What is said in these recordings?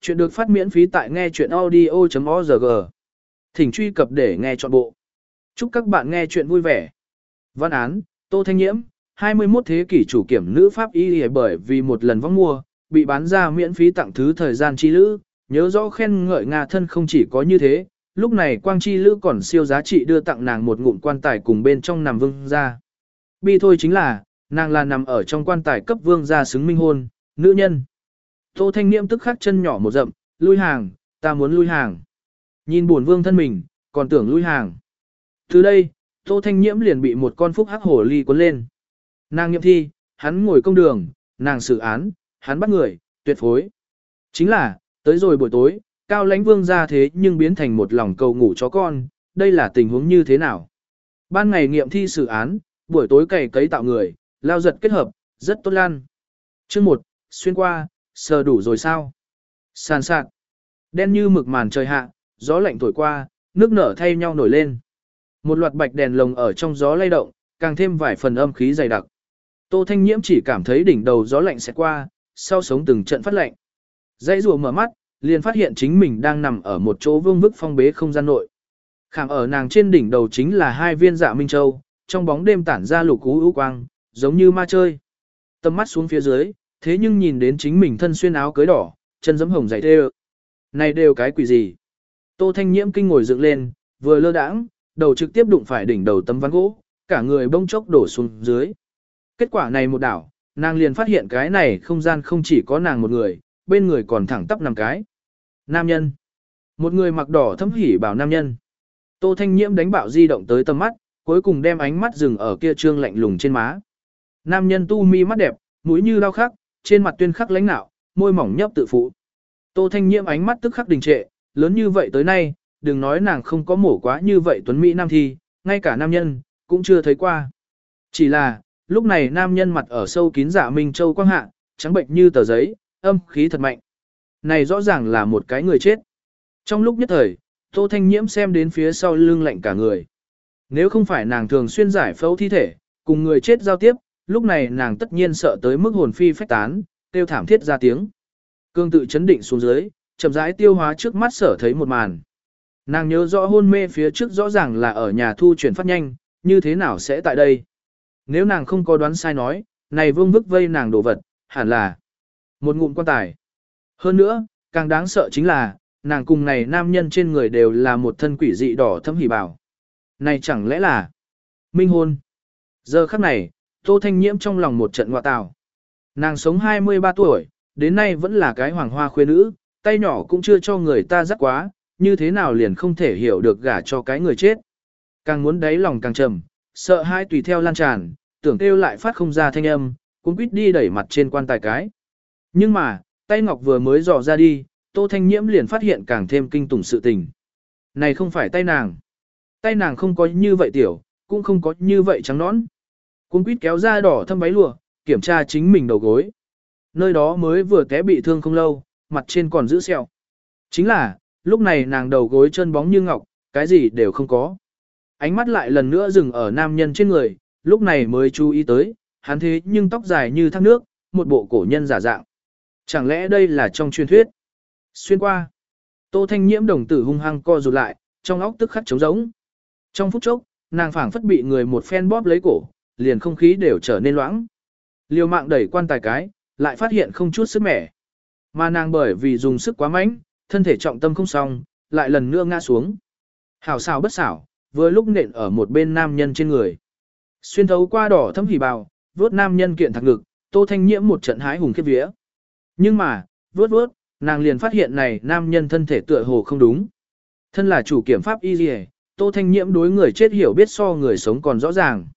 Chuyện được phát miễn phí tại nghe chuyện audio.org. Thỉnh truy cập để nghe trọn bộ. Chúc các bạn nghe chuyện vui vẻ. Văn án, Tô Thanh Nhiễm, 21 thế kỷ chủ kiểm nữ Pháp y bởi vì một lần vong mua, bị bán ra miễn phí tặng thứ thời gian chi lữ, nhớ rõ khen ngợi Nga thân không chỉ có như thế, lúc này quang chi lữ còn siêu giá trị đưa tặng nàng một ngụm quan tài cùng bên trong nằm vương ra. Bi thôi chính là, nàng là nằm ở trong quan tài cấp vương ra xứng minh hôn, nữ nhân. Tô Thanh Niệm tức khắc chân nhỏ một rậm, lui hàng, ta muốn lui hàng. Nhìn buồn vương thân mình, còn tưởng lui hàng. Từ đây, Tô Thanh Nhiễm liền bị một con phúc hắc hổ ly cuốn lên. Nàng nghiệm thi, hắn ngồi công đường, nàng xử án, hắn bắt người, tuyệt phối. Chính là, tới rồi buổi tối, cao lãnh vương ra thế nhưng biến thành một lòng cầu ngủ chó con, đây là tình huống như thế nào? Ban ngày nghiệm thi xử án, buổi tối cày cấy tạo người, lao giật kết hợp, rất tốt lan. Chương 1, xuyên qua, sờ đủ rồi sao? Sàn sạt. Đen như mực màn trời hạ, gió lạnh thổi qua, nước nở thay nhau nổi lên. Một loạt bạch đèn lồng ở trong gió lay động, càng thêm vài phần âm khí dày đặc. Tô Thanh Nhiễm chỉ cảm thấy đỉnh đầu gió lạnh sẽ qua, sau sống từng trận phát lạnh. Dãy rùa mở mắt, liền phát hiện chính mình đang nằm ở một chỗ vương vức phong bế không gian nội. Khảm ở nàng trên đỉnh đầu chính là hai viên dạ minh châu, trong bóng đêm tản ra lục cú ưu quang, giống như ma chơi. Tầm mắt xuống phía dưới, thế nhưng nhìn đến chính mình thân xuyên áo cưới đỏ, chân giấm hồng dày thê Này đều cái quỷ gì? Tô Thanh Nhiễm kinh ngồi dựng lên, vừa lơ đãng, đầu trực tiếp đụng phải đỉnh đầu tấm ván gỗ, cả người bông chốc đổ xuống dưới. Kết quả này một đảo, nàng liền phát hiện cái này không gian không chỉ có nàng một người, bên người còn thẳng tắp nằm cái. Nam nhân. Một người mặc đỏ thấm hỉ bảo nam nhân. Tô Thanh Nhiễm đánh bạo di động tới tầm mắt, cuối cùng đem ánh mắt dừng ở kia trương lạnh lùng trên má. Nam nhân tu mi mắt đẹp, mũi như đau khắc, trên mặt tuyên khắc lãnh nạo, môi mỏng nhấp tự phụ. Tô Thanh Nhiễm ánh mắt tức khắc đình trệ, lớn như vậy tới nay, đừng nói nàng không có mổ quá như vậy tuấn mỹ nam thi, ngay cả nam nhân, cũng chưa thấy qua. Chỉ là, lúc này nam nhân mặt ở sâu kín giả Minh Châu quang hạ, trắng bệnh như tờ giấy, âm khí thật mạnh. Này rõ ràng là một cái người chết. Trong lúc nhất thời, Tô Thanh Nhiễm xem đến phía sau lưng lạnh cả người. Nếu không phải nàng thường xuyên giải phẫu thi thể, cùng người chết giao tiếp, lúc này nàng tất nhiên sợ tới mức hồn phi phách tán, tiêu thảm thiết ra tiếng. Cương tự chấn định xuống dưới, chậm rãi tiêu hóa trước mắt sở thấy một màn. Nàng nhớ rõ hôn mê phía trước rõ ràng là ở nhà thu chuyển phát nhanh, như thế nào sẽ tại đây? Nếu nàng không có đoán sai nói, này vương vức vây nàng đồ vật, hẳn là một ngụm quan tài. Hơn nữa, càng đáng sợ chính là, nàng cùng này nam nhân trên người đều là một thân quỷ dị đỏ thâm hỉ bảo. Này chẳng lẽ là minh hôn? Giờ khắc này, Tô Thanh Nhiễm trong lòng một trận ngọa tào. Nàng sống 23 tuổi, đến nay vẫn là cái hoàng hoa khuê nữ, tay nhỏ cũng chưa cho người ta dắt quá, như thế nào liền không thể hiểu được gả cho cái người chết. Càng muốn đáy lòng càng trầm, sợ hai tùy theo lan tràn, tưởng kêu lại phát không ra thanh âm, cũng quýt đi đẩy mặt trên quan tài cái. Nhưng mà, tay ngọc vừa mới dò ra đi, Tô Thanh Nhiễm liền phát hiện càng thêm kinh tủng sự tình. Này không phải tay nàng. Tay nàng không có như vậy tiểu, cũng không có như vậy trắng nõn. Cung quýt kéo ra đỏ thâm váy lụa, kiểm tra chính mình đầu gối. Nơi đó mới vừa té bị thương không lâu, mặt trên còn giữ sẹo. Chính là, lúc này nàng đầu gối chân bóng như ngọc, cái gì đều không có. Ánh mắt lại lần nữa dừng ở nam nhân trên người, lúc này mới chú ý tới, hắn thế nhưng tóc dài như thác nước, một bộ cổ nhân giả dạng. Chẳng lẽ đây là trong truyền thuyết? Xuyên qua. Tô Thanh Nhiễm đồng tử hung hăng co rụt lại, trong óc tức khắc trống rỗng. Trong phút chốc, nàng phảng phất bị người một phen bóp lấy cổ, liền không khí đều trở nên loãng. Liều mạng đẩy quan tài cái, lại phát hiện không chút sức mẻ. Mà nàng bởi vì dùng sức quá mạnh, thân thể trọng tâm không xong, lại lần nữa ngã xuống. Hảo xảo bất xảo, vừa lúc nện ở một bên nam nhân trên người. Xuyên thấu qua đỏ thấm hỉ bào, vớt nam nhân kiện thẳng ngực, tô thanh nhiễm một trận hái hùng khiếp vía. Nhưng mà, vớt vớt, nàng liền phát hiện này nam nhân thân thể tựa hồ không đúng. Thân là chủ kiểm pháp y tô thanh nhiễm đối người chết hiểu biết so người sống còn rõ ràng.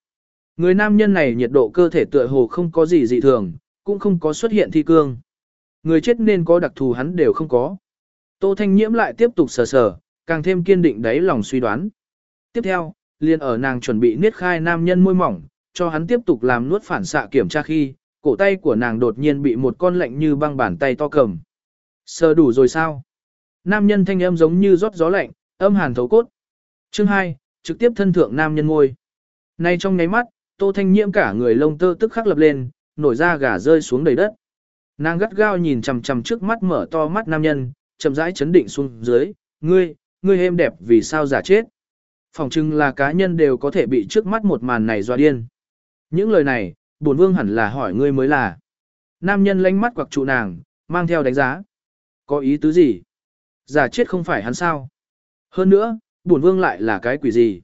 Người nam nhân này nhiệt độ cơ thể tựa hồ không có gì dị thường, cũng không có xuất hiện thi cương. Người chết nên có đặc thù hắn đều không có. Tô Thanh Nhiễm lại tiếp tục sờ sờ, càng thêm kiên định đáy lòng suy đoán. Tiếp theo, liền ở nàng chuẩn bị niết khai nam nhân môi mỏng, cho hắn tiếp tục làm nuốt phản xạ kiểm tra khi, cổ tay của nàng đột nhiên bị một con lạnh như băng bàn tay to cầm. Sờ đủ rồi sao? Nam nhân thanh âm giống như rót gió lạnh, âm hàn thấu cốt. Chương 2, trực tiếp thân thượng nam nhân ngôi. Nay trong nháy mắt, Tô Thanh Nhiễm cả người lông tơ tức khắc lập lên, nổi da gà rơi xuống đầy đất. Nàng gắt gao nhìn chằm chằm trước mắt mở to mắt nam nhân, chậm rãi chấn định xuống dưới, ngươi, ngươi êm đẹp vì sao giả chết. Phòng chừng là cá nhân đều có thể bị trước mắt một màn này dọa điên. Những lời này, bổn vương hẳn là hỏi ngươi mới là. Nam nhân lánh mắt quặc trụ nàng, mang theo đánh giá. Có ý tứ gì? Giả chết không phải hắn sao? Hơn nữa, bổn vương lại là cái quỷ gì?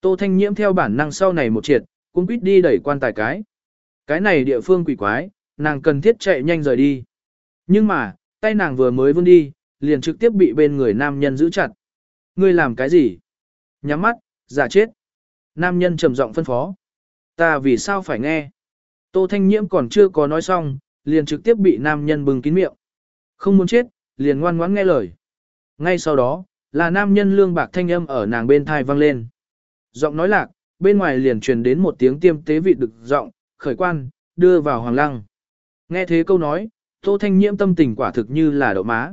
Tô Thanh Nhiễm theo bản năng sau này một triệt, cũng quýt đi đẩy quan tài cái. Cái này địa phương quỷ quái, nàng cần thiết chạy nhanh rời đi. Nhưng mà, tay nàng vừa mới vươn đi, liền trực tiếp bị bên người nam nhân giữ chặt. Ngươi làm cái gì? Nhắm mắt, giả chết. Nam nhân trầm giọng phân phó. Ta vì sao phải nghe? Tô Thanh Nhiễm còn chưa có nói xong, liền trực tiếp bị nam nhân bừng kín miệng. Không muốn chết, liền ngoan ngoãn nghe lời. Ngay sau đó, là nam nhân lương bạc thanh âm ở nàng bên thai vang lên. Giọng nói lạc, bên ngoài liền truyền đến một tiếng tiêm tế vị đực giọng, khởi quan, đưa vào hoàng lăng. Nghe thế câu nói, Tô Thanh Nhiễm tâm tình quả thực như là đậu má.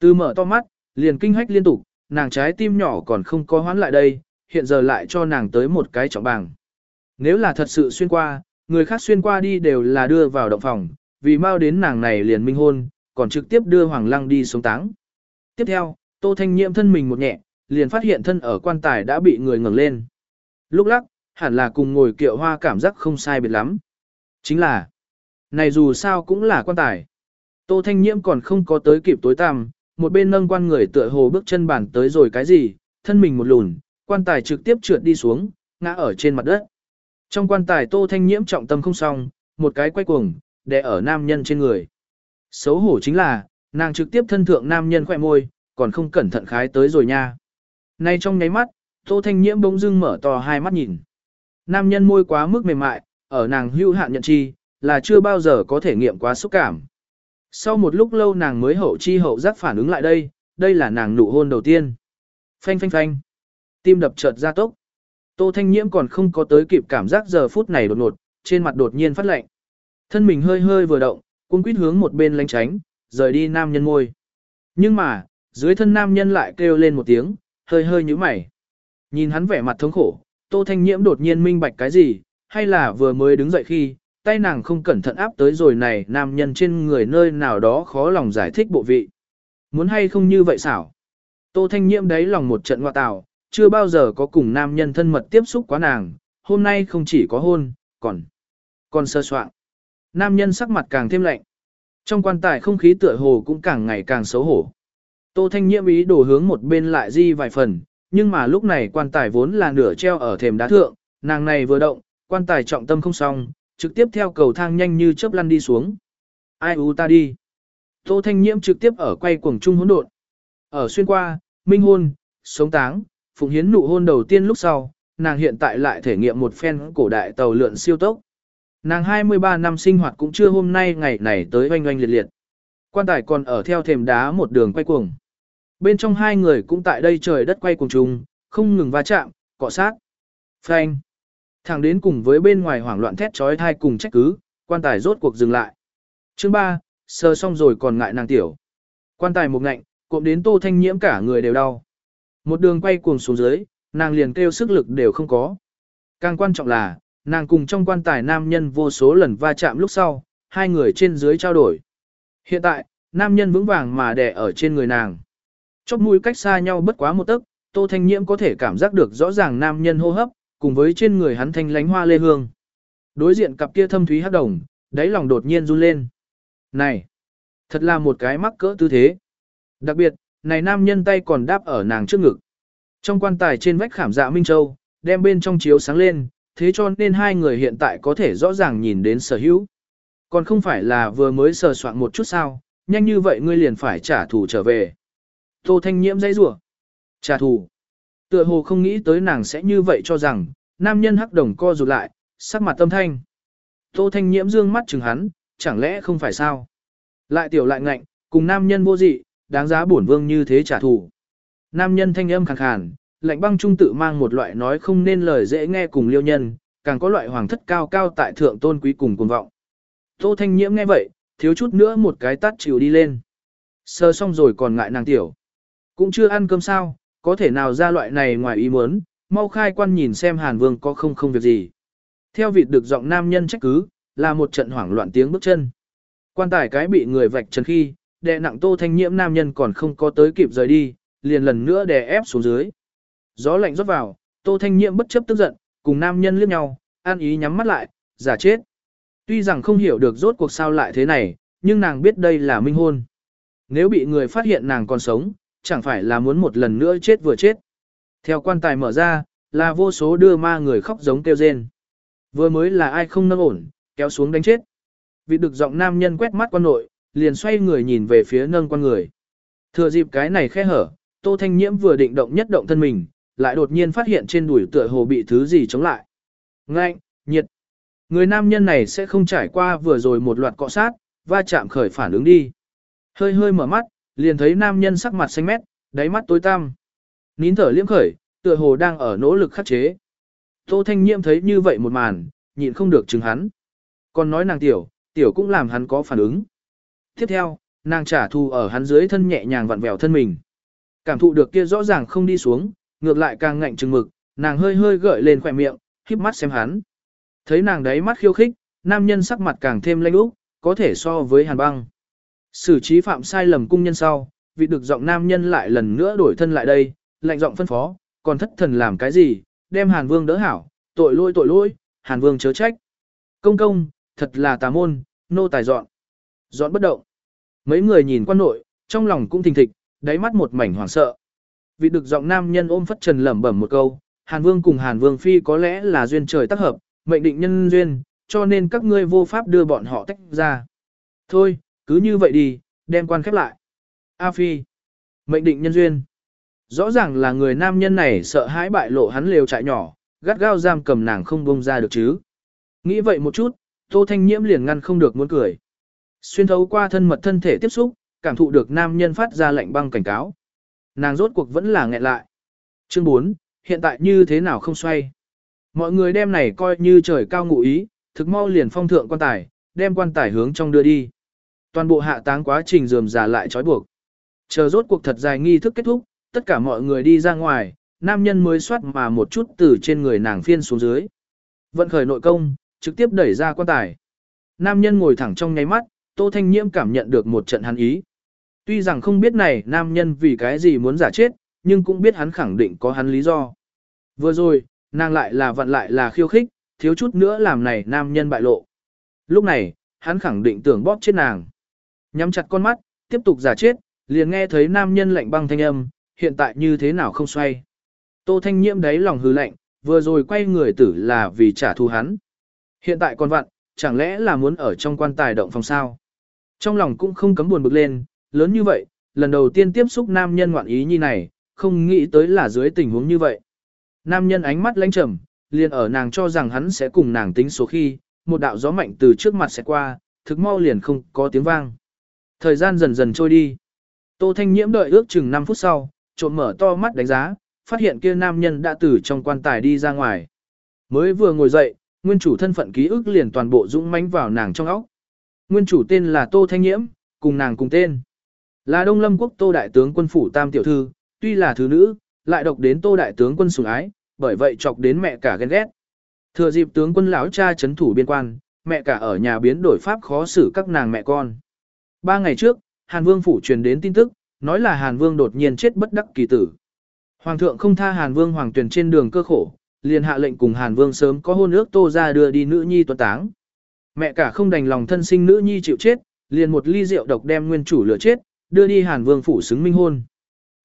Từ mở to mắt, liền kinh hách liên tục, nàng trái tim nhỏ còn không có hoán lại đây, hiện giờ lại cho nàng tới một cái trọng bảng Nếu là thật sự xuyên qua, người khác xuyên qua đi đều là đưa vào động phòng, vì mau đến nàng này liền minh hôn, còn trực tiếp đưa Hoàng Lăng đi xuống táng. Tiếp theo, Tô Thanh Nhiễm thân mình một nhẹ, liền phát hiện thân ở quan tài đã bị người ngẩng lên. Lúc lắc, hẳn là cùng ngồi kiệu hoa cảm giác không sai biệt lắm. Chính là, này dù sao cũng là quan tài. Tô Thanh Nhiễm còn không có tới kịp tối tăm, một bên nâng quan người tựa hồ bước chân bản tới rồi cái gì, thân mình một lùn, quan tài trực tiếp trượt đi xuống, ngã ở trên mặt đất. Trong quan tài Tô Thanh Nhiễm trọng tâm không xong, một cái quay cuồng, đè ở nam nhân trên người. Xấu hổ chính là, nàng trực tiếp thân thượng nam nhân khỏe môi, còn không cẩn thận khái tới rồi nha. Nay trong nháy mắt, Tô Thanh Nhiễm bỗng dưng mở to hai mắt nhìn. Nam nhân môi quá mức mềm mại, ở nàng hưu hạn nhận chi, là chưa bao giờ có thể nghiệm quá xúc cảm. Sau một lúc lâu nàng mới hậu chi hậu giác phản ứng lại đây, đây là nàng nụ hôn đầu tiên. Phanh phanh phanh. Tim đập chợt ra tốc. Tô Thanh Nhiễm còn không có tới kịp cảm giác giờ phút này đột ngột, trên mặt đột nhiên phát lạnh. Thân mình hơi hơi vừa động, cung quýt hướng một bên lánh tránh, rời đi nam nhân môi. Nhưng mà, dưới thân nam nhân lại kêu lên một tiếng, hơi hơi như mày. Nhìn hắn vẻ mặt thống khổ, Tô Thanh Nhiễm đột nhiên minh bạch cái gì, hay là vừa mới đứng dậy khi, tay nàng không cẩn thận áp tới rồi này nam nhân trên người nơi nào đó khó lòng giải thích bộ vị. Muốn hay không như vậy xảo. Tô Thanh Nhiễm đấy lòng một trận ngoại tạo, chưa bao giờ có cùng nam nhân thân mật tiếp xúc quá nàng, hôm nay không chỉ có hôn, còn còn sơ soạn. Nam nhân sắc mặt càng thêm lạnh. Trong quan tài không khí tựa hồ cũng càng ngày càng xấu hổ. Tô Thanh Nhiễm ý đồ hướng một bên lại di vài phần, nhưng mà lúc này quan tài vốn là nửa treo ở thềm đá thượng, nàng này vừa động, quan tài trọng tâm không xong, trực tiếp theo cầu thang nhanh như chớp lăn đi xuống. Ai u ta đi. Tô Thanh Nhiễm trực tiếp ở quay cuồng trung hỗn độn. Ở xuyên qua, minh hôn, sống táng, phụng hiến nụ hôn đầu tiên lúc sau, nàng hiện tại lại thể nghiệm một phen cổ đại tàu lượn siêu tốc. Nàng 23 năm sinh hoạt cũng chưa hôm nay ngày này tới oanh oanh liệt liệt. Quan tài còn ở theo thềm đá một đường quay cuồng. Bên trong hai người cũng tại đây trời đất quay cuồng chung, không ngừng va chạm, cọ sát. Phanh. Thẳng đến cùng với bên ngoài hoảng loạn thét trói thai cùng trách cứ, quan tài rốt cuộc dừng lại. Chương 3, sờ xong rồi còn ngại nàng tiểu. Quan tài một ngạnh, cộm đến tô thanh nhiễm cả người đều đau. Một đường quay cuồng xuống dưới, nàng liền kêu sức lực đều không có. Càng quan trọng là, nàng cùng trong quan tài nam nhân vô số lần va chạm lúc sau, hai người trên dưới trao đổi. Hiện tại, nam nhân vững vàng mà đè ở trên người nàng. Chóp mũi cách xa nhau bất quá một tấc, Tô Thanh Nhiễm có thể cảm giác được rõ ràng nam nhân hô hấp, cùng với trên người hắn thanh lánh hoa lê hương. Đối diện cặp kia thâm thúy hắc đồng, đáy lòng đột nhiên run lên. Này, thật là một cái mắc cỡ tư thế. Đặc biệt, này nam nhân tay còn đáp ở nàng trước ngực. Trong quan tài trên vách khảm dạ Minh Châu, đem bên trong chiếu sáng lên, thế cho nên hai người hiện tại có thể rõ ràng nhìn đến sở hữu. Còn không phải là vừa mới sờ soạn một chút sao, nhanh như vậy ngươi liền phải trả thù trở về. Tô Thanh Nhiễm dây rủa Trả thù. Tựa hồ không nghĩ tới nàng sẽ như vậy cho rằng, nam nhân hắc đồng co rụt lại, sắc mặt tâm thanh. Tô Thanh Nhiễm dương mắt chừng hắn, chẳng lẽ không phải sao? Lại tiểu lại ngạnh, cùng nam nhân vô dị, đáng giá bổn vương như thế trả thù. Nam nhân thanh âm khàn khàn, lạnh băng trung tự mang một loại nói không nên lời dễ nghe cùng liêu nhân, càng có loại hoàng thất cao cao tại thượng tôn quý cùng cuồng vọng. Tô Thanh Nhiễm nghe vậy, thiếu chút nữa một cái tắt chịu đi lên. Sơ xong rồi còn ngại nàng tiểu. Cũng chưa ăn cơm sao, có thể nào ra loại này ngoài ý muốn, mau khai quan nhìn xem Hàn Vương có không không việc gì. Theo vịt được giọng nam nhân trách cứ, là một trận hoảng loạn tiếng bước chân. Quan tài cái bị người vạch trần khi, đè nặng tô thanh nhiễm nam nhân còn không có tới kịp rời đi, liền lần nữa đè ép xuống dưới. Gió lạnh rót vào, tô thanh nhiễm bất chấp tức giận, cùng nam nhân liếc nhau, an ý nhắm mắt lại, giả chết. Tuy rằng không hiểu được rốt cuộc sao lại thế này, nhưng nàng biết đây là minh hôn. Nếu bị người phát hiện nàng còn sống, chẳng phải là muốn một lần nữa chết vừa chết. Theo quan tài mở ra, là vô số đưa ma người khóc giống kêu rên. Vừa mới là ai không nâng ổn, kéo xuống đánh chết. Vị được giọng nam nhân quét mắt quan nội, liền xoay người nhìn về phía nâng quan người. Thừa dịp cái này khe hở, Tô Thanh Nhiễm vừa định động nhất động thân mình, lại đột nhiên phát hiện trên đùi tựa hồ bị thứ gì chống lại. Ngạnh, nhiệt. Người nam nhân này sẽ không trải qua vừa rồi một loạt cọ sát, va chạm khởi phản ứng đi. Hơi hơi mở mắt, liền thấy nam nhân sắc mặt xanh mét, đáy mắt tối tăm. Nín thở liếm khởi, tựa hồ đang ở nỗ lực khắc chế. Tô Thanh Nhiễm thấy như vậy một màn, nhịn không được chừng hắn. Còn nói nàng tiểu, tiểu cũng làm hắn có phản ứng. Tiếp theo, nàng trả thù ở hắn dưới thân nhẹ nhàng vặn vẹo thân mình. Cảm thụ được kia rõ ràng không đi xuống, ngược lại càng ngạnh chừng mực, nàng hơi hơi gợi lên khỏe miệng, híp mắt xem hắn. Thấy nàng đấy mắt khiêu khích, nam nhân sắc mặt càng thêm lanh úc, có thể so với hàn băng. Xử trí phạm sai lầm cung nhân sau, vị được giọng nam nhân lại lần nữa đổi thân lại đây, lạnh giọng phân phó, còn thất thần làm cái gì, đem hàn vương đỡ hảo, tội lỗi tội lỗi, hàn vương chớ trách. Công công, thật là tà môn, nô tài dọn. Dọn bất động. Mấy người nhìn quan nội, trong lòng cũng thình thịch, đáy mắt một mảnh hoảng sợ. Vị được giọng nam nhân ôm phất trần lẩm bẩm một câu, Hàn Vương cùng Hàn Vương Phi có lẽ là duyên trời tác hợp, mệnh định nhân duyên, cho nên các ngươi vô pháp đưa bọn họ tách ra. Thôi, cứ như vậy đi, đem quan khép lại. A Phi, mệnh định nhân duyên. Rõ ràng là người nam nhân này sợ hãi bại lộ hắn lều trại nhỏ, gắt gao giam cầm nàng không bông ra được chứ. Nghĩ vậy một chút, Tô Thanh Nhiễm liền ngăn không được muốn cười. Xuyên thấu qua thân mật thân thể tiếp xúc, cảm thụ được nam nhân phát ra lệnh băng cảnh cáo. Nàng rốt cuộc vẫn là nghẹn lại. Chương 4, hiện tại như thế nào không xoay. Mọi người đem này coi như trời cao ngụ ý, thực mau liền phong thượng quan tài, đem quan tài hướng trong đưa đi. Toàn bộ hạ táng quá trình dườm già lại trói buộc. Chờ rốt cuộc thật dài nghi thức kết thúc, tất cả mọi người đi ra ngoài, nam nhân mới soát mà một chút từ trên người nàng phiên xuống dưới. Vận khởi nội công, trực tiếp đẩy ra quan tài. Nam nhân ngồi thẳng trong nháy mắt, Tô Thanh Nhiễm cảm nhận được một trận hắn ý. Tuy rằng không biết này nam nhân vì cái gì muốn giả chết, nhưng cũng biết hắn khẳng định có hắn lý do. Vừa rồi, nàng lại là vận lại là khiêu khích, thiếu chút nữa làm này nam nhân bại lộ. Lúc này, hắn khẳng định tưởng bóp chết nàng. Nhắm chặt con mắt, tiếp tục giả chết, liền nghe thấy nam nhân lạnh băng thanh âm, hiện tại như thế nào không xoay. Tô Thanh Nhiễm đấy lòng hư lạnh, vừa rồi quay người tử là vì trả thù hắn. Hiện tại còn vặn, chẳng lẽ là muốn ở trong quan tài động phòng sao? Trong lòng cũng không cấm buồn bực lên, lớn như vậy, lần đầu tiên tiếp xúc nam nhân ngoạn ý như này, không nghĩ tới là dưới tình huống như vậy. Nam nhân ánh mắt lãnh trầm, liền ở nàng cho rằng hắn sẽ cùng nàng tính số khi, một đạo gió mạnh từ trước mặt sẽ qua, thực mau liền không có tiếng vang. Thời gian dần dần trôi đi. Tô Thanh Nhiễm đợi ước chừng 5 phút sau, trộm mở to mắt đánh giá, phát hiện kia nam nhân đã từ trong quan tài đi ra ngoài. Mới vừa ngồi dậy, nguyên chủ thân phận ký ức liền toàn bộ dũng mãnh vào nàng trong óc. Nguyên chủ tên là Tô Thanh Nhiễm, cùng nàng cùng tên. Là Đông Lâm Quốc Tô Đại tướng quân phủ Tam Tiểu Thư, tuy là thứ nữ, lại độc đến Tô Đại tướng quân sủng ái, bởi vậy chọc đến mẹ cả ghen ghét. Thừa dịp tướng quân lão cha chấn thủ biên quan, mẹ cả ở nhà biến đổi pháp khó xử các nàng mẹ con. Ba ngày trước, Hàn Vương phủ truyền đến tin tức, nói là Hàn Vương đột nhiên chết bất đắc kỳ tử. Hoàng thượng không tha Hàn Vương hoàng tuyển trên đường cơ khổ, liền hạ lệnh cùng Hàn Vương sớm có hôn ước Tô ra đưa đi nữ nhi tuấn táng. Mẹ cả không đành lòng thân sinh nữ nhi chịu chết, liền một ly rượu độc đem nguyên chủ lửa chết, đưa đi Hàn Vương phủ xứng minh hôn.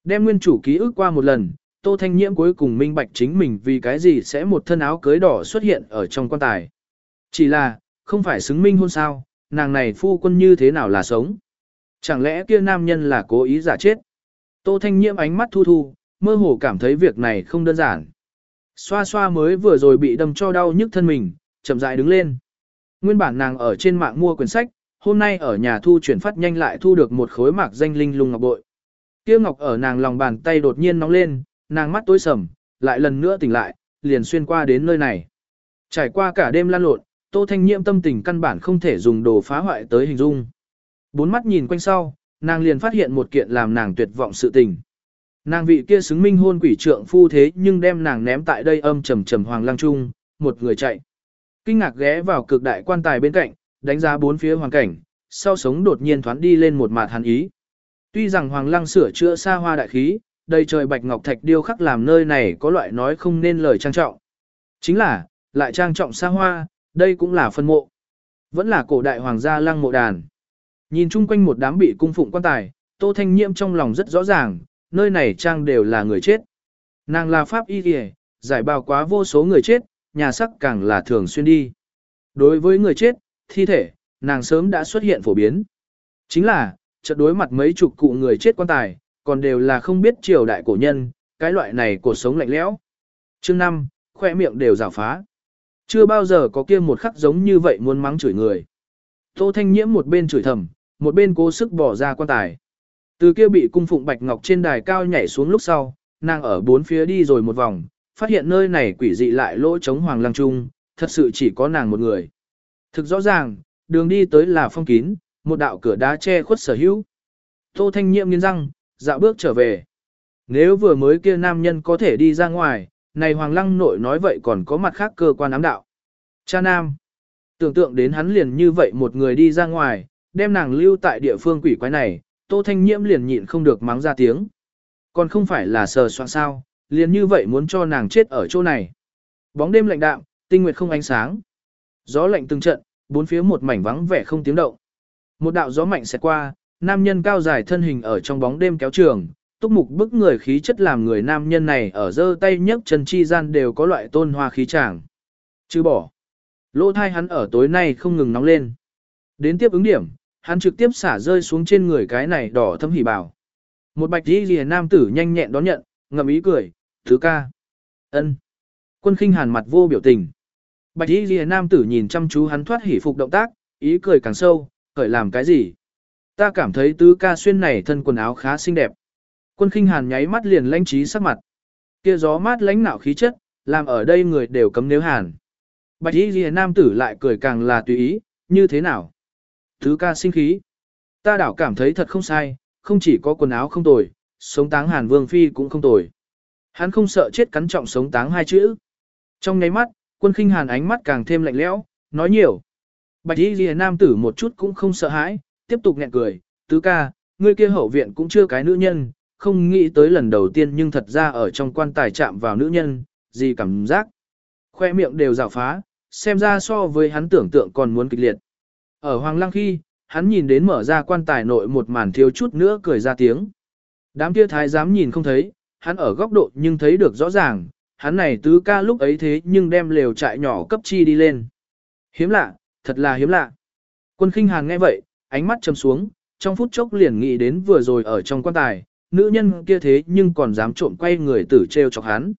Đem nguyên chủ ký ức qua một lần, Tô Thanh Nhiễm cuối cùng minh bạch chính mình vì cái gì sẽ một thân áo cưới đỏ xuất hiện ở trong quan tài. Chỉ là, không phải xứng minh hôn sao, nàng này phu quân như thế nào là sống. Chẳng lẽ kia nam nhân là cố ý giả chết? Tô Thanh Nhiễm ánh mắt thu thu, mơ hồ cảm thấy việc này không đơn giản. Xoa xoa mới vừa rồi bị đâm cho đau nhức thân mình, chậm rãi đứng lên. Nguyên bản nàng ở trên mạng mua quyển sách, hôm nay ở nhà thu chuyển phát nhanh lại thu được một khối mạc danh linh lung ngọc bội. Kia ngọc ở nàng lòng bàn tay đột nhiên nóng lên, nàng mắt tối sầm, lại lần nữa tỉnh lại, liền xuyên qua đến nơi này. Trải qua cả đêm lan lộn, Tô Thanh Nhiễm tâm tình căn bản không thể dùng đồ phá hoại tới hình dung. Bốn mắt nhìn quanh sau, nàng liền phát hiện một kiện làm nàng tuyệt vọng sự tình. Nàng vị kia xứng minh hôn quỷ trượng phu thế nhưng đem nàng ném tại đây âm trầm trầm hoàng lang trung, một người chạy. Kinh ngạc ghé vào cực đại quan tài bên cạnh, đánh giá bốn phía hoàn cảnh, sau sống đột nhiên thoáng đi lên một mạt hàn ý. Tuy rằng Hoàng Lăng sửa chữa xa hoa đại khí, đầy trời bạch ngọc thạch điêu khắc làm nơi này có loại nói không nên lời trang trọng. Chính là, lại trang trọng xa hoa, đây cũng là phân mộ. Vẫn là cổ đại hoàng gia lăng mộ đàn. Nhìn chung quanh một đám bị cung phụng quan tài, Tô Thanh Nhiễm trong lòng rất rõ ràng, nơi này trang đều là người chết. Nàng là pháp y kìa, giải bào quá vô số người chết, nhà sắc càng là thường xuyên đi. Đối với người chết, thi thể, nàng sớm đã xuất hiện phổ biến. Chính là, chợt đối mặt mấy chục cụ người chết quan tài, còn đều là không biết triều đại cổ nhân, cái loại này cuộc sống lạnh lẽo. Chương 5, khoe miệng đều rào phá. Chưa bao giờ có kia một khắc giống như vậy muốn mắng chửi người. Tô Thanh Nhiễm một bên chửi thầm, một bên cố sức bỏ ra quan tài. Từ kia bị cung phụng bạch ngọc trên đài cao nhảy xuống lúc sau, nàng ở bốn phía đi rồi một vòng, phát hiện nơi này quỷ dị lại lỗ trống hoàng lăng trung, thật sự chỉ có nàng một người. Thực rõ ràng, đường đi tới là phong kín, một đạo cửa đá che khuất sở hữu. Tô Thanh Nhiệm nghiến răng, dạo bước trở về. Nếu vừa mới kia nam nhân có thể đi ra ngoài, này Hoàng Lăng nội nói vậy còn có mặt khác cơ quan ám đạo. Cha nam. Tưởng tượng đến hắn liền như vậy một người đi ra ngoài, đem nàng lưu tại địa phương quỷ quái này, Tô Thanh Nhiễm liền nhịn không được mắng ra tiếng. Còn không phải là sờ soạn sao, liền như vậy muốn cho nàng chết ở chỗ này. Bóng đêm lạnh đạm, tinh nguyệt không ánh sáng. Gió lạnh từng trận, bốn phía một mảnh vắng vẻ không tiếng động. Một đạo gió mạnh sẽ qua, nam nhân cao dài thân hình ở trong bóng đêm kéo trường, túc mục bức người khí chất làm người nam nhân này ở giơ tay nhấc chân chi gian đều có loại tôn hoa khí tràng. Chứ bỏ. Lỗ thai hắn ở tối nay không ngừng nóng lên. Đến tiếp ứng điểm, hắn trực tiếp xả rơi xuống trên người cái này đỏ thâm hỉ bảo. Một bạch đi lìa nam tử nhanh nhẹn đón nhận, ngậm ý cười, thứ ca. ân. Quân khinh hàn mặt vô biểu tình. Bạch đi lìa nam tử nhìn chăm chú hắn thoát hỉ phục động tác, ý cười càng sâu, khởi làm cái gì? Ta cảm thấy tứ ca xuyên này thân quần áo khá xinh đẹp. Quân khinh hàn nháy mắt liền lãnh trí sắc mặt. Kia gió mát lãnh nạo khí chất, làm ở đây người đều cấm nếu hàn. Bạch y ghi nam tử lại cười càng là tùy ý, như thế nào? Thứ ca sinh khí. Ta đảo cảm thấy thật không sai, không chỉ có quần áo không tồi, sống táng hàn vương phi cũng không tồi. Hắn không sợ chết cắn trọng sống táng hai chữ. Trong nháy mắt, quân khinh hàn ánh mắt càng thêm lạnh lẽo, nói nhiều. Bạch y ghi nam tử một chút cũng không sợ hãi, tiếp tục nhẹ cười, tứ ca, ngươi kia hậu viện cũng chưa cái nữ nhân, không nghĩ tới lần đầu tiên nhưng thật ra ở trong quan tài chạm vào nữ nhân, gì cảm giác. Khoe miệng đều rào phá, xem ra so với hắn tưởng tượng còn muốn kịch liệt. Ở Hoàng Lăng khi, hắn nhìn đến mở ra quan tài nội một màn thiếu chút nữa cười ra tiếng. Đám kia thái dám nhìn không thấy, hắn ở góc độ nhưng thấy được rõ ràng, hắn này tứ ca lúc ấy thế nhưng đem lều trại nhỏ cấp chi đi lên. Hiếm lạ, thật là hiếm lạ. Quân khinh hàn nghe vậy, ánh mắt chầm xuống, trong phút chốc liền nghĩ đến vừa rồi ở trong quan tài, nữ nhân kia thế nhưng còn dám trộm quay người tử treo chọc hắn.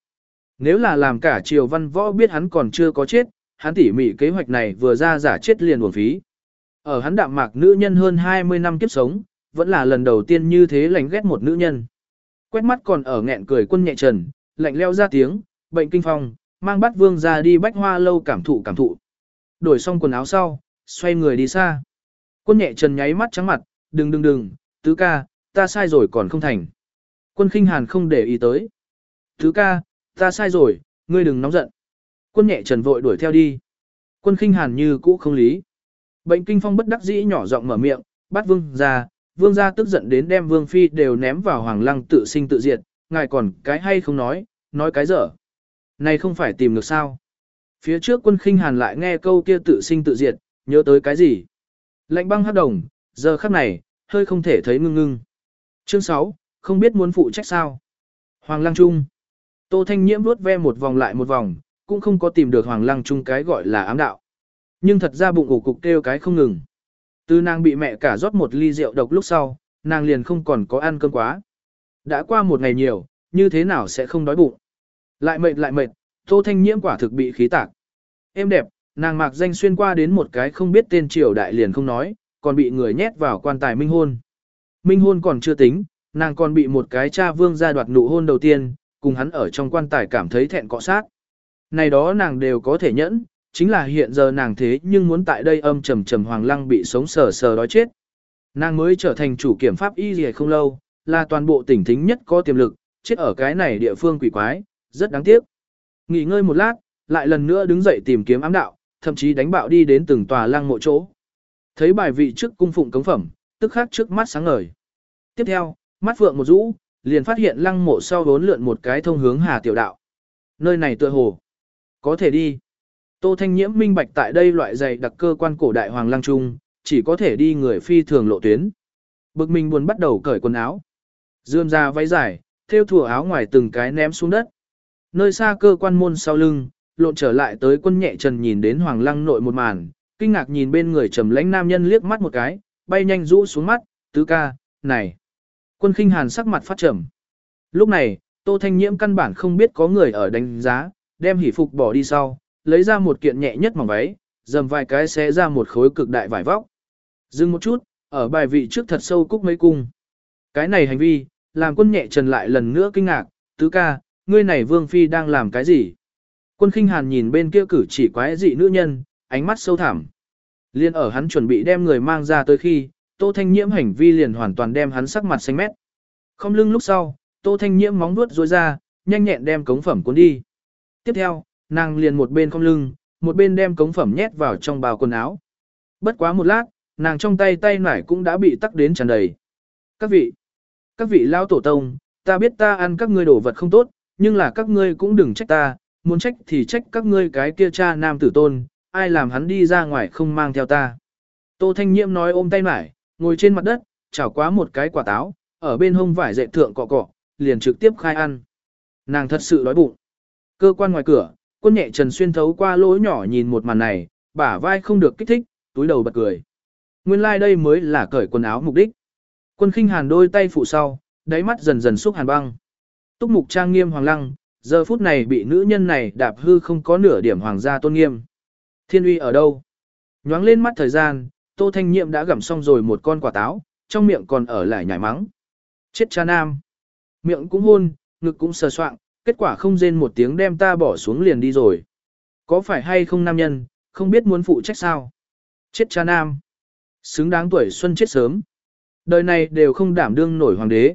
Nếu là làm cả triều văn võ biết hắn còn chưa có chết, hắn tỉ mỉ kế hoạch này vừa ra giả chết liền uổng phí. Ở hắn đạm mạc nữ nhân hơn 20 năm kiếp sống, vẫn là lần đầu tiên như thế lành ghét một nữ nhân. Quét mắt còn ở nghẹn cười quân nhẹ trần, lạnh leo ra tiếng, bệnh kinh phong, mang bắt vương ra đi bách hoa lâu cảm thụ cảm thụ. Đổi xong quần áo sau, xoay người đi xa. Quân nhẹ trần nháy mắt trắng mặt, đừng đừng đừng, tứ ca, ta sai rồi còn không thành. Quân khinh hàn không để ý tới. thứ ca, ta sai rồi, ngươi đừng nóng giận. Quân nhẹ trần vội đuổi theo đi. Quân khinh hàn như cũ không lý. Bệnh kinh phong bất đắc dĩ nhỏ giọng mở miệng, bắt vương ra, vương gia tức giận đến đem vương phi đều ném vào hoàng lăng tự sinh tự diệt, ngài còn cái hay không nói, nói cái dở. Này không phải tìm được sao. Phía trước quân khinh hàn lại nghe câu kia tự sinh tự diệt, nhớ tới cái gì. Lạnh băng hát đồng, giờ khắc này, hơi không thể thấy ngưng ngưng. Chương 6, không biết muốn phụ trách sao. Hoàng lăng trung. Tô Thanh Nhiễm vuốt ve một vòng lại một vòng, cũng không có tìm được Hoàng lăng trung cái gọi là ám đạo. Nhưng thật ra bụng ổ cục kêu cái không ngừng. Từ nàng bị mẹ cả rót một ly rượu độc lúc sau, nàng liền không còn có ăn cơm quá. Đã qua một ngày nhiều, như thế nào sẽ không đói bụng. Lại mệt lại mệt, Tô Thanh Nhiễm quả thực bị khí tạc. Em đẹp, nàng mạc danh xuyên qua đến một cái không biết tên triều đại liền không nói, còn bị người nhét vào quan tài minh hôn. Minh hôn còn chưa tính, nàng còn bị một cái cha vương gia đoạt nụ hôn đầu tiên, cùng hắn ở trong quan tài cảm thấy thẹn cọ sát. Này đó nàng đều có thể nhẫn, chính là hiện giờ nàng thế nhưng muốn tại đây âm trầm trầm hoàng lăng bị sống sờ sờ đói chết. Nàng mới trở thành chủ kiểm pháp y gì không lâu, là toàn bộ tỉnh thính nhất có tiềm lực, chết ở cái này địa phương quỷ quái, rất đáng tiếc. Nghỉ ngơi một lát, lại lần nữa đứng dậy tìm kiếm ám đạo, thậm chí đánh bạo đi đến từng tòa lăng mộ chỗ. Thấy bài vị trước cung phụng cống phẩm, tức khắc trước mắt sáng ngời. Tiếp theo, mắt phượng một rũ, liền phát hiện lăng mộ sau vốn lượn một cái thông hướng hà tiểu đạo. Nơi này tựa hồ, có thể đi. Tô Thanh Nhiễm minh bạch tại đây loại dày đặc cơ quan cổ đại hoàng lăng trung, chỉ có thể đi người phi thường lộ tuyến. Bực mình buồn bắt đầu cởi quần áo. Dương ra váy dài, theo thùa áo ngoài từng cái ném xuống đất. Nơi xa cơ quan môn sau lưng, lộn trở lại tới quân nhẹ trần nhìn đến hoàng lăng nội một màn, kinh ngạc nhìn bên người trầm lãnh nam nhân liếc mắt một cái, bay nhanh rũ xuống mắt, tứ ca, này. Quân khinh hàn sắc mặt phát trầm. Lúc này, Tô Thanh Nhiễm căn bản không biết có người ở đánh giá, đem hỷ phục bỏ đi sau, lấy ra một kiện nhẹ nhất mỏng váy, dầm vài cái xé ra một khối cực đại vải vóc. Dừng một chút, ở bài vị trước thật sâu cúc mấy cung. Cái này hành vi, làm quân nhẹ trần lại lần nữa kinh ngạc, tứ ca, ngươi này vương phi đang làm cái gì? Quân khinh hàn nhìn bên kia cử chỉ quái dị nữ nhân, ánh mắt sâu thẳm. Liên ở hắn chuẩn bị đem người mang ra tới khi, Tô Thanh Nhiễm hành vi liền hoàn toàn đem hắn sắc mặt xanh mét. Không lưng lúc sau, Tô Thanh Nhiễm móng vuốt rối ra, nhanh nhẹn đem cống phẩm cuốn đi. Tiếp theo, nàng liền một bên không lưng, một bên đem cống phẩm nhét vào trong bào quần áo. Bất quá một lát, nàng trong tay tay nải cũng đã bị tắc đến tràn đầy. Các vị, các vị lao tổ tông, ta biết ta ăn các ngươi đổ vật không tốt, nhưng là các ngươi cũng đừng trách ta, muốn trách thì trách các ngươi cái kia cha nam tử tôn, ai làm hắn đi ra ngoài không mang theo ta. Tô Thanh Nhiễm nói ôm tay nải, ngồi trên mặt đất, chảo quá một cái quả táo, ở bên hông vải dệt thượng cọ cọ, liền trực tiếp khai ăn. Nàng thật sự đói bụng. Cơ quan ngoài cửa, quân nhẹ trần xuyên thấu qua lỗ nhỏ nhìn một màn này, bả vai không được kích thích, túi đầu bật cười. Nguyên lai like đây mới là cởi quần áo mục đích. Quân khinh hàn đôi tay phụ sau, đáy mắt dần dần xúc hàn băng. Túc mục trang nghiêm hoàng lăng, giờ phút này bị nữ nhân này đạp hư không có nửa điểm hoàng gia tôn nghiêm. Thiên uy ở đâu? Nhoáng lên mắt thời gian, Tô Thanh Nhiệm đã gặm xong rồi một con quả táo, trong miệng còn ở lại nhảy mắng. Chết cha nam. Miệng cũng hôn, ngực cũng sờ soạng, kết quả không rên một tiếng đem ta bỏ xuống liền đi rồi. Có phải hay không nam nhân, không biết muốn phụ trách sao? Chết cha nam. Xứng đáng tuổi xuân chết sớm. Đời này đều không đảm đương nổi hoàng đế.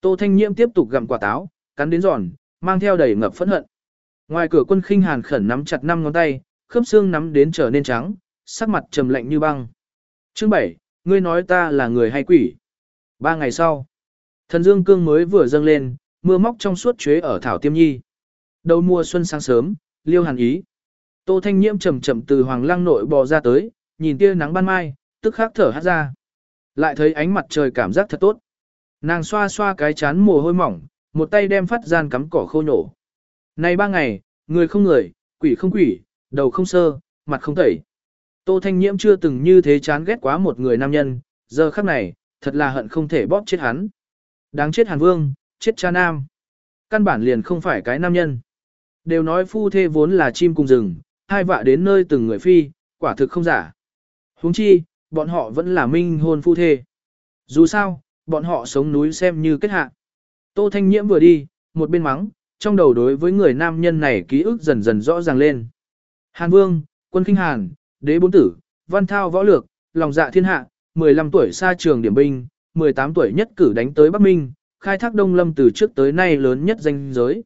Tô Thanh Nhiệm tiếp tục gặm quả táo, cắn đến giòn, mang theo đầy ngập phẫn hận. Ngoài cửa quân khinh hàn khẩn nắm chặt năm ngón tay, khớp xương nắm đến trở nên trắng, sắc mặt trầm lạnh như băng. Chương 7, ngươi nói ta là người hay quỷ? Ba ngày sau, thần dương cương mới vừa dâng lên, mưa móc trong suốt chuế ở thảo tiêm nhi. Đầu mùa xuân sáng sớm, liêu hàn ý. Tô Thanh Nhiễm chậm chậm từ hoàng lăng nội bò ra tới, nhìn tia nắng ban mai, tức khắc thở hát ra. Lại thấy ánh mặt trời cảm giác thật tốt. Nàng xoa xoa cái chán mồ hôi mỏng, một tay đem phát gian cắm cỏ khô nổ. Này ba ngày, người không người, quỷ không quỷ, đầu không sơ, mặt không tẩy. Tô Thanh Nhiễm chưa từng như thế chán ghét quá một người nam nhân, giờ khắc này, thật là hận không thể bóp chết hắn. Đáng chết Hàn Vương, chết cha nam. Căn bản liền không phải cái nam nhân. Đều nói phu thê vốn là chim cùng rừng, hai vạ đến nơi từng người phi, quả thực không giả. huống chi, bọn họ vẫn là minh hôn phu thê. Dù sao, bọn họ sống núi xem như kết hạ. Tô Thanh Nhiễm vừa đi, một bên mắng, trong đầu đối với người nam nhân này ký ức dần dần rõ ràng lên. Hàn Vương, quân kinh Hàn, đế bốn tử, văn thao võ lược, lòng dạ thiên hạ, 15 tuổi xa trường điểm binh, 18 tuổi nhất cử đánh tới Bắc Minh, khai thác Đông Lâm từ trước tới nay lớn nhất danh giới.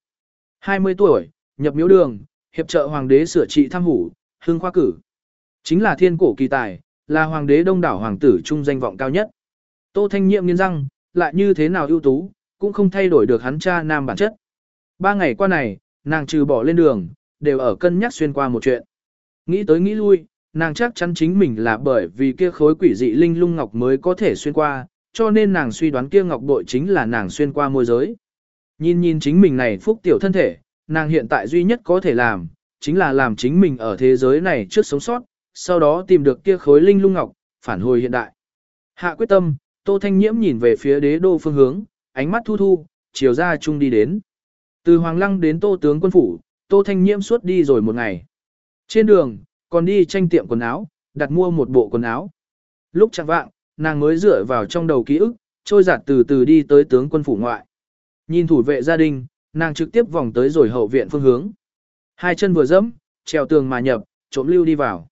20 tuổi, nhập miếu đường, hiệp trợ hoàng đế sửa trị tham hủ, hương khoa cử. Chính là thiên cổ kỳ tài, là hoàng đế đông đảo hoàng tử trung danh vọng cao nhất. Tô Thanh Nhiệm nghiến răng, lại như thế nào ưu tú, cũng không thay đổi được hắn cha nam bản chất. Ba ngày qua này, nàng trừ bỏ lên đường, đều ở cân nhắc xuyên qua một chuyện. Nghĩ tới nghĩ lui, nàng chắc chắn chính mình là bởi vì kia khối quỷ dị linh lung ngọc mới có thể xuyên qua, cho nên nàng suy đoán kia ngọc bội chính là nàng xuyên qua môi giới. Nhìn nhìn chính mình này phúc tiểu thân thể, nàng hiện tại duy nhất có thể làm, chính là làm chính mình ở thế giới này trước sống sót, sau đó tìm được kia khối linh lung ngọc, phản hồi hiện đại. Hạ quyết tâm, Tô Thanh Nhiễm nhìn về phía đế đô phương hướng, ánh mắt thu thu, chiều ra chung đi đến. Từ Hoàng Lăng đến Tô tướng quân phủ, Tô Thanh Nhiễm suốt đi rồi một ngày. Trên đường, còn đi tranh tiệm quần áo, đặt mua một bộ quần áo. Lúc chẳng vạng, nàng mới dựa vào trong đầu ký ức, trôi giạt từ từ đi tới tướng quân phủ ngoại. Nhìn thủ vệ gia đình, nàng trực tiếp vòng tới rồi hậu viện phương hướng. Hai chân vừa dẫm, trèo tường mà nhập, trộm lưu đi vào.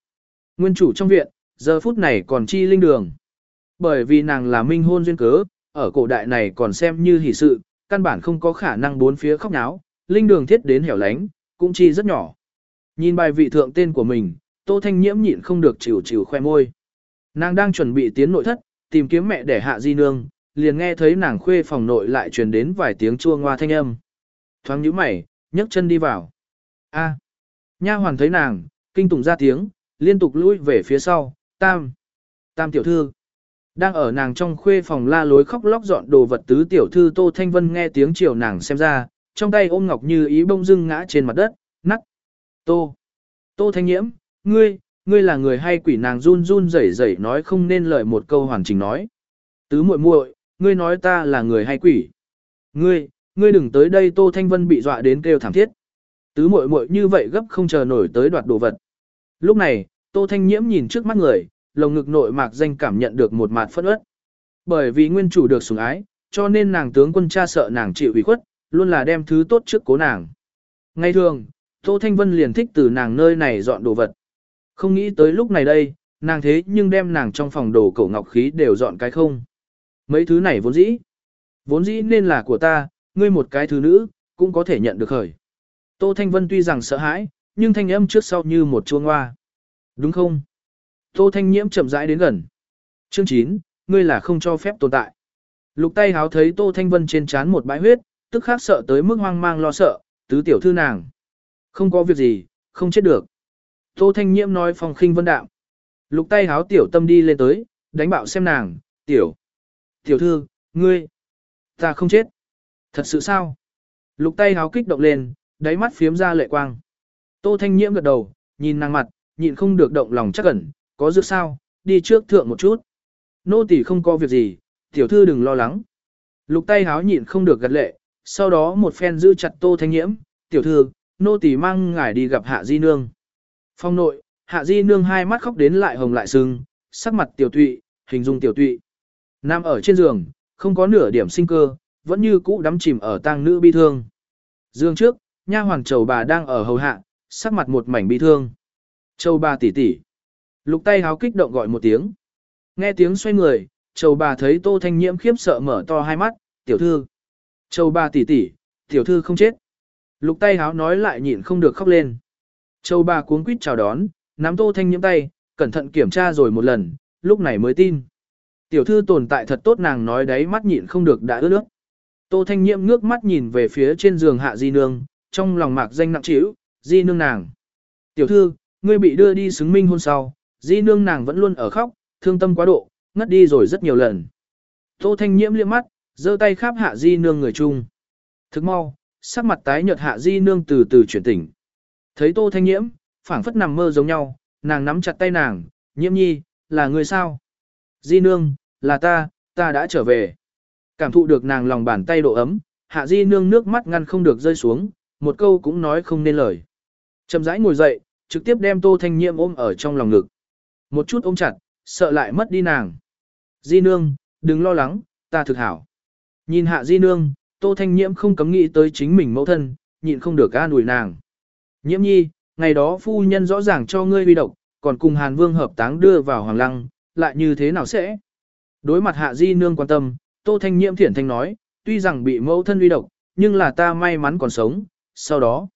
Nguyên chủ trong viện, giờ phút này còn chi linh đường. Bởi vì nàng là minh hôn duyên cớ, ở cổ đại này còn xem như hỷ sự, căn bản không có khả năng bốn phía khóc náo, linh đường thiết đến hẻo lánh, cũng chi rất nhỏ. Nhìn bài vị thượng tên của mình, Tô Thanh Nhiễm nhịn không được chịu chịu khoe môi. Nàng đang chuẩn bị tiến nội thất, tìm kiếm mẹ để hạ di nương, liền nghe thấy nàng khuê phòng nội lại truyền đến vài tiếng chua ngoa thanh âm. Thoáng nhíu mày, nhấc chân đi vào. A. Nha hoàn thấy nàng, kinh tủng ra tiếng, liên tục lui về phía sau, tam. Tam tiểu thư. Đang ở nàng trong khuê phòng la lối khóc lóc dọn đồ vật tứ tiểu thư Tô Thanh Vân nghe tiếng chiều nàng xem ra, trong tay ôm ngọc như ý bông dưng ngã trên mặt đất, nắc. Tô. Tô Thanh Nhiễm, ngươi, ngươi là người hay quỷ nàng run run rẩy rẩy nói không nên lời một câu hoàn chỉnh nói. Tứ muội muội, ngươi nói ta là người hay quỷ. Ngươi, ngươi đừng tới đây Tô Thanh Vân bị dọa đến kêu thảm thiết. Tứ muội muội như vậy gấp không chờ nổi tới đoạt đồ vật. Lúc này, Tô Thanh Nhiễm nhìn trước mắt người, lồng ngực nội mạc danh cảm nhận được một mạt phẫn uất. Bởi vì nguyên chủ được sủng ái, cho nên nàng tướng quân cha sợ nàng chịu ủy khuất, luôn là đem thứ tốt trước cố nàng. Ngay thường, Tô Thanh Vân liền thích từ nàng nơi này dọn đồ vật. Không nghĩ tới lúc này đây, nàng thế nhưng đem nàng trong phòng đồ cổ ngọc khí đều dọn cái không. Mấy thứ này vốn dĩ. Vốn dĩ nên là của ta, ngươi một cái thứ nữ, cũng có thể nhận được khởi. Tô Thanh Vân tuy rằng sợ hãi, nhưng thanh âm trước sau như một chuông hoa. Đúng không? Tô Thanh Nhiễm chậm rãi đến gần. Chương 9, ngươi là không cho phép tồn tại. Lục tay háo thấy Tô Thanh Vân trên trán một bãi huyết, tức khắc sợ tới mức hoang mang lo sợ, tứ tiểu thư nàng. Không có việc gì, không chết được. Tô Thanh Nhiễm nói phòng khinh vân đạm. Lục tay háo tiểu tâm đi lên tới, đánh bạo xem nàng, tiểu. Tiểu thư, ngươi. Ta không chết. Thật sự sao? Lục tay háo kích động lên, đáy mắt phiếm ra lệ quang. Tô Thanh Nhiễm gật đầu, nhìn nàng mặt, nhịn không được động lòng chắc ẩn, có dược sao, đi trước thượng một chút. Nô tỳ không có việc gì, tiểu thư đừng lo lắng. Lục tay háo nhịn không được gật lệ, sau đó một phen giữ chặt Tô Thanh Nhiễm, tiểu thư, nô tỳ mang ngài đi gặp Hạ Di Nương. Phong nội, Hạ Di Nương hai mắt khóc đến lại hồng lại sưng, sắc mặt tiểu tụy, hình dung tiểu tụy. Nằm ở trên giường, không có nửa điểm sinh cơ, vẫn như cũ đắm chìm ở tang nữ bi thương. Dương trước, nha hoàng chầu bà đang ở hầu hạ, sắc mặt một mảnh bi thương. Châu bà tỷ tỷ. Lục tay háo kích động gọi một tiếng. Nghe tiếng xoay người, châu bà thấy tô thanh nhiễm khiếp sợ mở to hai mắt, tiểu thư. Châu bà tỷ tỷ, tiểu thư không chết. Lục tay háo nói lại nhịn không được khóc lên. Châu bà cuống quýt chào đón, nắm tô thanh nhiễm tay, cẩn thận kiểm tra rồi một lần, lúc này mới tin. Tiểu thư tồn tại thật tốt nàng nói đấy mắt nhịn không được đã ướt nước. Tô thanh nhiễm ngước mắt nhìn về phía trên giường hạ di nương, trong lòng mạc danh nặng trĩu, di nương nàng. Tiểu thư, ngươi bị đưa đi xứng minh hôn sau, di nương nàng vẫn luôn ở khóc, thương tâm quá độ, ngất đi rồi rất nhiều lần. Tô thanh nhiễm liếc mắt, giơ tay khắp hạ di nương người chung. Thức mau, sắc mặt tái nhợt hạ di nương từ từ chuyển tỉnh. Thấy tô thanh nhiễm, phảng phất nằm mơ giống nhau, nàng nắm chặt tay nàng, nhiễm nhi, là người sao? Di nương, là ta, ta đã trở về. Cảm thụ được nàng lòng bàn tay độ ấm, hạ di nương nước mắt ngăn không được rơi xuống, một câu cũng nói không nên lời. Chậm rãi ngồi dậy, trực tiếp đem tô thanh nhiễm ôm ở trong lòng ngực. Một chút ôm chặt, sợ lại mất đi nàng. Di nương, đừng lo lắng, ta thực hảo. Nhìn hạ di nương, tô thanh nhiễm không cấm nghĩ tới chính mình mẫu thân, nhịn không được ga ủi nàng. Nhiễm nhi, ngày đó phu nhân rõ ràng cho ngươi huy độc, còn cùng Hàn Vương hợp táng đưa vào hoàng lăng, lại như thế nào sẽ? Đối mặt hạ di nương quan tâm, tô thanh nhiễm thiển thanh nói, tuy rằng bị mẫu thân huy độc, nhưng là ta may mắn còn sống, sau đó.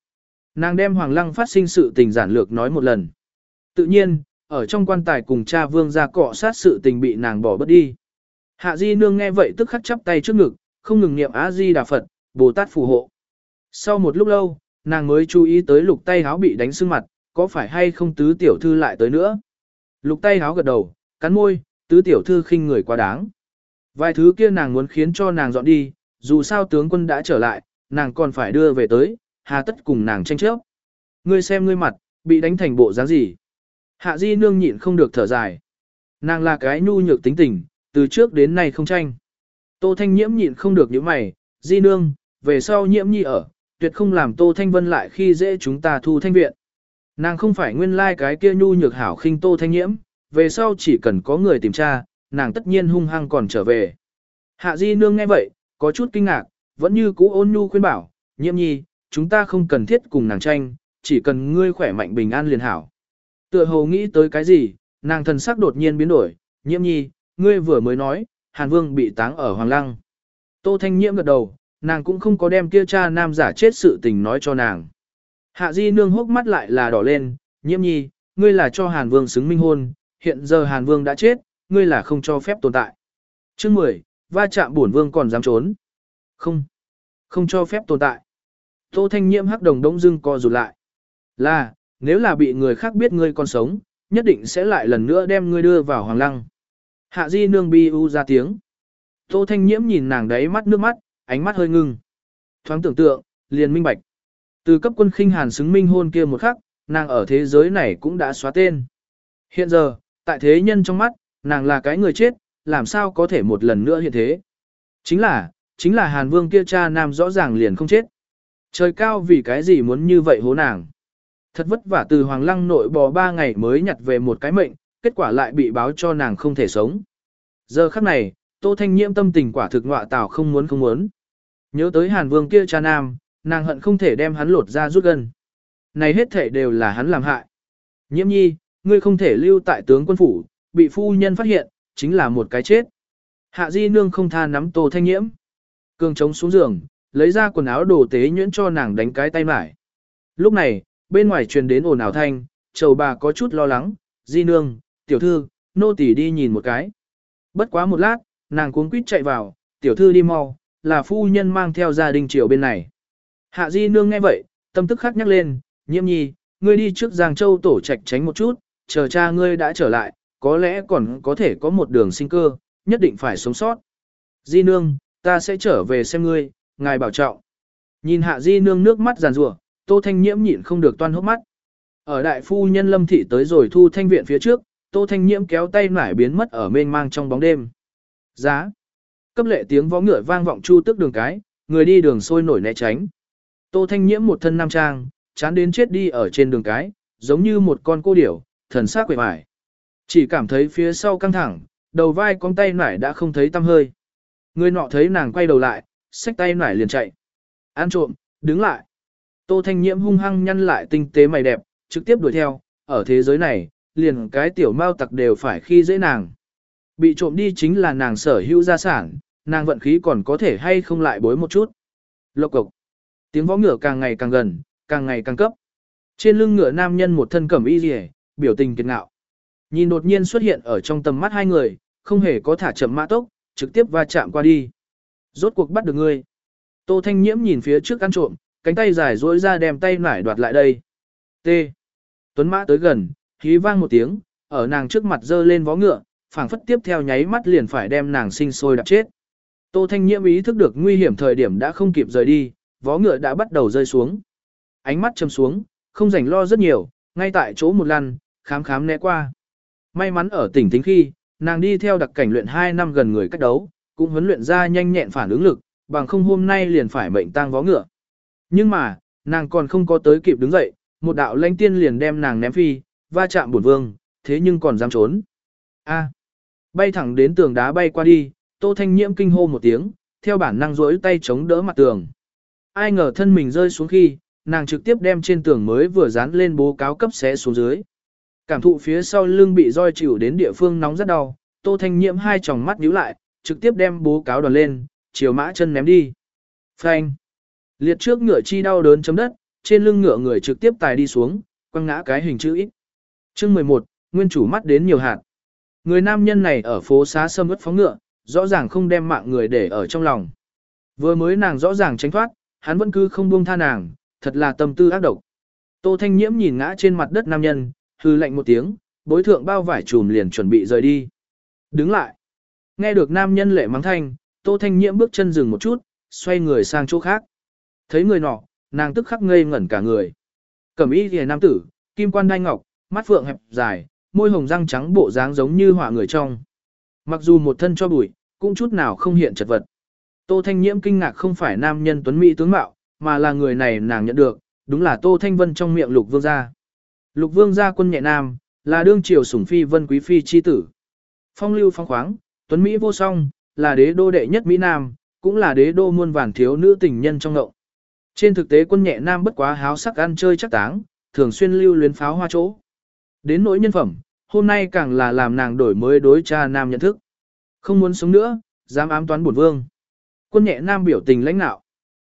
Nàng đem hoàng lăng phát sinh sự tình giản lược nói một lần. Tự nhiên, ở trong quan tài cùng cha vương ra cọ sát sự tình bị nàng bỏ bớt đi. Hạ di nương nghe vậy tức khắc chắp tay trước ngực, không ngừng niệm á di đà Phật, Bồ Tát phù hộ. Sau một lúc lâu, nàng mới chú ý tới lục tay háo bị đánh sưng mặt, có phải hay không tứ tiểu thư lại tới nữa. Lục tay háo gật đầu, cắn môi, tứ tiểu thư khinh người quá đáng. Vài thứ kia nàng muốn khiến cho nàng dọn đi, dù sao tướng quân đã trở lại, nàng còn phải đưa về tới, hà tất cùng nàng tranh chấp. Ngươi xem ngươi mặt, bị đánh thành bộ dáng gì. Hạ di nương nhịn không được thở dài. Nàng là cái nhu nhược tính tình, từ trước đến nay không tranh. Tô Thanh Nhiễm nhịn không được những mày, di nương, về sau nhiễm nhi ở, tuyệt không làm Tô Thanh Vân lại khi dễ chúng ta thu thanh viện. Nàng không phải nguyên lai like cái kia nhu nhược hảo khinh Tô Thanh Nhiễm, về sau chỉ cần có người tìm tra, nàng tất nhiên hung hăng còn trở về. Hạ di nương nghe vậy, có chút kinh ngạc, vẫn như cũ ôn nhu khuyên bảo, nhiễm nhi, chúng ta không cần thiết cùng nàng tranh, chỉ cần ngươi khỏe mạnh bình an liền hảo. Tựa hồ nghĩ tới cái gì, nàng thần sắc đột nhiên biến đổi, nhiễm nhi, ngươi vừa mới nói, Hàn Vương bị táng ở Hoàng Lăng. Tô Thanh Nhiễm gật đầu, nàng cũng không có đem kia cha nam giả chết sự tình nói cho nàng. Hạ Di nương hốc mắt lại là đỏ lên, nhiễm nhi, ngươi là cho Hàn Vương xứng minh hôn, hiện giờ Hàn Vương đã chết, ngươi là không cho phép tồn tại. Chương 10, va chạm bổn vương còn dám trốn. Không, không cho phép tồn tại. Tô Thanh Nhiễm hắc đồng đông dưng co rụt lại. Là, nếu là bị người khác biết ngươi còn sống, nhất định sẽ lại lần nữa đem ngươi đưa vào hoàng lăng. Hạ Di nương bi u ra tiếng. Tô Thanh Nhiễm nhìn nàng đấy mắt nước mắt, ánh mắt hơi ngưng. Thoáng tưởng tượng, liền minh bạch. Từ cấp quân khinh hàn xứng minh hôn kia một khắc, nàng ở thế giới này cũng đã xóa tên. Hiện giờ, tại thế nhân trong mắt, nàng là cái người chết, làm sao có thể một lần nữa hiện thế. Chính là, chính là Hàn Vương kia cha nam rõ ràng liền không chết. Trời cao vì cái gì muốn như vậy hố nàng. Thật vất vả từ Hoàng Lăng nội bò ba ngày mới nhặt về một cái mệnh, kết quả lại bị báo cho nàng không thể sống. Giờ khắc này, Tô Thanh Nhiễm tâm tình quả thực ngọa tào không muốn không muốn. Nhớ tới Hàn Vương kia cha nam, nàng hận không thể đem hắn lột ra rút gần Này hết thể đều là hắn làm hại. Nhiễm nhi, ngươi không thể lưu tại tướng quân phủ, bị phu nhân phát hiện, chính là một cái chết. Hạ di nương không tha nắm Tô Thanh Nhiễm. Cường trống xuống giường, lấy ra quần áo đồ tế nhuyễn cho nàng đánh cái tay mải. Lúc này, bên ngoài truyền đến ồn ào thanh, chầu bà có chút lo lắng, di nương, tiểu thư, nô tỳ đi nhìn một cái. Bất quá một lát, nàng cuống quýt chạy vào, tiểu thư đi mau, là phu nhân mang theo gia đình triều bên này. Hạ di nương nghe vậy, tâm tức khắc nhắc lên, nhiễm nhi, ngươi đi trước Giang Châu tổ trạch tránh một chút, chờ cha ngươi đã trở lại, có lẽ còn có thể có một đường sinh cơ, nhất định phải sống sót. Di nương, ta sẽ trở về xem ngươi, ngài bảo trọng. Nhìn hạ di nương nước mắt giàn rủa Tô Thanh Nhiễm nhịn không được toan hốc mắt. Ở đại phu nhân lâm thị tới rồi thu thanh viện phía trước, Tô Thanh Nhiễm kéo tay nải biến mất ở mênh mang trong bóng đêm. Giá. Cấp lệ tiếng vó ngựa vang vọng chu tức đường cái, người đi đường sôi nổi né tránh. Tô Thanh Nhiễm một thân nam trang, chán đến chết đi ở trên đường cái, giống như một con cô điểu, thần sắc quệ mải. Chỉ cảm thấy phía sau căng thẳng, đầu vai con tay nải đã không thấy tăm hơi. Người nọ thấy nàng quay đầu lại, xách tay nải liền chạy. An trộm, đứng lại. Tô Thanh Nhiễm hung hăng nhăn lại tinh tế mày đẹp, trực tiếp đuổi theo, ở thế giới này, liền cái tiểu mao tặc đều phải khi dễ nàng. Bị trộm đi chính là nàng sở hữu gia sản, nàng vận khí còn có thể hay không lại bối một chút. Lộc cục. Tiếng võ ngựa càng ngày càng gần, càng ngày càng cấp. Trên lưng ngựa nam nhân một thân cẩm y rìa, biểu tình kiệt ngạo. Nhìn đột nhiên xuất hiện ở trong tầm mắt hai người, không hề có thả chậm mã tốc, trực tiếp va chạm qua đi. Rốt cuộc bắt được ngươi. Tô Thanh Nhiễm nhìn phía trước ăn trộm, cánh tay dài duỗi ra đem tay nải đoạt lại đây. T. Tuấn mã tới gần, khí vang một tiếng, ở nàng trước mặt dơ lên vó ngựa, phảng phất tiếp theo nháy mắt liền phải đem nàng sinh sôi đạp chết. Tô Thanh Nhiễm ý thức được nguy hiểm thời điểm đã không kịp rời đi, vó ngựa đã bắt đầu rơi xuống. Ánh mắt chầm xuống, không rảnh lo rất nhiều, ngay tại chỗ một lần, khám khám né qua. May mắn ở tỉnh tính khi, nàng đi theo đặc cảnh luyện 2 năm gần người cách đấu, cũng huấn luyện ra nhanh nhẹn phản ứng lực, bằng không hôm nay liền phải mệnh tang vó ngựa. Nhưng mà, nàng còn không có tới kịp đứng dậy, một đạo lãnh tiên liền đem nàng ném phi, va chạm bổn vương, thế nhưng còn dám trốn. A. bay thẳng đến tường đá bay qua đi, Tô Thanh Nhiễm kinh hô một tiếng, theo bản năng rỗi tay chống đỡ mặt tường. Ai ngờ thân mình rơi xuống khi, nàng trực tiếp đem trên tường mới vừa dán lên bố cáo cấp xé xuống dưới. Cảm thụ phía sau lưng bị roi chịu đến địa phương nóng rất đau, Tô Thanh Nhiễm hai tròng mắt nhíu lại, trực tiếp đem bố cáo đòn lên, chiều mã chân ném đi. Phanh. Liệt trước ngựa chi đau đớn chấm đất, trên lưng ngựa người trực tiếp tài đi xuống, quăng ngã cái hình chữ ít. Chương 11, nguyên chủ mắt đến nhiều hạt. Người nam nhân này ở phố xá sâm ướt phóng ngựa, rõ ràng không đem mạng người để ở trong lòng. Vừa mới nàng rõ ràng tránh thoát, hắn vẫn cứ không buông tha nàng, thật là tâm tư ác độc. Tô Thanh Nhiễm nhìn ngã trên mặt đất nam nhân, hư lạnh một tiếng, bối thượng bao vải trùm liền chuẩn bị rời đi. Đứng lại. Nghe được nam nhân lệ mắng thanh, Tô Thanh Nhiễm bước chân dừng một chút, xoay người sang chỗ khác. Thấy người nọ, nàng tức khắc ngây ngẩn cả người. Cẩm y liễu nam tử, kim quan đai ngọc, mắt phượng hẹp dài, môi hồng răng trắng bộ dáng giống như họa người trong. Mặc dù một thân cho bụi, cũng chút nào không hiện chật vật. Tô Thanh Nhiễm kinh ngạc không phải nam nhân tuấn mỹ tướng mạo, mà là người này nàng nhận được, đúng là Tô Thanh Vân trong miệng Lục Vương gia. Lục Vương gia quân nhẹ nam, là đương triều sủng phi Vân quý phi chi tử. Phong lưu phong khoáng, tuấn mỹ vô song, là đế đô đệ nhất mỹ nam, cũng là đế đô muôn vàn thiếu nữ tình nhân trong ngộng. Trên thực tế quân nhẹ nam bất quá háo sắc ăn chơi chắc táng, thường xuyên lưu luyến pháo hoa chỗ. Đến nỗi nhân phẩm, hôm nay càng là làm nàng đổi mới đối cha nam nhận thức. Không muốn sống nữa, dám ám toán bổn vương. Quân nhẹ nam biểu tình lãnh nạo.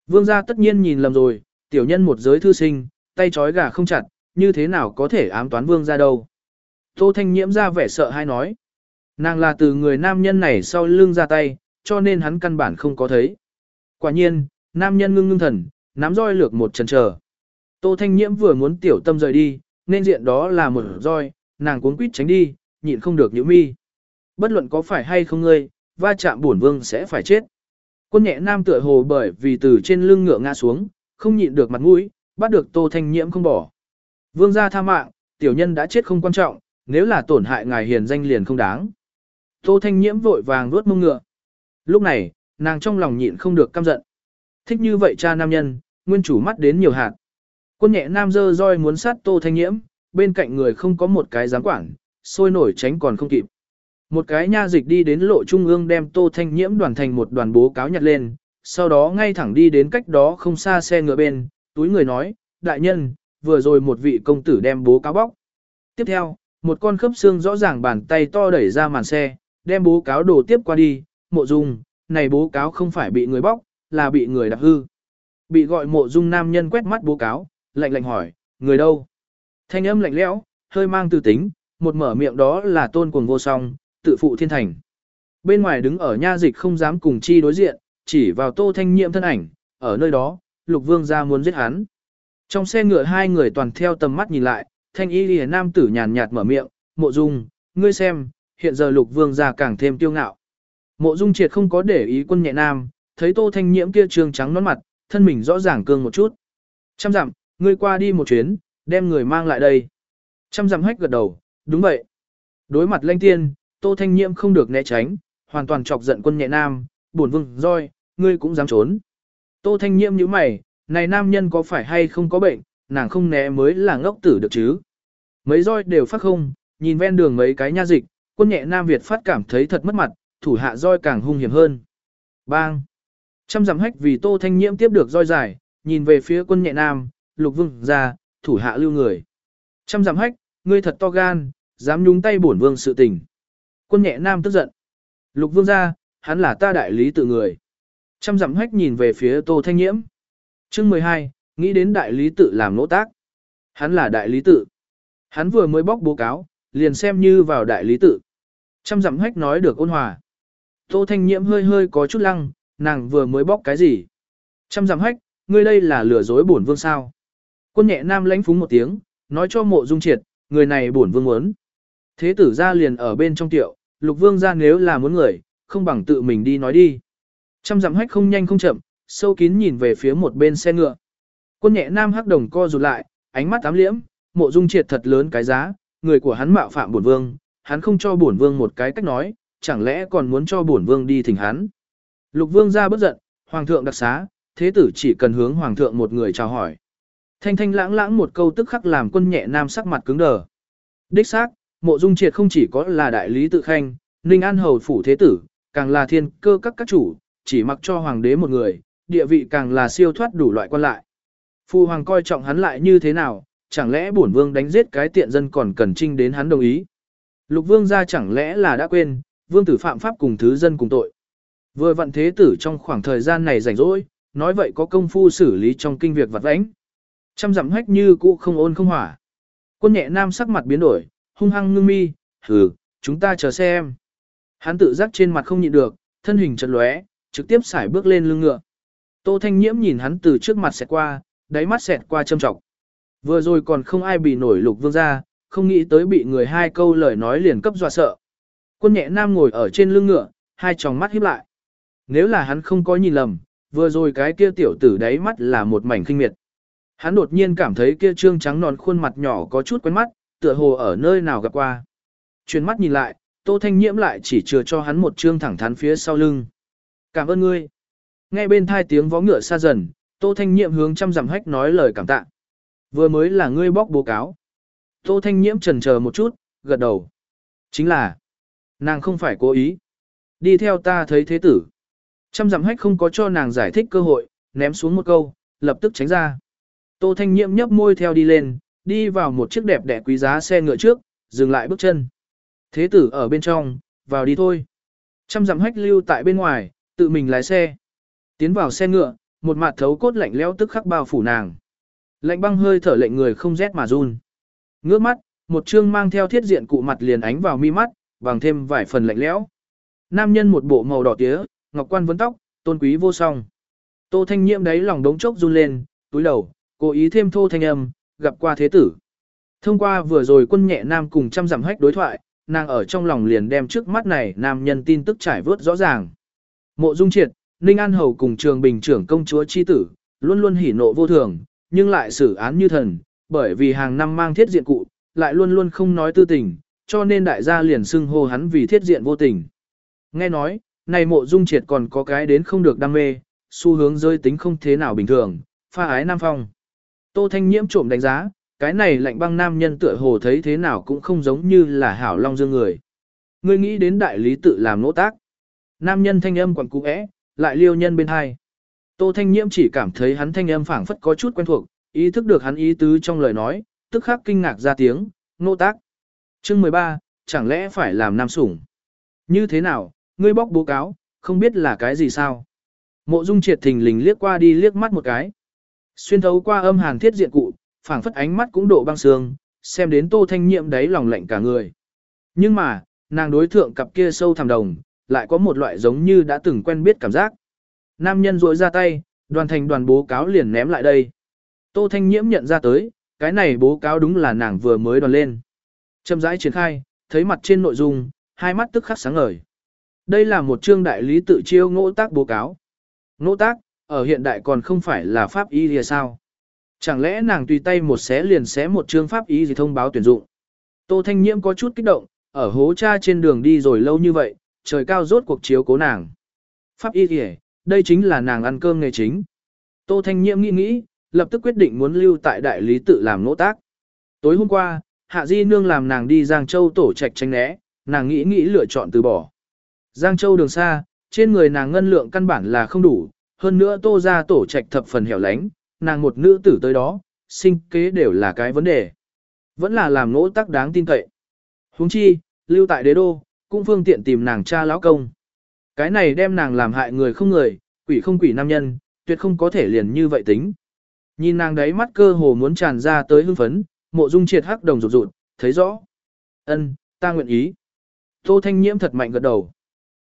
Vương gia tất nhiên nhìn lầm rồi, tiểu nhân một giới thư sinh, tay trói gà không chặt, như thế nào có thể ám toán vương gia đâu. Tô Thanh Nhiễm ra vẻ sợ hay nói. Nàng là từ người nam nhân này sau lưng ra tay, cho nên hắn căn bản không có thấy. Quả nhiên, nam nhân ngưng ngưng thần, nắm roi lược một chân chờ. Tô Thanh Nhiễm vừa muốn tiểu tâm rời đi, nên diện đó là một roi, nàng cuốn quýt tránh đi, nhịn không được nhíu mi. Bất luận có phải hay không ngươi, va chạm bổn vương sẽ phải chết. Quân nhẹ nam tựa hồ bởi vì từ trên lưng ngựa ngã xuống, không nhịn được mặt mũi, bắt được Tô Thanh Nhiễm không bỏ. Vương gia tha mạng, tiểu nhân đã chết không quan trọng, nếu là tổn hại ngài hiền danh liền không đáng. Tô Thanh Nhiễm vội vàng vuốt mông ngựa. Lúc này, nàng trong lòng nhịn không được căm giận. Thích như vậy cha nam nhân, nguyên chủ mắt đến nhiều hạt. Quân nhẹ nam dơ roi muốn sát Tô Thanh Nhiễm, bên cạnh người không có một cái dám quản, sôi nổi tránh còn không kịp. Một cái nha dịch đi đến lộ trung ương đem Tô Thanh Nhiễm đoàn thành một đoàn bố cáo nhặt lên, sau đó ngay thẳng đi đến cách đó không xa xe ngựa bên, túi người nói, đại nhân, vừa rồi một vị công tử đem bố cáo bóc. Tiếp theo, một con khớp xương rõ ràng bàn tay to đẩy ra màn xe, đem bố cáo đổ tiếp qua đi, mộ dung, này bố cáo không phải bị người bóc, là bị người đạp hư. Bị gọi mộ dung nam nhân quét mắt bố cáo, lạnh lạnh hỏi, người đâu? Thanh âm lạnh lẽo, hơi mang tư tính, một mở miệng đó là tôn cuồng vô song, tự phụ thiên thành. Bên ngoài đứng ở nha dịch không dám cùng chi đối diện, chỉ vào tô thanh nhiệm thân ảnh, ở nơi đó, lục vương ra muốn giết hắn. Trong xe ngựa hai người toàn theo tầm mắt nhìn lại, thanh y lìa nam tử nhàn nhạt mở miệng, mộ dung, ngươi xem, hiện giờ lục vương ra càng thêm tiêu ngạo. Mộ dung triệt không có để ý quân nhẹ nam, thấy tô thanh nhiễm kia trương trắng nón mặt, thân mình rõ ràng cương một chút. Trăm dặm, ngươi qua đi một chuyến, đem người mang lại đây. Trăm dặm hách gật đầu, đúng vậy. Đối mặt lãnh tiên, tô thanh nhiễm không được né tránh, hoàn toàn chọc giận quân nhẹ nam, buồn vương, roi, ngươi cũng dám trốn. Tô thanh nhiễm như mày, này nam nhân có phải hay không có bệnh, nàng không né mới là ngốc tử được chứ. Mấy roi đều phát không, nhìn ven đường mấy cái nha dịch, quân nhẹ nam Việt phát cảm thấy thật mất mặt, thủ hạ roi càng hung hiểm hơn. Bang! Trăm dặm hách vì tô thanh nhiễm tiếp được roi dài, nhìn về phía quân nhẹ nam, lục vương ra, thủ hạ lưu người. Trăm dặm hách, ngươi thật to gan, dám nhúng tay bổn vương sự tình. Quân nhẹ nam tức giận. Lục vương ra, hắn là ta đại lý tự người. Trăm dặm hách nhìn về phía tô thanh nhiễm. chương 12, nghĩ đến đại lý tự làm nỗ tác. Hắn là đại lý tự. Hắn vừa mới bóc bố cáo, liền xem như vào đại lý tự. Trăm dặm hách nói được ôn hòa. Tô thanh nhiễm hơi hơi có chút lăng, nàng vừa mới bóc cái gì. Trăm dặm hách, ngươi đây là lừa dối bổn vương sao. Quân nhẹ nam lãnh phúng một tiếng, nói cho mộ dung triệt, người này bổn vương muốn. Thế tử ra liền ở bên trong tiệu, lục vương ra nếu là muốn người, không bằng tự mình đi nói đi. Trăm dặm hách không nhanh không chậm, sâu kín nhìn về phía một bên xe ngựa. Quân nhẹ nam hắc đồng co rụt lại, ánh mắt tám liễm, mộ dung triệt thật lớn cái giá, người của hắn mạo phạm bổn vương, hắn không cho bổn vương một cái cách nói, chẳng lẽ còn muốn cho bổn vương đi thỉnh hắn. Lục vương ra bất giận, hoàng thượng đặc xá, thế tử chỉ cần hướng hoàng thượng một người chào hỏi. Thanh thanh lãng lãng một câu tức khắc làm quân nhẹ nam sắc mặt cứng đờ. Đích xác, mộ dung triệt không chỉ có là đại lý tự khanh, ninh an hầu phủ thế tử, càng là thiên cơ các các chủ, chỉ mặc cho hoàng đế một người, địa vị càng là siêu thoát đủ loại quan lại. Phu hoàng coi trọng hắn lại như thế nào, chẳng lẽ bổn vương đánh giết cái tiện dân còn cần trinh đến hắn đồng ý. Lục vương ra chẳng lẽ là đã quên, vương tử phạm pháp cùng thứ dân cùng tội. Vừa vận thế tử trong khoảng thời gian này rảnh rỗi, nói vậy có công phu xử lý trong kinh việc vặt vãnh. Trăm dặm hách như cũ không ôn không hỏa. Quân nhẹ nam sắc mặt biến đổi, hung hăng ngưng mi, hừ, chúng ta chờ xem. Hắn tự giác trên mặt không nhịn được, thân hình chật lóe, trực tiếp xải bước lên lưng ngựa. Tô Thanh Nhiễm nhìn hắn từ trước mặt xẹt qua, đáy mắt xẹt qua châm trọng. Vừa rồi còn không ai bị nổi lục vương ra, không nghĩ tới bị người hai câu lời nói liền cấp dọa sợ. Quân nhẹ nam ngồi ở trên lưng ngựa, hai tròng mắt híp lại. Nếu là hắn không có nhìn lầm, vừa rồi cái kia tiểu tử đáy mắt là một mảnh kinh miệt. Hắn đột nhiên cảm thấy kia trương trắng nón khuôn mặt nhỏ có chút quen mắt, tựa hồ ở nơi nào gặp qua. Chuyển mắt nhìn lại, Tô Thanh Nhiễm lại chỉ chừa cho hắn một trương thẳng thắn phía sau lưng. Cảm ơn ngươi. Nghe bên thai tiếng vó ngựa xa dần, Tô Thanh Nhiễm hướng chăm dặm hách nói lời cảm tạ. Vừa mới là ngươi bóc bố cáo. Tô Thanh Nhiễm trần chờ một chút, gật đầu. Chính là, nàng không phải cố ý. Đi theo ta thấy thế tử. Chăm dặm hách không có cho nàng giải thích cơ hội, ném xuống một câu, lập tức tránh ra. Tô Thanh Nhiễm nhấp môi theo đi lên, đi vào một chiếc đẹp đẽ quý giá xe ngựa trước, dừng lại bước chân. Thế tử ở bên trong, vào đi thôi. Trăm dặm hách lưu tại bên ngoài, tự mình lái xe. Tiến vào xe ngựa, một mặt thấu cốt lạnh lẽo tức khắc bao phủ nàng. Lạnh băng hơi thở lệnh người không rét mà run. Ngước mắt, một chương mang theo thiết diện cụ mặt liền ánh vào mi mắt, bằng thêm vài phần lạnh lẽo. Nam nhân một bộ màu đỏ tía, ngọc quan vấn tóc, tôn quý vô song. Tô Thanh Nhiễm đấy lòng đống chốc run lên, túi đầu, cố ý thêm thô thanh âm, gặp qua thế tử. Thông qua vừa rồi quân nhẹ nam cùng trăm dặm hách đối thoại, nàng ở trong lòng liền đem trước mắt này nam nhân tin tức trải vớt rõ ràng. Mộ Dung Triệt, Ninh An Hầu cùng trường bình trưởng công chúa chi tử, luôn luôn hỉ nộ vô thường, nhưng lại xử án như thần, bởi vì hàng năm mang thiết diện cụ, lại luôn luôn không nói tư tình, cho nên đại gia liền xưng hô hắn vì thiết diện vô tình. Nghe nói, này mộ dung triệt còn có cái đến không được đam mê, xu hướng rơi tính không thế nào bình thường, pha ái nam phong. Tô Thanh Nhiễm trộm đánh giá, cái này lạnh băng nam nhân tựa hồ thấy thế nào cũng không giống như là hảo long dương người. Ngươi nghĩ đến đại lý tự làm nỗ tác. Nam nhân thanh âm quẳng cú ẽ, lại liêu nhân bên hai. Tô Thanh Nhiễm chỉ cảm thấy hắn thanh âm phảng phất có chút quen thuộc, ý thức được hắn ý tứ trong lời nói, tức khắc kinh ngạc ra tiếng, nỗ tác. Chương 13, chẳng lẽ phải làm nam sủng? Như thế nào, ngươi bóc bố cáo, không biết là cái gì sao? Mộ Dung Triệt thình lình liếc qua đi liếc mắt một cái. Xuyên thấu qua âm hàn thiết diện cụ, phảng phất ánh mắt cũng độ băng sương, xem đến Tô Thanh Nhiệm đấy lòng lạnh cả người. Nhưng mà, nàng đối thượng cặp kia sâu thẳm đồng, lại có một loại giống như đã từng quen biết cảm giác. Nam nhân rỗi ra tay, đoàn thành đoàn bố cáo liền ném lại đây. Tô Thanh Nhiễm nhận ra tới, cái này bố cáo đúng là nàng vừa mới đoàn lên. Châm rãi triển khai, thấy mặt trên nội dung, hai mắt tức khắc sáng ngời. Đây là một chương đại lý tự chiêu ngỗ tác bố cáo. Ngỗ tác, ở hiện đại còn không phải là pháp y thì sao? Chẳng lẽ nàng tùy tay một xé liền xé một chương pháp y gì thông báo tuyển dụng? Tô Thanh Nhiễm có chút kích động, ở hố cha trên đường đi rồi lâu như vậy, trời cao rốt cuộc chiếu cố nàng. Pháp y thì, đây chính là nàng ăn cơm nghề chính. Tô Thanh Nhiễm nghĩ nghĩ, lập tức quyết định muốn lưu tại đại lý tự làm nỗ tác. Tối hôm qua, Hạ Di Nương làm nàng đi Giang Châu tổ trạch tranh né, nàng nghĩ nghĩ lựa chọn từ bỏ. Giang Châu đường xa, trên người nàng ngân lượng căn bản là không đủ, hơn nữa tô ra tổ trạch thập phần hẻo lánh, nàng một nữ tử tới đó, sinh kế đều là cái vấn đề. Vẫn là làm nỗ tác đáng tin cậy. huống chi, lưu tại đế đô, cũng phương tiện tìm nàng cha lão công. Cái này đem nàng làm hại người không người, quỷ không quỷ nam nhân, tuyệt không có thể liền như vậy tính. Nhìn nàng đấy mắt cơ hồ muốn tràn ra tới hưng phấn, mộ dung triệt hắc đồng rụt rụt, thấy rõ. ân ta nguyện ý. Tô Thanh Nhiễm thật mạnh gật đầu.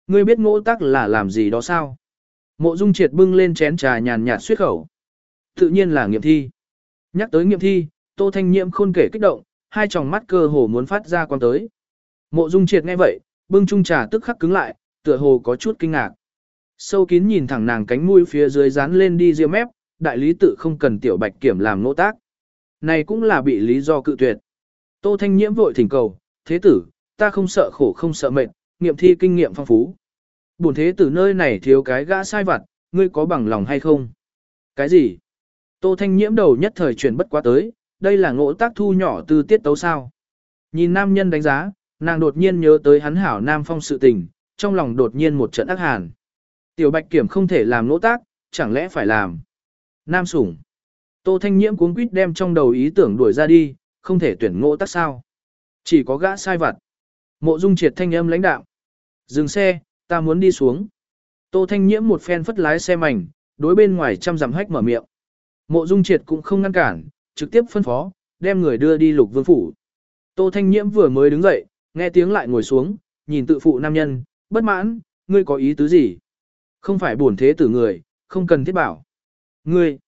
Ngươi biết ngỗ tắc là làm gì đó sao? Mộ dung triệt bưng lên chén trà nhàn nhạt suyết khẩu. Tự nhiên là nghiệm thi. Nhắc tới nghiệm thi, Tô Thanh Nhiễm khôn kể kích động, hai tròng mắt cơ hồ muốn phát ra quan tới. Mộ dung triệt nghe vậy, bưng chung trà tức khắc cứng lại, tựa hồ có chút kinh ngạc. Sâu kín nhìn thẳng nàng cánh mũi phía dưới dán lên đi riêng mép, đại lý tự không cần tiểu bạch kiểm làm nỗ tác. Này cũng là bị lý do cự tuyệt. Tô Thanh Nhiễm vội thỉnh cầu, thế tử, ta không sợ khổ không sợ mệt, nghiệm thi kinh nghiệm phong phú. Bổn thế tử nơi này thiếu cái gã sai vặt, ngươi có bằng lòng hay không? Cái gì? Tô Thanh Nhiễm đầu nhất thời chuyển bất quá tới, đây là ngộ tác thu nhỏ từ tiết tấu sao. Nhìn nam nhân đánh giá, nàng đột nhiên nhớ tới hắn hảo nam phong sự tình, trong lòng đột nhiên một trận ác hàn. Tiểu bạch kiểm không thể làm ngộ tác, chẳng lẽ phải làm? Nam sủng. Tô Thanh Nhiễm cuốn quýt đem trong đầu ý tưởng đuổi ra đi, không thể tuyển ngộ tác sao. Chỉ có gã sai vặt. Mộ dung triệt thanh âm lãnh đạo. Dừng xe, ta muốn đi xuống. Tô Thanh Nhiễm một phen phất lái xe mảnh, đối bên ngoài chăm dặm hách mở miệng. Mộ dung triệt cũng không ngăn cản, trực tiếp phân phó, đem người đưa đi lục vương phủ. Tô Thanh Nhiễm vừa mới đứng dậy, nghe tiếng lại ngồi xuống, nhìn tự phụ nam nhân, bất mãn, ngươi có ý tứ gì? Không phải buồn thế tử người, không cần thiết bảo. Ngươi,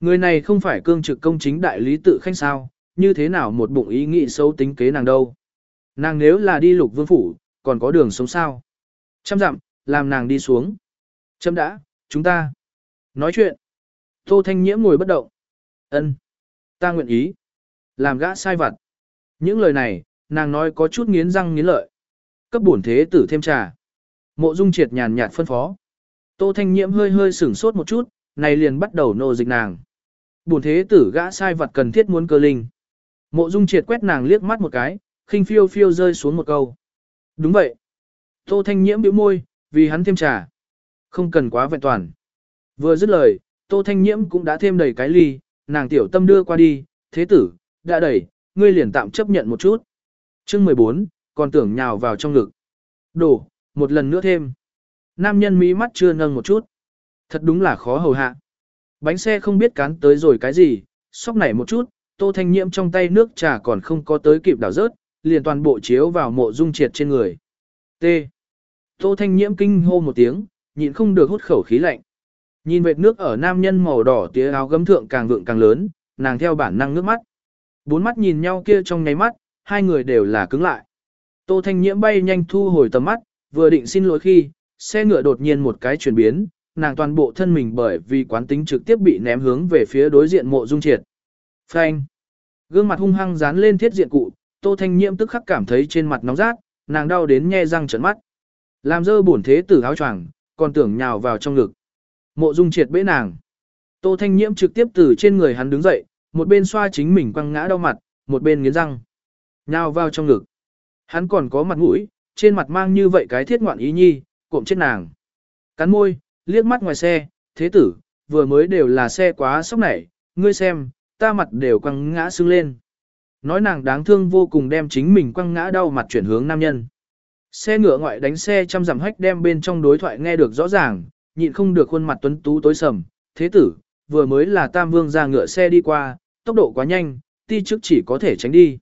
người này không phải cương trực công chính đại lý tự khanh sao, như thế nào một bụng ý nghĩ xấu tính kế nàng đâu. Nàng nếu là đi lục vương phủ, còn có đường sống sao. Chăm dặm, làm nàng đi xuống. Châm đã, chúng ta. Nói chuyện. Tô Thanh Nhiễm ngồi bất động. ân Ta nguyện ý. Làm gã sai vặt. Những lời này, nàng nói có chút nghiến răng nghiến lợi. Cấp bổn thế tử thêm trà. Mộ Dung Triệt nhàn nhạt phân phó. Tô Thanh Nhiễm hơi hơi sửng sốt một chút, này liền bắt đầu nô dịch nàng. Bổn thế tử gã sai vật cần thiết muốn cơ linh. Mộ Dung Triệt quét nàng liếc mắt một cái, khinh phiêu phiêu rơi xuống một câu. Đúng vậy. Tô Thanh Nhiễm bĩu môi, vì hắn thêm trà. Không cần quá vẹn toàn. Vừa dứt lời, Tô Thanh Nhiễm cũng đã thêm đầy cái ly, nàng tiểu tâm đưa qua đi, thế tử, đã đẩy, ngươi liền tạm chấp nhận một chút. chương 14, còn tưởng nhào vào trong ngực. Đổ, một lần nữa thêm. Nam nhân mỹ mắt chưa nâng một chút. Thật đúng là khó hầu hạ. Bánh xe không biết cán tới rồi cái gì, sóc nảy một chút, Tô Thanh Nhiễm trong tay nước trà còn không có tới kịp đảo rớt, liền toàn bộ chiếu vào mộ dung triệt trên người. T. Tô Thanh Nhiễm kinh hô một tiếng, nhịn không được hút khẩu khí lạnh. Nhìn vệt nước ở nam nhân màu đỏ tía áo gấm thượng càng vượng càng lớn, nàng theo bản năng nước mắt. Bốn mắt nhìn nhau kia trong nháy mắt, hai người đều là cứng lại. Tô Thanh Nhiễm bay nhanh thu hồi tầm mắt, vừa định xin lỗi khi, xe ngựa đột nhiên một cái chuyển biến, nàng toàn bộ thân mình bởi vì quán tính trực tiếp bị ném hướng về phía đối diện mộ dung triệt. Phanh! Gương mặt hung hăng dán lên thiết diện cụ, Tô Thanh Nhiễm tức khắc cảm thấy trên mặt nóng rát, nàng đau đến nhe răng trợn mắt. Làm dơ bổn thế tử áo choàng, còn tưởng nhào vào trong ngực. Mộ Dung Triệt bế nàng. Tô Thanh Nhiễm trực tiếp từ trên người hắn đứng dậy, một bên xoa chính mình quăng ngã đau mặt, một bên nghiến răng. Nhào vào trong ngực. Hắn còn có mặt mũi, trên mặt mang như vậy cái thiết ngoạn ý nhi, cụm chết nàng. Cắn môi, liếc mắt ngoài xe, thế tử, vừa mới đều là xe quá sốc nảy, ngươi xem, ta mặt đều quăng ngã sưng lên. Nói nàng đáng thương vô cùng đem chính mình quăng ngã đau mặt chuyển hướng nam nhân. Xe ngựa ngoại đánh xe trăm dặm hách đem bên trong đối thoại nghe được rõ ràng, nhịn không được khuôn mặt tuấn tú tối sầm. Thế tử, vừa mới là tam vương ra ngựa xe đi qua, tốc độ quá nhanh, ti trước chỉ có thể tránh đi.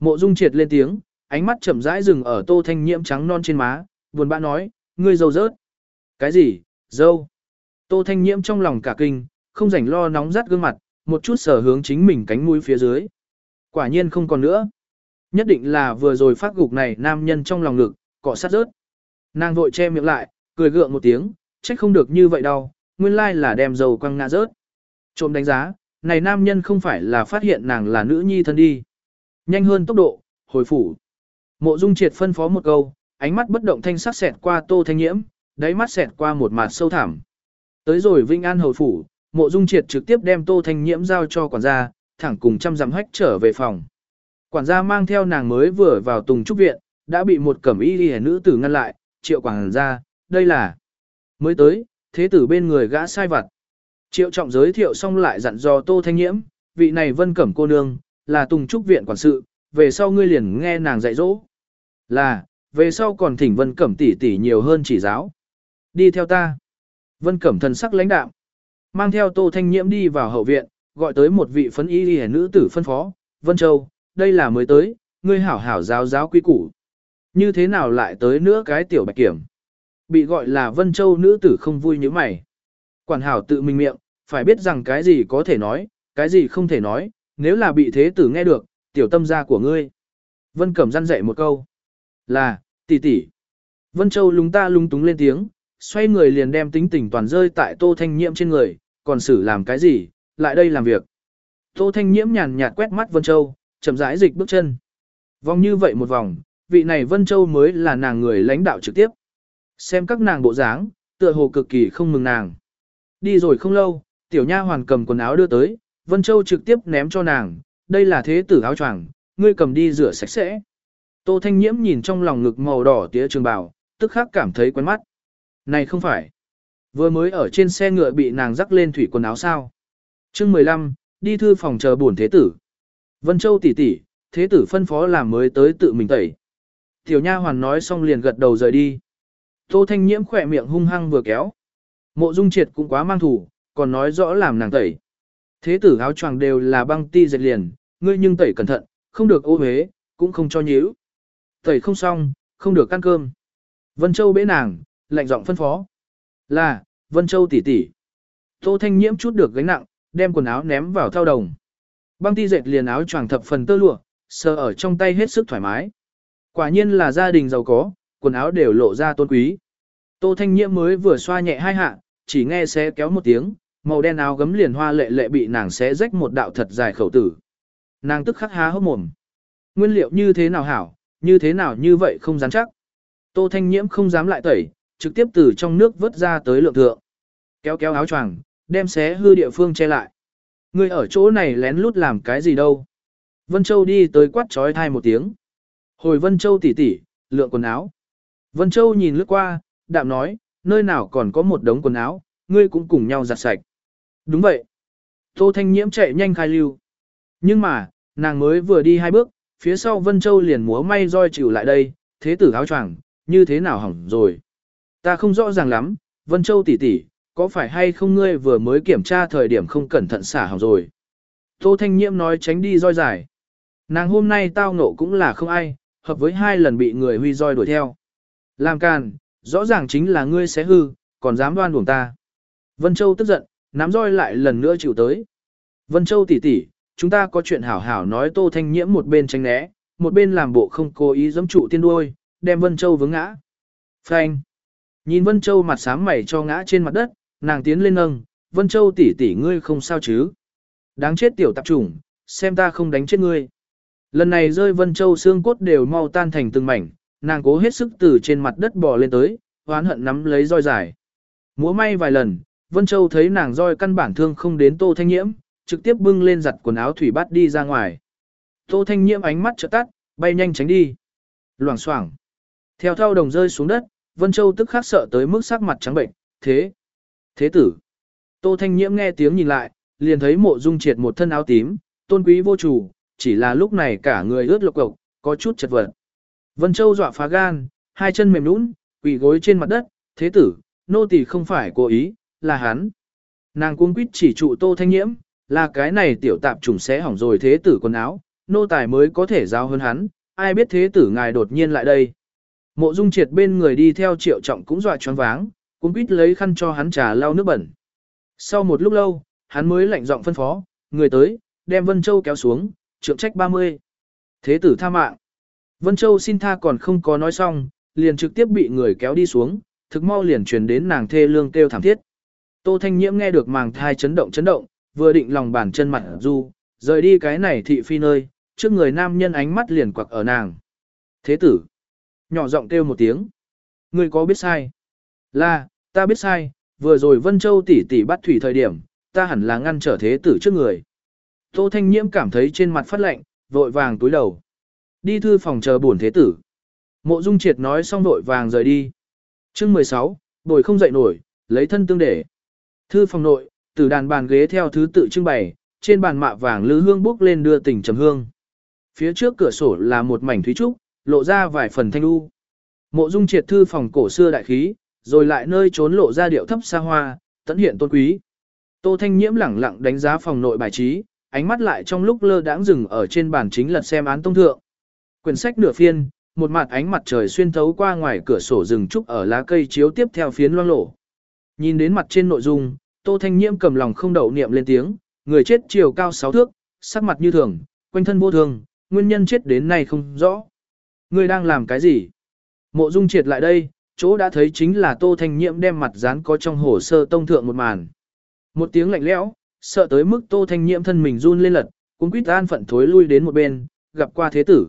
Mộ dung triệt lên tiếng, ánh mắt chậm rãi dừng ở tô thanh nhiễm trắng non trên má, buồn bã nói, ngươi dâu rớt. Cái gì, dâu? Tô thanh nhiễm trong lòng cả kinh, không rảnh lo nóng rát gương mặt, một chút sở hướng chính mình cánh mũi phía dưới. Quả nhiên không còn nữa. Nhất định là vừa rồi phát gục này nam nhân trong lòng ngực, cọ sát rớt. Nàng vội che miệng lại, cười gượng một tiếng, trách không được như vậy đâu, nguyên lai là đem dầu quăng ngã rớt. Trộm đánh giá, này nam nhân không phải là phát hiện nàng là nữ nhi thân đi. Nhanh hơn tốc độ, hồi phủ. Mộ Dung Triệt phân phó một câu, ánh mắt bất động thanh sắc xẹt qua Tô Thanh Nhiễm, đáy mắt xẹt qua một mặt sâu thẳm. Tới rồi Vinh An hồi phủ, Mộ Dung Triệt trực tiếp đem Tô Thanh Nhiễm giao cho quản gia, thẳng cùng trăm dặm hách trở về phòng. Quản gia mang theo nàng mới vừa vào Tùng Trúc Viện, đã bị một cẩm y hề nữ tử ngăn lại, triệu quản gia, đây là mới tới, thế tử bên người gã sai vặt. Triệu trọng giới thiệu xong lại dặn dò Tô Thanh Nhiễm, vị này vân cẩm cô nương, là Tùng Trúc Viện quản sự, về sau ngươi liền nghe nàng dạy dỗ. Là, về sau còn thỉnh vân cẩm tỷ tỷ nhiều hơn chỉ giáo. Đi theo ta. Vân cẩm thần sắc lãnh đạo. Mang theo Tô Thanh Nhiễm đi vào hậu viện, gọi tới một vị phấn y đi nữ tử phân phó, Vân Châu, đây là mới tới, ngươi hảo hảo giáo giáo quý củ. Như thế nào lại tới nữa cái tiểu bạch kiểm? Bị gọi là Vân Châu nữ tử không vui như mày. Quản hảo tự mình miệng, phải biết rằng cái gì có thể nói, cái gì không thể nói, nếu là bị thế tử nghe được, tiểu tâm gia của ngươi. Vân Cẩm răn dạy một câu. Là, tỷ tỷ. Vân Châu lúng ta lúng túng lên tiếng, xoay người liền đem tính tình toàn rơi tại Tô Thanh Nhiệm trên người, còn xử làm cái gì, lại đây làm việc. Tô Thanh Nhiễm nhàn nhạt quét mắt Vân Châu, chậm rãi dịch bước chân. Vòng như vậy một vòng, vị này Vân Châu mới là nàng người lãnh đạo trực tiếp. Xem các nàng bộ dáng, tựa hồ cực kỳ không mừng nàng. Đi rồi không lâu, tiểu nha hoàn cầm quần áo đưa tới, Vân Châu trực tiếp ném cho nàng, đây là thế tử áo choàng, ngươi cầm đi rửa sạch sẽ. Tô Thanh Nhiễm nhìn trong lòng ngực màu đỏ tía trường bào, tức khắc cảm thấy quen mắt. Này không phải, vừa mới ở trên xe ngựa bị nàng rắc lên thủy quần áo sao chương 15, đi thư phòng chờ buồn thế tử. Vân Châu tỷ tỷ, thế tử phân phó làm mới tới tự mình tẩy. Tiểu nha hoàn nói xong liền gật đầu rời đi. Tô Thanh Nhiễm khỏe miệng hung hăng vừa kéo. Mộ Dung Triệt cũng quá mang thủ, còn nói rõ làm nàng tẩy. Thế tử áo choàng đều là băng ti dệt liền, ngươi nhưng tẩy cẩn thận, không được ô hế, cũng không cho nhíu. Tẩy không xong, không được ăn cơm. Vân Châu bế nàng, lạnh giọng phân phó. Là, Vân Châu tỷ tỷ. Tô Thanh Nhiễm chút được gánh nặng, đem quần áo ném vào thao đồng. Băng ti dệt liền áo choàng thập phần tơ lụa, sờ ở trong tay hết sức thoải mái. Quả nhiên là gia đình giàu có, quần áo đều lộ ra tôn quý. Tô Thanh Nhiễm mới vừa xoa nhẹ hai hạ, chỉ nghe xé kéo một tiếng, màu đen áo gấm liền hoa lệ lệ bị nàng xé rách một đạo thật dài khẩu tử. Nàng tức khắc há hốc mồm. Nguyên liệu như thế nào hảo, như thế nào như vậy không dám chắc. Tô Thanh Nhiễm không dám lại tẩy, trực tiếp từ trong nước vớt ra tới lượng thượng. Kéo kéo áo choàng, đem xé hư địa phương che lại. Ngươi ở chỗ này lén lút làm cái gì đâu? Vân Châu đi tới quát trói thai một tiếng. Hồi Vân Châu tỉ tỉ, lượng quần áo. Vân Châu nhìn lướt qua, đạm nói, nơi nào còn có một đống quần áo, ngươi cũng cùng nhau giặt sạch. Đúng vậy. Tô Thanh Nhiễm chạy nhanh khai lưu. Nhưng mà, nàng mới vừa đi hai bước, phía sau Vân Châu liền múa may roi chịu lại đây, thế tử áo choàng, như thế nào hỏng rồi. Ta không rõ ràng lắm, Vân Châu tỷ tỷ, có phải hay không ngươi vừa mới kiểm tra thời điểm không cẩn thận xả hỏng rồi. Tô Thanh Nhiễm nói tránh đi roi dài. Nàng hôm nay tao ngộ cũng là không ai, hợp với hai lần bị người huy roi đuổi theo. Làm càn, rõ ràng chính là ngươi sẽ hư, còn dám đoan buồng ta. Vân Châu tức giận, nắm roi lại lần nữa chịu tới. Vân Châu tỷ tỷ, chúng ta có chuyện hảo hảo nói Tô Thanh Nhiễm một bên tránh né, một bên làm bộ không cố ý giẫm trụ tiên đuôi, đem Vân Châu vướng ngã. Phanh. Nhìn Vân Châu mặt sám mày cho ngã trên mặt đất, nàng tiến lên nâng, Vân Châu tỷ tỷ ngươi không sao chứ? Đáng chết tiểu tạp chủng, xem ta không đánh chết ngươi. Lần này rơi Vân Châu xương cốt đều mau tan thành từng mảnh, nàng cố hết sức từ trên mặt đất bò lên tới, hoán hận nắm lấy roi dài. Múa may vài lần, Vân Châu thấy nàng roi căn bản thương không đến Tô Thanh Nhiễm, trực tiếp bưng lên giặt quần áo thủy bát đi ra ngoài. Tô Thanh Nhiễm ánh mắt trợ tắt, bay nhanh tránh đi. Loảng xoảng. Theo thao đồng rơi xuống đất, Vân Châu tức khắc sợ tới mức sắc mặt trắng bệnh, thế. Thế tử. Tô Thanh Nhiễm nghe tiếng nhìn lại, liền thấy mộ dung triệt một thân áo tím, tôn quý vô chủ, chỉ là lúc này cả người ướt lộc cộc, có chút chật vật. Vân Châu dọa phá gan, hai chân mềm nũng, quỳ gối trên mặt đất, thế tử, nô tỳ không phải cố ý, là hắn. Nàng cuống quýt chỉ trụ tô thanh nhiễm, là cái này tiểu tạp trùng sẽ hỏng rồi thế tử quần áo, nô tài mới có thể giao hơn hắn, ai biết thế tử ngài đột nhiên lại đây. Mộ dung triệt bên người đi theo triệu trọng cũng dọa choáng váng, cũng quýt lấy khăn cho hắn trà lau nước bẩn. Sau một lúc lâu, hắn mới lạnh giọng phân phó, người tới, đem Vân Châu kéo xuống, trượng trách 30. Thế tử tha mạng. Vân Châu xin tha còn không có nói xong, liền trực tiếp bị người kéo đi xuống, thực mau liền truyền đến nàng thê lương kêu thảm thiết. Tô Thanh Nhiễm nghe được màng thai chấn động chấn động, vừa định lòng bàn chân mặt du, rời đi cái này thị phi nơi, trước người nam nhân ánh mắt liền quặc ở nàng. Thế tử. Nhỏ giọng kêu một tiếng. Người có biết sai? Là, ta biết sai, vừa rồi Vân Châu tỷ tỷ bắt thủy thời điểm, ta hẳn là ngăn trở thế tử trước người. Tô Thanh Nhiễm cảm thấy trên mặt phát lạnh, vội vàng túi đầu. Đi thư phòng chờ buồn thế tử. Mộ Dung Triệt nói xong vội vàng rời đi. Chương 16, bồi không dậy nổi, lấy thân tương để. Thư phòng nội, từ đàn bàn ghế theo thứ tự trưng bày, trên bàn mạ vàng lư hương bốc lên đưa tình trầm hương. Phía trước cửa sổ là một mảnh thúy trúc, lộ ra vài phần thanh u. Mộ Dung Triệt thư phòng cổ xưa đại khí, rồi lại nơi trốn lộ ra điệu thấp xa hoa, tận hiện tôn quý. Tô Thanh Nhiễm lẳng lặng đánh giá phòng nội bài trí, ánh mắt lại trong lúc lơ đãng dừng ở trên bàn chính lật xem án tông thượng. Quyển sách nửa phiên, một mặt ánh mặt trời xuyên thấu qua ngoài cửa sổ rừng trúc ở lá cây chiếu tiếp theo phiến loang lổ. Nhìn đến mặt trên nội dung, Tô Thanh Nhiễm cầm lòng không đậu niệm lên tiếng, người chết chiều cao 6 thước, sắc mặt như thường, quanh thân vô thường, nguyên nhân chết đến nay không rõ. Người đang làm cái gì? Mộ Dung triệt lại đây, chỗ đã thấy chính là Tô Thanh Nhiễm đem mặt dán có trong hồ sơ tông thượng một màn. Một tiếng lạnh lẽo, sợ tới mức Tô Thanh Nhiễm thân mình run lên lật, cũng quýt an phận thối lui đến một bên, gặp qua thế tử.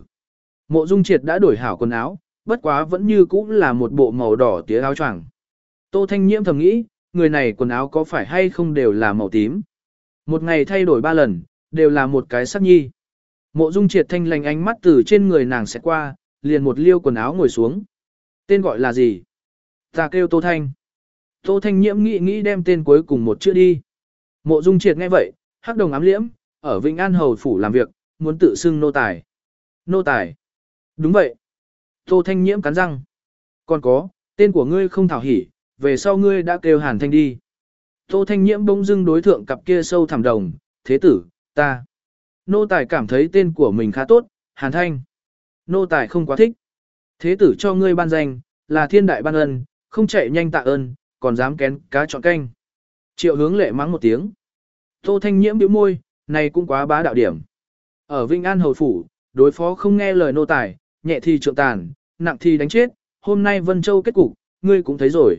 Mộ Dung Triệt đã đổi hảo quần áo, bất quá vẫn như cũ là một bộ màu đỏ tía áo choàng. Tô Thanh Nhiễm thầm nghĩ, người này quần áo có phải hay không đều là màu tím. Một ngày thay đổi ba lần, đều là một cái sắc nhi. Mộ Dung Triệt thanh lành ánh mắt từ trên người nàng sẽ qua, liền một liêu quần áo ngồi xuống. Tên gọi là gì? Ta kêu Tô Thanh. Tô Thanh Nhiễm nghĩ nghĩ đem tên cuối cùng một chữ đi. Mộ Dung Triệt nghe vậy, hắc đồng ám liễm, ở Vĩnh An Hầu Phủ làm việc, muốn tự xưng nô tài. Nô tài. Đúng vậy. Tô Thanh Nhiễm cắn răng. Còn có, tên của ngươi không thảo hỉ, về sau ngươi đã kêu Hàn Thanh đi. Tô Thanh Nhiễm bỗng dưng đối thượng cặp kia sâu thẳm đồng, thế tử, ta. Nô tài cảm thấy tên của mình khá tốt, Hàn Thanh. Nô tài không quá thích. Thế tử cho ngươi ban danh, là thiên đại ban ân, không chạy nhanh tạ ơn, còn dám kén cá chọn canh. Triệu hướng lệ mắng một tiếng. Tô Thanh Nhiễm bĩu môi, này cũng quá bá đạo điểm. Ở Vinh An Hầu Phủ, đối phó không nghe lời nô tài, nhẹ thì trượng tàn, nặng thì đánh chết, hôm nay Vân Châu kết cục, ngươi cũng thấy rồi.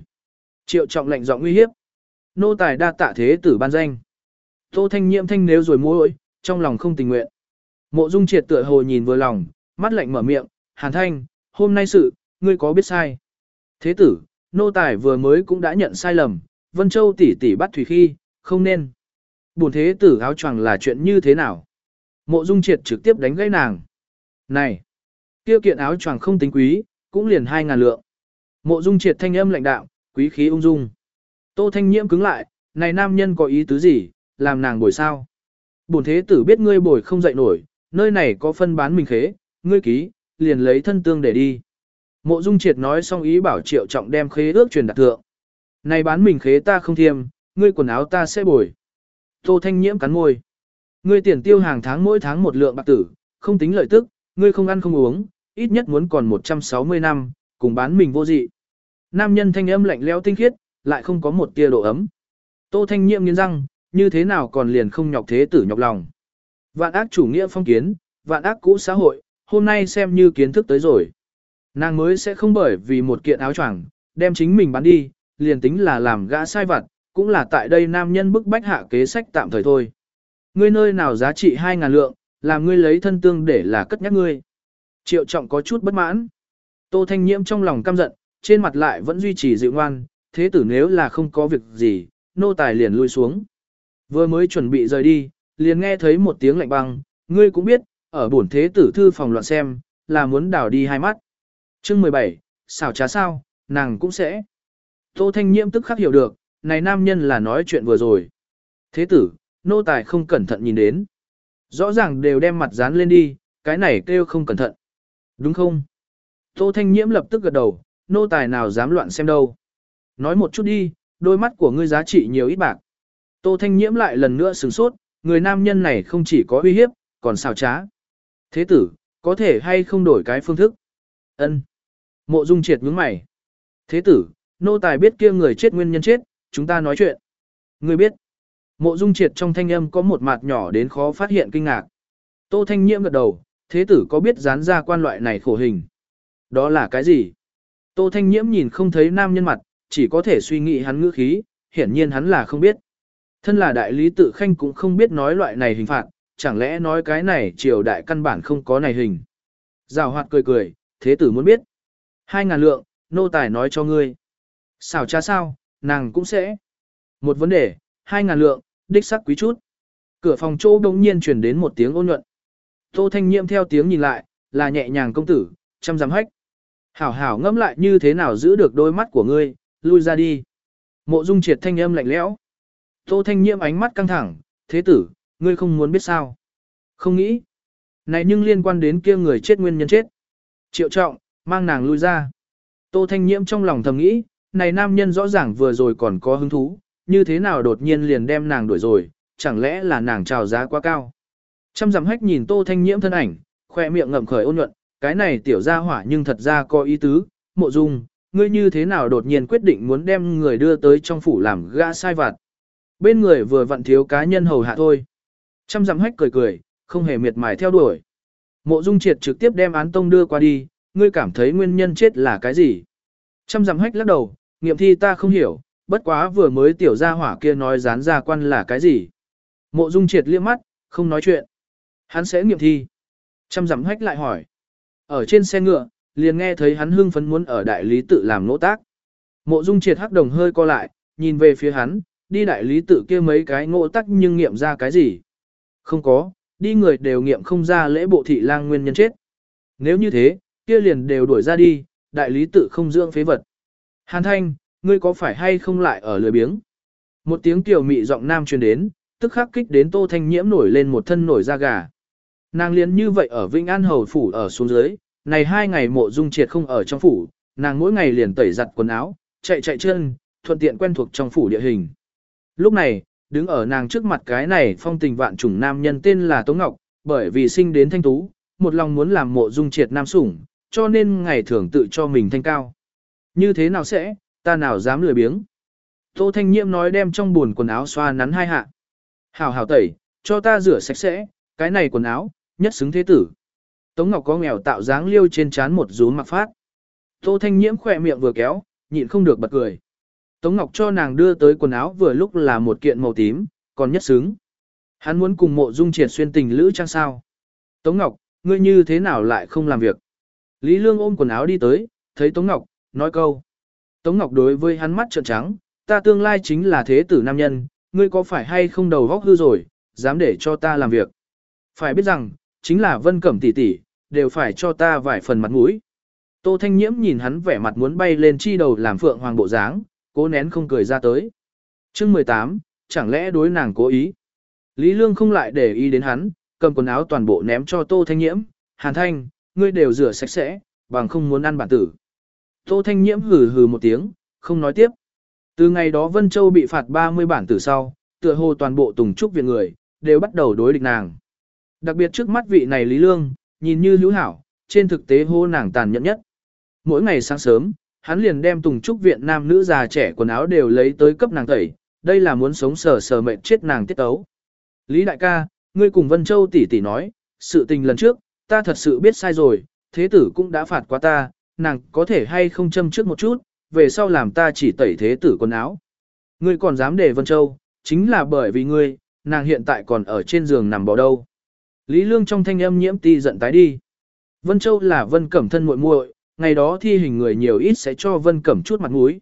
Triệu trọng lệnh giọng nguy hiếp. Nô tài đa tạ thế tử ban danh. Tô Thanh Nhiễm thanh nếu rồi mối trong lòng không tình nguyện. Mộ Dung Triệt tựa hồ nhìn vừa lòng, mắt lạnh mở miệng, Hàn Thanh, hôm nay sự, ngươi có biết sai. Thế tử, nô tài vừa mới cũng đã nhận sai lầm, Vân Châu tỷ tỷ bắt thủy khi, không nên. Buồn thế tử áo choàng là chuyện như thế nào? Mộ Dung Triệt trực tiếp đánh gãy nàng. Này, kia kiện áo choàng không tính quý, cũng liền hai ngàn lượng. Mộ Dung Triệt thanh âm lạnh đạo, quý khí ung dung. Tô Thanh Nhiễm cứng lại, này nam nhân có ý tứ gì, làm nàng bồi sao? Bổn thế tử biết ngươi bồi không dậy nổi, nơi này có phân bán mình khế, ngươi ký, liền lấy thân tương để đi. Mộ Dung Triệt nói xong ý bảo Triệu Trọng đem khế ước truyền đạt thượng. Này bán mình khế ta không thiêm, ngươi quần áo ta sẽ bồi. Tô Thanh Nhiễm cắn môi. Ngươi tiền tiêu hàng tháng mỗi tháng một lượng bạc tử, không tính lợi tức, ngươi không ăn không uống, ít nhất muốn còn 160 năm, cùng bán mình vô dị. Nam nhân thanh âm lạnh lẽo tinh khiết, lại không có một tia độ ấm. Tô Thanh Nhiệm nghiến răng, như thế nào còn liền không nhọc thế tử nhọc lòng. Vạn ác chủ nghĩa phong kiến, vạn ác cũ xã hội, hôm nay xem như kiến thức tới rồi. Nàng mới sẽ không bởi vì một kiện áo choàng đem chính mình bán đi, liền tính là làm gã sai vặt, cũng là tại đây nam nhân bức bách hạ kế sách tạm thời thôi. Ngươi nơi nào giá trị 2.000 lượng, làm ngươi lấy thân tương để là cất nhắc ngươi. Triệu trọng có chút bất mãn. Tô Thanh Nhiễm trong lòng căm giận, trên mặt lại vẫn duy trì dịu ngoan, thế tử nếu là không có việc gì, nô tài liền lui xuống. Vừa mới chuẩn bị rời đi, liền nghe thấy một tiếng lạnh băng, ngươi cũng biết, ở bổn thế tử thư phòng loạn xem, là muốn đảo đi hai mắt. Chương 17, xảo trá sao, nàng cũng sẽ. Tô Thanh Nhiễm tức khắc hiểu được, này nam nhân là nói chuyện vừa rồi. Thế tử, nô tài không cẩn thận nhìn đến. Rõ ràng đều đem mặt dán lên đi, cái này kêu không cẩn thận. Đúng không? Tô Thanh Nhiễm lập tức gật đầu, nô tài nào dám loạn xem đâu. Nói một chút đi, đôi mắt của ngươi giá trị nhiều ít bạc. Tô Thanh Nhiễm lại lần nữa sửng sốt, người nam nhân này không chỉ có uy hiếp, còn xào trá. Thế tử, có thể hay không đổi cái phương thức? Ân. Mộ Dung Triệt nhướng mày. Thế tử, nô tài biết kia người chết nguyên nhân chết, chúng ta nói chuyện. Ngươi biết. Mộ Dung Triệt trong thanh âm có một mặt nhỏ đến khó phát hiện kinh ngạc. Tô Thanh Nhiễm gật đầu, thế tử có biết dán ra quan loại này khổ hình. Đó là cái gì? Tô Thanh Nhiễm nhìn không thấy nam nhân mặt, chỉ có thể suy nghĩ hắn ngữ khí, hiển nhiên hắn là không biết. Thân là đại lý tự khanh cũng không biết nói loại này hình phạt, chẳng lẽ nói cái này triều đại căn bản không có này hình. Giảo hoạt cười cười, thế tử muốn biết. Hai ngàn lượng, nô tài nói cho ngươi. Xảo cha sao, nàng cũng sẽ. Một vấn đề, hai ngàn lượng, đích sắc quý chút. Cửa phòng chỗ đống nhiên truyền đến một tiếng ôn nhuận. Tô Thanh Nhiệm theo tiếng nhìn lại, là nhẹ nhàng công tử, chăm giám hách. Hảo hảo ngẫm lại như thế nào giữ được đôi mắt của ngươi, lui ra đi. Mộ Dung triệt thanh âm lạnh lẽo. Tô Thanh Nhiệm ánh mắt căng thẳng, thế tử, ngươi không muốn biết sao. Không nghĩ. Này nhưng liên quan đến kia người chết nguyên nhân chết. Triệu trọng, mang nàng lui ra. Tô Thanh Nhiễm trong lòng thầm nghĩ, này nam nhân rõ ràng vừa rồi còn có hứng thú, như thế nào đột nhiên liền đem nàng đuổi rồi, chẳng lẽ là nàng trào giá quá cao. Trăm dặm hách nhìn Tô Thanh Nhiễm thân ảnh, khoe miệng ngậm khởi ôn nhuận, cái này tiểu gia hỏa nhưng thật ra có ý tứ, mộ dung, ngươi như thế nào đột nhiên quyết định muốn đem người đưa tới trong phủ làm gã sai vặt. Bên người vừa vặn thiếu cá nhân hầu hạ thôi. Trăm dặm hách cười cười, không hề miệt mài theo đuổi. Mộ dung triệt trực tiếp đem án tông đưa qua đi, ngươi cảm thấy nguyên nhân chết là cái gì? Trăm dặm hách lắc đầu, nghiệm thi ta không hiểu, bất quá vừa mới tiểu gia hỏa kia nói dán ra quan là cái gì. Mộ dung triệt liếc mắt, không nói chuyện. Hắn sẽ nghiệm thi. Trăm dặm hách lại hỏi. Ở trên xe ngựa, liền nghe thấy hắn hưng phấn muốn ở đại lý tự làm nỗ tác. Mộ dung triệt hắc đồng hơi co lại, nhìn về phía hắn, đi đại lý tự kia mấy cái ngộ tắc nhưng nghiệm ra cái gì. Không có, đi người đều nghiệm không ra lễ bộ thị lang nguyên nhân chết. Nếu như thế, kia liền đều đuổi ra đi, đại lý tự không dưỡng phế vật. Hàn thanh, ngươi có phải hay không lại ở lười biếng? Một tiếng tiểu mị giọng nam truyền đến, tức khắc kích đến tô thanh nhiễm nổi lên một thân nổi da gà. Nàng liền như vậy ở Vĩnh An Hầu Phủ ở xuống dưới, này hai ngày mộ dung triệt không ở trong phủ, nàng mỗi ngày liền tẩy giặt quần áo, chạy chạy chân, thuận tiện quen thuộc trong phủ địa hình. Lúc này, đứng ở nàng trước mặt cái này phong tình vạn trùng nam nhân tên là Tống Ngọc, bởi vì sinh đến thanh tú, một lòng muốn làm mộ dung triệt nam sủng, cho nên ngày thường tự cho mình thanh cao. Như thế nào sẽ, ta nào dám lười biếng. Tô Thanh Nhiễm nói đem trong buồn quần áo xoa nắn hai hạ. Hảo hảo tẩy, cho ta rửa sạch sẽ, cái này quần áo, nhất xứng thế tử. Tống Ngọc có nghèo tạo dáng liêu trên trán một rú mặc phát. Tô Thanh Nhiễm khỏe miệng vừa kéo, nhịn không được bật cười. Tống Ngọc cho nàng đưa tới quần áo vừa lúc là một kiện màu tím, còn nhất xứng. Hắn muốn cùng mộ dung triệt xuyên tình lữ trang sao. Tống Ngọc, ngươi như thế nào lại không làm việc? Lý Lương ôm quần áo đi tới, thấy Tống Ngọc, nói câu. Tống Ngọc đối với hắn mắt trợn trắng, ta tương lai chính là thế tử nam nhân, ngươi có phải hay không đầu góc hư rồi, dám để cho ta làm việc. Phải biết rằng, chính là vân cẩm tỷ tỷ, đều phải cho ta vài phần mặt mũi. Tô Thanh Nhiễm nhìn hắn vẻ mặt muốn bay lên chi đầu làm phượng hoàng bộ dáng, cố nén không cười ra tới. chương 18, chẳng lẽ đối nàng cố ý. Lý Lương không lại để ý đến hắn, cầm quần áo toàn bộ ném cho Tô Thanh Nhiễm, Hàn Thanh, ngươi đều rửa sạch sẽ, bằng không muốn ăn bản tử. Tô Thanh Nhiễm hừ hừ một tiếng, không nói tiếp. Từ ngày đó Vân Châu bị phạt 30 bản tử sau, tựa hồ toàn bộ Tùng Trúc viện người, đều bắt đầu đối địch nàng. Đặc biệt trước mắt vị này Lý Lương, nhìn như hữu hảo, trên thực tế hô nàng tàn nhẫn nhất. Mỗi ngày sáng sớm, hắn liền đem Tùng Trúc viện nam nữ già trẻ quần áo đều lấy tới cấp nàng tẩy, đây là muốn sống sờ sờ mệt chết nàng tiết tấu. Lý đại ca, ngươi cùng Vân Châu tỷ tỷ nói, sự tình lần trước, ta thật sự biết sai rồi, thế tử cũng đã phạt qua ta, nàng có thể hay không châm trước một chút, về sau làm ta chỉ tẩy thế tử quần áo. Ngươi còn dám để Vân Châu, chính là bởi vì ngươi, nàng hiện tại còn ở trên giường nằm bò đâu. Lý Lương trong thanh âm nhiễm ti giận tái đi. Vân Châu là Vân Cẩm thân muội muội, ngày đó thi hình người nhiều ít sẽ cho Vân Cẩm chút mặt mũi.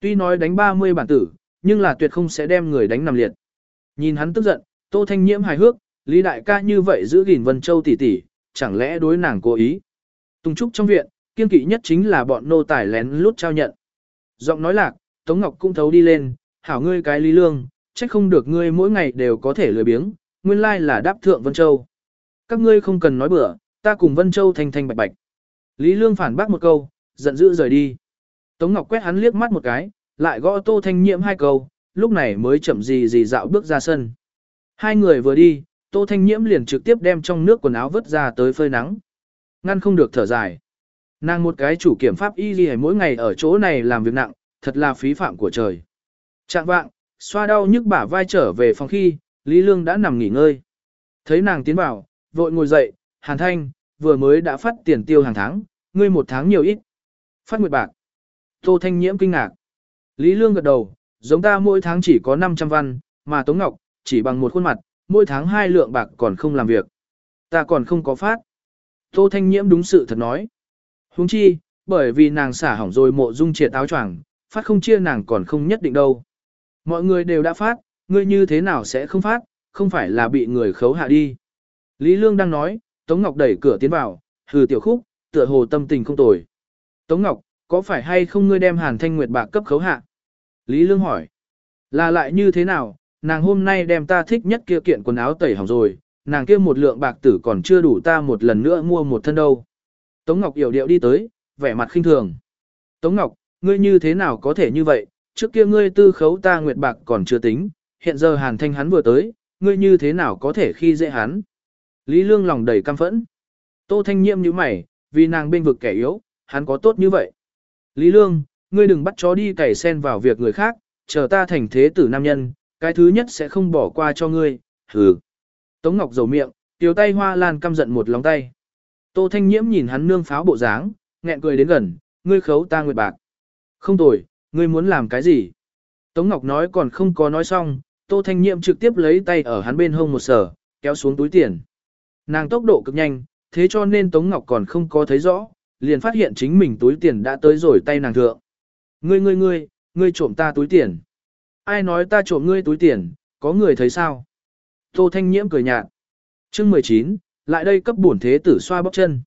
Tuy nói đánh 30 bản tử, nhưng là tuyệt không sẽ đem người đánh nằm liệt. Nhìn hắn tức giận, Tô Thanh Nhiễm hài hước, Lý đại ca như vậy giữ gìn Vân Châu tỷ tỷ, chẳng lẽ đối nàng cố ý. Tùng trúc trong viện, kiên kỵ nhất chính là bọn nô tài lén lút trao nhận. Giọng nói lạc, Tống Ngọc cũng thấu đi lên, hảo ngươi cái Lý Lương, trách không được ngươi mỗi ngày đều có thể lười biếng, nguyên lai là đáp thượng Vân Châu. Các ngươi không cần nói bừa, ta cùng Vân Châu thanh thanh bạch bạch. Lý Lương phản bác một câu, giận dữ rời đi. Tống Ngọc quét hắn liếc mắt một cái, lại gõ Tô Thanh Nhiễm hai câu, lúc này mới chậm gì gì dạo bước ra sân. Hai người vừa đi, Tô Thanh Nhiễm liền trực tiếp đem trong nước quần áo vứt ra tới phơi nắng. Ngăn không được thở dài. Nàng một cái chủ kiểm pháp y gì mỗi ngày ở chỗ này làm việc nặng, thật là phí phạm của trời. Trạng vạng, xoa đau nhức bả vai trở về phòng khi, Lý Lương đã nằm nghỉ ngơi. Thấy nàng tiến vào, vội ngồi dậy, Hàn Thanh, vừa mới đã phát tiền tiêu hàng tháng, ngươi một tháng nhiều ít. Phát nguyệt bạc. Tô Thanh Nhiễm kinh ngạc. Lý Lương gật đầu, giống ta mỗi tháng chỉ có 500 văn, mà Tống Ngọc, chỉ bằng một khuôn mặt, mỗi tháng hai lượng bạc còn không làm việc. Ta còn không có phát. Tô Thanh Nhiễm đúng sự thật nói. Huống chi, bởi vì nàng xả hỏng rồi mộ dung triệt áo choàng, phát không chia nàng còn không nhất định đâu. Mọi người đều đã phát, ngươi như thế nào sẽ không phát, không phải là bị người khấu hạ đi. Lý Lương đang nói, Tống Ngọc đẩy cửa tiến vào, hừ tiểu khúc, tựa hồ tâm tình không tồi. Tống Ngọc, có phải hay không ngươi đem Hàn Thanh Nguyệt bạc cấp khấu hạ? Lý Lương hỏi. Là lại như thế nào, nàng hôm nay đem ta thích nhất kia kiện quần áo tẩy hỏng rồi, nàng kia một lượng bạc tử còn chưa đủ ta một lần nữa mua một thân đâu. Tống Ngọc hiểu điệu đi tới, vẻ mặt khinh thường. Tống Ngọc, ngươi như thế nào có thể như vậy, trước kia ngươi tư khấu ta nguyệt bạc còn chưa tính, hiện giờ hàn thanh hắn vừa tới, ngươi như thế nào có thể khi dễ hắn. Lý Lương lòng đầy căm phẫn. Tô Thanh Nhiệm như mày, vì nàng bên vực kẻ yếu, hắn có tốt như vậy. Lý Lương, ngươi đừng bắt chó đi cày sen vào việc người khác, chờ ta thành thế tử nam nhân, cái thứ nhất sẽ không bỏ qua cho ngươi, hừ. Tống Ngọc dầu miệng, tiểu tay hoa lan căm giận một lòng tay. Tô Thanh Nhiễm nhìn hắn nương pháo bộ dáng, nghẹn cười đến gần, ngươi khấu ta nguyệt bạc. Không tồi, ngươi muốn làm cái gì? Tống Ngọc nói còn không có nói xong, Tô Thanh Nhiễm trực tiếp lấy tay ở hắn bên hông một sở, kéo xuống túi tiền. Nàng tốc độ cực nhanh, thế cho nên Tống Ngọc còn không có thấy rõ, liền phát hiện chính mình túi tiền đã tới rồi tay nàng thượng. Ngươi ngươi ngươi, ngươi trộm ta túi tiền. Ai nói ta trộm ngươi túi tiền, có người thấy sao? Tô Thanh Nhiễm cười nhạt. Chương 19, lại đây cấp bổn thế tử xoa bóc chân.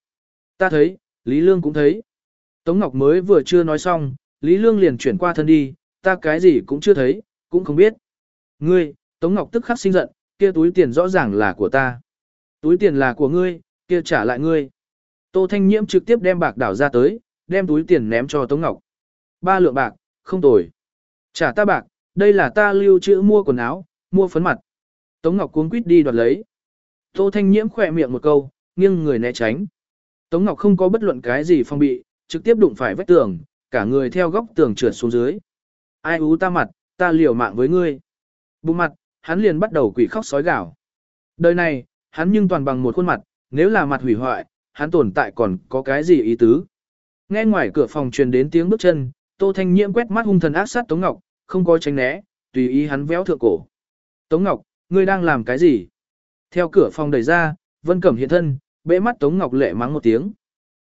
Ta thấy, Lý Lương cũng thấy. Tống Ngọc mới vừa chưa nói xong, Lý Lương liền chuyển qua thân đi, ta cái gì cũng chưa thấy, cũng không biết. Ngươi, Tống Ngọc tức khắc sinh giận, kia túi tiền rõ ràng là của ta. Túi tiền là của ngươi, kia trả lại ngươi. Tô Thanh Nhiễm trực tiếp đem bạc đảo ra tới, đem túi tiền ném cho Tống Ngọc. Ba lượng bạc, không tồi. Trả ta bạc, đây là ta lưu trữ mua quần áo, mua phấn mặt. Tống Ngọc cuống quýt đi đoạt lấy. Tô Thanh Nhiễm khỏe miệng một câu, nghiêng người né tránh. Tống Ngọc không có bất luận cái gì phong bị, trực tiếp đụng phải vách tường, cả người theo góc tường trượt xuống dưới. Ai ú ta mặt, ta liều mạng với ngươi. Bụng mặt, hắn liền bắt đầu quỷ khóc sói gào. Đời này, hắn nhưng toàn bằng một khuôn mặt, nếu là mặt hủy hoại, hắn tồn tại còn có cái gì ý tứ. Nghe ngoài cửa phòng truyền đến tiếng bước chân, Tô Thanh Nhiễm quét mắt hung thần ác sát Tống Ngọc, không có tránh né, tùy ý hắn véo thượng cổ. Tống Ngọc, ngươi đang làm cái gì? Theo cửa phòng đẩy ra, Vân Cẩm hiện thân, bẽ mắt Tống Ngọc lệ mắng một tiếng.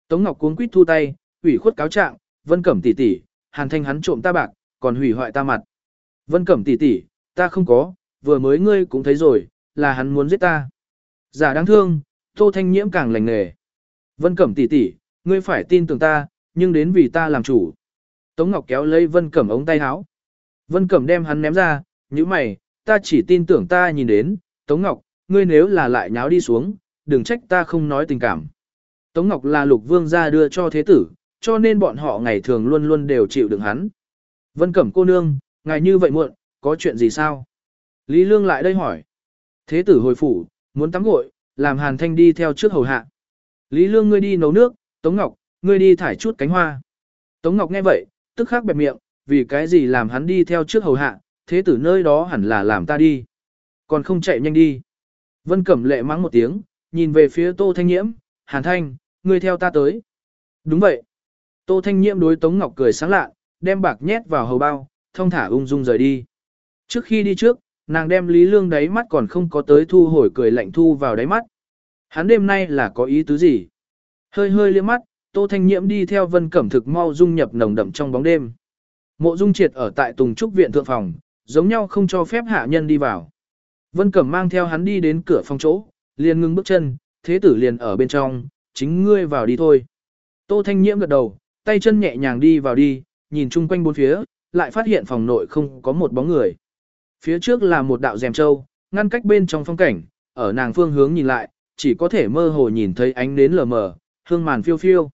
Tống Ngọc cuống quýt thu tay, ủy khuất cáo trạng, Vân Cẩm tỷ tỷ, Hàn Thanh hắn trộm ta bạc, còn hủy hoại ta mặt. Vân Cẩm tỷ tỷ, ta không có, vừa mới ngươi cũng thấy rồi, là hắn muốn giết ta. Giả đáng thương, Tô Thanh Nhiễm càng lành nghề. Vân Cẩm tỷ tỷ, ngươi phải tin tưởng ta, nhưng đến vì ta làm chủ. Tống Ngọc kéo lấy Vân Cẩm ống tay áo. Vân Cẩm đem hắn ném ra, như mày, ta chỉ tin tưởng ta nhìn đến, Tống Ngọc, ngươi nếu là lại nháo đi xuống, đừng trách ta không nói tình cảm. Tống Ngọc là lục vương gia đưa cho thế tử, cho nên bọn họ ngày thường luôn luôn đều chịu đựng hắn. Vân Cẩm cô nương, ngài như vậy muộn, có chuyện gì sao? Lý Lương lại đây hỏi. Thế tử hồi phủ, muốn tắm gội, làm Hàn Thanh đi theo trước hầu hạ. Lý Lương ngươi đi nấu nước, Tống Ngọc, ngươi đi thải chút cánh hoa. Tống Ngọc nghe vậy, tức khắc bẹp miệng, vì cái gì làm hắn đi theo trước hầu hạ, thế tử nơi đó hẳn là làm ta đi. Còn không chạy nhanh đi. Vân Cẩm lệ mắng một tiếng, nhìn về phía Tô Thanh Nhiễm, Hàn Thanh, ngươi theo ta tới. Đúng vậy. Tô Thanh Nhiễm đối Tống Ngọc cười sáng lạ, đem bạc nhét vào hầu bao, thông thả ung dung rời đi. Trước khi đi trước, nàng đem Lý Lương đáy mắt còn không có tới thu hồi cười lạnh thu vào đáy mắt. Hắn đêm nay là có ý tứ gì? Hơi hơi liếc mắt, Tô Thanh Nhiễm đi theo Vân Cẩm thực mau dung nhập nồng đậm trong bóng đêm. Mộ Dung Triệt ở tại Tùng Trúc viện thượng phòng, giống nhau không cho phép hạ nhân đi vào. Vân Cẩm mang theo hắn đi đến cửa phòng chỗ, liền ngưng bước chân, thế tử liền ở bên trong, chính ngươi vào đi thôi. Tô Thanh Nhiễm gật đầu, tay chân nhẹ nhàng đi vào đi, nhìn chung quanh bốn phía, lại phát hiện phòng nội không có một bóng người. Phía trước là một đạo rèm trâu, ngăn cách bên trong phong cảnh, ở nàng phương hướng nhìn lại, chỉ có thể mơ hồ nhìn thấy ánh nến lờ mờ, hương màn phiêu phiêu.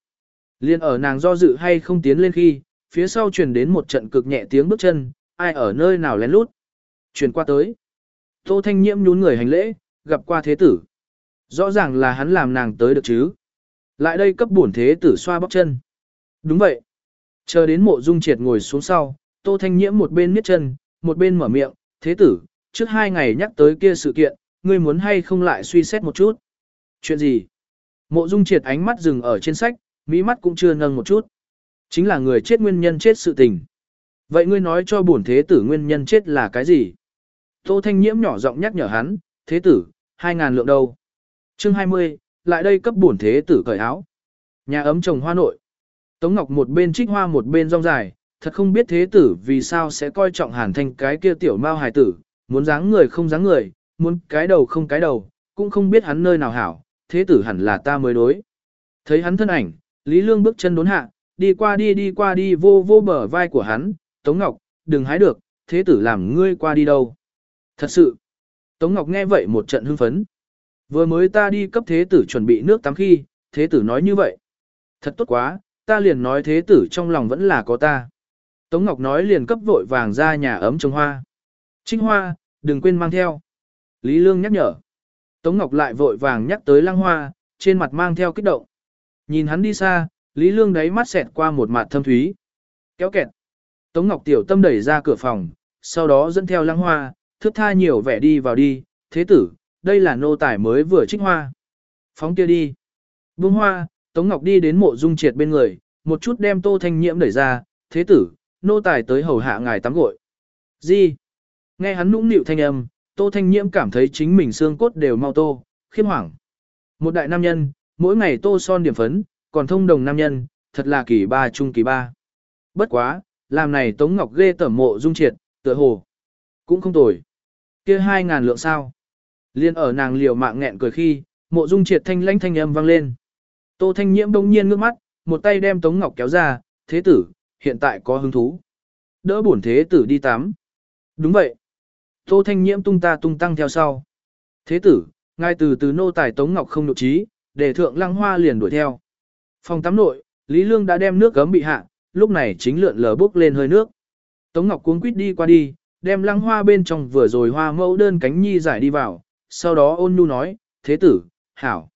Liên ở nàng do dự hay không tiến lên khi, phía sau truyền đến một trận cực nhẹ tiếng bước chân, ai ở nơi nào lén lút. Truyền qua tới. Tô Thanh Nhiễm nhún người hành lễ, gặp qua thế tử. Rõ ràng là hắn làm nàng tới được chứ. Lại đây cấp bổn thế tử xoa bóp chân. Đúng vậy. Chờ đến mộ dung triệt ngồi xuống sau, Tô Thanh Nhiễm một bên miết chân, một bên mở miệng, thế tử, trước hai ngày nhắc tới kia sự kiện, ngươi muốn hay không lại suy xét một chút. Chuyện gì? Mộ dung triệt ánh mắt dừng ở trên sách, mỹ mắt cũng chưa nâng một chút. Chính là người chết nguyên nhân chết sự tình. Vậy ngươi nói cho bổn thế tử nguyên nhân chết là cái gì? Tô Thanh Nhiễm nhỏ giọng nhắc nhở hắn, thế tử, hai ngàn lượng đâu? Chương 20, lại đây cấp bổn thế tử cởi áo. Nhà ấm trồng hoa nội. Tống Ngọc một bên trích hoa một bên rong dài, thật không biết thế tử vì sao sẽ coi trọng hàn thanh cái kia tiểu mao hài tử, muốn dáng người không dáng người, muốn cái đầu không cái đầu, cũng không biết hắn nơi nào hảo, thế tử hẳn là ta mới đối. Thấy hắn thân ảnh, Lý Lương bước chân đốn hạ, đi qua đi đi qua đi vô vô bờ vai của hắn, Tống Ngọc, đừng hái được, thế tử làm ngươi qua đi đâu. Thật sự, Tống Ngọc nghe vậy một trận hưng phấn. Vừa mới ta đi cấp thế tử chuẩn bị nước tắm khi, thế tử nói như vậy. Thật tốt quá, ta liền nói thế tử trong lòng vẫn là có ta. Tống Ngọc nói liền cấp vội vàng ra nhà ấm trồng hoa. Trinh hoa, đừng quên mang theo. Lý Lương nhắc nhở. Tống Ngọc lại vội vàng nhắc tới lăng hoa, trên mặt mang theo kích động. Nhìn hắn đi xa, Lý Lương đáy mắt xẹt qua một mặt thâm thúy. Kéo kẹt. Tống Ngọc tiểu tâm đẩy ra cửa phòng, sau đó dẫn theo lăng hoa, thước tha nhiều vẻ đi vào đi. Thế tử, đây là nô tài mới vừa trích hoa. Phóng kia đi. Buông hoa, Tống Ngọc đi đến mộ dung triệt bên người, một chút đem tô thanh nhiễm đẩy ra. Thế tử, nô tài tới hầu hạ ngài tắm gội. Gì? Nghe hắn nũng nịu thanh âm, tô thanh nhiễm cảm thấy chính mình xương cốt đều mau tô, khiêm hoảng. Một đại nam nhân, mỗi ngày tô son điểm phấn, còn thông đồng nam nhân, thật là kỳ ba trung kỳ ba. Bất quá, làm này Tống Ngọc ghê tẩm mộ dung triệt, tựa hồ. Cũng không tồi. kia hai ngàn lượng sao. Liên ở nàng liều mạng nghẹn cười khi, mộ dung triệt thanh lãnh thanh âm vang lên. Tô thanh nhiễm đông nhiên ngước mắt, một tay đem Tống Ngọc kéo ra, thế tử, hiện tại có hứng thú. Đỡ bổn thế tử đi tắm. Đúng vậy. Tô thanh nhiễm tung ta tung tăng theo sau. Thế tử, ngay từ từ nô tài Tống Ngọc không nội trí, để thượng lăng hoa liền đuổi theo. Phòng tắm nội, Lý Lương đã đem nước gấm bị hạ, lúc này chính lượn lờ bốc lên hơi nước. Tống Ngọc cuống quýt đi qua đi, đem lăng hoa bên trong vừa rồi hoa mẫu đơn cánh nhi giải đi vào, sau đó ôn nhu nói, thế tử, hảo.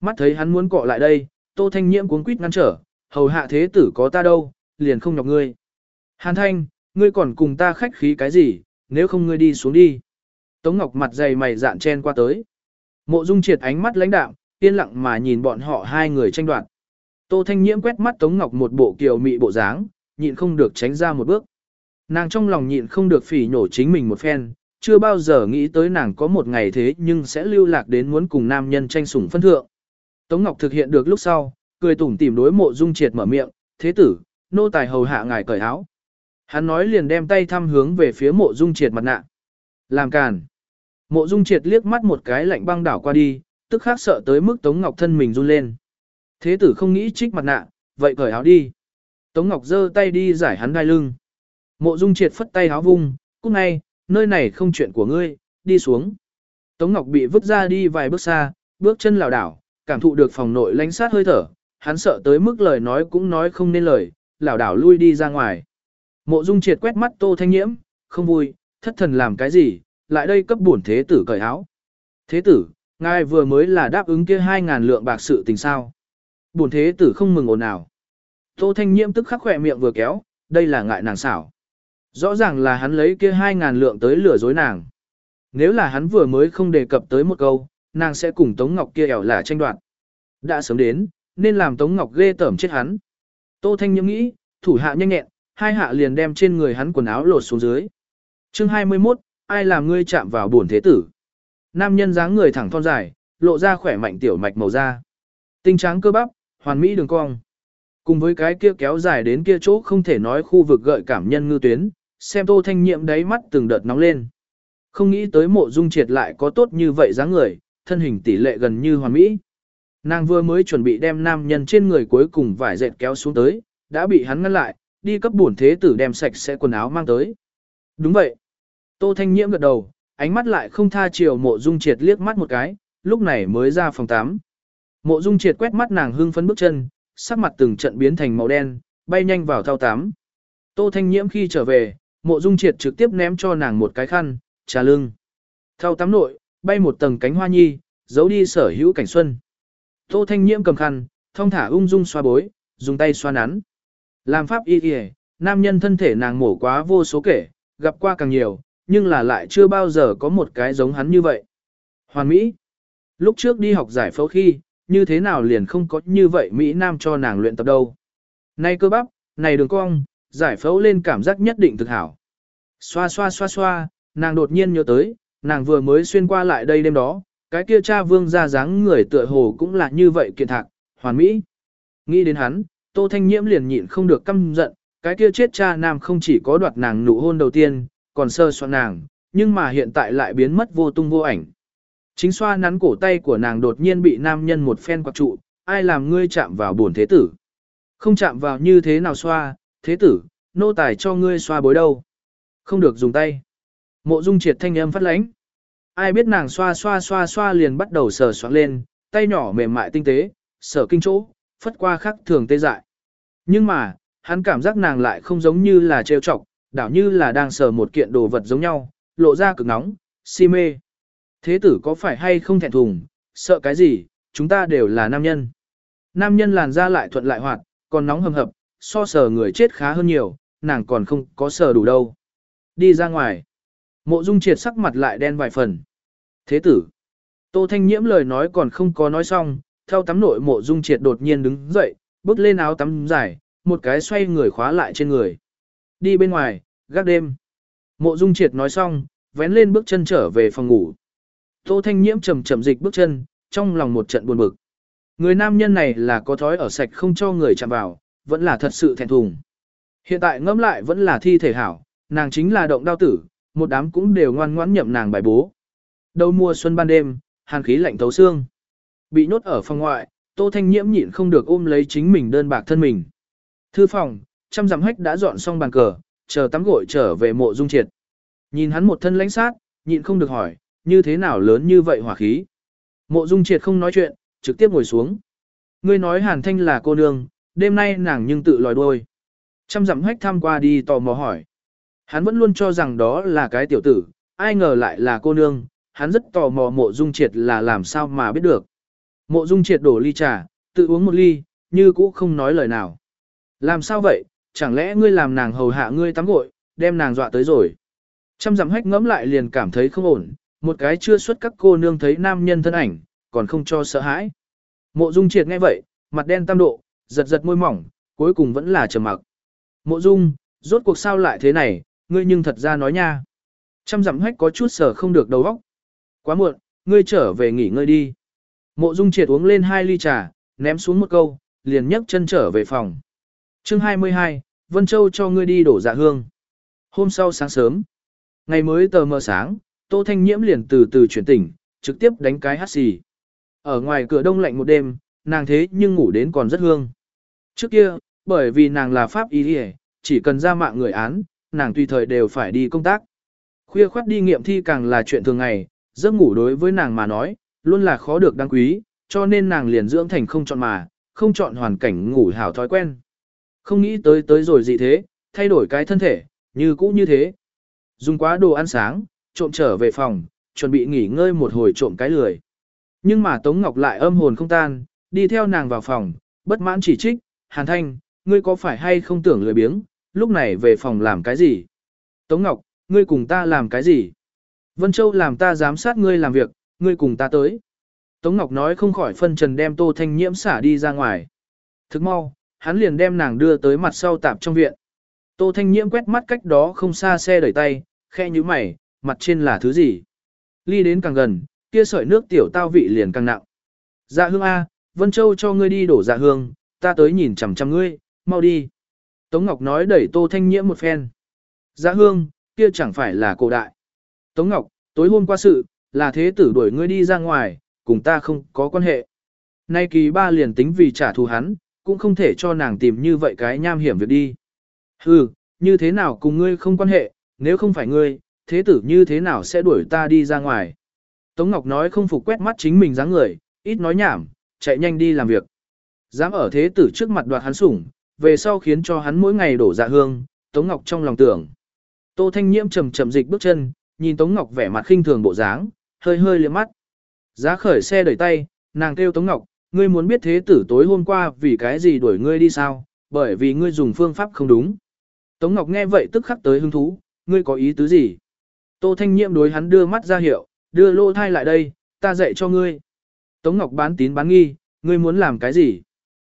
Mắt thấy hắn muốn cọ lại đây, Tô Thanh Nhiễm cuống quýt ngăn trở, hầu hạ thế tử có ta đâu, liền không nhọc ngươi. Hàn Thanh, ngươi còn cùng ta khách khí cái gì, nếu không ngươi đi xuống đi. Tống Ngọc mặt dày mày dạn chen qua tới. Mộ Dung triệt ánh mắt lãnh đạm, yên lặng mà nhìn bọn họ hai người tranh đoạt. Tô Thanh Nhiễm quét mắt Tống Ngọc một bộ kiều mị bộ dáng, nhịn không được tránh ra một bước. Nàng trong lòng nhịn không được phỉ nhổ chính mình một phen, chưa bao giờ nghĩ tới nàng có một ngày thế nhưng sẽ lưu lạc đến muốn cùng nam nhân tranh sủng phân thượng. Tống Ngọc thực hiện được lúc sau, cười tủm tỉm đối mộ dung triệt mở miệng, thế tử, nô tài hầu hạ ngài cởi áo. Hắn nói liền đem tay thăm hướng về phía mộ dung triệt mặt nạ. Làm càn. Mộ dung triệt liếc mắt một cái lạnh băng đảo qua đi, tức khác sợ tới mức Tống Ngọc thân mình run lên. Thế tử không nghĩ trích mặt nạ, vậy cởi áo đi. Tống Ngọc giơ tay đi giải hắn đai lưng. Mộ dung triệt phất tay áo vung, cút ngay, nơi này không chuyện của ngươi, đi xuống. Tống Ngọc bị vứt ra đi vài bước xa, bước chân lảo đảo, cảm thụ được phòng nội lánh sát hơi thở, hắn sợ tới mức lời nói cũng nói không nên lời, lảo đảo lui đi ra ngoài. Mộ Dung Triệt quét mắt Tô Thanh Nhiễm, không vui, thất thần làm cái gì, lại đây cấp bổn thế tử cởi áo. Thế tử, ngài vừa mới là đáp ứng kia 2.000 lượng bạc sự tình sao. Bổn thế tử không mừng ồn nào. Tô Thanh Nhiễm tức khắc khỏe miệng vừa kéo, đây là ngại nàng xảo. Rõ ràng là hắn lấy kia 2.000 lượng tới lừa dối nàng. Nếu là hắn vừa mới không đề cập tới một câu, nàng sẽ cùng Tống Ngọc kia ẻo là tranh đoạt. Đã sớm đến, nên làm Tống Ngọc ghê tởm chết hắn. Tô Thanh Nhiễm nghĩ, thủ hạ nhanh nhẹn, hai hạ liền đem trên người hắn quần áo lột xuống dưới. Chương 21, ai làm ngươi chạm vào bổn thế tử? Nam nhân dáng người thẳng thon dài, lộ ra khỏe mạnh tiểu mạch màu da. Tinh trắng cơ bắp, hoàn mỹ đường cong. Cùng với cái kia kéo dài đến kia chỗ không thể nói khu vực gợi cảm nhân ngư tuyến, xem Tô Thanh Nhiệm đáy mắt từng đợt nóng lên. Không nghĩ tới mộ dung triệt lại có tốt như vậy dáng người, thân hình tỷ lệ gần như hoàn mỹ. Nàng vừa mới chuẩn bị đem nam nhân trên người cuối cùng vải dệt kéo xuống tới, đã bị hắn ngăn lại, đi cấp bổn thế tử đem sạch sẽ quần áo mang tới. Đúng vậy. Tô Thanh Nhiễm gật đầu, ánh mắt lại không tha chiều mộ dung triệt liếc mắt một cái, lúc này mới ra phòng 8. Mộ dung triệt quét mắt nàng hưng phấn bước chân, sắc mặt từng trận biến thành màu đen, bay nhanh vào thao 8. Tô Thanh Nhiễm khi trở về, mộ dung triệt trực tiếp ném cho nàng một cái khăn, trà lưng. Thao tắm nội, bay một tầng cánh hoa nhi, giấu đi sở hữu cảnh xuân. Tô Thanh Nhiễm cầm khăn, thong thả ung dung xoa bối, dùng tay xoa nắn. Làm pháp y y, nam nhân thân thể nàng mổ quá vô số kể, gặp qua càng nhiều, nhưng là lại chưa bao giờ có một cái giống hắn như vậy. Hoàn Mỹ. Lúc trước đi học giải phẫu khi, như thế nào liền không có như vậy Mỹ Nam cho nàng luyện tập đâu. Nay cơ bắp, này đường cong, giải phẫu lên cảm giác nhất định thực hảo. Xoa xoa xoa xoa, nàng đột nhiên nhớ tới, nàng vừa mới xuyên qua lại đây đêm đó, cái kia cha vương ra dáng người tựa hồ cũng là như vậy kiện thạc, hoàn mỹ. Nghĩ đến hắn, Tô Thanh Nhiễm liền nhịn không được căm giận, cái kia chết cha nam không chỉ có đoạt nàng nụ hôn đầu tiên, còn sơ soạn nàng, nhưng mà hiện tại lại biến mất vô tung vô ảnh. Chính xoa nắn cổ tay của nàng đột nhiên bị nam nhân một phen quạt trụ, ai làm ngươi chạm vào buồn thế tử. Không chạm vào như thế nào xoa, thế tử, nô tài cho ngươi xoa bối đâu. Không được dùng tay. Mộ dung triệt thanh âm phát lãnh. Ai biết nàng xoa xoa xoa xoa liền bắt đầu sờ soạn lên, tay nhỏ mềm mại tinh tế, sở kinh chỗ, phất qua khắc thường tê dại. Nhưng mà, hắn cảm giác nàng lại không giống như là trêu chọc, đảo như là đang sờ một kiện đồ vật giống nhau, lộ ra cực nóng, si mê. Thế tử có phải hay không thẹn thùng, sợ cái gì, chúng ta đều là nam nhân. Nam nhân làn da lại thuận lại hoạt, còn nóng hầm hập, so sờ người chết khá hơn nhiều, nàng còn không có sờ đủ đâu. Đi ra ngoài. Mộ dung triệt sắc mặt lại đen vài phần. Thế tử. Tô Thanh Nhiễm lời nói còn không có nói xong, theo tắm nội mộ dung triệt đột nhiên đứng dậy, bước lên áo tắm dài, một cái xoay người khóa lại trên người. Đi bên ngoài, gác đêm. Mộ dung triệt nói xong, vén lên bước chân trở về phòng ngủ. Tô Thanh Nhiễm chầm chậm dịch bước chân, trong lòng một trận buồn bực. Người nam nhân này là có thói ở sạch không cho người chạm vào, vẫn là thật sự thẹn thùng. Hiện tại ngẫm lại vẫn là thi thể hảo, nàng chính là động đao tử, một đám cũng đều ngoan ngoãn nhậm nàng bài bố. Đầu mùa xuân ban đêm, hàn khí lạnh thấu xương. Bị nhốt ở phòng ngoại, Tô Thanh Nhiễm nhịn không được ôm lấy chính mình đơn bạc thân mình. Thư phòng, trăm dặm hách đã dọn xong bàn cờ, chờ tắm gội trở về mộ dung triệt. Nhìn hắn một thân lãnh sát, nhịn không được hỏi, như thế nào lớn như vậy hỏa khí. Mộ dung triệt không nói chuyện, trực tiếp ngồi xuống. Ngươi nói hàn thanh là cô nương, đêm nay nàng nhưng tự lòi đuôi. Trăm dặm hách tham qua đi tò mò hỏi. Hắn vẫn luôn cho rằng đó là cái tiểu tử, ai ngờ lại là cô nương, hắn rất tò mò mộ dung triệt là làm sao mà biết được. Mộ dung triệt đổ ly trà, tự uống một ly, như cũ không nói lời nào. Làm sao vậy, chẳng lẽ ngươi làm nàng hầu hạ ngươi tắm gội, đem nàng dọa tới rồi. Trăm dặm hách ngẫm lại liền cảm thấy không ổn, một cái chưa xuất các cô nương thấy nam nhân thân ảnh, còn không cho sợ hãi. Mộ Dung triệt nghe vậy, mặt đen tam độ, giật giật môi mỏng, cuối cùng vẫn là trầm mặc. Mộ Dung, rốt cuộc sao lại thế này, ngươi nhưng thật ra nói nha. Trăm dặm hách có chút sở không được đầu óc. Quá muộn, ngươi trở về nghỉ ngơi đi. Mộ Dung triệt uống lên hai ly trà, ném xuống một câu, liền nhấc chân trở về phòng. Chương 22, Vân Châu cho ngươi đi đổ dạ hương. Hôm sau sáng sớm, ngày mới tờ mờ sáng, Tô Thanh Nhiễm liền từ từ chuyển tỉnh, trực tiếp đánh cái hát xì. Ở ngoài cửa đông lạnh một đêm, nàng thế nhưng ngủ đến còn rất hương. Trước kia, bởi vì nàng là pháp y đi chỉ cần ra mạng người án, nàng tùy thời đều phải đi công tác. Khuya khoát đi nghiệm thi càng là chuyện thường ngày, giấc ngủ đối với nàng mà nói, luôn là khó được đáng quý, cho nên nàng liền dưỡng thành không chọn mà, không chọn hoàn cảnh ngủ hảo thói quen. Không nghĩ tới tới rồi gì thế, thay đổi cái thân thể, như cũ như thế. Dùng quá đồ ăn sáng, trộm trở về phòng, chuẩn bị nghỉ ngơi một hồi trộm cái lười. Nhưng mà Tống Ngọc lại âm hồn không tan, đi theo nàng vào phòng, bất mãn chỉ trích, Hàn Thanh, ngươi có phải hay không tưởng lười biếng, lúc này về phòng làm cái gì? Tống Ngọc, ngươi cùng ta làm cái gì? Vân Châu làm ta giám sát ngươi làm việc, ngươi cùng ta tới. Tống Ngọc nói không khỏi phân trần đem Tô Thanh Nhiễm xả đi ra ngoài. Thức mau, hắn liền đem nàng đưa tới mặt sau tạp trong viện. Tô Thanh Nhiễm quét mắt cách đó không xa xe đẩy tay, khe như mày, mặt trên là thứ gì? Ly đến càng gần, kia sợi nước tiểu tao vị liền càng nặng. Dạ hương A, Vân Châu cho ngươi đi đổ dạ hương, ta tới nhìn chằm chằm ngươi, mau đi. Tống Ngọc nói đẩy Tô Thanh Nhiễm một phen. Dạ hương, kia chẳng phải là cổ đại. Tống Ngọc, tối hôm qua sự, là thế tử đuổi ngươi đi ra ngoài, cùng ta không có quan hệ. Nay kỳ ba liền tính vì trả thù hắn, cũng không thể cho nàng tìm như vậy cái nham hiểm việc đi. Hừ, như thế nào cùng ngươi không quan hệ, nếu không phải ngươi, thế tử như thế nào sẽ đuổi ta đi ra ngoài. Tống Ngọc nói không phục quét mắt chính mình dáng người, ít nói nhảm, chạy nhanh đi làm việc. Dám ở thế tử trước mặt đoạt hắn sủng, về sau khiến cho hắn mỗi ngày đổ dạ hương, Tống Ngọc trong lòng tưởng. Tô Thanh Nhiễm chậm chậm dịch bước chân, nhìn Tống Ngọc vẻ mặt khinh thường bộ dáng, hơi hơi liếc mắt. Giá khởi xe đẩy tay, nàng kêu Tống Ngọc, ngươi muốn biết thế tử tối hôm qua vì cái gì đuổi ngươi đi sao, bởi vì ngươi dùng phương pháp không đúng. Tống Ngọc nghe vậy tức khắc tới hứng thú, ngươi có ý tứ gì? Tô Thanh Nhiệm đối hắn đưa mắt ra hiệu, đưa lô thai lại đây, ta dạy cho ngươi. Tống Ngọc bán tín bán nghi, ngươi muốn làm cái gì?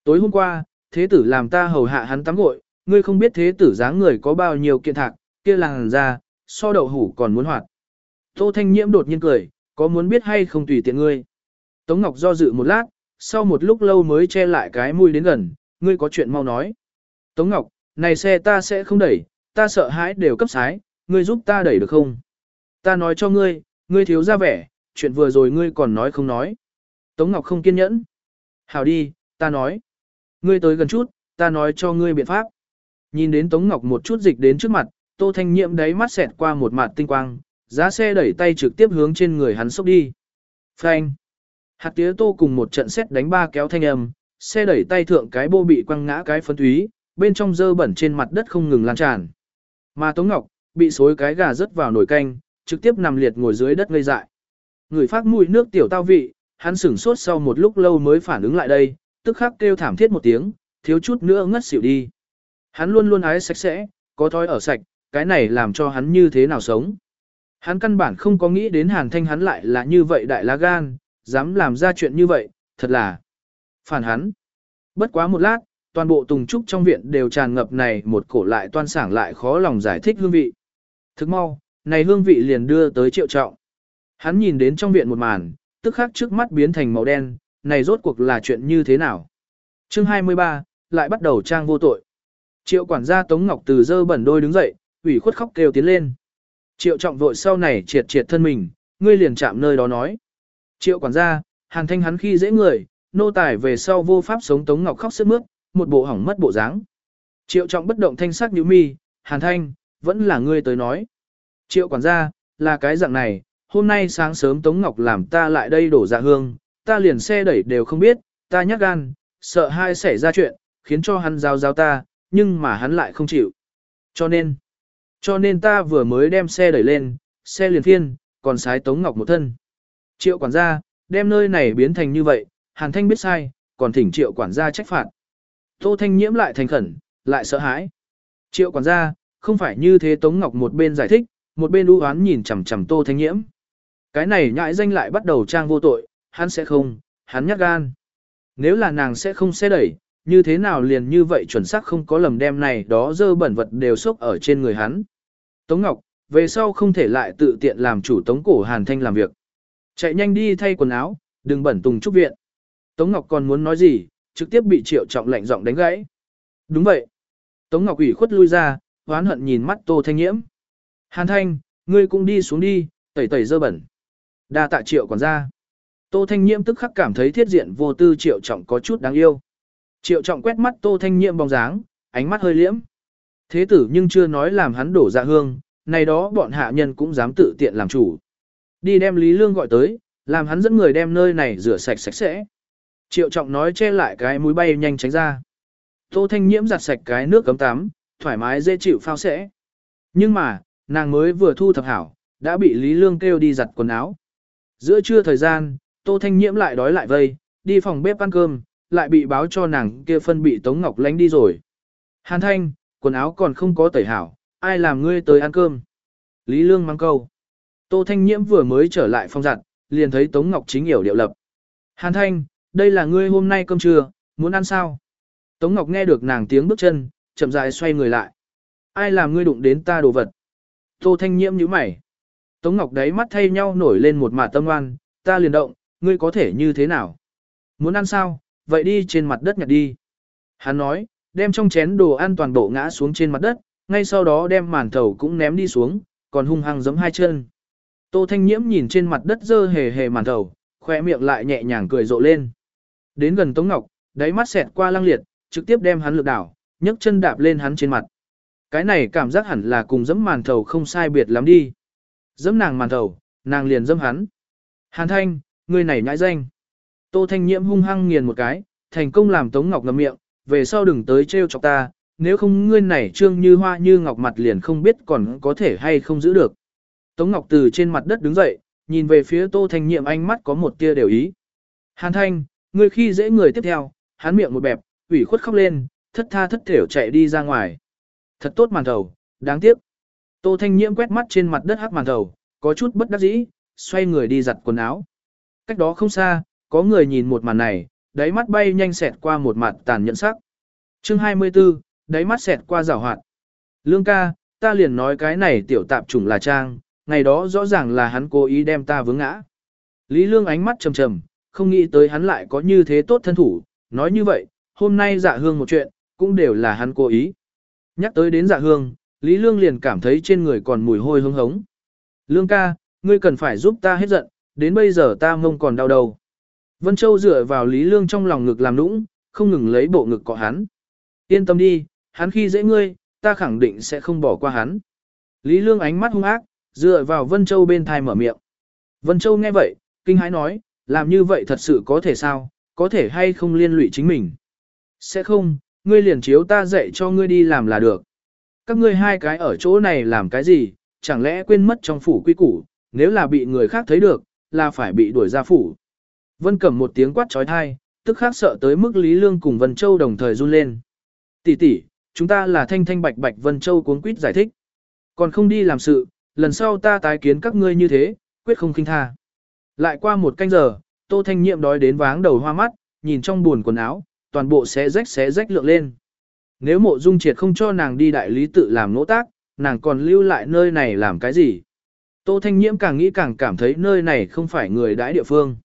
Tối hôm qua, thế tử làm ta hầu hạ hắn tắm gội, ngươi không biết thế tử dáng người có bao nhiêu kiện thạc, kia làng ra, so đậu hủ còn muốn hoạt. Tô Thanh Nhiễm đột nhiên cười, có muốn biết hay không tùy tiện ngươi. Tống Ngọc do dự một lát, sau một lúc lâu mới che lại cái mũi đến gần, ngươi có chuyện mau nói. Tống Ngọc, này xe ta sẽ không đẩy, ta sợ hãi đều cấp sái, ngươi giúp ta đẩy được không? Ta nói cho ngươi, ngươi thiếu ra vẻ, chuyện vừa rồi ngươi còn nói không nói. Tống Ngọc không kiên nhẫn. Hảo đi, ta nói. Ngươi tới gần chút, ta nói cho ngươi biện pháp. Nhìn đến Tống Ngọc một chút dịch đến trước mặt, Tô Thanh Nhiệm đáy mắt xẹt qua một mặt tinh quang, giá xe đẩy tay trực tiếp hướng trên người hắn xốc đi. Phanh. Hạt tía tô cùng một trận xét đánh ba kéo thanh âm, xe đẩy tay thượng cái bô bị quăng ngã cái phấn túy, bên trong dơ bẩn trên mặt đất không ngừng lan tràn. Mà Tống Ngọc, bị xối cái gà rớt vào nồi canh, trực tiếp nằm liệt ngồi dưới đất ngây dại. Người phát mùi nước tiểu tao vị, hắn sửng sốt sau một lúc lâu mới phản ứng lại đây, tức khắc kêu thảm thiết một tiếng, thiếu chút nữa ngất xỉu đi. Hắn luôn luôn ái sạch sẽ, có thói ở sạch, cái này làm cho hắn như thế nào sống. Hắn căn bản không có nghĩ đến hàn thanh hắn lại là như vậy đại lá gan, dám làm ra chuyện như vậy, thật là phản hắn. Bất quá một lát, toàn bộ tùng trúc trong viện đều tràn ngập này một cổ lại toan sảng lại khó lòng giải thích hương vị. Thức mau, này hương vị liền đưa tới triệu trọng. Hắn nhìn đến trong viện một màn, tức khắc trước mắt biến thành màu đen, này rốt cuộc là chuyện như thế nào? Chương 23, lại bắt đầu trang vô tội. Triệu quản gia Tống Ngọc từ dơ bẩn đôi đứng dậy, ủy khuất khóc kêu tiến lên. Triệu trọng vội sau này triệt triệt thân mình, ngươi liền chạm nơi đó nói. Triệu quản gia, hàn thanh hắn khi dễ người, nô tài về sau vô pháp sống Tống Ngọc khóc sức mướt, một bộ hỏng mất bộ dáng. Triệu trọng bất động thanh sắc nhíu mi, hàn thanh, vẫn là ngươi tới nói. Triệu quản gia, là cái dạng này, hôm nay sáng sớm Tống Ngọc làm ta lại đây đổ dạ hương, ta liền xe đẩy đều không biết, ta nhắc gan, sợ hai xảy ra chuyện, khiến cho hắn giao giao ta, nhưng mà hắn lại không chịu. Cho nên, cho nên ta vừa mới đem xe đẩy lên, xe liền phiên, còn sái Tống Ngọc một thân. Triệu quản gia, đem nơi này biến thành như vậy, Hàn Thanh biết sai, còn thỉnh triệu quản gia trách phạt. Tô Thanh nhiễm lại thành khẩn, lại sợ hãi. Triệu quản gia, không phải như thế Tống Ngọc một bên giải thích, một bên u oán nhìn chằm chằm Tô Thanh nhiễm. Cái này nhãi danh lại bắt đầu trang vô tội, hắn sẽ không, hắn nhát gan. Nếu là nàng sẽ không xe đẩy, như thế nào liền như vậy chuẩn xác không có lầm đem này đó dơ bẩn vật đều xốc ở trên người hắn. Tống Ngọc, về sau không thể lại tự tiện làm chủ Tống Cổ Hàn Thanh làm việc. Chạy nhanh đi thay quần áo, đừng bẩn tùng trúc viện. Tống Ngọc còn muốn nói gì, trực tiếp bị triệu trọng lạnh giọng đánh gãy. Đúng vậy. Tống Ngọc ủy khuất lui ra, hoán hận nhìn mắt Tô Thanh Nhiễm. Hàn Thanh, ngươi cũng đi xuống đi, tẩy tẩy dơ bẩn. Đa tạ triệu còn ra. Tô Thanh Nhiễm tức khắc cảm thấy thiết diện vô tư triệu trọng có chút đáng yêu. Triệu trọng quét mắt Tô Thanh Nhiệm bóng dáng, ánh mắt hơi liễm. Thế tử nhưng chưa nói làm hắn đổ dạ hương, này đó bọn hạ nhân cũng dám tự tiện làm chủ. Đi đem Lý Lương gọi tới, làm hắn dẫn người đem nơi này rửa sạch sạch sẽ. Triệu trọng nói che lại cái mũi bay nhanh tránh ra. Tô Thanh Nhiễm giặt sạch cái nước cấm tắm, thoải mái dễ chịu phao sẽ. Nhưng mà, nàng mới vừa thu thập hảo, đã bị Lý Lương kêu đi giặt quần áo. Giữa trưa thời gian, Tô Thanh Nhiễm lại đói lại vây, đi phòng bếp ăn cơm, lại bị báo cho nàng kia phân bị Tống Ngọc lánh đi rồi. Hàn Thanh, quần áo còn không có tẩy hảo, ai làm ngươi tới ăn cơm? Lý Lương mang câu. Tô Thanh Nhiễm vừa mới trở lại phong giặt, liền thấy Tống Ngọc chính hiểu điệu lập. Hàn Thanh, đây là ngươi hôm nay cơm trưa, muốn ăn sao? Tống Ngọc nghe được nàng tiếng bước chân, chậm rãi xoay người lại. Ai làm ngươi đụng đến ta đồ vật? Tô Thanh Nhiễm nhíu mày. Tống Ngọc đáy mắt thay nhau nổi lên một mạt tâm oan, ta liền động, ngươi có thể như thế nào? Muốn ăn sao, vậy đi trên mặt đất nhặt đi. Hắn nói, đem trong chén đồ ăn toàn bộ ngã xuống trên mặt đất, ngay sau đó đem màn thầu cũng ném đi xuống, còn hung hăng giẫm hai chân. Tô Thanh Nhiễm nhìn trên mặt đất dơ hề hề màn thầu, khoe miệng lại nhẹ nhàng cười rộ lên. Đến gần Tống Ngọc, đáy mắt xẹt qua lăng liệt, trực tiếp đem hắn lực đảo, nhấc chân đạp lên hắn trên mặt. Cái này cảm giác hẳn là cùng giẫm màn thầu không sai biệt lắm đi. Giẫm nàng màn thầu, nàng liền giẫm hắn. Hàn Thanh, người này nhãi danh. Tô Thanh Nhiễm hung hăng nghiền một cái, thành công làm Tống Ngọc ngậm miệng, về sau đừng tới trêu chọc ta, nếu không ngươi này trương như hoa như ngọc mặt liền không biết còn có thể hay không giữ được. Tống Ngọc từ trên mặt đất đứng dậy, nhìn về phía Tô Thanh Nhiệm ánh mắt có một tia đều ý. Hàn Thanh, ngươi khi dễ người tiếp theo, hắn miệng một bẹp, ủy khuất khóc lên, thất tha thất thểu chạy đi ra ngoài. Thật tốt màn thầu, đáng tiếc. Tô Thanh Nhiệm quét mắt trên mặt đất hắc màn thầu, có chút bất đắc dĩ, xoay người đi giặt quần áo. Cách đó không xa, có người nhìn một màn này, đáy mắt bay nhanh xẹt qua một mặt tàn nhẫn sắc. Chương 24, đáy mắt xẹt qua rào hoạt. Lương ca, ta liền nói cái này tiểu tạp chủng là trang, ngày đó rõ ràng là hắn cố ý đem ta vướng ngã. Lý Lương ánh mắt trầm trầm, không nghĩ tới hắn lại có như thế tốt thân thủ, nói như vậy, hôm nay dạ hương một chuyện, cũng đều là hắn cố ý. Nhắc tới đến dạ hương, Lý Lương liền cảm thấy trên người còn mùi hôi hương hống. Lương ca, ngươi cần phải giúp ta hết giận, đến bây giờ ta mông còn đau đầu. Vân Châu dựa vào Lý Lương trong lòng ngực làm nũng, không ngừng lấy bộ ngực cọ hắn. Yên tâm đi, hắn khi dễ ngươi, ta khẳng định sẽ không bỏ qua hắn. Lý Lương ánh mắt hung ác, dựa vào Vân Châu bên thai mở miệng. Vân Châu nghe vậy, kinh hãi nói, làm như vậy thật sự có thể sao, có thể hay không liên lụy chính mình. Sẽ không, ngươi liền chiếu ta dạy cho ngươi đi làm là được. Các ngươi hai cái ở chỗ này làm cái gì, chẳng lẽ quên mất trong phủ quy củ, nếu là bị người khác thấy được, là phải bị đuổi ra phủ. Vân Cẩm một tiếng quát trói thai, tức khác sợ tới mức Lý Lương cùng Vân Châu đồng thời run lên. Tỷ tỷ, chúng ta là thanh thanh bạch bạch Vân Châu cuốn quýt giải thích. Còn không đi làm sự, lần sau ta tái kiến các ngươi như thế, quyết không khinh tha. Lại qua một canh giờ, Tô Thanh Nhiệm đói đến váng đầu hoa mắt, nhìn trong buồn quần áo, toàn bộ xé rách xé rách lượng lên. Nếu mộ dung triệt không cho nàng đi đại lý tự làm nỗ tác, nàng còn lưu lại nơi này làm cái gì? Tô Thanh Nhiễm càng nghĩ càng cảm thấy nơi này không phải người đãi địa phương.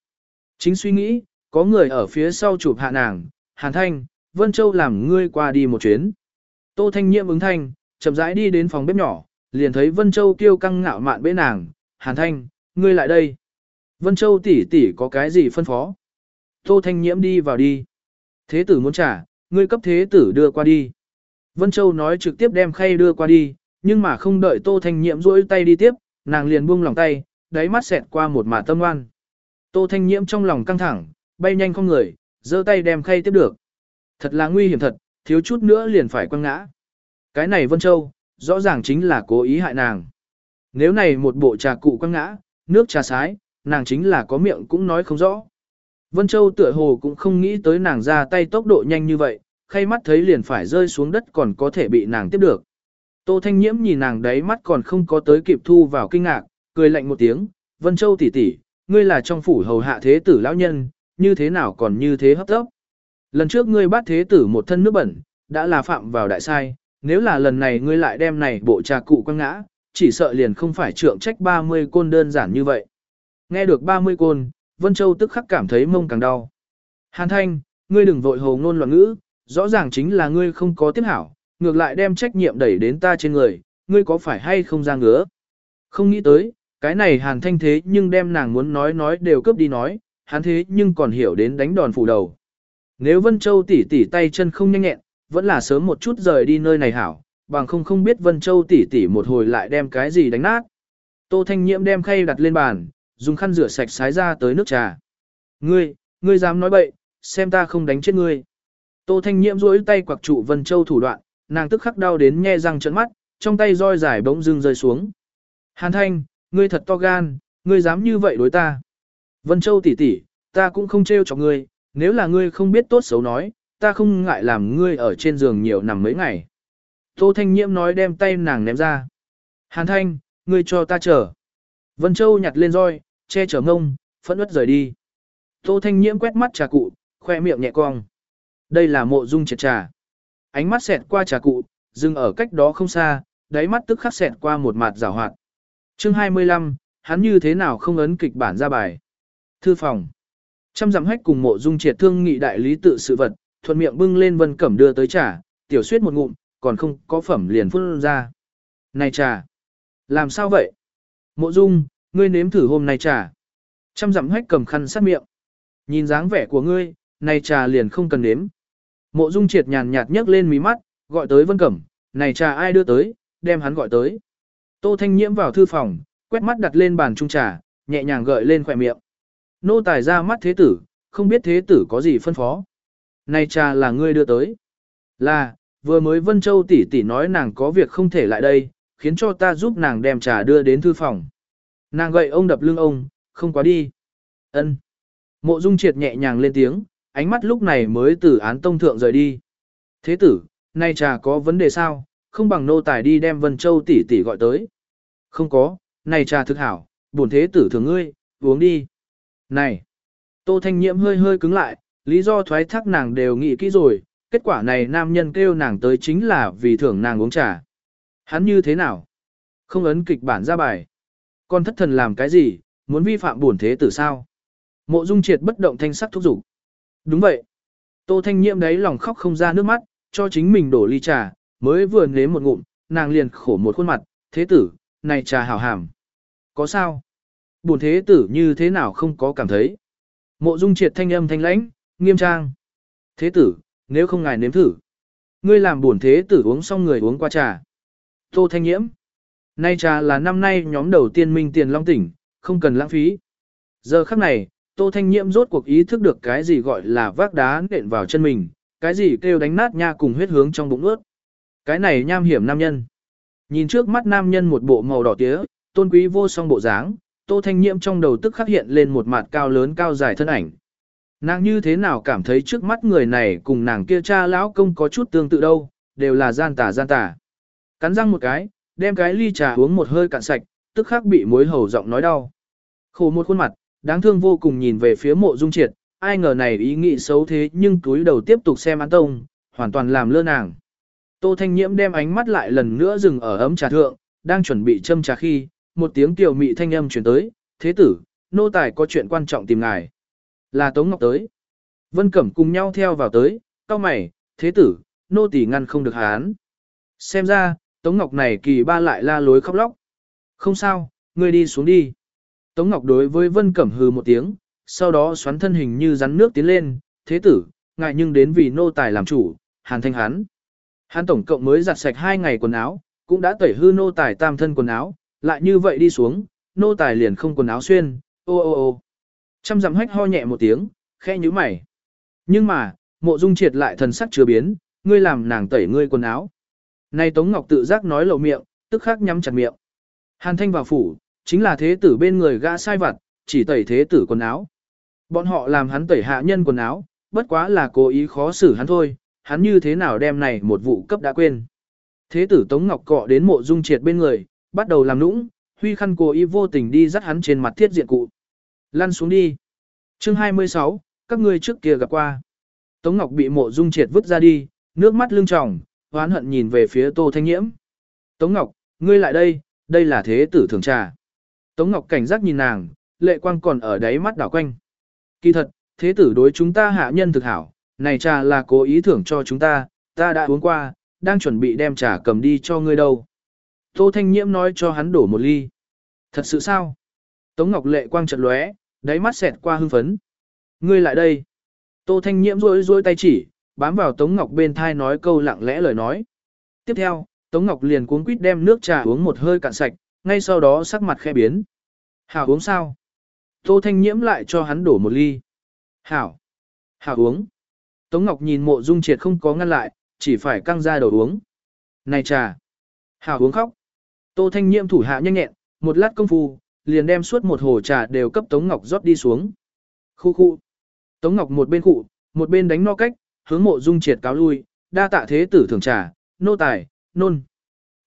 Chính suy nghĩ, có người ở phía sau chụp hạ nàng, Hàn Thanh, Vân Châu làm ngươi qua đi một chuyến. Tô Thanh Nhiệm ứng thanh, chậm rãi đi đến phòng bếp nhỏ, liền thấy Vân Châu kêu căng ngạo mạn bên nàng, Hàn Thanh, ngươi lại đây. Vân Châu tỷ tỷ có cái gì phân phó? Tô Thanh Nhiễm đi vào đi. Thế tử muốn trả, ngươi cấp thế tử đưa qua đi. Vân Châu nói trực tiếp đem khay đưa qua đi, nhưng mà không đợi Tô Thanh Nhiễm rỗi tay đi tiếp, nàng liền buông lòng tay, đáy mắt xẹt qua một mả tâm oan. Tô Thanh Nhiễm trong lòng căng thẳng, bay nhanh không người, giơ tay đem khay tiếp được. Thật là nguy hiểm thật, thiếu chút nữa liền phải quăng ngã. Cái này Vân Châu, rõ ràng chính là cố ý hại nàng. Nếu này một bộ trà cụ quăng ngã, nước trà sái, nàng chính là có miệng cũng nói không rõ. Vân Châu tựa hồ cũng không nghĩ tới nàng ra tay tốc độ nhanh như vậy, khay mắt thấy liền phải rơi xuống đất còn có thể bị nàng tiếp được. Tô Thanh Nhiễm nhìn nàng đấy mắt còn không có tới kịp thu vào kinh ngạc, cười lạnh một tiếng, Vân Châu tỷ tỷ, ngươi là trong phủ hầu hạ thế tử lão nhân, như thế nào còn như thế hấp tấp? Lần trước ngươi bắt thế tử một thân nước bẩn, đã là phạm vào đại sai, nếu là lần này ngươi lại đem này bộ trà cụ quăng ngã, chỉ sợ liền không phải trượng trách 30 côn đơn giản như vậy. Nghe được 30 côn, Vân Châu tức khắc cảm thấy mông càng đau. Hàn Thanh, ngươi đừng vội hồ ngôn loạn ngữ, rõ ràng chính là ngươi không có tiếp hảo, ngược lại đem trách nhiệm đẩy đến ta trên người, ngươi có phải hay không ra ngứa. Không nghĩ tới, cái này Hàn Thanh thế nhưng đem nàng muốn nói nói đều cướp đi nói, hắn thế nhưng còn hiểu đến đánh đòn phủ đầu. Nếu Vân Châu tỉ tỉ tay chân không nhanh nhẹn, vẫn là sớm một chút rời đi nơi này hảo, bằng không không biết Vân Châu tỉ tỉ một hồi lại đem cái gì đánh nát. Tô Thanh Nhiễm đem khay đặt lên bàn, dùng khăn rửa sạch sái ra tới nước trà. Ngươi, ngươi dám nói bậy, xem ta không đánh chết ngươi. Tô Thanh Nhiễm duỗi tay quặc trụ Vân Châu thủ đoạn, nàng tức khắc đau đến nhe răng trợn mắt, trong tay roi dài bỗng dưng rơi xuống. Hàn Thanh, ngươi thật to gan, ngươi dám như vậy đối ta. Vân Châu tỷ tỷ, ta cũng không trêu cho ngươi, nếu là ngươi không biết tốt xấu nói, ta không ngại làm ngươi ở trên giường nhiều nằm mấy ngày. Tô Thanh Nhiễm nói đem tay nàng ném ra. Hàn Thanh, ngươi cho ta chờ. Vân Châu nhặt lên roi, che chở ngông, phẫn ướt rời đi. Tô Thanh Nhiễm quét mắt trà cụ, khoe miệng nhẹ cong. Đây là mộ dung triệt trà. Ánh mắt xẹt qua trà cụ, dừng ở cách đó không xa, đáy mắt tức khắc xẹt qua một mặt rào hoạt. Chương 25, hắn như thế nào không ấn kịch bản ra bài. Thư phòng. Trăm dặm hách cùng mộ dung triệt thương nghị đại lý tự sự vật, thuận miệng bưng lên vân cẩm đưa tới trà, tiểu suyết một ngụm, còn không có phẩm liền phun ra. Này trà! Làm sao vậy? Mộ dung, ngươi nếm thử hôm nay trà. Trăm dặm hách cầm khăn sát miệng. Nhìn dáng vẻ của ngươi, này trà liền không cần nếm. Mộ dung triệt nhàn nhạt nhấc lên mí mắt, gọi tới vân cẩm, này trà ai đưa tới, đem hắn gọi tới. Tô Thanh Nhiễm vào thư phòng, quét mắt đặt lên bàn trung trà, nhẹ nhàng gợi lên khỏe miệng. Nô tài ra mắt thế tử, không biết thế tử có gì phân phó. Này trà là ngươi đưa tới. Là, vừa mới Vân Châu tỷ tỷ nói nàng có việc không thể lại đây, khiến cho ta giúp nàng đem trà đưa đến thư phòng. Nàng gậy ông đập lưng ông, không quá đi. Ân. Mộ Dung Triệt nhẹ nhàng lên tiếng, ánh mắt lúc này mới từ án tông thượng rời đi. Thế tử, nay trà có vấn đề sao, không bằng nô tài đi đem Vân Châu tỷ tỷ gọi tới. Không có, này trà thực hảo, bổn thế tử thường ngươi, uống đi. Này, Tô Thanh Nhiễm hơi hơi cứng lại, lý do thoái thác nàng đều nghĩ kỹ rồi, kết quả này nam nhân kêu nàng tới chính là vì thưởng nàng uống trà. Hắn như thế nào? Không ấn kịch bản ra bài. Con thất thần làm cái gì, muốn vi phạm bổn thế tử sao? Mộ Dung Triệt bất động thanh sắc thúc giục. Đúng vậy. Tô Thanh Nhiễm đấy lòng khóc không ra nước mắt, cho chính mình đổ ly trà, mới vừa nếm một ngụm, nàng liền khổ một khuôn mặt, thế tử, này trà hảo hàm. Có sao? Bổn thế tử như thế nào không có cảm thấy? Mộ Dung Triệt thanh âm thanh lãnh, nghiêm trang. Thế tử, nếu không ngài nếm thử. Ngươi làm bổn thế tử uống xong người uống qua trà. Tô Thanh Nhiễm. Nay trà là năm nay nhóm đầu tiên minh tiền long tỉnh, không cần lãng phí. Giờ khắc này, Tô Thanh Nhiễm rốt cuộc ý thức được cái gì gọi là vác đá nện vào chân mình, cái gì kêu đánh nát nha cùng huyết hướng trong bụng ướt. Cái này nham hiểm nam nhân. Nhìn trước mắt nam nhân một bộ màu đỏ tía, tôn quý vô song bộ dáng, Tô Thanh Nhiễm trong đầu tức khắc hiện lên một mặt cao lớn cao dài thân ảnh. Nàng như thế nào cảm thấy trước mắt người này cùng nàng kia cha lão công có chút tương tự đâu, đều là gian tà gian tà. Cắn răng một cái, đem cái ly trà uống một hơi cạn sạch, tức khắc bị mối hầu giọng nói đau. Khổ một khuôn mặt, đáng thương vô cùng nhìn về phía mộ dung triệt, ai ngờ này ý nghĩ xấu thế nhưng túi đầu tiếp tục xem an tông, hoàn toàn làm lơ nàng. Tô Thanh Nhiễm đem ánh mắt lại lần nữa dừng ở ấm trà thượng, đang chuẩn bị châm trà khi, một tiếng tiểu mị thanh âm truyền tới, thế tử, nô tài có chuyện quan trọng tìm ngài. Là Tống Ngọc tới. Vân Cẩm cùng nhau theo vào tới, cao mày, thế tử, nô tỳ ngăn không được hán. Xem ra, Tống Ngọc này kỳ ba lại la lối khóc lóc. Không sao, ngươi đi xuống đi. Tống Ngọc đối với Vân Cẩm hừ một tiếng, sau đó xoắn thân hình như rắn nước tiến lên, thế tử, ngại nhưng đến vì nô tài làm chủ, hàn thanh hán. Hắn tổng cộng mới giặt sạch hai ngày quần áo, cũng đã tẩy hư nô tài tam thân quần áo, lại như vậy đi xuống, nô tài liền không quần áo xuyên, ô ô ô. Trăm dặm hách ho nhẹ một tiếng, khe như mày. Nhưng mà, mộ dung triệt lại thần sắc chưa biến, ngươi làm nàng tẩy ngươi quần áo. Nay Tống Ngọc tự giác nói lộ miệng, tức khắc nhắm chặt miệng. Hàn thanh vào phủ, chính là thế tử bên người gã sai vặt, chỉ tẩy thế tử quần áo. Bọn họ làm hắn tẩy hạ nhân quần áo, bất quá là cố ý khó xử hắn thôi, hắn như thế nào đem này một vụ cấp đã quên. Thế tử Tống Ngọc cọ đến mộ dung triệt bên người, bắt đầu làm nũng, huy khăn cố ý vô tình đi dắt hắn trên mặt thiết diện cụ. Lăn xuống đi. Chương 26, các ngươi trước kia gặp qua. Tống Ngọc bị mộ dung triệt vứt ra đi, nước mắt lưng tròng, hoán hận nhìn về phía Tô Thanh Nhiễm. Tống Ngọc, ngươi lại đây, đây là thế tử thường trà. Tống Ngọc cảnh giác nhìn nàng, lệ quang còn ở đáy mắt đảo quanh. Kỳ thật, thế tử đối chúng ta hạ nhân thực hảo, này trà là cố ý thưởng cho chúng ta, ta đã uống qua, đang chuẩn bị đem trà cầm đi cho ngươi đâu. Tô Thanh Nhiễm nói cho hắn đổ một ly. Thật sự sao? Tống Ngọc lệ quang trận lóe, đáy mắt xẹt qua hưng phấn. Ngươi lại đây. Tô Thanh Nhiễm rối rối tay chỉ, bám vào Tống Ngọc bên thai nói câu lặng lẽ lời nói. Tiếp theo, Tống Ngọc liền cuống quýt đem nước trà uống một hơi cạn sạch, ngay sau đó sắc mặt khẽ biến. Hảo uống sao? Tô Thanh Nhiễm lại cho hắn đổ một ly. Hảo. Hảo uống. Tống Ngọc nhìn mộ dung triệt không có ngăn lại, chỉ phải căng ra đầu uống. Này trà. Hảo uống khóc. Tô Thanh Nhiệm thủ hạ nhanh nhẹn, một lát công phu, liền đem suốt một hồ trà đều cấp Tống Ngọc rót đi xuống. Khu khu. Tống Ngọc một bên cụ, một bên đánh no cách, hướng mộ dung triệt cáo lui, đa tạ thế tử thưởng trà, nô tài, nôn.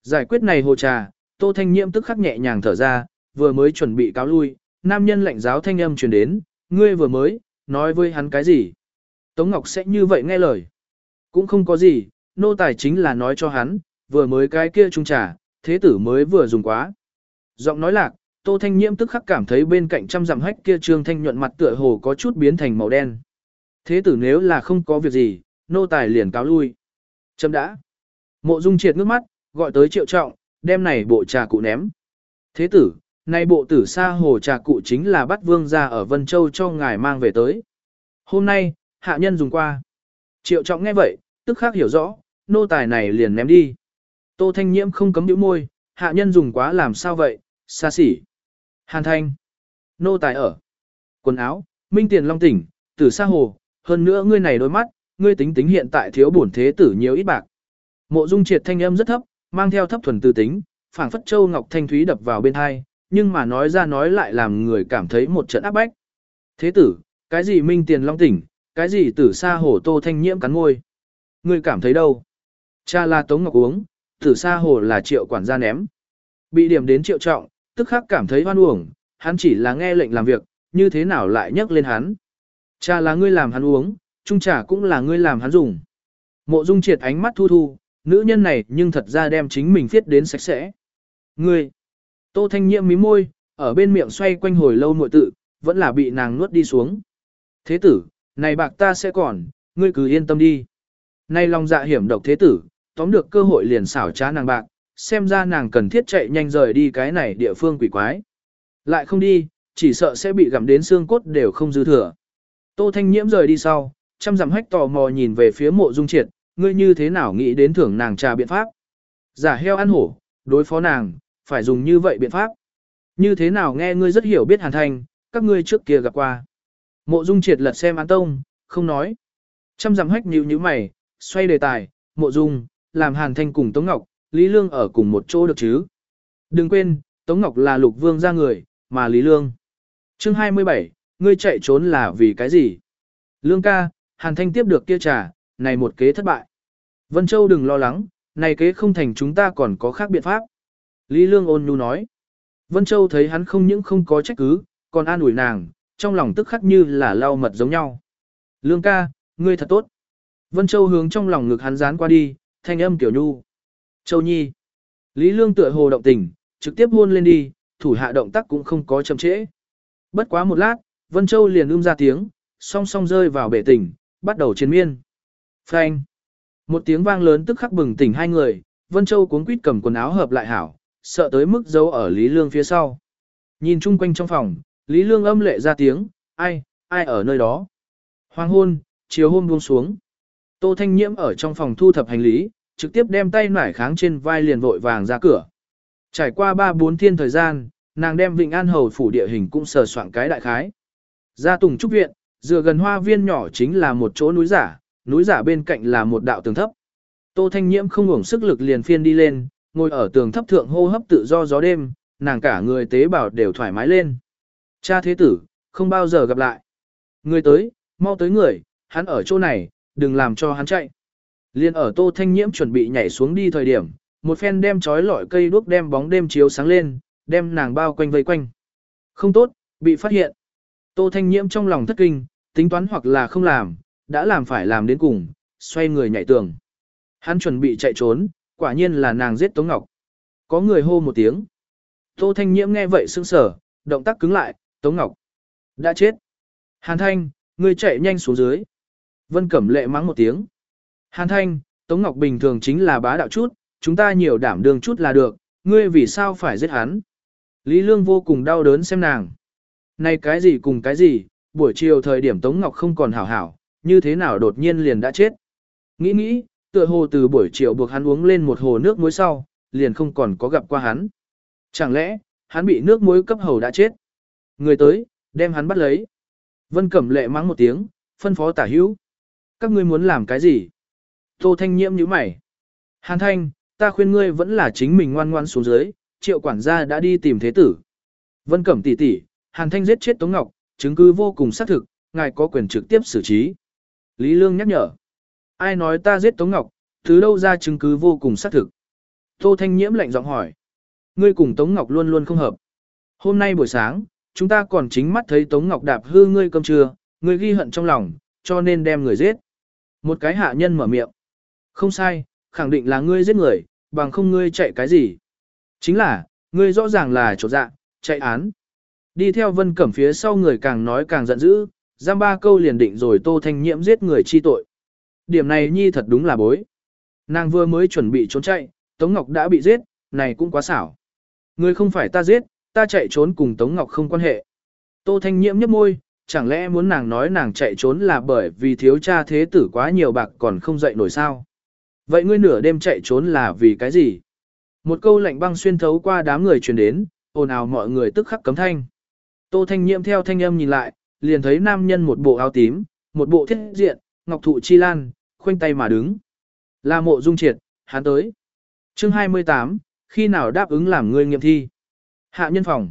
Giải quyết này hồ trà, Tô Thanh Nhiệm tức khắc nhẹ nhàng thở ra, vừa mới chuẩn bị cáo lui, nam nhân lạnh giáo thanh âm truyền đến, ngươi vừa mới, nói với hắn cái gì? Tống Ngọc sẽ như vậy nghe lời. Cũng không có gì, nô tài chính là nói cho hắn, vừa mới cái kia trung trà, thế tử mới vừa dùng quá. Giọng nói lạc, Tô Thanh Nhiễm tức khắc cảm thấy bên cạnh trăm dặm hách kia trương thanh nhuận mặt tựa hồ có chút biến thành màu đen. Thế tử nếu là không có việc gì, nô tài liền cáo lui. Chấm đã. Mộ Dung triệt nước mắt, gọi tới triệu trọng, đem này bộ trà cụ ném. Thế tử, nay bộ tử sa hồ trà cụ chính là bắt vương ra ở Vân Châu cho ngài mang về tới. Hôm nay, hạ nhân dùng qua. Triệu trọng nghe vậy, tức khắc hiểu rõ, nô tài này liền ném đi. Tô Thanh Nhiễm không cấm nhíu môi, hạ nhân dùng quá làm sao vậy, xa xỉ. Hàn Thanh, nô tài ở. Quần áo, minh tiền long tỉnh, tử sa hồ, hơn nữa ngươi này đôi mắt, ngươi tính tính hiện tại thiếu bổn thế tử nhiều ít bạc. Mộ Dung Triệt thanh âm rất thấp, mang theo thấp thuần tư tính, phảng phất châu ngọc thanh thúy đập vào bên hai, nhưng mà nói ra nói lại làm người cảm thấy một trận áp bách. Thế tử, cái gì minh tiền long tỉnh, cái gì tử sa hồ tô thanh nhiễm cắn môi. Ngươi cảm thấy đâu? Cha là Tống Ngọc uống, tử sa hồ là triệu quản gia ném. Bị điểm đến triệu trọng, tức khắc cảm thấy hoan uổng, hắn chỉ là nghe lệnh làm việc, như thế nào lại nhắc lên hắn. Cha là ngươi làm hắn uống, trung trà cũng là ngươi làm hắn dùng. Mộ dung triệt ánh mắt thu thu, nữ nhân này nhưng thật ra đem chính mình viết đến sạch sẽ. Ngươi, tô thanh nhiễm mí môi, ở bên miệng xoay quanh hồi lâu nội tự, vẫn là bị nàng nuốt đi xuống. Thế tử, này bạc ta sẽ còn, ngươi cứ yên tâm đi. Nay lòng dạ hiểm độc thế tử, tóm được cơ hội liền xảo trá nàng bạc, xem ra nàng cần thiết chạy nhanh rời đi cái này địa phương quỷ quái. Lại không đi, chỉ sợ sẽ bị gặm đến xương cốt đều không dư thừa. Tô Thanh Nhiễm rời đi sau, chăm dặm hách tò mò nhìn về phía mộ dung triệt, ngươi như thế nào nghĩ đến thưởng nàng trà biện pháp. Giả heo ăn hổ, đối phó nàng, phải dùng như vậy biện pháp. Như thế nào nghe ngươi rất hiểu biết hàn thanh, các ngươi trước kia gặp qua. Mộ dung triệt lật xem An tông, không nói. Chăm dặm hách nhíu nhíu mày, xoay đề tài, mộ dung, làm hàn thanh cùng Tống Ngọc, Lý Lương ở cùng một chỗ được chứ. Đừng quên, Tống Ngọc là lục vương ra người, mà Lý Lương. chương 27, ngươi chạy trốn là vì cái gì? Lương ca, Hàn Thanh tiếp được kia trà, này một kế thất bại. Vân Châu đừng lo lắng, này kế không thành chúng ta còn có khác biện pháp. Lý Lương ôn nhu nói. Vân Châu thấy hắn không những không có trách cứ, còn an ủi nàng, trong lòng tức khắc như là lau mật giống nhau. Lương ca, ngươi thật tốt. Vân Châu hướng trong lòng ngực hắn dán qua đi, thanh âm kiểu nhu. Châu Nhi. Lý Lương tựa hồ động tình, trực tiếp hôn lên đi, thủ hạ động tác cũng không có chậm trễ. Bất quá một lát, Vân Châu liền ưm ra tiếng, song song rơi vào bể tỉnh, bắt đầu chiến miên. Phanh. Một tiếng vang lớn tức khắc bừng tỉnh hai người, Vân Châu cuốn quýt cầm quần áo hợp lại hảo, sợ tới mức giấu ở Lý Lương phía sau. Nhìn chung quanh trong phòng, Lý Lương âm lệ ra tiếng, ai, ai ở nơi đó. Hoàng hôn, chiều hôm buông xuống. Tô Thanh Nhiễm ở trong phòng thu thập hành lý, trực tiếp đem tay nải kháng trên vai liền vội vàng ra cửa. Trải qua 3-4 thiên thời gian, nàng đem Vịnh An Hầu phủ địa hình cũng sờ soạn cái đại khái. Ra Tùng Trúc Viện, dựa gần hoa viên nhỏ chính là một chỗ núi giả, núi giả bên cạnh là một đạo tường thấp. Tô Thanh Nhiễm không ngủng sức lực liền phiên đi lên, ngồi ở tường thấp thượng hô hấp tự do gió đêm, nàng cả người tế bào đều thoải mái lên. Cha thế tử, không bao giờ gặp lại. Người tới, mau tới người, hắn ở chỗ này, đừng làm cho hắn chạy. Liên ở Tô Thanh Nhiễm chuẩn bị nhảy xuống đi thời điểm, một phen đem chói lọi cây đuốc đem bóng đêm chiếu sáng lên, đem nàng bao quanh vây quanh. Không tốt, bị phát hiện. Tô Thanh Nhiễm trong lòng thất kinh, tính toán hoặc là không làm, đã làm phải làm đến cùng, xoay người nhảy tường. Hắn chuẩn bị chạy trốn, quả nhiên là nàng giết Tống Ngọc. Có người hô một tiếng. Tô Thanh Nhiễm nghe vậy sững sờ, động tác cứng lại, Tống Ngọc đã chết. Hàn Thanh, ngươi chạy nhanh xuống dưới. Vân Cẩm lệ mắng một tiếng. Hàn Thanh, Tống Ngọc bình thường chính là bá đạo chút, chúng ta nhiều đảm đương chút là được, ngươi vì sao phải giết hắn. Lý Lương vô cùng đau đớn xem nàng. Này cái gì cùng cái gì, buổi chiều thời điểm Tống Ngọc không còn hảo hảo, như thế nào đột nhiên liền đã chết. Nghĩ nghĩ, tựa hồ từ buổi chiều buộc hắn uống lên một hồ nước muối sau, liền không còn có gặp qua hắn. Chẳng lẽ, hắn bị nước muối cấp hầu đã chết. Người tới, đem hắn bắt lấy. Vân Cẩm lệ mắng một tiếng, phân phó tả hữu. Các ngươi muốn làm cái gì? Tô Thanh Nhiễm nhíu mày. Hàn Thanh, ta khuyên ngươi vẫn là chính mình ngoan ngoan xuống dưới, triệu quản gia đã đi tìm thế tử. Vân Cẩm tỷ tỷ, Hàn Thanh giết chết Tống Ngọc, chứng cứ vô cùng xác thực, ngài có quyền trực tiếp xử trí. Lý Lương nhắc nhở. Ai nói ta giết Tống Ngọc, từ đâu ra chứng cứ vô cùng xác thực? Tô Thanh Nhiễm lạnh giọng hỏi. Ngươi cùng Tống Ngọc luôn luôn không hợp. Hôm nay buổi sáng, chúng ta còn chính mắt thấy Tống Ngọc đạp hư ngươi cơm trưa, ngươi ghi hận trong lòng, cho nên đem người giết. Một cái hạ nhân mở miệng. Không sai, khẳng định là ngươi giết người, bằng không ngươi chạy cái gì. Chính là, ngươi rõ ràng là chỗ dạ, chạy án. Đi theo vân cẩm phía sau người càng nói càng giận dữ, giam ba câu liền định rồi tô thanh nhiễm giết người chi tội. Điểm này nhi thật đúng là bối. Nàng vừa mới chuẩn bị trốn chạy, Tống Ngọc đã bị giết, này cũng quá xảo. ngươi không phải ta giết, ta chạy trốn cùng Tống Ngọc không quan hệ. Tô Thanh Nhiễm nhấp môi, chẳng lẽ muốn nàng nói nàng chạy trốn là bởi vì thiếu cha thế tử quá nhiều bạc còn không dậy nổi sao? Vậy ngươi nửa đêm chạy trốn là vì cái gì? Một câu lạnh băng xuyên thấu qua đám người truyền đến, ồn ào mọi người tức khắc cấm thanh. Tô Thanh Nhiễm theo thanh âm nhìn lại, liền thấy nam nhân một bộ áo tím, một bộ thiết diện, ngọc thụ chi lan, khoanh tay mà đứng. Là mộ dung triệt, hắn tới. chương 28, khi nào đáp ứng làm ngươi nghiệm thi? Hạ nhân phòng.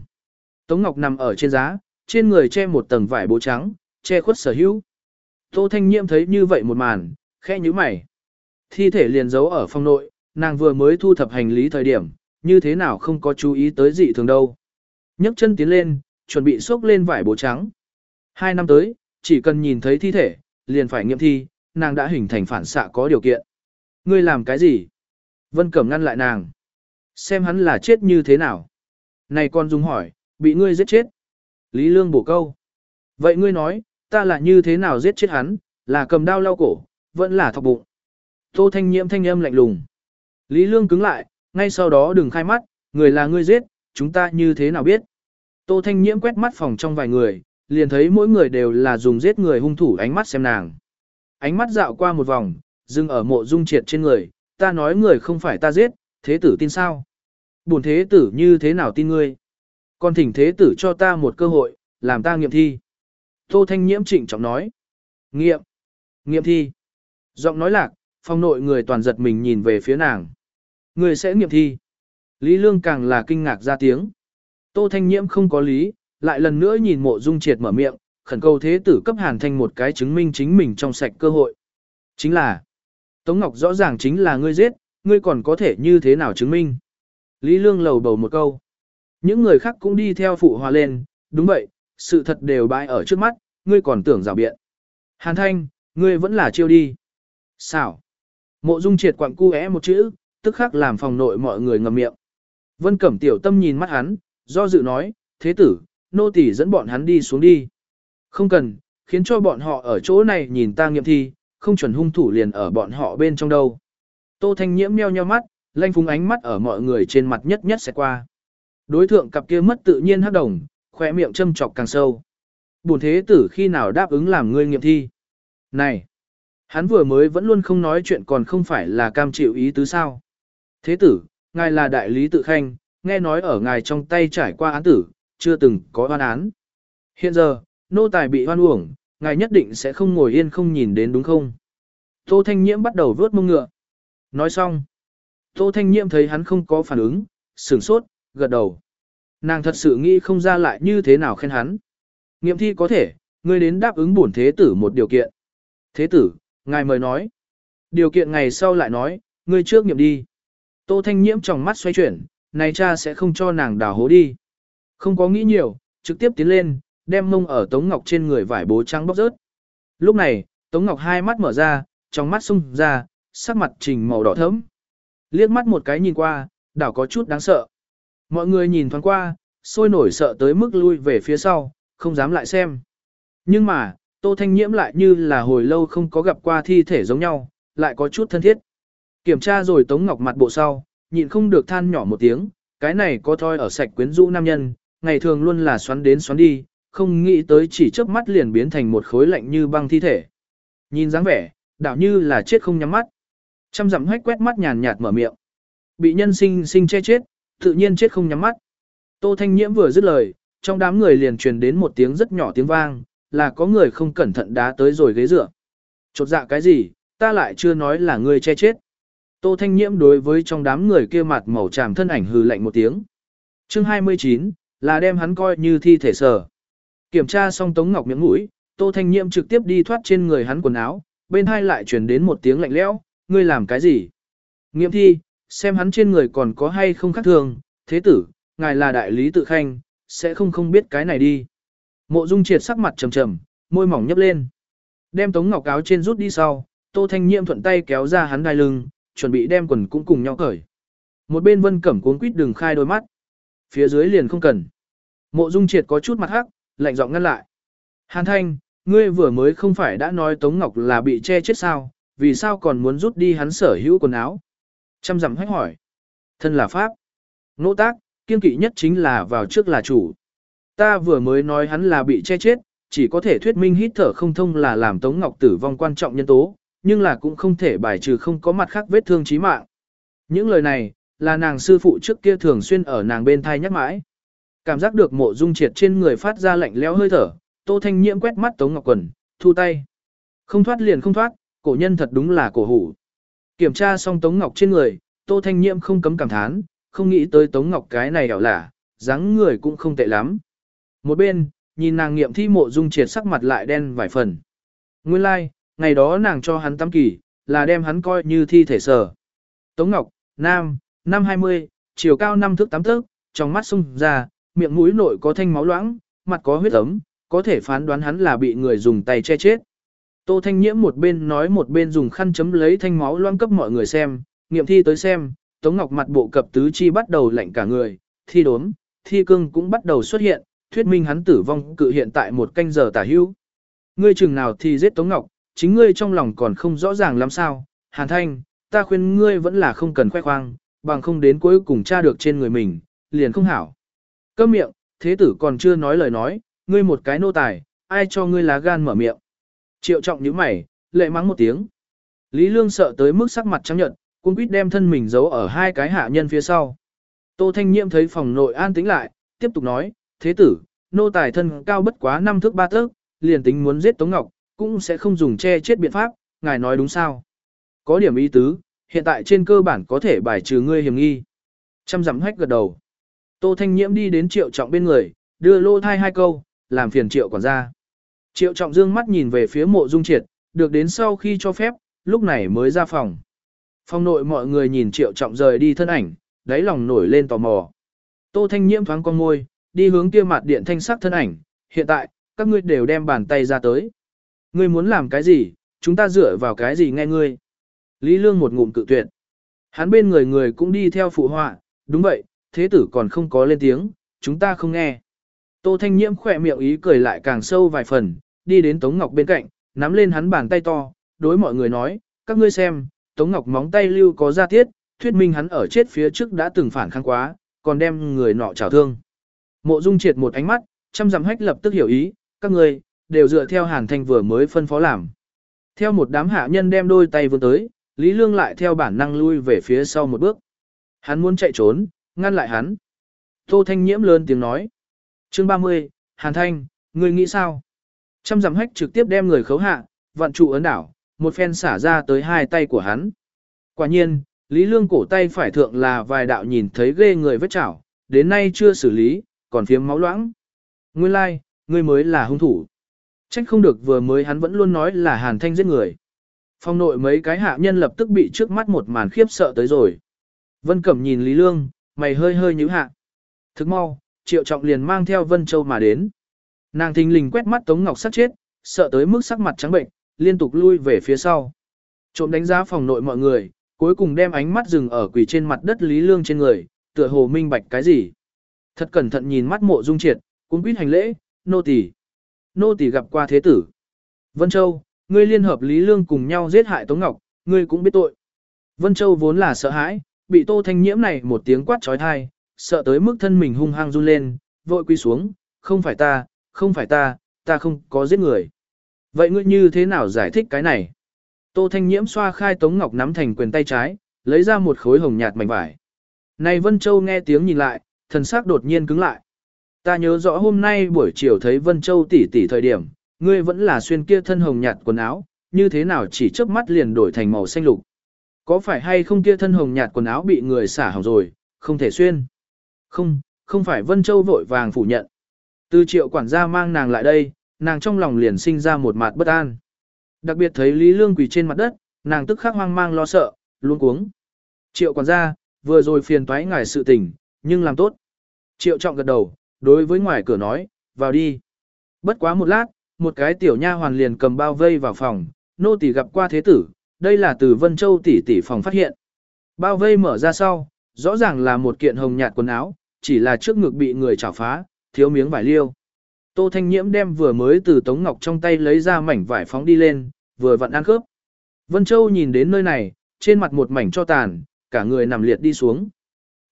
Tống Ngọc nằm ở trên giá, trên người che một tầng vải bố trắng, che khuất sở hữu. Tô Thanh Nhiễm thấy như vậy một màn, khẽ nhíu mày. Thi thể liền giấu ở phòng nội, nàng vừa mới thu thập hành lý thời điểm, như thế nào không có chú ý tới dị thường đâu. nhấc chân tiến lên, chuẩn bị xốc lên vải bố trắng. Hai năm tới, chỉ cần nhìn thấy thi thể, liền phải nghiệm thi, nàng đã hình thành phản xạ có điều kiện. Ngươi làm cái gì? Vân Cẩm ngăn lại nàng. Xem hắn là chết như thế nào. Này con dùng hỏi, bị ngươi giết chết. Lý Lương bổ câu. Vậy ngươi nói, ta là như thế nào giết chết hắn, là cầm đao lau cổ, vẫn là thọc bụng. Tô Thanh Nhiễm thanh âm lạnh lùng. Lý Lương cứng lại, ngay sau đó đừng khai mắt, người là ngươi giết, chúng ta như thế nào biết. Tô Thanh Nhiễm quét mắt phòng trong vài người, liền thấy mỗi người đều là dùng giết người hung thủ ánh mắt xem nàng. Ánh mắt dạo qua một vòng, dừng ở mộ dung triệt trên người, ta nói người không phải ta giết, thế tử tin sao? Buồn thế tử như thế nào tin ngươi? Còn thỉnh thế tử cho ta một cơ hội, làm ta nghiệm thi. Tô Thanh Nhiễm trịnh trọng nói. Nghiệm. Nghiệm thi. Giọng nói lạc, phong nội người toàn giật mình nhìn về phía nàng. Người sẽ nghiệm thi. Lý Lương càng là kinh ngạc ra tiếng. Tô Thanh Nhiễm không có lý, lại lần nữa nhìn mộ dung triệt mở miệng, khẩn cầu thế tử cấp hàn thanh một cái chứng minh chính mình trong sạch cơ hội. Chính là, Tống Ngọc rõ ràng chính là ngươi giết, ngươi còn có thể như thế nào chứng minh. Lý Lương lầu bầu một câu. Những người khác cũng đi theo phụ hòa lên, đúng vậy, sự thật đều bãi ở trước mắt, ngươi còn tưởng rào biện. Hàn thanh, ngươi vẫn là chiêu đi. Xảo. Mộ dung triệt quặng cu é một chữ, tức khắc làm phòng nội mọi người ngậm miệng. Vân Cẩm tiểu tâm nhìn mắt hắn, do dự nói, thế tử, nô tỳ dẫn bọn hắn đi xuống đi. Không cần, khiến cho bọn họ ở chỗ này nhìn ta nghiệm thi, không chuẩn hung thủ liền ở bọn họ bên trong đâu. Tô Thanh Nhiễm meo nheo mắt, lanh phúng ánh mắt ở mọi người trên mặt nhất nhất sẽ qua. Đối thượng cặp kia mất tự nhiên hắc đồng, khỏe miệng châm chọc càng sâu. Buồn thế tử khi nào đáp ứng làm ngươi nghiệm thi? Này! Hắn vừa mới vẫn luôn không nói chuyện còn không phải là cam chịu ý tứ sao. Thế tử, ngài là đại lý tự khanh, nghe nói ở ngài trong tay trải qua án tử, chưa từng có oan án. Hiện giờ, nô tài bị oan uổng, ngài nhất định sẽ không ngồi yên không nhìn đến đúng không? Tô Thanh Nhiễm bắt đầu vớt mông ngựa. Nói xong. Tô Thanh Nhiễm thấy hắn không có phản ứng, sửng sốt, gật đầu. Nàng thật sự nghĩ không ra lại như thế nào khen hắn. Nghiệm thi có thể, ngươi đến đáp ứng bổn thế tử một điều kiện. Thế tử, ngài mời nói. Điều kiện ngày sau lại nói, ngươi trước nghiệm đi. Tô Thanh Nhiễm trong mắt xoay chuyển, này cha sẽ không cho nàng đào hố đi. Không có nghĩ nhiều, trực tiếp tiến lên, đem mông ở Tống Ngọc trên người vải bố trắng bóc rớt. Lúc này, Tống Ngọc hai mắt mở ra, trong mắt sung ra, sắc mặt trình màu đỏ thẫm. Liếc mắt một cái nhìn qua, đảo có chút đáng sợ. Mọi người nhìn thoáng qua, sôi nổi sợ tới mức lui về phía sau, không dám lại xem. Nhưng mà, Tô Thanh Nhiễm lại như là hồi lâu không có gặp qua thi thể giống nhau, lại có chút thân thiết. Kiểm tra rồi Tống Ngọc mặt bộ sau, nhịn không được than nhỏ một tiếng, cái này có thoi ở sạch quyến rũ nam nhân, ngày thường luôn là xoắn đến xoắn đi, không nghĩ tới chỉ chớp mắt liền biến thành một khối lạnh như băng thi thể. Nhìn dáng vẻ, đảo như là chết không nhắm mắt. Trăm dặm hách quét mắt nhàn nhạt mở miệng. Bị nhân sinh sinh che chết, tự nhiên chết không nhắm mắt. Tô Thanh Nhiễm vừa dứt lời, trong đám người liền truyền đến một tiếng rất nhỏ tiếng vang, là có người không cẩn thận đá tới rồi ghế dựa. Chột dạ cái gì, ta lại chưa nói là người che chết. Tô Thanh Nhiễm đối với trong đám người kia mặt màu tràm thân ảnh hừ lạnh một tiếng. Chương 29, là đem hắn coi như thi thể sở. Kiểm tra xong Tống Ngọc miệng mũi, Tô Thanh nhiễm trực tiếp đi thoát trên người hắn quần áo, bên hai lại truyền đến một tiếng lạnh lẽo, ngươi làm cái gì? Nghiệm thi, xem hắn trên người còn có hay không khác thường, thế tử, ngài là đại lý tự khanh, sẽ không không biết cái này đi. Mộ Dung triệt sắc mặt trầm trầm, môi mỏng nhấp lên. Đem Tống Ngọc áo trên rút đi sau, Tô Thanh Nhiệm thuận tay kéo ra hắn đai lưng, chuẩn bị đem quần cũng cùng nhau cởi. Một bên Vân Cẩm cuốn quýt đường khai đôi mắt. Phía dưới liền không cần. Mộ Dung Triệt có chút mặt hắc, lạnh giọng ngăn lại. Hàn Thanh, ngươi vừa mới không phải đã nói Tống Ngọc là bị che chết sao, vì sao còn muốn rút đi hắn sở hữu quần áo? Trăm dặm hách hỏi. Thân là Pháp. Nỗ tác, kiên kỵ nhất chính là vào trước là chủ. Ta vừa mới nói hắn là bị che chết, chỉ có thể thuyết minh hít thở không thông là làm Tống Ngọc tử vong quan trọng nhân tố, nhưng là cũng không thể bài trừ không có mặt khác vết thương chí mạng. Những lời này, là nàng sư phụ trước kia thường xuyên ở nàng bên thai nhắc mãi. Cảm giác được mộ dung triệt trên người phát ra lạnh lẽo hơi thở, Tô Thanh Nhiễm quét mắt Tống Ngọc Quần, thu tay. Không thoát liền không thoát, cổ nhân thật đúng là cổ hủ. Kiểm tra xong Tống Ngọc trên người, Tô Thanh Nhiễm không cấm cảm thán, không nghĩ tới Tống Ngọc cái này ảo lả, dáng người cũng không tệ lắm. Một bên, nhìn nàng nghiệm thi mộ dung triệt sắc mặt lại đen vài phần. Nguyên lai, like, ngày đó nàng cho hắn tắm kỳ, là đem hắn coi như thi thể sở. Tống Ngọc, Nam, năm 20, chiều cao 5 thước 8 thước, trong mắt sung ra, miệng mũi nội có thanh máu loãng, mặt có huyết ấm, có thể phán đoán hắn là bị người dùng tay che chết. Tô Thanh Nhiễm một bên nói một bên dùng khăn chấm lấy thanh máu loang cấp mọi người xem, nghiệm thi tới xem, Tống Ngọc mặt bộ cập tứ chi bắt đầu lạnh cả người, thi đốm, thi cương cũng bắt đầu xuất hiện, thuyết minh hắn tử vong cự hiện tại một canh giờ tả hữu. Ngươi chừng nào thì giết Tống Ngọc, chính ngươi trong lòng còn không rõ ràng lắm sao, Hàn Thanh, ta khuyên ngươi vẫn là không cần khoe khoang, bằng không đến cuối cùng tra được trên người mình, liền không hảo. Câm miệng, thế tử còn chưa nói lời nói, ngươi một cái nô tài, ai cho ngươi lá gan mở miệng. Triệu trọng như mày, lệ mắng một tiếng. Lý Lương sợ tới mức sắc mặt trắng nhợt, cuống quýt đem thân mình giấu ở hai cái hạ nhân phía sau. Tô Thanh Nhiệm thấy phòng nội an tĩnh lại, tiếp tục nói, thế tử, nô tài thân cao bất quá năm thước ba thước, liền tính muốn giết Tống Ngọc, cũng sẽ không dùng che chết biện pháp, ngài nói đúng sao? Có điểm ý tứ, hiện tại trên cơ bản có thể bài trừ ngươi hiểm nghi. Trăm dặm hách gật đầu. Tô Thanh Nhiễm đi đến triệu trọng bên người, đưa lô thai hai câu, làm phiền triệu quản gia. Triệu trọng dương mắt nhìn về phía mộ dung triệt, được đến sau khi cho phép, lúc này mới ra phòng. Phòng nội mọi người nhìn triệu trọng rời đi thân ảnh, đáy lòng nổi lên tò mò. Tô Thanh Nhiễm thoáng con môi, đi hướng kia mặt điện thanh sắc thân ảnh, hiện tại, các ngươi đều đem bàn tay ra tới. Ngươi muốn làm cái gì, chúng ta dựa vào cái gì nghe ngươi. Lý Lương một ngụm cự tuyệt. Hắn bên người người cũng đi theo phụ họa, đúng vậy, thế tử còn không có lên tiếng, chúng ta không nghe. Tô Thanh Nhiễm khỏe miệng ý cười lại càng sâu vài phần, đi đến Tống Ngọc bên cạnh, nắm lên hắn bàn tay to, đối mọi người nói, các ngươi xem, Tống Ngọc móng tay lưu có ra tiết, thuyết minh hắn ở chết phía trước đã từng phản kháng quá, còn đem người nọ trào thương. Mộ Dung triệt một ánh mắt, trăm dặm hách lập tức hiểu ý, các ngươi đều dựa theo Hàn Thanh vừa mới phân phó làm. Theo một đám hạ nhân đem đôi tay vươn tới, Lý Lương lại theo bản năng lui về phía sau một bước. Hắn muốn chạy trốn, ngăn lại hắn. Tô Thanh Nhiễm lớn tiếng nói. Chương 30, Hàn Thanh, ngươi nghĩ sao? Trăm dặm hách trực tiếp đem người khấu hạ, vạn trụ ấn đảo, một phen xả ra tới hai tay của hắn. Quả nhiên, Lý Lương cổ tay phải thượng là vài đạo nhìn thấy ghê người vết chảo, đến nay chưa xử lý, còn phiếm máu loãng. Nguyên lai, like, ngươi mới là hung thủ. Trách không được vừa mới hắn vẫn luôn nói là Hàn Thanh giết người. Phong nội mấy cái hạ nhân lập tức bị trước mắt một màn khiếp sợ tới rồi. Vân Cẩm nhìn Lý Lương, mày hơi hơi nhíu hạ. Thức mau, Triệu Trọng liền mang theo Vân Châu mà đến. Nàng thình lình quét mắt Tống Ngọc sắc chết, sợ tới mức sắc mặt trắng bệnh, liên tục lui về phía sau. Trộm đánh giá phòng nội mọi người, cuối cùng đem ánh mắt dừng ở quỳ trên mặt đất Lý Lương trên người, tựa hồ minh bạch cái gì. Thật cẩn thận nhìn mắt mộ dung triệt, cũng biết hành lễ, nô tỳ, Nô tỳ gặp qua thế tử. Vân Châu, ngươi liên hợp Lý Lương cùng nhau giết hại Tống Ngọc, ngươi cũng biết tội. Vân Châu vốn là sợ hãi, bị Tô Thanh Nhiễm này một tiếng quát trói thai, sợ tới mức thân mình hung hăng run lên, vội quy xuống, không phải ta, không phải ta, ta không có giết người. Vậy ngươi như thế nào giải thích cái này? Tô Thanh Nhiễm xoa khai Tống Ngọc nắm thành quyền tay trái, lấy ra một khối hồng nhạt mảnh vải. Này Vân Châu nghe tiếng nhìn lại, thần sắc đột nhiên cứng lại. Ta nhớ rõ hôm nay buổi chiều thấy Vân Châu tỷ tỷ thời điểm, ngươi vẫn là xuyên kia thân hồng nhạt quần áo, như thế nào chỉ chớp mắt liền đổi thành màu xanh lục. Có phải hay không kia thân hồng nhạt quần áo bị người xả hỏng rồi, không thể xuyên? Không, không phải Vân Châu vội vàng phủ nhận. Từ triệu quản gia mang nàng lại đây, nàng trong lòng liền sinh ra một mặt bất an. Đặc biệt thấy Lý Lương quỳ trên mặt đất, nàng tức khắc hoang mang lo sợ, luôn cuống. Triệu quản gia, vừa rồi phiền toái ngài sự tình, nhưng làm tốt. Triệu trọng gật đầu, đối với ngoài cửa nói, vào đi. Bất quá một lát, một cái tiểu nha hoàn liền cầm bao vây vào phòng, nô tỳ gặp qua thế tử, đây là từ Vân Châu tỷ tỷ phòng phát hiện. Bao vây mở ra sau, rõ ràng là một kiện hồng nhạt quần áo, chỉ là trước ngực bị người chảo phá, thiếu miếng vải liêu. Tô Thanh Nhiễm đem vừa mới từ Tống Ngọc trong tay lấy ra mảnh vải phóng đi lên, vừa vặn ăn khớp. Vân Châu nhìn đến nơi này, trên mặt một mảnh cho tàn, cả người nằm liệt đi xuống.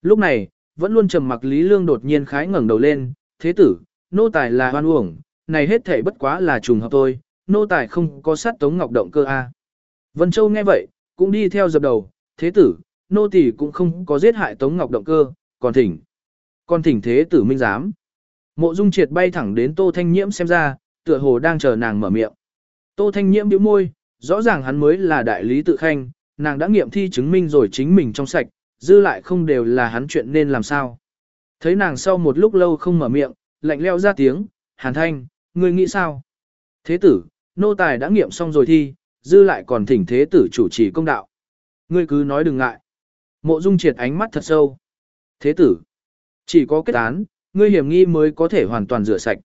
Lúc này, vẫn luôn trầm mặc Lý Lương đột nhiên khái ngẩng đầu lên, thế tử, nô tài là hoan uổng, này hết thể bất quá là trùng hợp thôi, nô tài không có sát Tống Ngọc động cơ a. Vân Châu nghe vậy, cũng đi theo dập đầu, thế tử, nô tỳ cũng không có giết hại Tống Ngọc động cơ, còn thỉnh. Còn thỉnh thế tử minh giám. Mộ Dung Triệt bay thẳng đến Tô Thanh Nhiễm xem ra, tựa hồ đang chờ nàng mở miệng. Tô Thanh Nhiễm bĩu môi, rõ ràng hắn mới là đại lý tự khanh, nàng đã nghiệm thi chứng minh rồi chính mình trong sạch, dư lại không đều là hắn chuyện nên làm sao. Thấy nàng sau một lúc lâu không mở miệng, lạnh leo ra tiếng, Hàn Thanh, ngươi nghĩ sao? Thế tử, nô tài đã nghiệm xong rồi thi, dư lại còn thỉnh thế tử chủ trì công đạo. Ngươi cứ nói đừng ngại. Mộ Dung triệt ánh mắt thật sâu. Thế tử, chỉ có kết án, ngươi hiểm nghi mới có thể hoàn toàn rửa sạch.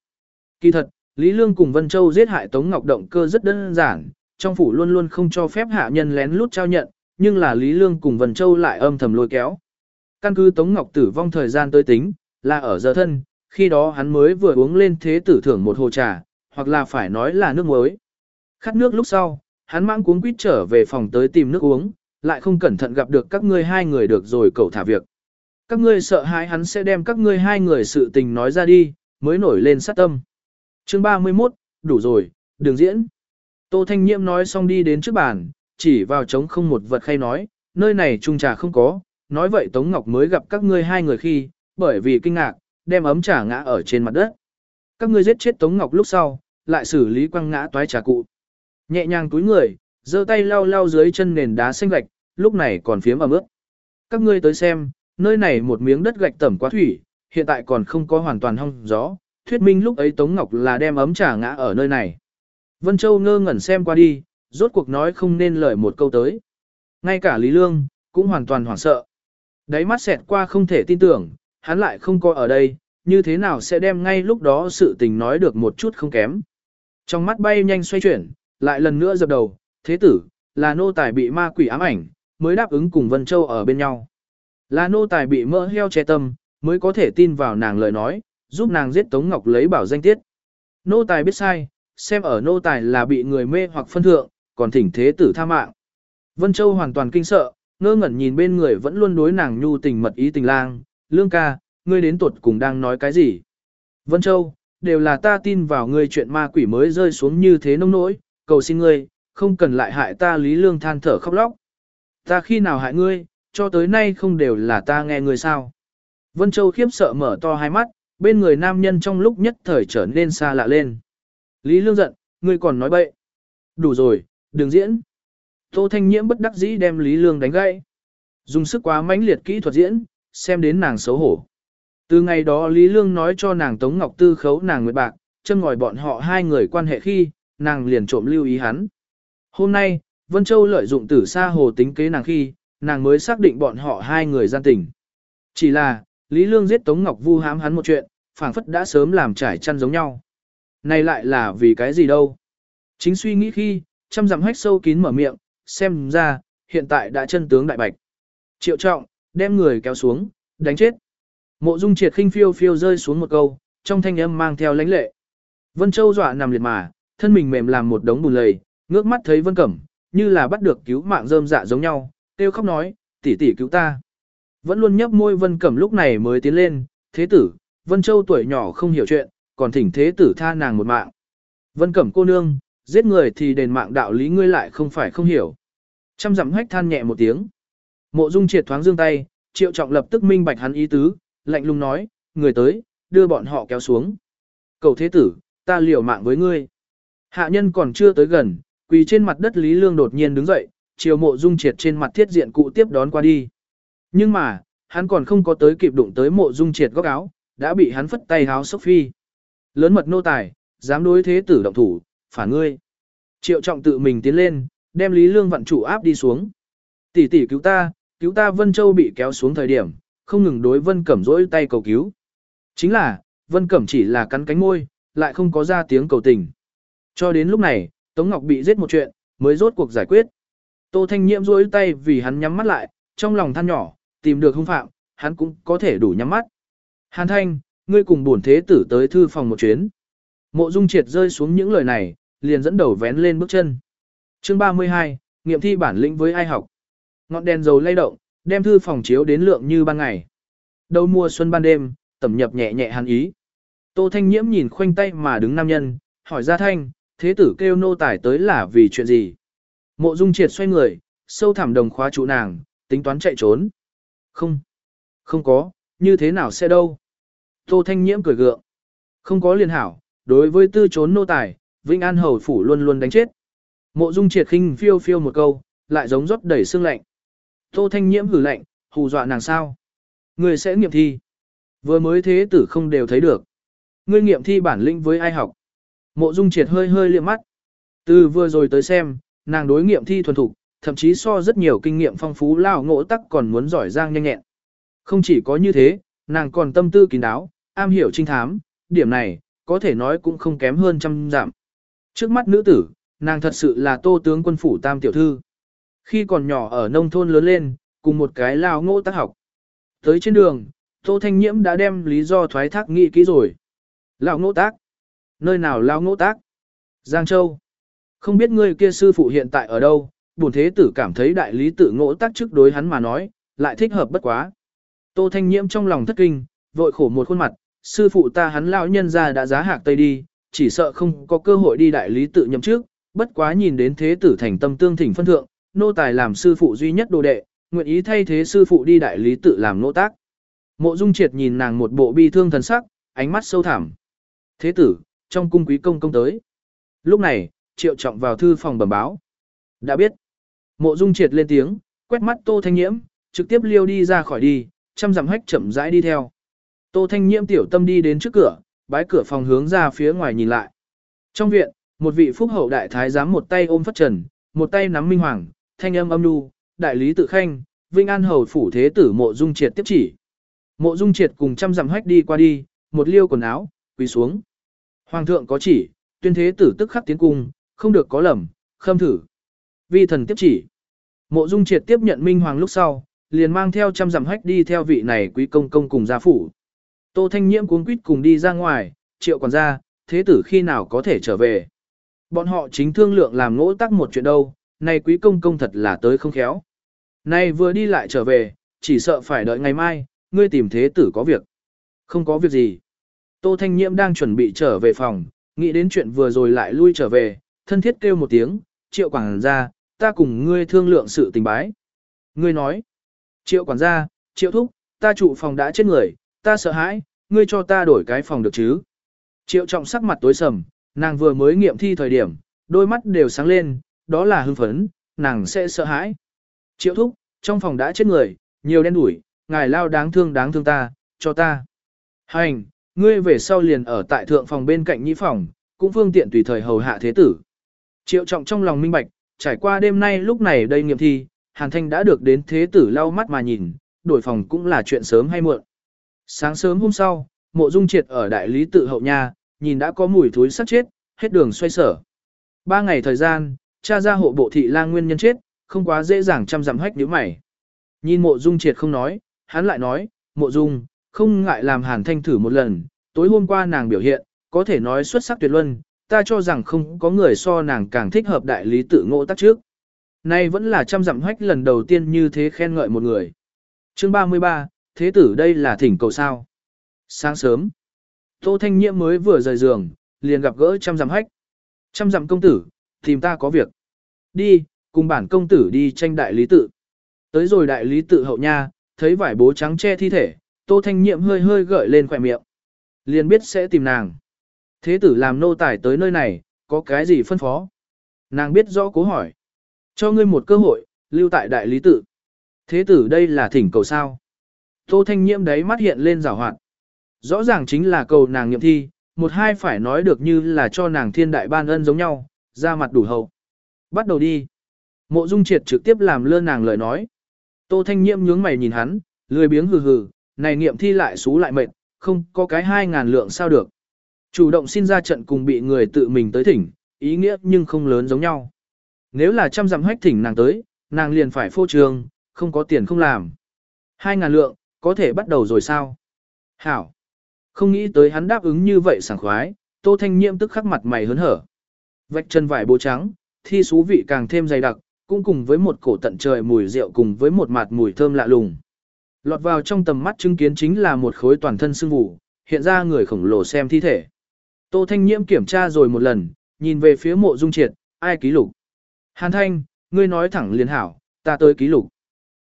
Kỳ thật, Lý Lương cùng Vân Châu giết hại Tống Ngọc động cơ rất đơn giản, trong phủ luôn luôn không cho phép hạ nhân lén lút trao nhận, nhưng là Lý Lương cùng Vân Châu lại âm thầm lôi kéo. Căn cứ Tống Ngọc tử vong thời gian tới tính, là ở giờ thân, khi đó hắn mới vừa uống lên thế tử thưởng một hồ trà, hoặc là phải nói là nước muối. Khát nước lúc sau, hắn mang cuống quýt trở về phòng tới tìm nước uống, lại không cẩn thận gặp được các ngươi hai người được rồi cậu thả việc. Các ngươi sợ hãi hắn sẽ đem các ngươi hai người sự tình nói ra đi, mới nổi lên sát tâm. Chương 31, đủ rồi, đừng diễn. Tô Thanh Nhiễm nói xong đi đến trước bàn, chỉ vào trống không một vật khay nói, nơi này trung trà không có, nói vậy Tống Ngọc mới gặp các ngươi hai người khi, bởi vì kinh ngạc, đem ấm trà ngã ở trên mặt đất. Các ngươi giết chết Tống Ngọc lúc sau, lại xử lý quăng ngã toái trà cụ. Nhẹ nhàng túi người, giơ tay lau lau dưới chân nền đá xanh gạch, lúc này còn phiếm mà ướt. Các ngươi tới xem, nơi này một miếng đất gạch tẩm quá thủy, hiện tại còn không có hoàn toàn hong gió, thuyết minh lúc ấy Tống Ngọc là đem ấm trà ngã ở nơi này. Vân Châu ngơ ngẩn xem qua đi, rốt cuộc nói không nên lời một câu tới. Ngay cả Lý Lương, cũng hoàn toàn hoảng sợ. Đáy mắt xẹt qua không thể tin tưởng, hắn lại không có ở đây, như thế nào sẽ đem ngay lúc đó sự tình nói được một chút không kém. Trong mắt bay nhanh xoay chuyển, lại lần nữa dập đầu, thế tử, là nô tài bị ma quỷ ám ảnh, mới đáp ứng cùng Vân Châu ở bên nhau. Là nô tài bị mỡ heo che tâm, mới có thể tin vào nàng lời nói, giúp nàng giết Tống Ngọc lấy bảo danh tiết. Nô tài biết sai, xem ở nô tài là bị người mê hoặc phân thượng, còn thỉnh thế tử tha mạng. Vân Châu hoàn toàn kinh sợ, ngơ ngẩn nhìn bên người vẫn luôn đối nàng nhu tình mật ý tình lang, lương ca, ngươi đến tuột cùng đang nói cái gì? Vân Châu, đều là ta tin vào ngươi chuyện ma quỷ mới rơi xuống như thế nông nỗi, cầu xin ngươi, không cần lại hại ta lý lương than thở khóc lóc. Ta khi nào hại ngươi, cho tới nay không đều là ta nghe người sao? Vân Châu khiếp sợ mở to hai mắt, bên người nam nhân trong lúc nhất thời trở nên xa lạ lên. Lý Lương giận, ngươi còn nói bậy. Đủ rồi, đừng diễn. Tô Thanh Nhiễm bất đắc dĩ đem Lý Lương đánh gãy. Dùng sức quá mãnh liệt kỹ thuật diễn, xem đến nàng xấu hổ. Từ ngày đó Lý Lương nói cho nàng Tống Ngọc Tư khấu nàng nguyệt bạc, chân ngòi bọn họ hai người quan hệ khi, nàng liền trộm lưu ý hắn. Hôm nay, Vân Châu lợi dụng tử xa hồ tính kế nàng khi, nàng mới xác định bọn họ hai người gian tình. Chỉ là, Lý Lương giết Tống Ngọc Vu hãm hắn một chuyện, phảng phất đã sớm làm trải chăn giống nhau. Này lại là vì cái gì đâu? Chính suy nghĩ khi, chăm dặm hách sâu kín mở miệng, xem ra, hiện tại đã chân tướng đại bạch. Triệu trọng, đem người kéo xuống, đánh chết. Mộ dung triệt khinh phiêu phiêu rơi xuống một câu, trong thanh âm mang theo lãnh lệ. Vân Châu dọa nằm liệt mà, thân mình mềm làm một đống bùn lầy, ngước mắt thấy Vân Cẩm, như là bắt được cứu mạng rơm dạ giống nhau, kêu khóc nói, tỷ tỷ cứu ta. Vẫn luôn nhấp môi Vân Cẩm lúc này mới tiến lên, thế tử, Vân Châu tuổi nhỏ không hiểu chuyện, còn thỉnh thế tử tha nàng một mạng. Vân Cẩm cô nương, giết người thì đền mạng đạo lý ngươi lại không phải không hiểu. Trăm dặm hách than nhẹ một tiếng. Mộ Dung triệt thoáng dương tay, triệu trọng lập tức minh bạch hắn ý tứ, lạnh lùng nói, người tới, đưa bọn họ kéo xuống. Cầu thế tử, ta liều mạng với ngươi. Hạ nhân còn chưa tới gần, quỳ trên mặt đất Lý Lương đột nhiên đứng dậy, chiều mộ dung triệt trên mặt thiết diện cụ tiếp đón qua đi. Nhưng mà, hắn còn không có tới kịp đụng tới mộ dung triệt góc áo, đã bị hắn phất tay háo sốc phi. Lớn mật nô tài, dám đối thế tử động thủ, phản ngươi. Triệu trọng tự mình tiến lên, đem Lý Lương vặn chủ áp đi xuống. Tỷ tỷ cứu ta, cứu ta Vân Châu bị kéo xuống thời điểm, không ngừng đối Vân Cẩm rỗi tay cầu cứu. Chính là, Vân Cẩm chỉ là cắn cánh môi, lại không có ra tiếng cầu tình. Cho đến lúc này, Tống Ngọc bị giết một chuyện, mới rốt cuộc giải quyết. Tô Thanh Nhiễm duỗi tay vì hắn nhắm mắt lại, trong lòng than nhỏ, tìm được hung phạm, hắn cũng có thể đủ nhắm mắt. Hàn Thanh, ngươi cùng bổn thế tử tới thư phòng một chuyến. Mộ Dung Triệt rơi xuống những lời này, liền dẫn đầu vén lên bước chân. Chương 32, nghiệm thi bản lĩnh với ai học. Ngọn đèn dầu lay động, đem thư phòng chiếu đến lượng như ban ngày. Đầu mùa xuân ban đêm, tẩm nhập nhẹ nhẹ hàn ý. Tô Thanh Nhiễm nhìn khoanh tay mà đứng nam nhân, hỏi ra thanh, thế tử kêu nô tài tới là vì chuyện gì? Mộ Dung Triệt xoay người, sâu thẳm đồng khóa trụ nàng, tính toán chạy trốn. Không, không có, như thế nào sẽ đâu? Tô Thanh Nhiễm cười gượng. Không có liền hảo, đối với tư trốn nô tài, Vĩnh An Hầu Phủ luôn luôn đánh chết. Mộ Dung triệt khinh phiêu phiêu một câu, lại giống rót đầy xương lạnh. Tô Thanh Nhiễm hử lạnh, hù dọa nàng sao? Người sẽ nghiệm thi. Vừa mới thế tử không đều thấy được. Ngươi nghiệm thi bản lĩnh với ai học? Mộ Dung triệt hơi hơi liếc mắt. Từ vừa rồi tới xem, nàng đối nghiệm thi thuần thục, thậm chí so rất nhiều kinh nghiệm phong phú lao ngộ tắc còn muốn giỏi giang nhanh nhẹn. Không chỉ có như thế, nàng còn tâm tư kín đáo, am hiểu trinh thám, điểm này, có thể nói cũng không kém hơn trăm giảm. Trước mắt nữ tử, nàng thật sự là tô tướng quân phủ tam tiểu thư. Khi còn nhỏ ở nông thôn lớn lên, cùng một cái lao ngộ tác học. Tới trên đường, tô thanh nhiễm đã đem lý do thoái thác nghị kỹ rồi. Lao ngộ tác? Nơi nào lao ngộ tác? Giang Châu. Không biết ngươi kia sư phụ hiện tại ở đâu, bổn thế tử cảm thấy đại lý tự ngỗ tác trước đối hắn mà nói, lại thích hợp bất quá. Tô Thanh Nhiễm trong lòng thất kinh, vội khổ một khuôn mặt, sư phụ ta hắn lão nhân ra đã giá hạc tây đi, chỉ sợ không có cơ hội đi đại lý tự nhậm trước, bất quá nhìn đến thế tử thành tâm tương thỉnh phân thượng, nô tài làm sư phụ duy nhất đồ đệ, nguyện ý thay thế sư phụ đi đại lý tự làm nô tác. Mộ Dung Triệt nhìn nàng một bộ bi thương thần sắc, ánh mắt sâu thẳm. Thế tử, trong cung quý công công tới. Lúc này, Triệu Trọng vào thư phòng bẩm báo. Đã biết. Mộ Dung Triệt lên tiếng, quét mắt Tô Thanh Nhiễm, trực tiếp liêu đi ra khỏi đi, chăm dặm hách chậm rãi đi theo. Tô Thanh Nhiễm tiểu tâm đi đến trước cửa, bái cửa phòng hướng ra phía ngoài nhìn lại. Trong viện, một vị phúc hậu đại thái giám một tay ôm phất trần, một tay nắm minh hoàng, thanh âm âm nu, đại lý tự khanh, vinh an hầu phủ thế tử mộ dung triệt tiếp chỉ. Mộ dung triệt cùng trăm dặm hách đi qua đi, một liêu quần áo, quỳ xuống. Hoàng thượng có chỉ, tuyên thế tử tức khắc tiến cung, không được có lầm, khâm thử. Vi thần tiếp chỉ. Mộ dung triệt tiếp nhận minh hoàng lúc sau, liền mang theo trăm dặm hách đi theo vị này quý công công cùng gia phủ. Tô Thanh Nhiễm cuốn quýt cùng đi ra ngoài, triệu quản gia, thế tử khi nào có thể trở về. Bọn họ chính thương lượng làm ngỗ tắc một chuyện đâu, này quý công công thật là tới không khéo. Này vừa đi lại trở về, chỉ sợ phải đợi ngày mai, ngươi tìm thế tử có việc. Không có việc gì. Tô Thanh Nhiễm đang chuẩn bị trở về phòng, nghĩ đến chuyện vừa rồi lại lui trở về, thân thiết kêu một tiếng, triệu quản gia, ta cùng ngươi thương lượng sự tình bái. Ngươi nói, Triệu quản gia, triệu thúc, ta trụ phòng đã chết người, ta sợ hãi, ngươi cho ta đổi cái phòng được chứ. Triệu trọng sắc mặt tối sầm, nàng vừa mới nghiệm thi thời điểm, đôi mắt đều sáng lên, đó là hưng phấn, nàng sẽ sợ hãi. Triệu thúc, trong phòng đã chết người, nhiều đen đủi, ngài lao đáng thương đáng thương ta, cho ta. Hành, ngươi về sau liền ở tại thượng phòng bên cạnh nhĩ phòng, cũng phương tiện tùy thời hầu hạ thế tử. Triệu trọng trong lòng minh bạch, trải qua đêm nay lúc này đây nghiệm thi, Hàn Thanh đã được đến thế tử lau mắt mà nhìn, đổi phòng cũng là chuyện sớm hay muộn. Sáng sớm hôm sau, mộ dung triệt ở đại lý tự hậu nha, nhìn đã có mùi thối sắc chết, hết đường xoay sở. Ba ngày thời gian, cha ra hộ bộ thị lang nguyên nhân chết, không quá dễ dàng chăm dặm hách nhíu mày. Nhìn mộ dung triệt không nói, hắn lại nói, mộ dung, không ngại làm hàn thanh thử một lần, tối hôm qua nàng biểu hiện, có thể nói xuất sắc tuyệt luân, ta cho rằng không có người so nàng càng thích hợp đại lý tự ngộ tác trước. Nay vẫn là trăm dặm hách lần đầu tiên như thế khen ngợi một người. Chương 33, thế tử đây là thỉnh cầu sao. Sáng sớm, Tô Thanh Nhiễm mới vừa rời giường, liền gặp gỡ trăm dặm hách. Trăm dặm công tử, tìm ta có việc. Đi, cùng bản công tử đi tranh đại lý tự. Tới rồi đại lý tự hậu nha, thấy vải bố trắng che thi thể, Tô Thanh Nhiệm hơi hơi gợi lên khỏe miệng. Liền biết sẽ tìm nàng. Thế tử làm nô tài tới nơi này, có cái gì phân phó? Nàng biết rõ cố hỏi. Cho ngươi một cơ hội, lưu tại đại lý tự. Thế tử đây là thỉnh cầu sao. Tô Thanh Nhiễm đấy mắt hiện lên rào hoạt. Rõ ràng chính là cầu nàng nghiệm thi, một hai phải nói được như là cho nàng thiên đại ban ân giống nhau, ra mặt đủ hậu. Bắt đầu đi. Mộ Dung Triệt trực tiếp làm lơ nàng lời nói. Tô Thanh Nhiễm nhướng mày nhìn hắn, lười biếng hừ hừ, này nghiệm thi lại xú lại mệt, không có cái hai ngàn lượng sao được. Chủ động xin ra trận cùng bị người tự mình tới thỉnh, ý nghĩa nhưng không lớn giống nhau. Nếu là trăm dặm hách thỉnh nàng tới, nàng liền phải phô trường, không có tiền không làm. Hai ngàn lượng, có thể bắt đầu rồi sao? Hảo. Không nghĩ tới hắn đáp ứng như vậy sảng khoái, Tô Thanh Nhiễm tức khắc mặt mày hớn hở. Vạch chân vải bố trắng, thi xú vị càng thêm dày đặc, cũng cùng với một cổ tận trời mùi rượu cùng với một mặt mùi thơm lạ lùng. Lọt vào trong tầm mắt chứng kiến chính là một khối toàn thân xương vụ, hiện ra người khổng lồ xem thi thể. Tô Thanh Nhiễm kiểm tra rồi một lần, nhìn về phía mộ dung triệt, ai ký lục. Hàn Thanh, ngươi nói thẳng liền hảo, ta tới ký lục.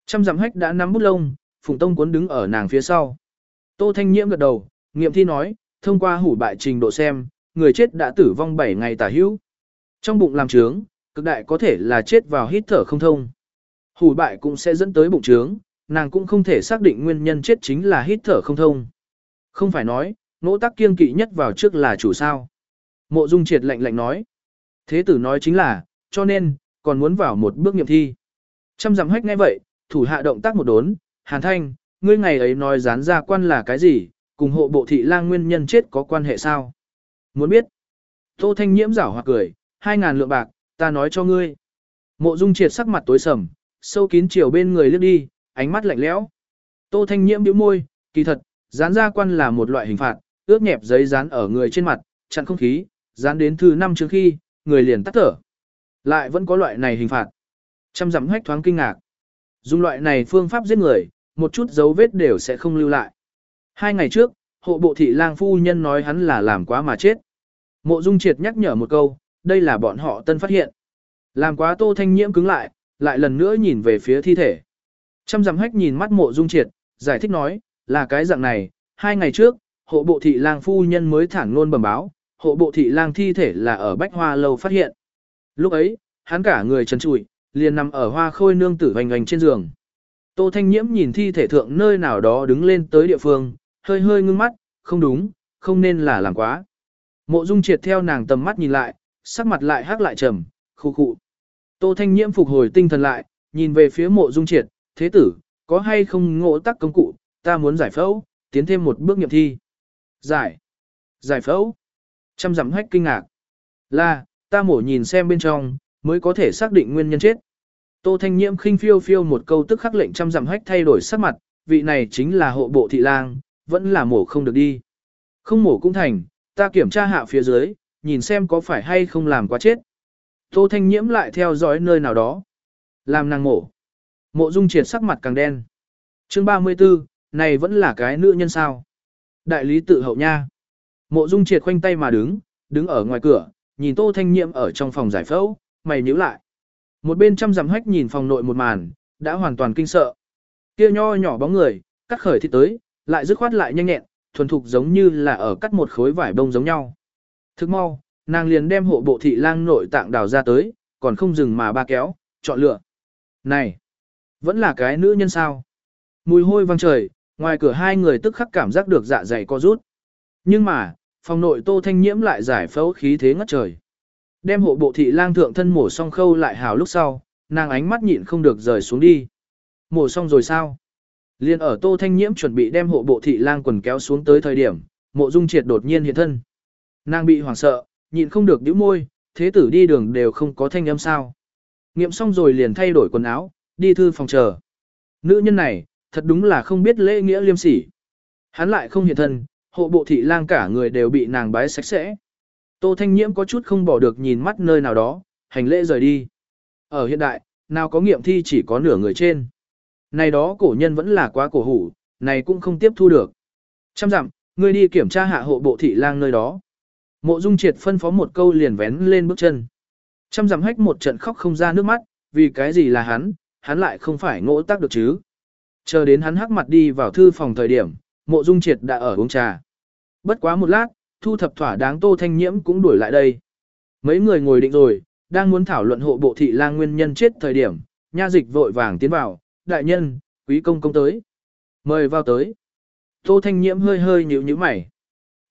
Trăm dặm hách đã nắm bút lông, Phùng Tông cuốn đứng ở nàng phía sau. Tô Thanh Nhiễm gật đầu, nghiệm thi nói, thông qua hủ bại trình độ xem, người chết đã tử vong 7 ngày tả hữu. Trong bụng làm trướng, cực đại có thể là chết vào hít thở không thông. Hủ bại cũng sẽ dẫn tới bụng trướng, nàng cũng không thể xác định nguyên nhân chết chính là hít thở không thông. Không phải nói, nỗ tắc kiên kỵ nhất vào trước là chủ sao. Mộ Dung triệt lạnh lạnh nói. Thế tử nói chính là, cho nên, còn muốn vào một bước nghiệm thi. Trăm dặm hách ngay vậy, thủ hạ động tác một đốn, hàn thanh, ngươi ngày ấy nói dán ra quan là cái gì, cùng hộ bộ thị lang nguyên nhân chết có quan hệ sao? Muốn biết? Tô Thanh Nhiễm rảo hoặc cười, hai ngàn lượng bạc, ta nói cho ngươi. Mộ Dung triệt sắc mặt tối sầm, sâu kín chiều bên người lướt đi, ánh mắt lạnh lẽo. Tô Thanh Nhiễm bĩu môi, kỳ thật, dán ra quan là một loại hình phạt, ướt nhẹp giấy dán ở người trên mặt, chặn không khí, dán đến thứ năm trước khi, người liền tắt thở. Lại vẫn có loại này hình phạt. Trăm dặm hách thoáng kinh ngạc. Dùng loại này phương pháp giết người, một chút dấu vết đều sẽ không lưu lại. Hai ngày trước, hộ bộ thị lang phu nhân nói hắn là làm quá mà chết. Mộ Dung Triệt nhắc nhở một câu, đây là bọn họ tân phát hiện. Làm quá Tô Thanh Nhiễm cứng lại, lại lần nữa nhìn về phía thi thể. Trăm dặm hách nhìn mắt Mộ Dung Triệt, giải thích nói, là cái dạng này, hai ngày trước, hộ bộ thị lang phu nhân mới thẳng luôn bẩm báo, hộ bộ thị lang thi thể là ở Bách Hoa Lâu phát hiện. Lúc ấy, hắn cả người trần trụi, liền nằm ở hoa khôi nương tử hoành hoành trên giường. Tô Thanh Nhiễm nhìn thi thể thượng nơi nào đó đứng lên tới địa phương, hơi hơi ngưng mắt, không đúng, không nên là làm quá. Mộ Dung triệt theo nàng tầm mắt nhìn lại, sắc mặt lại hắc lại trầm, khu khụ. Tô Thanh Nhiễm phục hồi tinh thần lại, nhìn về phía mộ Dung triệt, thế tử, có hay không ngộ tắc công cụ, ta muốn giải phẫu, tiến thêm một bước nghiệm thi. Giải. Giải phẫu. Trăm dặm hách kinh ngạc. Là, ta mổ nhìn xem bên trong, mới có thể xác định nguyên nhân chết. Tô Thanh Nhiễm khinh phiêu phiêu một câu tức khắc lệnh trăm dặm hách thay đổi sắc mặt, vị này chính là hộ bộ thị lang, vẫn là mổ không được đi. Không mổ cũng thành, ta kiểm tra hạ phía dưới, nhìn xem có phải hay không làm quá chết. Tô Thanh Nhiễm lại theo dõi nơi nào đó. Làm nàng mổ. Mộ Dung triệt sắc mặt càng đen. Chương 34, này vẫn là cái nữ nhân sao. Đại lý tự hậu nha. Mộ Dung triệt khoanh tay mà đứng, đứng ở ngoài cửa, nhìn Tô Thanh nhiệm ở trong phòng giải phẫu, mày nhíu lại. Một bên trăm dặm hách nhìn phòng nội một màn, đã hoàn toàn kinh sợ. Kia nho nhỏ bóng người, cắt khởi thì tới, lại dứt khoát lại nhanh nhẹn, thuần thục giống như là ở cắt một khối vải bông giống nhau. Thức mau, nàng liền đem hộ bộ thị lang nội tạng đào ra tới, còn không dừng mà ba kéo, chọn lựa. Này, vẫn là cái nữ nhân sao? Mùi hôi văng trời, ngoài cửa hai người tức khắc cảm giác được dạ dày co rút. Nhưng mà, phòng nội tô thanh nhiễm lại giải phẫu khí thế ngất trời. Đem hộ bộ thị lang thượng thân mổ xong khâu lại hào lúc sau, nàng ánh mắt nhịn không được rời xuống đi. Mổ xong rồi sao? Liên ở Tô Thanh Nhiễm chuẩn bị đem hộ bộ thị lang quần kéo xuống tới thời điểm, mộ dung triệt đột nhiên hiện thân. Nàng bị hoảng sợ, nhịn không được nhíu môi, thế tử đi đường đều không có thanh âm sao. Nghiệm xong rồi liền thay đổi quần áo, đi thư phòng chờ. Nữ nhân này, thật đúng là không biết lễ nghĩa liêm sỉ. Hắn lại không hiện thân, hộ bộ thị lang cả người đều bị nàng bái sạch sẽ. Tô Thanh Nhiễm có chút không bỏ được nhìn mắt nơi nào đó, hành lễ rời đi. Ở hiện đại, nào có nghiệm thi chỉ có nửa người trên. Này đó cổ nhân vẫn là quá cổ hủ, này cũng không tiếp thu được. Chăm dặm, ngươi đi kiểm tra hạ hộ bộ thị lang nơi đó. Mộ Dung Triệt phân phó một câu liền vén lên bước chân. Chăm dặm hách một trận khóc không ra nước mắt, vì cái gì là hắn, hắn lại không phải ngỗ tác được chứ. Chờ đến hắn hắc mặt đi vào thư phòng thời điểm, mộ Dung Triệt đã ở uống trà. Bất quá một lát, thu thập thỏa đáng Tô Thanh Nhiễm cũng đuổi lại đây. Mấy người ngồi định rồi, đang muốn thảo luận hộ bộ thị lang nguyên nhân chết thời điểm, nha dịch vội vàng tiến vào, đại nhân, quý công công tới. Mời vào tới. Tô Thanh Nhiễm hơi hơi nhíu nhíu mày.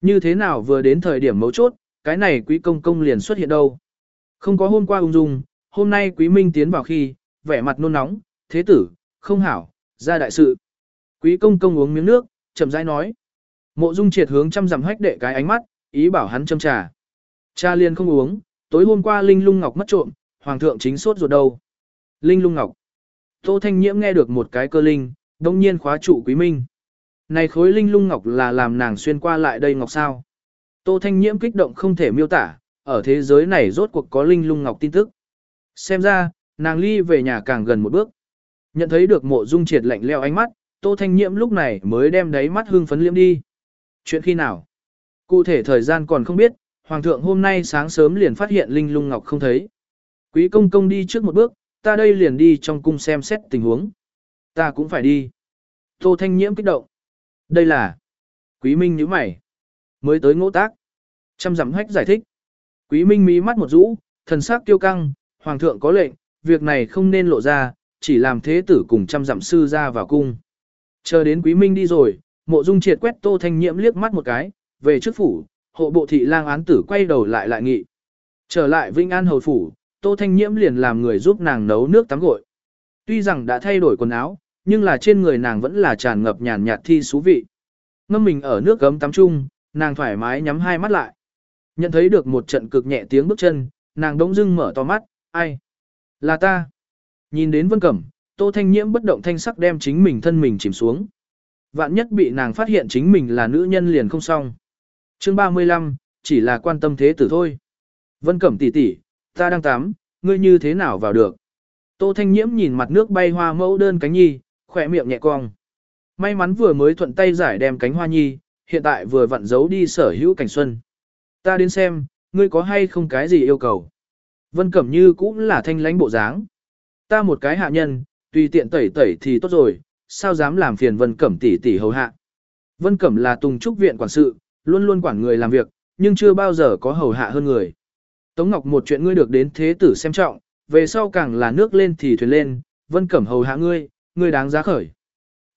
Như thế nào vừa đến thời điểm mấu chốt, cái này quý công công liền xuất hiện đâu. Không có hôm qua ung dung, hôm nay quý minh tiến vào khi, vẻ mặt nôn nóng, thế tử, không hảo, ra đại sự. Quý công công uống miếng nước, chậm rãi nói. Mộ dung triệt hướng chăm dặm hách đệ cái ánh mắt, ý bảo hắn châm trà. Cha liền không uống, tối hôm qua Linh Lung Ngọc mất trộm, hoàng thượng chính sốt ruột đâu. Linh Lung Ngọc. Tô Thanh Nhiễm nghe được một cái cơ linh, đồng nhiên khóa trụ Quý Minh. Này khối Linh Lung Ngọc là làm nàng xuyên qua lại đây Ngọc sao? Tô Thanh Nhiễm kích động không thể miêu tả, ở thế giới này rốt cuộc có Linh Lung Ngọc tin tức. Xem ra, nàng ly về nhà càng gần một bước. Nhận thấy được mộ dung triệt lạnh leo ánh mắt, Tô Thanh Nhiễm lúc này mới đem đáy mắt hương phấn liễm đi. Chuyện khi nào? Cụ thể thời gian còn không biết, Hoàng thượng hôm nay sáng sớm liền phát hiện Linh Lung Ngọc không thấy. Quý công công đi trước một bước, ta đây liền đi trong cung xem xét tình huống. Ta cũng phải đi. Tô Thanh Nhiễm kích động. Đây là... Quý Minh nhíu mày. Mới tới ngỗ tác. Trăm dặm hách giải thích. Quý Minh mí mắt một rũ, thần sắc tiêu căng, Hoàng thượng có lệnh, việc này không nên lộ ra, chỉ làm thế tử cùng trăm dặm sư ra vào cung. Chờ đến Quý Minh đi rồi, mộ dung triệt quét Tô Thanh Nhiễm liếc mắt một cái, về trước phủ, hộ bộ thị lang án tử quay đầu lại lại nghị. Trở lại Vinh An hầu phủ, Tô Thanh Nhiễm liền làm người giúp nàng nấu nước tắm gội. Tuy rằng đã thay đổi quần áo, nhưng là trên người nàng vẫn là tràn ngập nhàn nhạt thi xú vị. Ngâm mình ở nước gấm tắm chung, nàng thoải mái nhắm hai mắt lại. Nhận thấy được một trận cực nhẹ tiếng bước chân, nàng đống dưng mở to mắt, ai? Là ta. Nhìn đến Vân Cẩm, Tô Thanh Nhiễm bất động thanh sắc đem chính mình thân mình chìm xuống. Vạn nhất bị nàng phát hiện chính mình là nữ nhân liền không xong. Chương 35, chỉ là quan tâm thế tử thôi. Vân Cẩm tỷ tỷ, ta đang tắm, ngươi như thế nào vào được? Tô Thanh Nhiễm nhìn mặt nước bay hoa mẫu đơn cánh nhi, khỏe miệng nhẹ cong. May mắn vừa mới thuận tay giải đem cánh hoa nhi, hiện tại vừa vặn giấu đi sở hữu cảnh xuân. Ta đến xem, ngươi có hay không cái gì yêu cầu. Vân Cẩm như cũng là thanh lãnh bộ dáng. Ta một cái hạ nhân, tùy tiện tẩy tẩy thì tốt rồi, sao dám làm phiền Vân Cẩm tỷ tỷ hầu hạ. Vân Cẩm là Tùng Trúc viện quản sự, luôn luôn quản người làm việc, nhưng chưa bao giờ có hầu hạ hơn người. Tống Ngọc một chuyện ngươi được đến thế tử xem trọng, về sau càng là nước lên thì thuyền lên, Vân Cẩm hầu hạ ngươi, ngươi đáng giá khởi.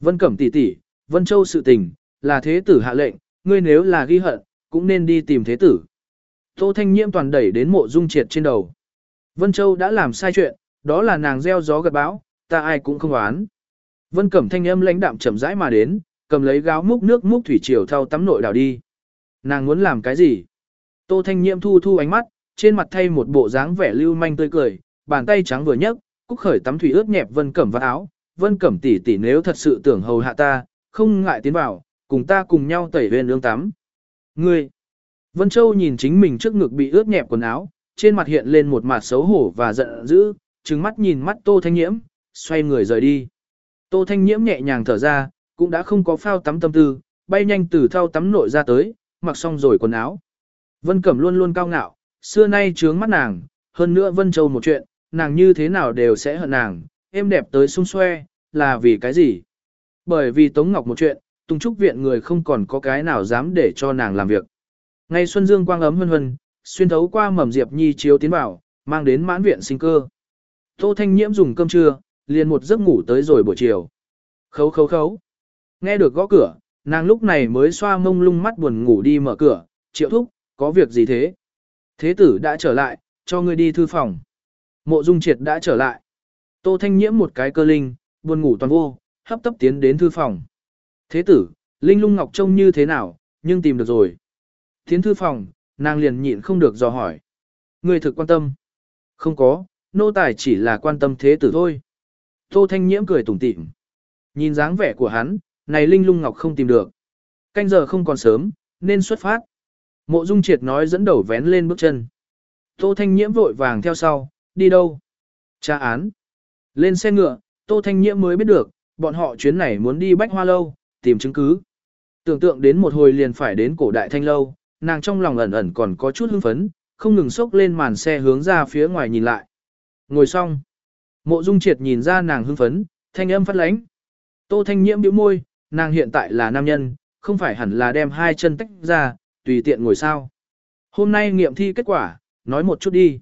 Vân Cẩm tỷ tỷ, Vân Châu sự tình, là thế tử hạ lệnh, ngươi nếu là ghi hận, cũng nên đi tìm thế tử. Tô Thanh Nhiễm toàn đẩy đến mộ dung triệt trên đầu. Vân Châu đã làm sai chuyện, đó là nàng gieo gió gặt bão, ta ai cũng không oán. Vân Cẩm thanh âm lãnh đạm chậm rãi mà đến, cầm lấy gáo múc nước múc thủy triều thao tắm nội đảo đi. Nàng muốn làm cái gì? Tô Thanh Nhiễm thu thu ánh mắt, trên mặt thay một bộ dáng vẻ lưu manh tươi cười, bàn tay trắng vừa nhấc, cúc khởi tắm thủy ướt nhẹp Vân Cẩm vào áo. Vân Cẩm tỷ tỷ nếu thật sự tưởng hầu hạ ta, không ngại tiến vào, cùng ta cùng nhau tẩy bên lương tắm. Ngươi! Vân Châu nhìn chính mình trước ngực bị ướt nhẹp quần áo, trên mặt hiện lên một mặt xấu hổ và giận dữ, trừng mắt nhìn mắt Tô Thanh Nhiễm, xoay người rời đi. Tô Thanh Nhiễm nhẹ nhàng thở ra, cũng đã không có phao tắm tâm tư, bay nhanh từ thao tắm nội ra tới, mặc xong rồi quần áo. Vân Cẩm luôn luôn cao ngạo, xưa nay trướng mắt nàng, hơn nữa Vân Châu một chuyện, nàng như thế nào đều sẽ hận nàng, em đẹp tới sung xoe, là vì cái gì? Bởi vì Tống Ngọc một chuyện, Tùng Trúc viện người không còn có cái nào dám để cho nàng làm việc. Ngày Xuân Dương quang ấm hân hân, xuyên thấu qua mầm diệp nhi chiếu tiến vào, mang đến mãn viện sinh cơ. Tô Thanh Nhiễm dùng cơm trưa, liền một giấc ngủ tới rồi buổi chiều. Khấu khấu khấu. Nghe được gõ cửa, nàng lúc này mới xoa mông lung mắt buồn ngủ đi mở cửa, triệu thúc, có việc gì thế? Thế tử đã trở lại, cho ngươi đi thư phòng. Mộ dung triệt đã trở lại. Tô Thanh Nhiễm một cái cơ linh, buồn ngủ toàn vô, hấp tấp tiến đến thư phòng. Thế tử, Linh lung ngọc trông như thế nào, nhưng tìm được rồi. Tiến thư phòng, nàng liền nhịn không được dò hỏi. Ngươi thực quan tâm. Không có, nô tài chỉ là quan tâm thế tử thôi. Tô Thanh Nhiễm cười tủm tỉm. Nhìn dáng vẻ của hắn, này Linh Lung Ngọc không tìm được. Canh giờ không còn sớm, nên xuất phát. Mộ Dung Triệt nói dẫn đầu vén lên bước chân. Tô Thanh Nhiễm vội vàng theo sau, đi đâu? Tra án. Lên xe ngựa, Tô Thanh Nhiễm mới biết được, bọn họ chuyến này muốn đi Bách Hoa Lâu, tìm chứng cứ. Tưởng tượng đến một hồi liền phải đến cổ đại thanh lâu, nàng trong lòng ẩn ẩn còn có chút hưng phấn, không ngừng sốc lên màn xe hướng ra phía ngoài nhìn lại. Ngồi xong. Mộ Dung Triệt nhìn ra nàng hưng phấn, thanh âm phát lánh. Tô Thanh Nhiễm bĩu môi, nàng hiện tại là nam nhân, không phải hẳn là đem hai chân tách ra, tùy tiện ngồi sao. Hôm nay nghiệm thi kết quả, nói một chút đi.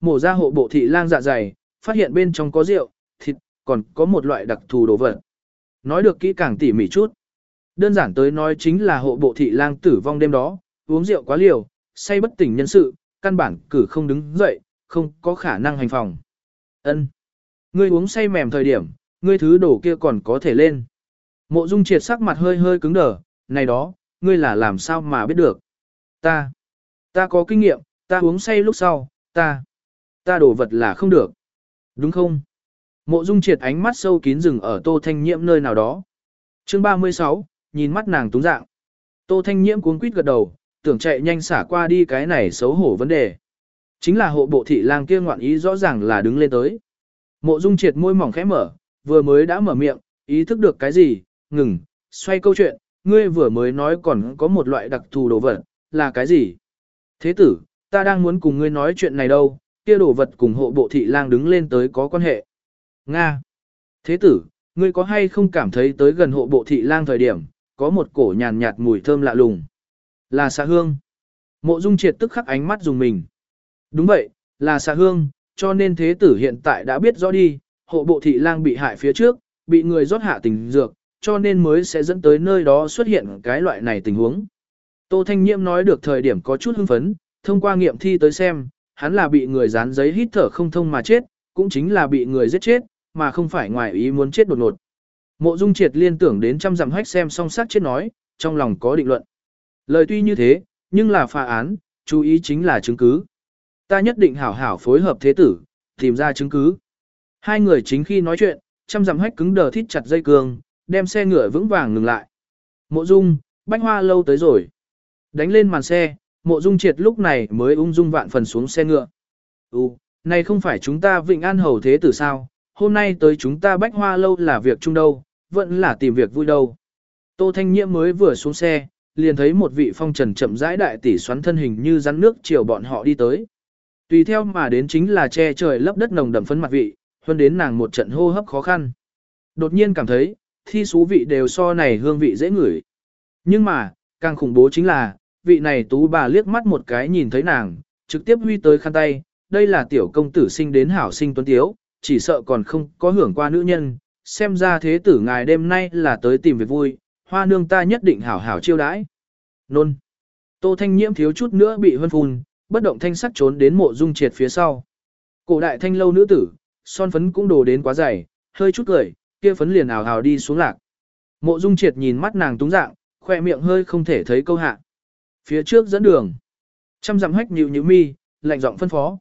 Mổ ra hộ bộ thị lang dạ dày, phát hiện bên trong có rượu, thịt, còn có một loại đặc thù đồ vật. Nói được kỹ càng tỉ mỉ chút. Đơn giản tới nói chính là hộ bộ thị lang tử vong đêm đó, uống rượu quá liều, say bất tỉnh nhân sự, căn bản cử không đứng dậy, không có khả năng hành phòng. Ân, Ngươi uống say mềm thời điểm, ngươi thứ đổ kia còn có thể lên. Mộ Dung triệt sắc mặt hơi hơi cứng đờ, này đó, ngươi là làm sao mà biết được. Ta, ta có kinh nghiệm, ta uống say lúc sau, ta, ta đổ vật là không được. Đúng không? Mộ Dung triệt ánh mắt sâu kín rừng ở Tô Thanh Nhiễm nơi nào đó. Chương 36, nhìn mắt nàng túng dạng. Tô Thanh Nhiễm cuống quýt gật đầu, tưởng chạy nhanh xả qua đi cái này xấu hổ vấn đề. Chính là hộ bộ thị lang kia ngoạn ý rõ ràng là đứng lên tới. Mộ Dung triệt môi mỏng khẽ mở, vừa mới đã mở miệng, ý thức được cái gì, ngừng, xoay câu chuyện, ngươi vừa mới nói còn có một loại đặc thù đồ vật, là cái gì? Thế tử, ta đang muốn cùng ngươi nói chuyện này đâu, kia đồ vật cùng hộ bộ thị lang đứng lên tới có quan hệ. Nga. Thế tử, ngươi có hay không cảm thấy tới gần hộ bộ thị lang thời điểm, có một cổ nhàn nhạt mùi thơm lạ lùng. Là xạ hương. Mộ dung triệt tức khắc ánh mắt dùng mình. Đúng vậy, là xạ hương, cho nên thế tử hiện tại đã biết rõ đi, hộ bộ thị lang bị hại phía trước, bị người rót hạ tình dược, cho nên mới sẽ dẫn tới nơi đó xuất hiện cái loại này tình huống. Tô Thanh Nhiễm nói được thời điểm có chút hưng phấn, thông qua nghiệm thi tới xem, hắn là bị người dán giấy hít thở không thông mà chết, cũng chính là bị người giết chết, mà không phải ngoài ý muốn chết đột ngột. Mộ Dung Triệt liên tưởng đến trăm dặm hách xem song sát chết nói, trong lòng có định luận. Lời tuy như thế, nhưng là phá án, chú ý chính là chứng cứ. Ta nhất định hảo hảo phối hợp thế tử, tìm ra chứng cứ. Hai người chính khi nói chuyện, trăm dặm hách cứng đờ thít chặt dây cương, đem xe ngựa vững vàng ngừng lại. Mộ Dung, bách hoa lâu tới rồi. Đánh lên màn xe, mộ Dung triệt lúc này mới ung dung vạn phần xuống xe ngựa. Ừ, này không phải chúng ta vịnh an hầu thế tử sao, hôm nay tới chúng ta bách hoa lâu là việc chung đâu, vẫn là tìm việc vui đâu. Tô Thanh Nhiễm mới vừa xuống xe, liền thấy một vị phong trần chậm rãi đại tỷ xoắn thân hình như rắn nước chiều bọn họ đi tới. Tùy theo mà đến chính là che trời lấp đất nồng đậm phấn mặt vị, hơn đến nàng một trận hô hấp khó khăn. Đột nhiên cảm thấy, thi xú vị đều so này hương vị dễ ngửi. Nhưng mà, càng khủng bố chính là, vị này tú bà liếc mắt một cái nhìn thấy nàng, trực tiếp huy tới khăn tay, đây là tiểu công tử sinh đến hảo sinh tuấn tiếu, chỉ sợ còn không có hưởng qua nữ nhân, xem ra thế tử ngài đêm nay là tới tìm việc vui, hoa nương ta nhất định hảo hảo chiêu đãi. Nôn. Tô Thanh Nhiễm thiếu chút nữa bị hân phun, bất động thanh sắc trốn đến mộ dung triệt phía sau. Cổ đại thanh lâu nữ tử, son phấn cũng đổ đến quá dày, hơi chút cười, kia phấn liền ảo hào đi xuống lạc. Mộ dung triệt nhìn mắt nàng túng dạng, khoe miệng hơi không thể thấy câu hạ. Phía trước dẫn đường. Trăm dặm hách nhịu nhịu mi, lạnh giọng phân phó.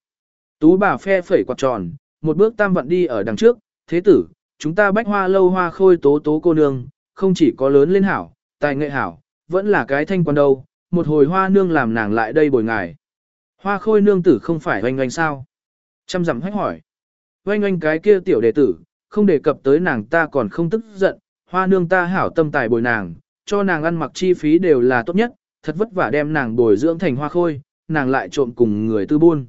Tú bà phe phẩy quạt tròn, một bước tam vận đi ở đằng trước, thế tử, chúng ta bách hoa lâu hoa khôi tố tố cô nương, không chỉ có lớn lên hảo, tài nghệ hảo, vẫn là cái thanh quan đâu, một hồi hoa nương làm nàng lại đây bồi ngài. Hoa khôi nương tử không phải oanh oanh sao? Chăm dặm hách hỏi. Oanh oanh cái kia tiểu đệ tử, không đề cập tới nàng ta còn không tức giận, hoa nương ta hảo tâm tài bồi nàng, cho nàng ăn mặc chi phí đều là tốt nhất, thật vất vả đem nàng bồi dưỡng thành hoa khôi, nàng lại trộm cùng người tư buôn.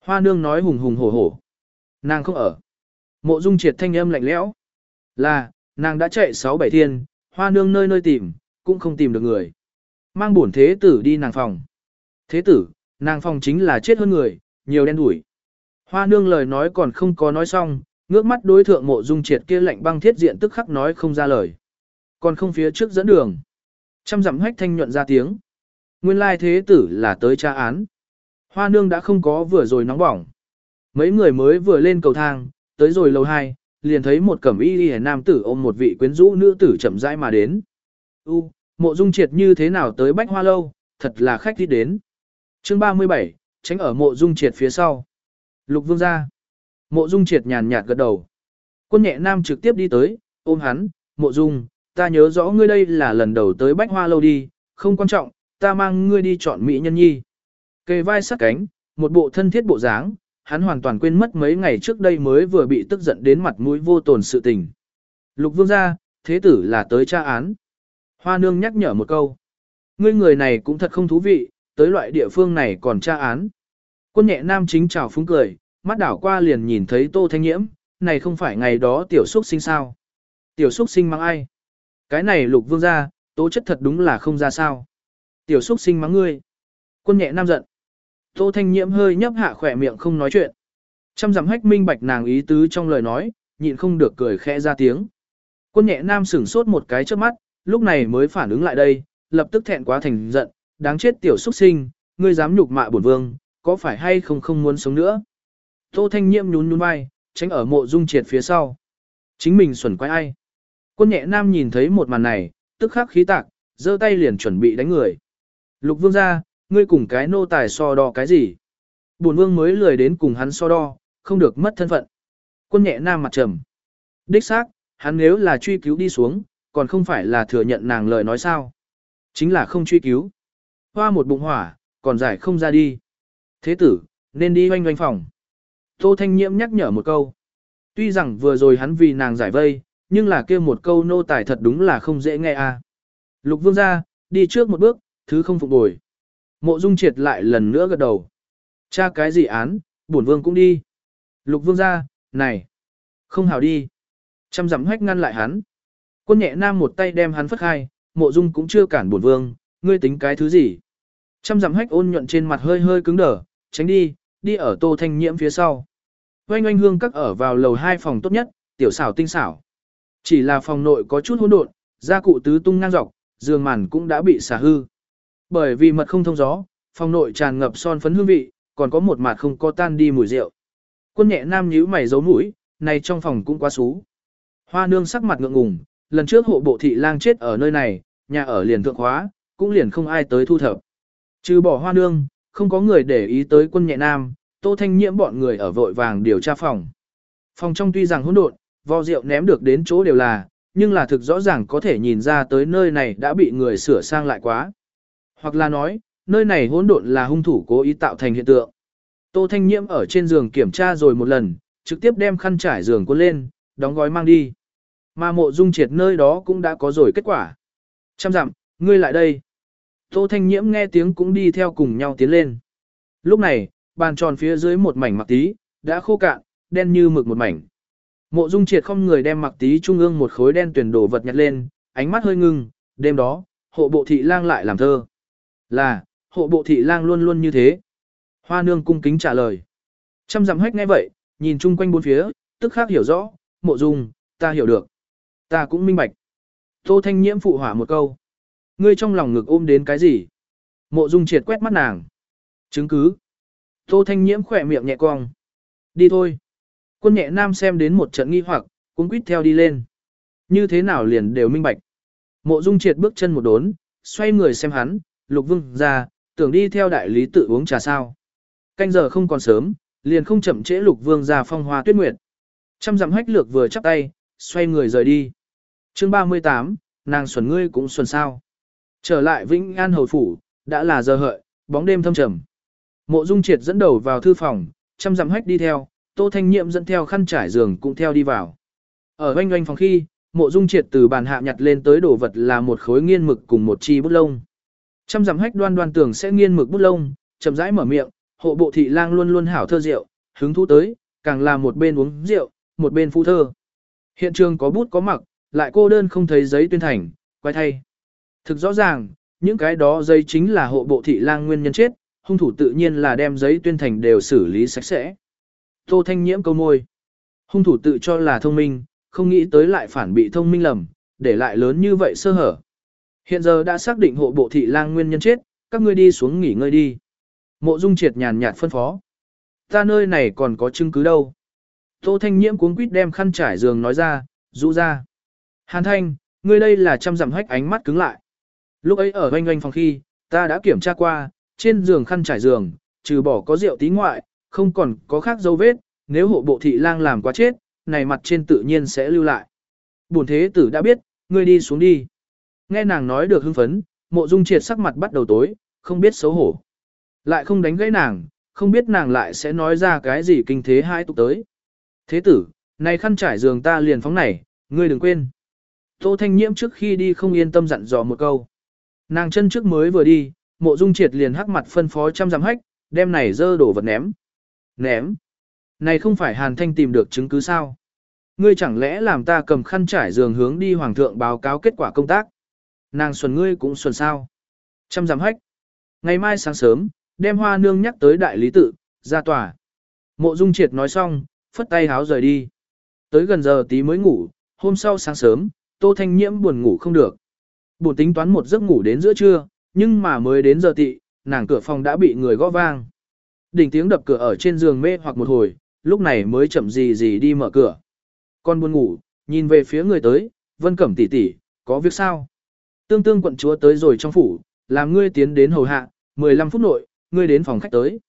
Hoa nương nói hùng hùng hổ hổ. Nàng không ở. Mộ dung triệt thanh âm lạnh lẽo. Là, nàng đã chạy sáu bảy thiên, hoa nương nơi nơi tìm, cũng không tìm được người. Mang bổn thế tử đi nàng phòng. Thế tử, nàng phòng chính là chết hơn người, nhiều đen đủi. Hoa nương lời nói còn không có nói xong, ngước mắt đối thượng mộ dung triệt kia lạnh băng thiết diện tức khắc nói không ra lời. Còn không phía trước dẫn đường. Trăm dặm hách thanh nhuận ra tiếng. Nguyên lai thế tử là tới tra án. Hoa nương đã không có vừa rồi nóng bỏng. Mấy người mới vừa lên cầu thang, tới rồi lầu hai, liền thấy một cẩm y y nam tử ôm một vị quyến rũ nữ tử chậm rãi mà đến. U, mộ dung triệt như thế nào tới bách hoa lâu, thật là khách đi đến. Chương 37, tránh ở mộ dung triệt phía sau. Lục vương ra. Mộ dung triệt nhàn nhạt gật đầu. Quân nhẹ nam trực tiếp đi tới, ôm hắn, mộ dung, ta nhớ rõ ngươi đây là lần đầu tới bách hoa lâu đi, không quan trọng, ta mang ngươi đi chọn mỹ nhân nhi. Kề vai sát cánh, một bộ thân thiết bộ dáng, hắn hoàn toàn quên mất mấy ngày trước đây mới vừa bị tức giận đến mặt mũi vô tồn sự tình. Lục vương gia, thế tử là tới tra án. Hoa nương nhắc nhở một câu. Ngươi người này cũng thật không thú vị, tới loại địa phương này còn tra án. Quân nhẹ nam chính chào phúng cười, mắt đảo qua liền nhìn thấy tô thanh nhiễm, này không phải ngày đó tiểu xuất sinh sao. Tiểu xuất sinh mang ai? Cái này lục vương gia, tố chất thật đúng là không ra sao. Tiểu xuất sinh mắng ngươi. Quân nhẹ nam giận. Tô Thanh Nhiễm hơi nhấp hạ khỏe miệng không nói chuyện. Trăm dặm hách minh bạch nàng ý tứ trong lời nói, nhịn không được cười khẽ ra tiếng. Quân nhẹ nam sửng sốt một cái trước mắt, lúc này mới phản ứng lại đây, lập tức thẹn quá thành giận, đáng chết tiểu xuất sinh, ngươi dám nhục mạ bổn vương, có phải hay không không muốn sống nữa. Tô Thanh Nhiễm nhún nhún vai, tránh ở mộ dung triệt phía sau. Chính mình xuẩn quái ai. Quân nhẹ nam nhìn thấy một màn này, tức khắc khí tạc, giơ tay liền chuẩn bị đánh người. Lục vương ra, ngươi cùng cái nô tài so đo cái gì? Bổn vương mới lười đến cùng hắn so đo, không được mất thân phận. Quân nhẹ nam mặt trầm. Đích xác, hắn nếu là truy cứu đi xuống, còn không phải là thừa nhận nàng lời nói sao. Chính là không truy cứu. Hoa một bụng hỏa, còn giải không ra đi. Thế tử, nên đi hoanh hoanh phòng. Tô Thanh Nhiễm nhắc nhở một câu. Tuy rằng vừa rồi hắn vì nàng giải vây, nhưng là kêu một câu nô tài thật đúng là không dễ nghe a. À. Lục vương ra, đi trước một bước, thứ không phục bồi. Mộ dung triệt lại lần nữa gật đầu. Cha cái gì án, bổn vương cũng đi. Lục vương ra, này, không hào đi. Trăm dặm hách ngăn lại hắn. Quân nhẹ nam một tay đem hắn phất khai, mộ dung cũng chưa cản bổn vương, ngươi tính cái thứ gì. Trăm dặm hách ôn nhuận trên mặt hơi hơi cứng đờ, tránh đi, đi ở tô thanh nhiễm phía sau. Oanh oanh hương các ở vào lầu hai phòng tốt nhất, tiểu xảo tinh xảo. Chỉ là phòng nội có chút hỗn độn, gia cụ tứ tung ngang dọc, giường màn cũng đã bị xả hư. Bởi vì mật không thông gió, phòng nội tràn ngập son phấn hương vị, còn có một mặt không có tan đi mùi rượu. Quân nhẹ nam nhíu mày giấu mũi, này trong phòng cũng quá xú. Hoa nương sắc mặt ngượng ngùng, lần trước hộ bộ thị lang chết ở nơi này, nhà ở liền thượng hóa, cũng liền không ai tới thu thập. Trừ bỏ hoa nương, không có người để ý tới quân nhẹ nam, tô thanh nhiễm bọn người ở vội vàng điều tra phòng. Phòng trong tuy rằng hỗn độn, vò rượu ném được đến chỗ đều là, nhưng là thực rõ ràng có thể nhìn ra tới nơi này đã bị người sửa sang lại quá. Hoặc là nói, nơi này hỗn độn là hung thủ cố ý tạo thành hiện tượng. Tô Thanh Nhiễm ở trên giường kiểm tra rồi một lần, trực tiếp đem khăn trải giường cuốn lên, đóng gói mang đi. Mà mộ dung triệt nơi đó cũng đã có rồi kết quả. Chăm dặm, ngươi lại đây. Tô Thanh Nhiễm nghe tiếng cũng đi theo cùng nhau tiến lên. Lúc này, bàn tròn phía dưới một mảnh mặc tí, đã khô cạn, đen như mực một mảnh. Mộ dung triệt không người đem mặc tí trung ương một khối đen tuyển đổ vật nhặt lên, ánh mắt hơi ngưng, đêm đó, hộ bộ thị lang lại làm thơ. Là, hộ bộ thị lang luôn luôn như thế. Hoa nương cung kính trả lời. Trăm dặm hách ngay vậy, nhìn chung quanh bốn phía, tức khắc hiểu rõ, mộ dung, ta hiểu được. Ta cũng minh bạch. Tô thanh nhiễm phụ hỏa một câu. Ngươi trong lòng ngực ôm đến cái gì? Mộ dung triệt quét mắt nàng. Chứng cứ. Tô thanh nhiễm khỏe miệng nhẹ cong. Đi thôi. Quân nhẹ nam xem đến một trận nghi hoặc, cũng quýt theo đi lên. Như thế nào liền đều minh bạch. Mộ dung triệt bước chân một đốn, xoay người xem hắn, lục vương ra, tưởng đi theo đại lý tự uống trà sao. Canh giờ không còn sớm, liền không chậm trễ lục vương ra phong hoa tuyết nguyệt. Trăm dặm hách lược vừa chắp tay, xoay người rời đi. chương 38, nàng xuẩn ngươi cũng xuẩn sao. Trở lại Vĩnh An Hầu Phủ, đã là giờ hợi, bóng đêm thâm trầm. Mộ Dung Triệt dẫn đầu vào thư phòng, trăm dặm hách đi theo, Tô Thanh Nhiệm dẫn theo khăn trải giường cũng theo đi vào. Ở oanh oanh phòng khi, Mộ Dung Triệt từ bàn hạ nhặt lên tới đồ vật là một khối nghiên mực cùng một chi bút lông. Trăm dặm hách đoan đoan tưởng sẽ nghiên mực bút lông, chậm rãi mở miệng, hộ bộ thị lang luôn luôn hảo thơ rượu, hứng thú tới, càng là một bên uống rượu, một bên phu thơ. Hiện trường có bút có mặc, lại cô đơn không thấy giấy tuyên thành, quay thay. Thực rõ ràng, những cái đó giấy chính là hộ bộ thị lang nguyên nhân chết, hung thủ tự nhiên là đem giấy tuyên thành đều xử lý sạch sẽ. Tô Thanh Nhiễm câu môi. Hung thủ tự cho là thông minh, không nghĩ tới lại phản bị thông minh lầm, để lại lớn như vậy sơ hở. Hiện giờ đã xác định hộ bộ thị lang nguyên nhân chết, các ngươi đi xuống nghỉ ngơi đi. Mộ Dung Triệt nhàn nhạt phân phó. Ta nơi này còn có chứng cứ đâu. Tô Thanh Nhiễm cuống quýt đem khăn trải giường nói ra, rũ ra. Hàn Thanh, ngươi đây là chăm dặm hách ánh mắt cứng lại. Lúc ấy ở oanh oanh phòng khi, ta đã kiểm tra qua, trên giường khăn trải giường, trừ bỏ có rượu tí ngoại, không còn có khác dấu vết, nếu hộ bộ thị lang làm quá chết, này mặt trên tự nhiên sẽ lưu lại. Bổn thế tử đã biết, ngươi đi xuống đi. Nghe nàng nói được hưng phấn, mộ dung triệt sắc mặt bắt đầu tối, không biết xấu hổ. Lại không đánh gãy nàng, không biết nàng lại sẽ nói ra cái gì kinh thế hai tục tới. Thế tử, này khăn trải giường ta liền phóng này, ngươi đừng quên. Tô Thanh Nhiễm trước khi đi không yên tâm dặn dò một câu. Nàng chân trước mới vừa đi, mộ dung triệt liền hắc mặt phân phó trăm giám hách, đem này dơ đổ vật ném. Ném. Này không phải Hàn Thanh tìm được chứng cứ sao? Ngươi chẳng lẽ làm ta cầm khăn trải giường hướng đi hoàng thượng báo cáo kết quả công tác? Nàng xuân ngươi cũng xuân sao? Trăm giám hách. Ngày mai sáng sớm, đem hoa nương nhắc tới đại lý tự, ra tòa. Mộ dung triệt nói xong, phất tay háo rời đi. Tới gần giờ tí mới ngủ, hôm sau sáng sớm, Tô Thanh Nhiễm buồn ngủ không được buồn tính toán một giấc ngủ đến giữa trưa, nhưng mà mới đến giờ tị, nàng cửa phòng đã bị người gõ vang. Đỉnh tiếng đập cửa ở trên giường mê hoặc một hồi, lúc này mới chậm gì gì đi mở cửa. Con buồn ngủ, nhìn về phía người tới, vân cẩm tỷ tỷ, có việc sao? Tương tương quận chúa tới rồi trong phủ, làm ngươi tiến đến hầu hạ, 15 phút nội, ngươi đến phòng khách tới.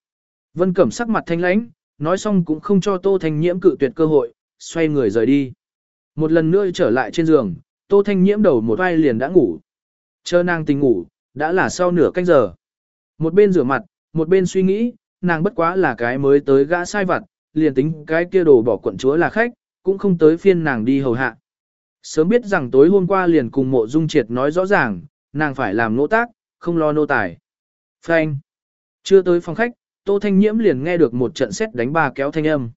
Vân cẩm sắc mặt thanh lãnh, nói xong cũng không cho tô thanh nhiễm cự tuyệt cơ hội, xoay người rời đi. Một lần nữa trở lại trên giường, tô thanh nhiễm đầu một vai liền đã ngủ. Chờ nàng tình ngủ, đã là sau nửa canh giờ. Một bên rửa mặt, một bên suy nghĩ, nàng bất quá là cái mới tới gã sai vặt, liền tính cái kia đồ bỏ quận chúa là khách, cũng không tới phiên nàng đi hầu hạ. Sớm biết rằng tối hôm qua liền cùng mộ dung triệt nói rõ ràng, nàng phải làm nỗ tác, không lo nô tài. Phanh. Chưa tới phòng khách, Tô Thanh Nhiễm liền nghe được một trận xét đánh ba kéo thanh âm.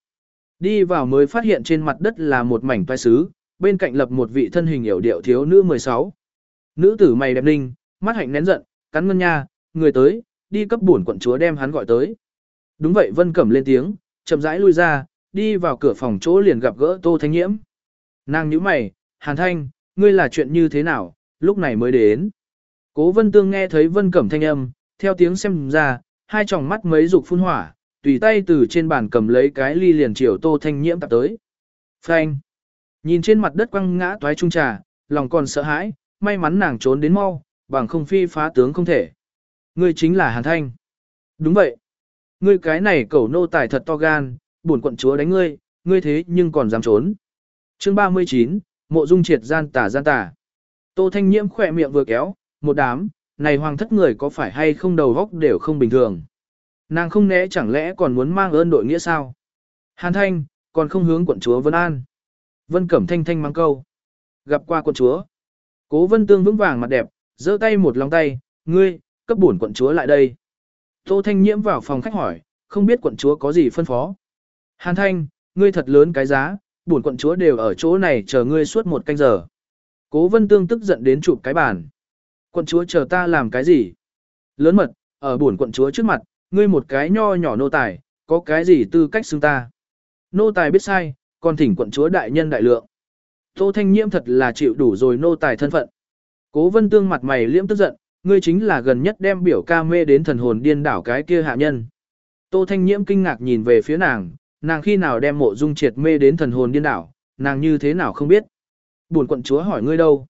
Đi vào mới phát hiện trên mặt đất là một mảnh toai sứ, bên cạnh lập một vị thân hình hiểu điệu thiếu nữ 16. Nữ tử mày đẹp ninh, mắt hạnh nén giận, cắn ngân nha, người tới, đi cấp bổn quận chúa đem hắn gọi tới. Đúng vậy Vân Cẩm lên tiếng, chậm rãi lui ra, đi vào cửa phòng chỗ liền gặp gỡ Tô Thanh Nhiễm. Nàng nhíu mày, Hàn Thanh, ngươi là chuyện như thế nào, lúc này mới đến. Cố Vân Tương nghe thấy Vân Cẩm thanh âm, theo tiếng xem ra, hai tròng mắt mấy dục phun hỏa, tùy tay từ trên bàn cầm lấy cái ly liền chiều Tô Thanh Nhiễm tập tới. Phanh! Nhìn trên mặt đất quăng ngã toái trung trà, lòng còn sợ hãi, may mắn nàng trốn đến mau, bằng không phi phá tướng không thể. Ngươi chính là Hàn Thanh. Đúng vậy. Ngươi cái này cẩu nô tài thật to gan, buồn quận chúa đánh ngươi, ngươi thế nhưng còn dám trốn. Chương 39, Mộ Dung Triệt gian tà gian tà. Tô Thanh Nhiễm khỏe miệng vừa kéo, một đám, này hoàng thất người có phải hay không đầu góc đều không bình thường. Nàng không né chẳng lẽ còn muốn mang ơn đội nghĩa sao? Hàn Thanh, còn không hướng quận chúa Vân An. Vân Cẩm Thanh Thanh mang câu. Gặp qua quận chúa. Cố Vân Tương vững vàng mặt đẹp, giơ tay một lòng tay, ngươi, cấp bổn quận chúa lại đây. Tô Thanh Nhiễm vào phòng khách hỏi, không biết quận chúa có gì phân phó. Hàn Thanh, ngươi thật lớn cái giá, bổn quận chúa đều ở chỗ này chờ ngươi suốt một canh giờ. Cố Vân Tương tức giận đến chụp cái bàn. Quận chúa chờ ta làm cái gì? Lớn mật, ở bổn quận chúa trước mặt, ngươi một cái nho nhỏ nô tài, có cái gì tư cách xưng ta? Nô tài biết sai, còn thỉnh quận chúa đại nhân đại lượng. Tô Thanh Nhiễm thật là chịu đủ rồi nô tài thân phận. Cố Vân Tương mặt mày liễm tức giận, ngươi chính là gần nhất đem biểu ca mê đến thần hồn điên đảo cái kia hạ nhân. Tô Thanh Nhiễm kinh ngạc nhìn về phía nàng, nàng khi nào đem mộ dung triệt mê đến thần hồn điên đảo, nàng như thế nào không biết. Buồn quận chúa hỏi ngươi đâu?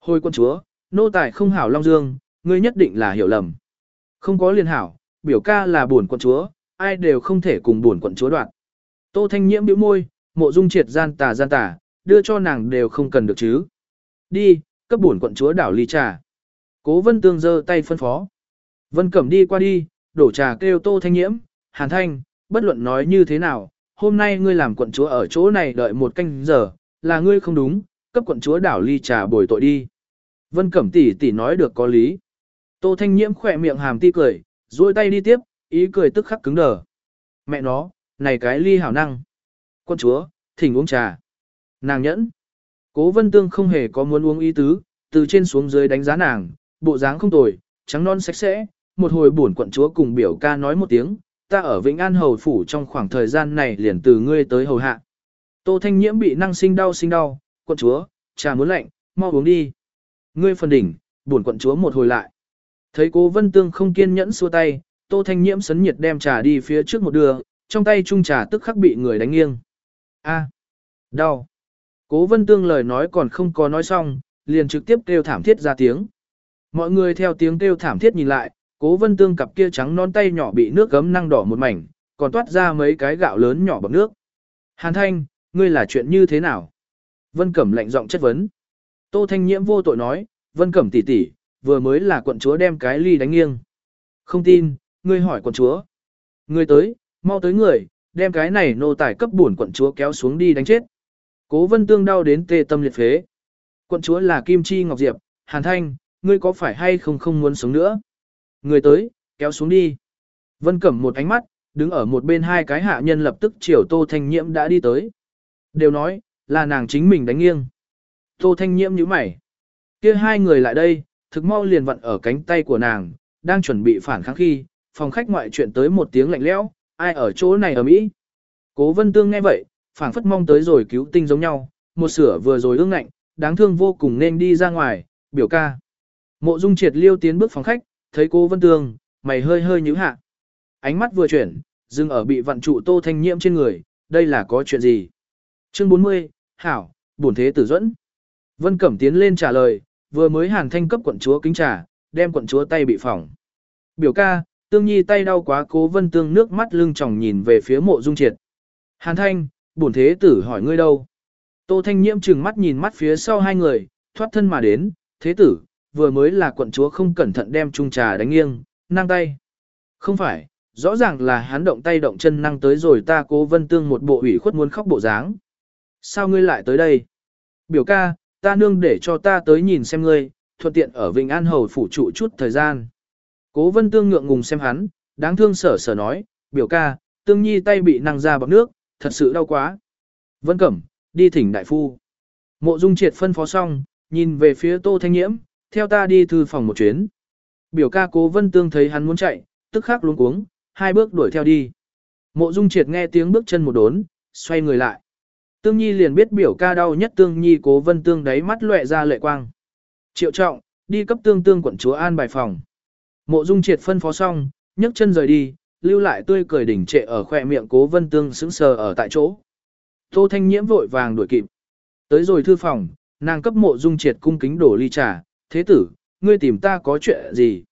Hồi quận chúa, nô tài không hảo Long Dương, ngươi nhất định là hiểu lầm. Không có liên hảo, biểu ca là buồn quận chúa, ai đều không thể cùng buồn quận chúa đoạn. Tô Thanh Nhiễm bĩu môi, mộ dung triệt gian tà gian tà, đưa cho nàng đều không cần được chứ. Đi, cấp bổn quận chúa đảo ly trà. Cố vân tương giơ tay phân phó. Vân cẩm đi qua đi, đổ trà kêu tô thanh nhiễm, hàn thanh, bất luận nói như thế nào, hôm nay ngươi làm quận chúa ở chỗ này đợi một canh giờ, là ngươi không đúng, cấp quận chúa đảo ly trà bồi tội đi. Vân cẩm tỷ tỷ nói được có lý. Tô thanh nhiễm khỏe miệng hàm ti cười, duỗi tay đi tiếp, ý cười tức khắc cứng đờ. Mẹ nó, này cái ly hảo năng quân chúa, thỉnh uống trà. Nàng nhẫn. Cố vân tương không hề có muốn uống ý tứ, từ trên xuống dưới đánh giá nàng, bộ dáng không tồi, trắng non sạch sẽ, một hồi buồn quận chúa cùng biểu ca nói một tiếng, ta ở Vĩnh An Hầu Phủ trong khoảng thời gian này liền từ ngươi tới hầu hạ. Tô Thanh Nhiễm bị năng sinh đau sinh đau, quận chúa, trà muốn lạnh, mau uống đi. Ngươi phần đỉnh, buồn quận chúa một hồi lại. Thấy cố Vân Tương không kiên nhẫn xua tay, Tô Thanh Nhiễm sấn nhiệt đem trà đi phía trước một đường, trong tay chung trà tức khắc bị người đánh nghiêng. A, đau. Cố Vân Tương lời nói còn không có nói xong, liền trực tiếp kêu thảm thiết ra tiếng. Mọi người theo tiếng kêu thảm thiết nhìn lại, cố vân tương cặp kia trắng non tay nhỏ bị nước gấm năng đỏ một mảnh, còn toát ra mấy cái gạo lớn nhỏ bằng nước. Hàn thanh, ngươi là chuyện như thế nào? Vân Cẩm lạnh giọng chất vấn. Tô Thanh Nhiễm vô tội nói, Vân Cẩm tỷ tỷ, vừa mới là quận chúa đem cái ly đánh nghiêng. Không tin, ngươi hỏi quận chúa. Ngươi tới, mau tới người, đem cái này nô tài cấp buồn quận chúa kéo xuống đi đánh chết. Cố Vân Tương đau đến tê tâm liệt phế. Quận chúa là Kim Chi Ngọc Diệp, Hàn Thanh, ngươi có phải hay không không muốn sống nữa? Người tới, kéo xuống đi. Vân Cẩm một ánh mắt, đứng ở một bên hai cái hạ nhân lập tức chiều Tô Thanh Nhiễm đã đi tới. Đều nói, là nàng chính mình đánh nghiêng. Tô Thanh Nhiễm nhíu mày. kia hai người lại đây, thực mau liền vặn ở cánh tay của nàng, đang chuẩn bị phản kháng khi, phòng khách ngoại chuyện tới một tiếng lạnh lẽo, ai ở chỗ này ở Mỹ. Cố Vân Tương nghe vậy, phảng phất mong tới rồi cứu tinh giống nhau, một sửa vừa rồi ương ngạnh, đáng thương vô cùng nên đi ra ngoài, biểu ca. Mộ Dung Triệt liêu tiến bước phòng khách, thấy Cố Vân Tương, mày hơi hơi nhíu hạ. Ánh mắt vừa chuyển, dừng ở bị vận trụ Tô Thanh Nhiễm trên người, đây là có chuyện gì? Chương 40, Hảo, bổn thế tử dẫn. Vân Cẩm tiến lên trả lời, vừa mới hàn thanh cấp quận chúa kính trà, đem quận chúa tay bị phỏng. Biểu ca, tương nhi tay đau quá cố vân tương nước mắt lưng tròng nhìn về phía mộ dung triệt. Hàn thanh, bổn thế tử hỏi ngươi đâu? Tô thanh nhiễm trừng mắt nhìn mắt phía sau hai người, thoát thân mà đến, thế tử, vừa mới là quận chúa không cẩn thận đem chung trà đánh nghiêng, năng tay. Không phải, rõ ràng là hắn động tay động chân năng tới rồi ta cố vân tương một bộ ủy khuất muốn khóc bộ dáng. Sao ngươi lại tới đây? Biểu ca, ta nương để cho ta tới nhìn xem ngươi, thuận tiện ở Vịnh An Hầu phủ trụ chút thời gian. Cố vân tương ngượng ngùng xem hắn, đáng thương sở sở nói, biểu ca, tương nhi tay bị năng ra bọc nước, thật sự đau quá. Vân cẩm, đi thỉnh đại phu. Mộ dung triệt phân phó xong, nhìn về phía tô thanh nhiễm, theo ta đi thư phòng một chuyến. Biểu ca cố vân tương thấy hắn muốn chạy, tức khắc luống cuống, hai bước đuổi theo đi. Mộ dung triệt nghe tiếng bước chân một đốn, xoay người lại. Tương Nhi liền biết biểu ca đau nhất Tương Nhi cố vân tương đáy mắt lệ ra lệ quang. Triệu trọng, đi cấp tương tương quận chúa an bài phòng. Mộ dung triệt phân phó xong, nhấc chân rời đi, lưu lại tươi cười đỉnh trệ ở khỏe miệng cố vân tương sững sờ ở tại chỗ. Tô Thanh Nhiễm vội vàng đuổi kịp. Tới rồi thư phòng, nàng cấp mộ dung triệt cung kính đổ ly trà, thế tử, ngươi tìm ta có chuyện gì?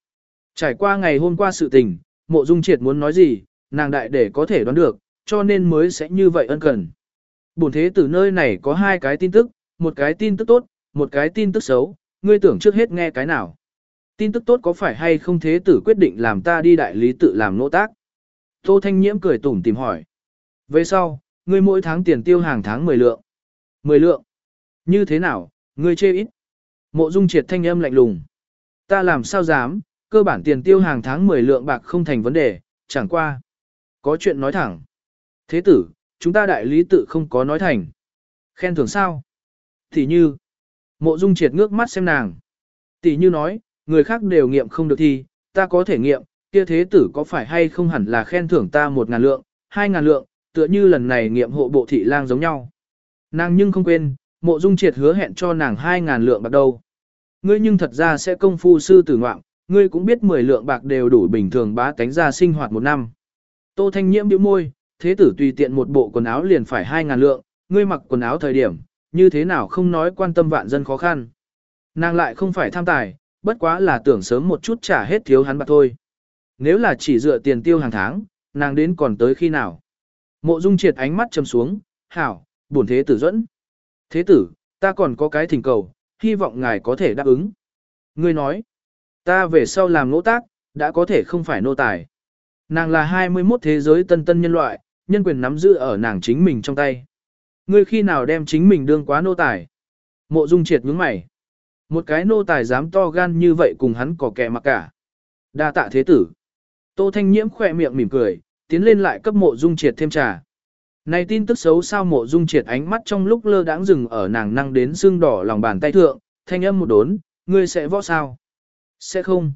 Trải qua ngày hôm qua sự tình, mộ dung triệt muốn nói gì, nàng đại để có thể đoán được, cho nên mới sẽ như vậy ân cần. Bổn thế tử nơi này có hai cái tin tức, một cái tin tức tốt, một cái tin tức xấu, ngươi tưởng trước hết nghe cái nào. Tin tức tốt có phải hay không thế tử quyết định làm ta đi đại lý tự làm nỗ tác? Tô Thanh Nhiễm cười tủm tìm hỏi. Về sau, ngươi mỗi tháng tiền tiêu hàng tháng 10 lượng. 10 lượng? Như thế nào, ngươi chê ít? Mộ Dung triệt thanh âm lạnh lùng. Ta làm sao dám, cơ bản tiền tiêu hàng tháng 10 lượng bạc không thành vấn đề, chẳng qua. Có chuyện nói thẳng. Thế tử, chúng ta đại lý tự không có nói thành. Khen thưởng sao? Thì như, mộ dung triệt ngước mắt xem nàng. Tỷ như nói, người khác đều nghiệm không được thì, ta có thể nghiệm, kia thế tử có phải hay không hẳn là khen thưởng ta một ngàn lượng, hai ngàn lượng, tựa như lần này nghiệm hộ bộ thị lang giống nhau. Nàng nhưng không quên, mộ dung triệt hứa hẹn cho nàng hai ngàn lượng bạc đầu. Ngươi nhưng thật ra sẽ công phu sư tử ngoạm, ngươi cũng biết 10 lượng bạc đều đủ bình thường bá tánh ra sinh hoạt một năm. Tô Thanh Nhiễm bĩu môi, thế tử tùy tiện một bộ quần áo liền phải 2.000 lượng, ngươi mặc quần áo thời điểm, như thế nào không nói quan tâm vạn dân khó khăn. Nàng lại không phải tham tài, bất quá là tưởng sớm một chút trả hết thiếu hắn bạc thôi. Nếu là chỉ dựa tiền tiêu hàng tháng, nàng đến còn tới khi nào. Mộ Dung triệt ánh mắt châm xuống, hảo, buồn thế tử dẫn. Thế tử, ta còn có cái thỉnh cầu, hy vọng ngài có thể đáp ứng. Ngươi nói, ta về sau làm nỗ tác, đã có thể không phải nô tài. Nàng là 21 thế giới tân tân nhân loại, nhân quyền nắm giữ ở nàng chính mình trong tay. Ngươi khi nào đem chính mình đương quá nô tài? Mộ Dung triệt nhướng mày. Một cái nô tài dám to gan như vậy cùng hắn có kẻ mặc cả. Đa tạ thế tử. Tô Thanh Nhiễm khỏe miệng mỉm cười, tiến lên lại cấp mộ Dung triệt thêm trà. Này tin tức xấu sao mộ Dung triệt ánh mắt trong lúc lơ đãng dừng ở nàng năng đến xương đỏ lòng bàn tay thượng, thanh âm một đốn, ngươi sẽ võ sao? Sẽ không.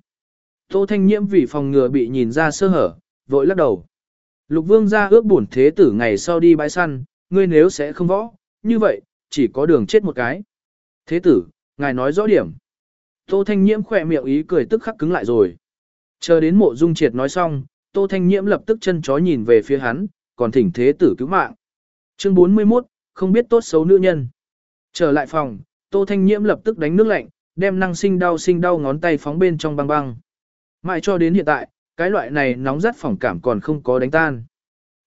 Tô Thanh Nhiễm vì phòng ngừa bị nhìn ra sơ hở, vội lắc đầu. Lục vương ra ước bổn thế tử ngày sau đi bãi săn, ngươi nếu sẽ không võ, như vậy, chỉ có đường chết một cái. Thế tử, ngài nói rõ điểm. Tô Thanh Nhiễm khỏe miệng ý cười tức khắc cứng lại rồi. Chờ đến mộ dung triệt nói xong, Tô Thanh Nhiễm lập tức chân chó nhìn về phía hắn, còn thỉnh thế tử cứu mạng. Chương 41, không biết tốt xấu nữ nhân. Trở lại phòng, Tô Thanh Nhiễm lập tức đánh nước lạnh, đem năng sinh đau sinh đau ngón tay phóng bên trong băng băng. Mãi cho đến hiện tại, cái loại này nóng rất phỏng cảm còn không có đánh tan.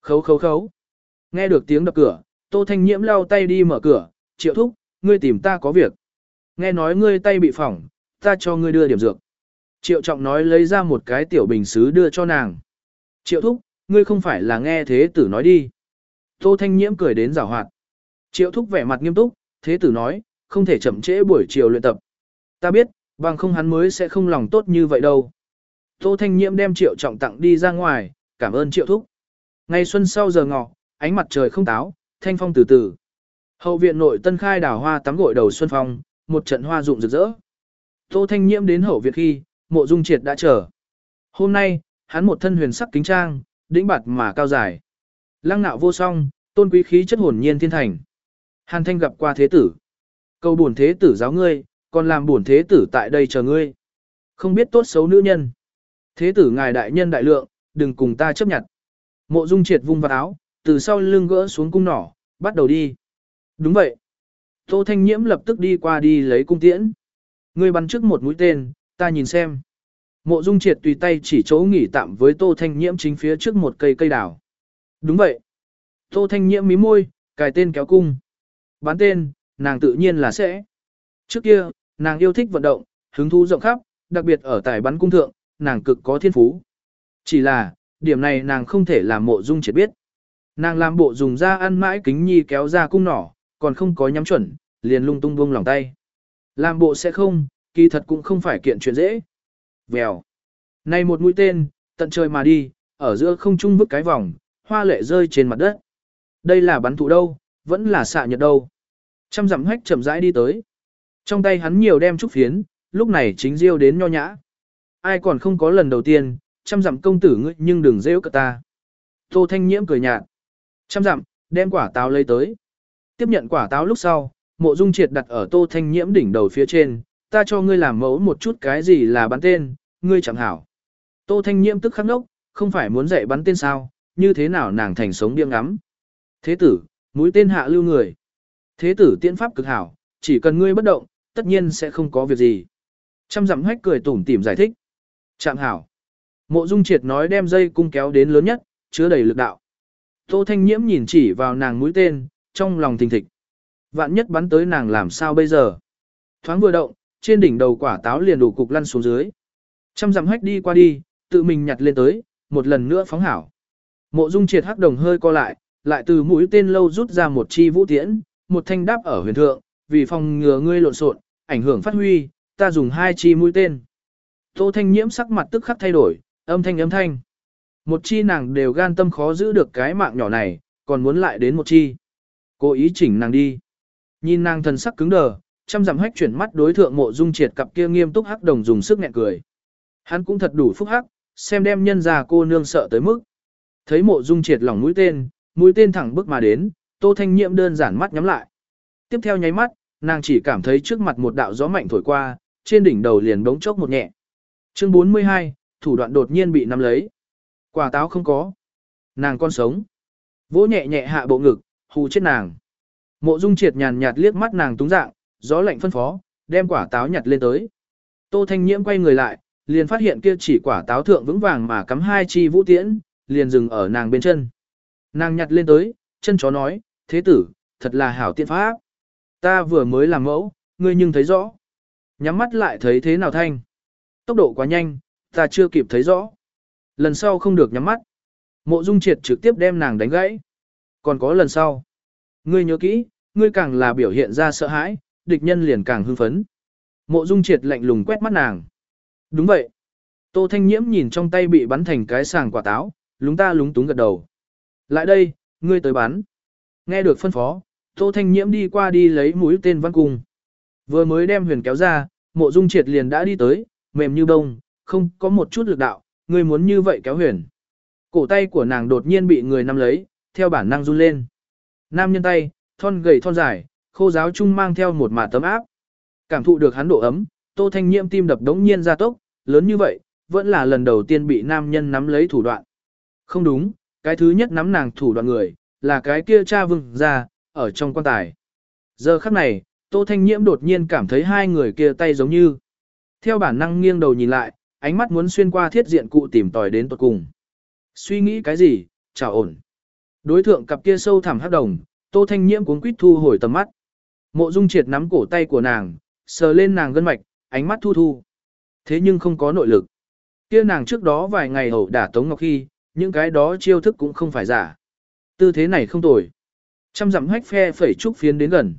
Khấu khấu khấu. Nghe được tiếng đập cửa, Tô Thanh Nhiễm lau tay đi mở cửa, triệu thúc, ngươi tìm ta có việc. Nghe nói ngươi tay bị phỏng, ta cho ngươi đưa điểm dược. Triệu trọng nói lấy ra một cái tiểu bình xứ đưa cho nàng. Triệu thúc, ngươi không phải là nghe thế tử nói đi. Tô Thanh Nhiễm cười đến rào hoạt. Triệu thúc vẻ mặt nghiêm túc, thế tử nói, không thể chậm trễ buổi chiều luyện tập. Ta biết, bằng không hắn mới sẽ không lòng tốt như vậy đâu. Tô Thanh Nhiễm đem triệu trọng tặng đi ra ngoài, cảm ơn triệu thúc. Ngày xuân sau giờ ngọ, ánh mặt trời không táo, thanh phong từ từ. Hậu viện nội tân khai đào hoa tắm gội đầu xuân phong, một trận hoa rụng rực rỡ. Tô Thanh Nhiễm đến hậu viện khi, mộ dung triệt đã chờ. Hôm nay, hắn một thân huyền sắc kính trang, đĩnh bạt mà cao dài. Lăng nạo vô song, tôn quý khí chất hồn nhiên thiên thành. Hàn thanh gặp qua thế tử. Cầu buồn thế tử giáo ngươi, còn làm buồn thế tử tại đây chờ ngươi. không biết tốt xấu nữ nhân. Thế tử ngài đại nhân đại lượng, đừng cùng ta chấp nhận. Mộ dung triệt vung vào áo, từ sau lưng gỡ xuống cung nỏ, bắt đầu đi. Đúng vậy. Tô Thanh Nhiễm lập tức đi qua đi lấy cung tiễn. Ngươi bắn trước một mũi tên, ta nhìn xem. Mộ Dung Triệt tùy tay chỉ chỗ nghỉ tạm với Tô Thanh Nhiễm chính phía trước một cây cây đào. Đúng vậy. Tô Thanh Nhiễm mí môi, cài tên kéo cung. Bán tên, nàng tự nhiên là sẽ. Trước kia, nàng yêu thích vận động, hứng thú rộng khắp, đặc biệt ở tài bắn cung thượng, nàng cực có thiên phú. Chỉ là, điểm này nàng không thể làm mộ dung triệt biết. Nàng làm bộ dùng ra ăn mãi kính nhi kéo ra cung nỏ, còn không có nhắm chuẩn, liền lung tung buông lòng tay. Làm bộ sẽ không, kỳ thật cũng không phải kiện chuyện dễ. Vèo. Này một mũi tên, tận trời mà đi, ở giữa không trung vứt cái vòng, hoa lệ rơi trên mặt đất. Đây là bắn thủ đâu, vẫn là xạ nhật đâu. Trăm dặm hách chậm rãi đi tới. Trong tay hắn nhiều đem trúc phiến, lúc này chính diêu đến nho nhã. Ai còn không có lần đầu tiên, trăm dặm công tử ngươi nhưng đừng rêu cả ta. Tô Thanh Nhiễm cười nhạt. Trăm dặm, đem quả táo lấy tới. Tiếp nhận quả táo lúc sau, mộ dung triệt đặt ở Tô Thanh Nhiễm đỉnh đầu phía trên, ta cho ngươi làm mẫu một chút cái gì là bắn tên, ngươi chẳng hảo. Tô Thanh Nhiễm tức khắc nốc, không phải muốn dạy bắn tên sao, như thế nào nàng thành sống điên ngắm. Thế tử, mũi tên hạ lưu người. Thế tử tiễn pháp cực hảo, chỉ cần ngươi bất động, tất nhiên sẽ không có việc gì. Trăm dặm hách cười tủm tỉm giải thích. chẳng hảo. Mộ Dung Triệt nói đem dây cung kéo đến lớn nhất, chứa đầy lực đạo. Tô Thanh Nhiễm nhìn chỉ vào nàng mũi tên, trong lòng thình thịch. Vạn nhất bắn tới nàng làm sao bây giờ? Thoáng vừa động, trên đỉnh đầu quả táo liền đủ cục lăn xuống dưới. Trăm dặm hách đi qua đi, tự mình nhặt lên tới, một lần nữa phóng hảo. Mộ Dung Triệt hắc đồng hơi co lại, lại từ mũi tên lâu rút ra một chi vũ tiễn, một thanh đáp ở huyền thượng, vì phòng ngừa ngươi lộn xộn, ảnh hưởng phát huy, ta dùng hai chi mũi tên. Tô Thanh Nhiễm sắc mặt tức khắc thay đổi, âm thanh âm thanh. Một chi nàng đều gan tâm khó giữ được cái mạng nhỏ này, còn muốn lại đến một chi. Cố ý chỉnh nàng đi. Nhìn nàng thần sắc cứng đờ, chăm dặm hách chuyển mắt đối thượng mộ dung triệt cặp kia nghiêm túc hắc đồng dùng sức nghẹn cười. Hắn cũng thật đủ phúc hắc, xem đem nhân già cô nương sợ tới mức. Thấy mộ dung triệt lỏng mũi tên, mũi tên thẳng bước mà đến, tô thanh nhiệm đơn giản mắt nhắm lại. Tiếp theo nháy mắt, nàng chỉ cảm thấy trước mặt một đạo gió mạnh thổi qua, trên đỉnh đầu liền bỗng chốc một nhẹ. Chương 42, thủ đoạn đột nhiên bị nắm lấy. Quả táo không có. Nàng con sống. Vỗ nhẹ nhẹ hạ bộ ngực, hù chết nàng. Mộ Dung Triệt nhàn nhạt liếc mắt nàng túng dạng, gió lạnh phân phó, đem quả táo nhặt lên tới. Tô Thanh Nhiễm quay người lại, liền phát hiện kia chỉ quả táo thượng vững vàng mà cắm hai chi vũ tiễn, liền dừng ở nàng bên chân. Nàng nhặt lên tới, chân chó nói, thế tử, thật là hảo tiện pháp. Ta vừa mới làm mẫu, ngươi nhưng thấy rõ. Nhắm mắt lại thấy thế nào thanh. Tốc độ quá nhanh, ta chưa kịp thấy rõ. Lần sau không được nhắm mắt. Mộ Dung Triệt trực tiếp đem nàng đánh gãy. Còn có lần sau. Ngươi nhớ kỹ, ngươi càng là biểu hiện ra sợ hãi, địch nhân liền càng hưng phấn. Mộ Dung Triệt lạnh lùng quét mắt nàng. Đúng vậy. Tô Thanh Nhiễm nhìn trong tay bị bắn thành cái sàng quả táo, lúng ta lúng túng gật đầu. Lại đây, ngươi tới bắn. Nghe được phân phó, Tô Thanh Nhiễm đi qua đi lấy mũi tên văn cung. Vừa mới đem huyền kéo ra, mộ dung triệt liền đã đi tới, mềm như bông, không có một chút lực đạo, ngươi muốn như vậy kéo huyền. Cổ tay của nàng đột nhiên bị người nắm lấy, theo bản năng run lên. Nam nhân tay, thon gầy thon dài, khô giáo chung mang theo một mả tấm áp. Cảm thụ được hắn độ ấm, Tô Thanh Nhiễm tim đập đống nhiên ra tốc, lớn như vậy, vẫn là lần đầu tiên bị nam nhân nắm lấy thủ đoạn. Không đúng, cái thứ nhất nắm nàng thủ đoạn người, là cái kia cha vương ra, ở trong quan tài. Giờ khắc này, Tô Thanh Nhiễm đột nhiên cảm thấy hai người kia tay giống như. Theo bản năng nghiêng đầu nhìn lại, ánh mắt muốn xuyên qua thiết diện cụ tìm tòi đến tuột cùng. Suy nghĩ cái gì, chào ổn. Đối thượng cặp kia sâu thẳm hắc đồng, Tô Thanh Nhiễm cuống quýt thu hồi tầm mắt. Mộ Dung Triệt nắm cổ tay của nàng, sờ lên nàng gân mạch, ánh mắt thu thu. Thế nhưng không có nội lực. Kia nàng trước đó vài ngày ẩu đả Tống Ngọc khi, những cái đó chiêu thức cũng không phải giả. Tư thế này không tồi. Trăm dặm hách phe phẩy trúc phiến đến gần.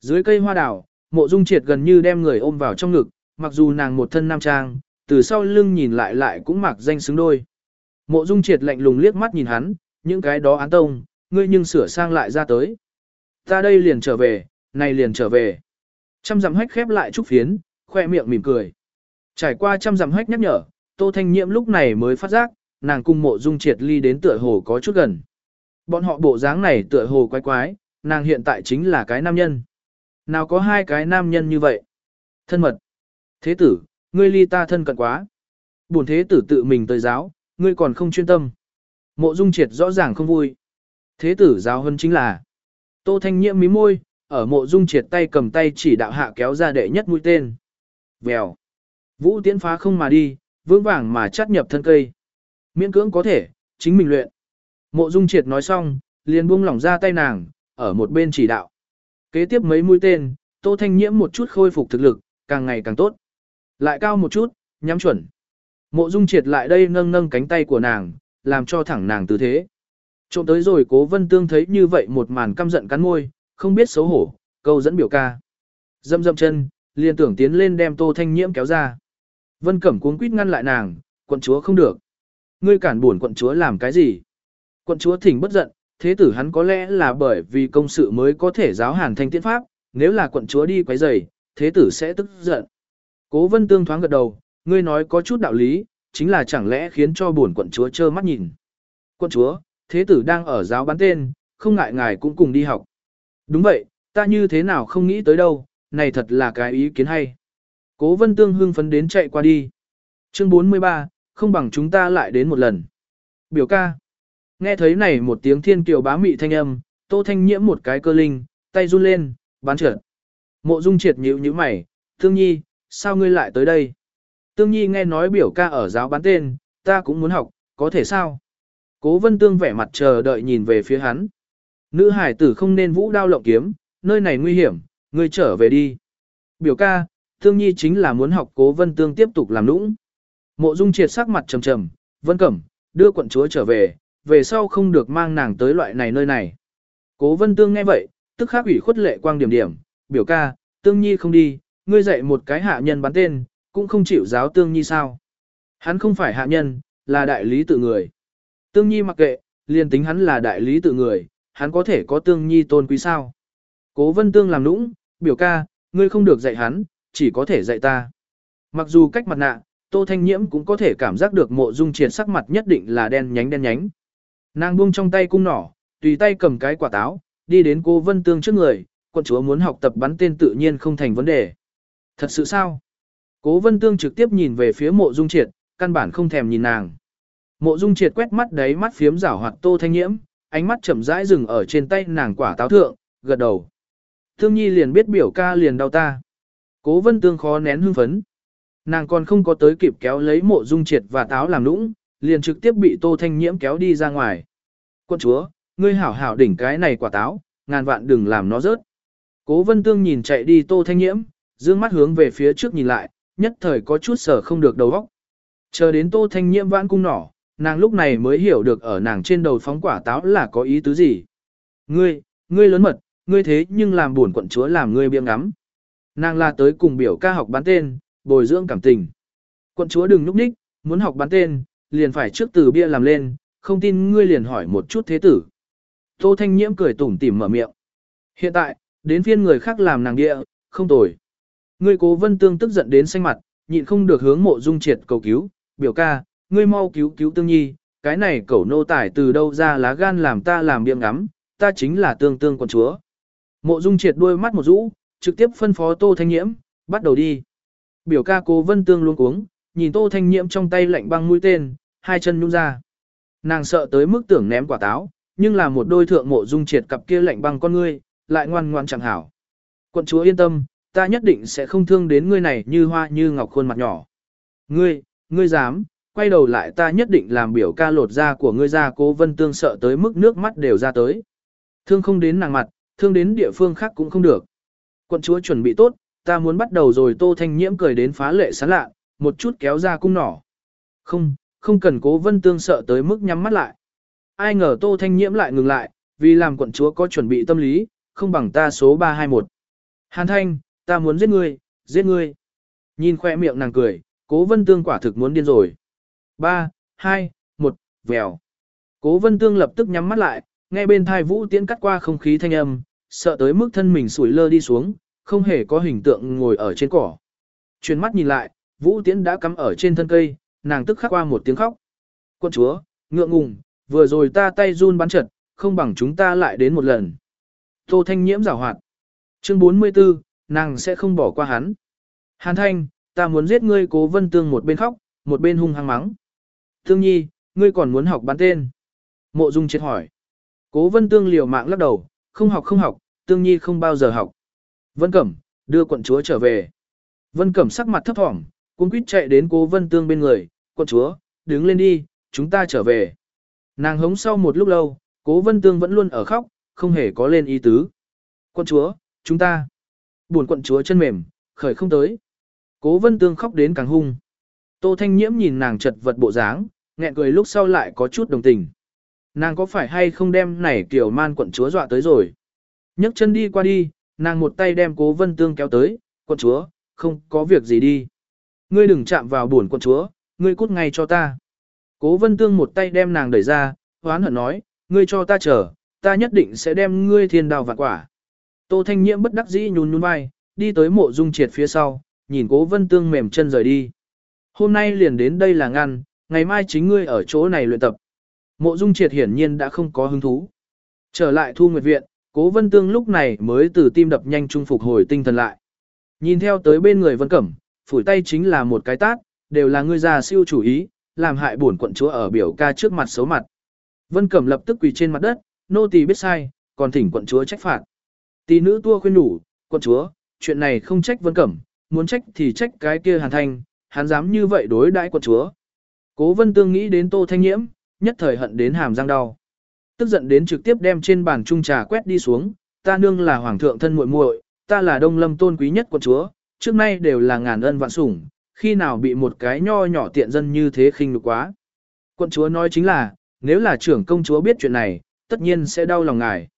Dưới cây hoa đào, mộ dung triệt gần như đem người ôm vào trong ngực, mặc dù nàng một thân nam trang, từ sau lưng nhìn lại lại cũng mặc danh xứng đôi. Mộ dung triệt lạnh lùng liếc mắt nhìn hắn, những cái đó án tông, ngươi nhưng sửa sang lại ra tới. Ta đây liền trở về, này liền trở về. Trăm dặm hách khép lại trúc phiến, khoe miệng mỉm cười. Trải qua trăm dặm hách nhắc nhở, Tô Thanh Nhiễm lúc này mới phát giác, nàng cung mộ dung triệt ly đến tựa hồ có chút gần. Bọn họ bộ dáng này tựa hồ quái quái, nàng hiện tại chính là cái nam nhân. Nào có hai cái nam nhân như vậy? Thân mật. Thế tử, ngươi ly ta thân cận quá. buồn thế tử tự mình tới giáo, ngươi còn không chuyên tâm. Mộ dung triệt rõ ràng không vui. Thế tử giáo hơn chính là Tô Thanh Nhiễm mí môi, ở mộ dung triệt tay cầm tay chỉ đạo hạ kéo ra đệ nhất mũi tên. Vèo. Vũ tiễn phá không mà đi, vững vàng mà chắt nhập thân cây. Miễn cưỡng có thể, chính mình luyện. Mộ dung triệt nói xong, liền buông lỏng ra tay nàng, ở một bên chỉ đạo. Kế tiếp mấy mũi tên, Tô Thanh Nhiễm một chút khôi phục thực lực, càng ngày càng tốt. Lại cao một chút, nhắm chuẩn. Mộ Dung Triệt lại đây nâng nâng cánh tay của nàng, làm cho thẳng nàng tư thế. Trộm tới rồi Cố Vân Tương thấy như vậy một màn căm giận cắn môi, không biết xấu hổ, câu dẫn biểu ca. Dâm dâm chân, liền tưởng tiến lên đem Tô Thanh Nhiễm kéo ra. Vân Cẩm cuống quýt ngăn lại nàng, quận chúa không được. Ngươi cản buồn quận chúa làm cái gì? Quận chúa thỉnh bất giận, thế tử hắn có lẽ là bởi vì công sự mới có thể giáo hàn thanh tiễn pháp, nếu là quận chúa đi quấy rầy, thế tử sẽ tức giận. Cố vân tương thoáng gật đầu, ngươi nói có chút đạo lý, chính là chẳng lẽ khiến cho buồn quận chúa trơ mắt nhìn. Quận chúa, thế tử đang ở giáo bán tên, không ngại ngài cũng cùng đi học. Đúng vậy, ta như thế nào không nghĩ tới đâu, này thật là cái ý kiến hay. Cố vân tương hưng phấn đến chạy qua đi. Chương 43, không bằng chúng ta lại đến một lần. Biểu ca. Nghe thấy này một tiếng thiên kiều bá mị thanh âm, tô thanh nhiễm một cái cơ linh, tay run lên, bán trượt. Mộ dung triệt nhíu nhíu mày, thương nhi, sao ngươi lại tới đây? Tương nhi nghe nói biểu ca ở giáo bán tên, ta cũng muốn học, có thể sao? Cố vân tương vẻ mặt chờ đợi nhìn về phía hắn. Nữ hải tử không nên vũ đao lộng kiếm, nơi này nguy hiểm, ngươi trở về đi. Biểu ca, Tương Nhi chính là muốn học cố vân tương tiếp tục làm nũng. Mộ dung triệt sắc mặt trầm trầm, vân cẩm, đưa quận chúa trở về, về sau không được mang nàng tới loại này nơi này. Cố vân tương nghe vậy, tức khắc ủy khuất lệ quang điểm điểm, biểu ca, tương nhi không đi, ngươi dạy một cái hạ nhân bán tên, cũng không chịu giáo tương nhi sao. Hắn không phải hạ nhân, là đại lý tự người. Tương nhi mặc kệ, liền tính hắn là đại lý tự người, hắn có thể có tương nhi tôn quý sao. Cố vân tương làm nũng, biểu ca, ngươi không được dạy hắn, chỉ có thể dạy ta. Mặc dù cách mặt nạ, Tô Thanh Nhiễm cũng có thể cảm giác được mộ dung triệt sắc mặt nhất định là đen nhánh đen nhánh. Nàng buông trong tay cung nỏ, tùy tay cầm cái quả táo, đi đến cô Vân Tương trước người, quận chúa muốn học tập bắn tên tự nhiên không thành vấn đề. Thật sự sao? Cố Vân Tương trực tiếp nhìn về phía mộ dung triệt, căn bản không thèm nhìn nàng. Mộ dung triệt quét mắt đấy, mắt phiếm rảo hoạt tô thanh nhiễm, ánh mắt chậm rãi dừng ở trên tay nàng quả táo thượng, gật đầu. Thương nhi liền biết biểu ca liền đau ta. Cố vân tương khó nén hưng phấn. Nàng còn không có tới kịp kéo lấy mộ dung triệt và táo làm nũng, liền trực tiếp bị tô thanh nhiễm kéo đi ra ngoài. Quân chúa, ngươi hảo hảo đỉnh cái này quả táo, ngàn vạn đừng làm nó rớt. Cố vân tương nhìn chạy đi tô thanh nhiễm, dương mắt hướng về phía trước nhìn lại, nhất thời có chút sở không được đầu óc. Chờ đến tô thanh nhiễm vãn cung nỏ, nàng lúc này mới hiểu được ở nàng trên đầu phóng quả táo là có ý tứ gì. Ngươi, ngươi lớn mật, ngươi thế nhưng làm buồn quận chúa làm ngươi biếng ngắm. Nàng là tới cùng biểu ca học bán tên, bồi dưỡng cảm tình. Quận chúa đừng núp đích, muốn học bán tên, liền phải trước từ bia làm lên, không tin ngươi liền hỏi một chút thế tử. Tô Thanh Nhiễm cười tủm tỉm mở miệng. Hiện tại, đến phiên người khác làm nàng địa, không tồi. Ngươi cố vân tương tức giận đến xanh mặt, nhịn không được hướng mộ dung triệt cầu cứu, biểu ca, ngươi mau cứu cứu tương nhi, cái này cẩu nô tải từ đâu ra lá gan làm ta làm miệng ngắm, ta chính là tương tương quận chúa. Mộ dung triệt đuôi mắt một rũ, trực tiếp phân phó Tô Thanh Nhiễm, bắt đầu đi. Biểu ca cố vân tương luôn cuống, nhìn Tô Thanh Nhiễm trong tay lạnh băng mũi tên, hai chân nhung ra. Nàng sợ tới mức tưởng ném quả táo, nhưng là một đôi thượng mộ dung triệt cặp kia lạnh băng con ngươi, lại ngoan ngoan chẳng hảo. Quận chúa yên tâm, ta nhất định sẽ không thương đến ngươi này như hoa như ngọc khuôn mặt nhỏ. Ngươi, ngươi dám, quay đầu lại ta nhất định làm biểu ca lột da của ngươi ra cố vân tương sợ tới mức nước mắt đều ra tới. Thương không đến nàng mặt, thương đến địa phương khác cũng không được. Quận chúa chuẩn bị tốt, ta muốn bắt đầu rồi Tô Thanh Nhiễm cười đến phá lệ sán lạ, một chút kéo ra cung nỏ. Không, không cần cố vân tương sợ tới mức nhắm mắt lại. Ai ngờ Tô Thanh Nhiễm lại ngừng lại, vì làm quận chúa có chuẩn bị tâm lý, không bằng ta số 321. Hàn Thanh, ta muốn giết ngươi, giết ngươi. Nhìn khoe miệng nàng cười, cố vân tương quả thực muốn điên rồi. 3, 2, 1, vèo. Cố vân tương lập tức nhắm mắt lại, nghe bên thai vũ tiễn cắt qua không khí thanh âm, sợ tới mức thân mình sủi lơ đi xuống, không hề có hình tượng ngồi ở trên cỏ. Chuyển mắt nhìn lại, Vũ Tiễn đã cắm ở trên thân cây, nàng tức khắc qua một tiếng khóc. Quân chúa, ngượng ngùng, vừa rồi ta tay run bắn trật, không bằng chúng ta lại đến một lần. Tô Thanh Nhiễm giảo hoạt. Chương 44, nàng sẽ không bỏ qua hắn. Hàn Thanh, ta muốn giết ngươi cố vân tương một bên khóc, một bên hung hăng mắng. Tương nhi, ngươi còn muốn học bán tên. Mộ dung chết hỏi. Cố vân tương liều mạng lắc đầu, không học không học, tương nhi không bao giờ học. Vân Cẩm, đưa quận chúa trở về. Vân Cẩm sắc mặt thấp thỏm, cuống quýt chạy đến cố vân tương bên người, quận chúa, đứng lên đi, chúng ta trở về. Nàng hống sau một lúc lâu, cố vân tương vẫn luôn ở khóc, không hề có lên ý tứ. Quận chúa, chúng ta. Buồn quận chúa chân mềm, khởi không tới. Cố vân tương khóc đến càng hung. Tô Thanh Nhiễm nhìn nàng chật vật bộ dáng, nghẹn cười lúc sau lại có chút đồng tình. Nàng có phải hay không đem này kiểu man quận chúa dọa tới rồi. nhấc chân đi qua đi, nàng một tay đem cố vân tương kéo tới, quận chúa, không có việc gì đi. Ngươi đừng chạm vào buồn quận chúa, ngươi cút ngay cho ta. Cố vân tương một tay đem nàng đẩy ra, hoán hận nói, ngươi cho ta chờ, ta nhất định sẽ đem ngươi thiên đào vạn quả. Tô Thanh Nhiễm bất đắc dĩ nhún nhún vai, đi tới mộ dung triệt phía sau, nhìn cố vân tương mềm chân rời đi. Hôm nay liền đến đây là ngăn, ngày mai chính ngươi ở chỗ này luyện tập. Mộ dung triệt hiển nhiên đã không có hứng thú. Trở lại thu nguyệt viện, cố vân tương lúc này mới từ tim đập nhanh trung phục hồi tinh thần lại. Nhìn theo tới bên người vân cẩm, phủi tay chính là một cái tát, đều là ngươi già siêu chủ ý, làm hại bổn quận chúa ở biểu ca trước mặt xấu mặt. Vân cẩm lập tức quỳ trên mặt đất, nô tỳ biết sai, còn thỉnh quận chúa trách phạt. Tỷ nữ tua khuyên đủ, quân chúa, chuyện này không trách vân cẩm, muốn trách thì trách cái kia hàn thanh, hắn dám như vậy đối đãi quân chúa. Cố vân tương nghĩ đến tô thanh nhiễm, nhất thời hận đến hàm răng đau. Tức giận đến trực tiếp đem trên bàn trung trà quét đi xuống, ta nương là hoàng thượng thân muội muội, ta là đông lâm tôn quý nhất quân chúa, trước nay đều là ngàn ân vạn sủng, khi nào bị một cái nho nhỏ tiện dân như thế khinh nhục quá. Quân chúa nói chính là, nếu là trưởng công chúa biết chuyện này, tất nhiên sẽ đau lòng ngài.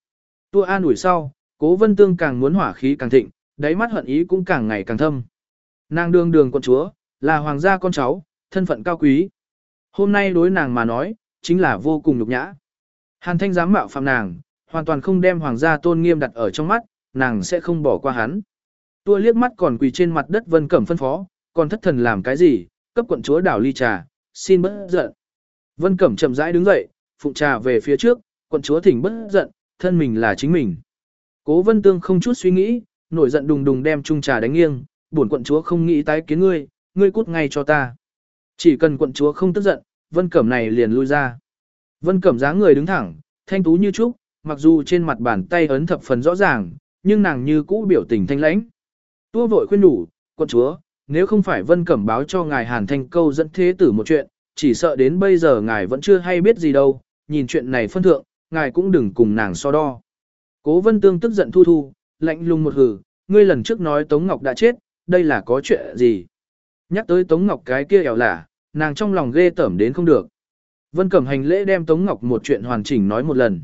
Tua an ủi sau, cố vân tương càng muốn hỏa khí càng thịnh, đáy mắt hận ý cũng càng ngày càng thâm. Nàng đương đường quận chúa, là hoàng gia con cháu, thân phận cao quý. Hôm nay đối nàng mà nói, chính là vô cùng nhục nhã. Hàn thanh dám mạo phạm nàng, hoàn toàn không đem hoàng gia tôn nghiêm đặt ở trong mắt, nàng sẽ không bỏ qua hắn. Tua liếc mắt còn quỳ trên mặt đất vân cẩm phân phó, còn thất thần làm cái gì, cấp quận chúa đảo ly trà, xin bớt giận. Vân cẩm chậm rãi đứng dậy, phụng trà về phía trước, quận chúa thỉnh bớt giận, thân mình là chính mình. Cố vân tương không chút suy nghĩ, nổi giận đùng đùng đem chung trà đánh nghiêng, buồn quận chúa không nghĩ tái kiến ngươi, ngươi cút ngay cho ta. Chỉ cần quận chúa không tức giận, vân cẩm này liền lui ra. Vân cẩm dáng người đứng thẳng, thanh tú như trúc, mặc dù trên mặt bàn tay ấn thập phần rõ ràng, nhưng nàng như cũ biểu tình thanh lãnh. Tua vội khuyên đủ, quận chúa, nếu không phải vân cẩm báo cho ngài hàn thanh câu dẫn thế tử một chuyện, chỉ sợ đến bây giờ ngài vẫn chưa hay biết gì đâu, nhìn chuyện này phân thượng, ngài cũng đừng cùng nàng so đo. Cố vân tương tức giận thu thu, lạnh lùng một hử, ngươi lần trước nói Tống Ngọc đã chết, đây là có chuyện gì? Nhắc tới Tống Ngọc cái kia ẻo lả, nàng trong lòng ghê tởm đến không được. Vân Cẩm hành lễ đem Tống Ngọc một chuyện hoàn chỉnh nói một lần.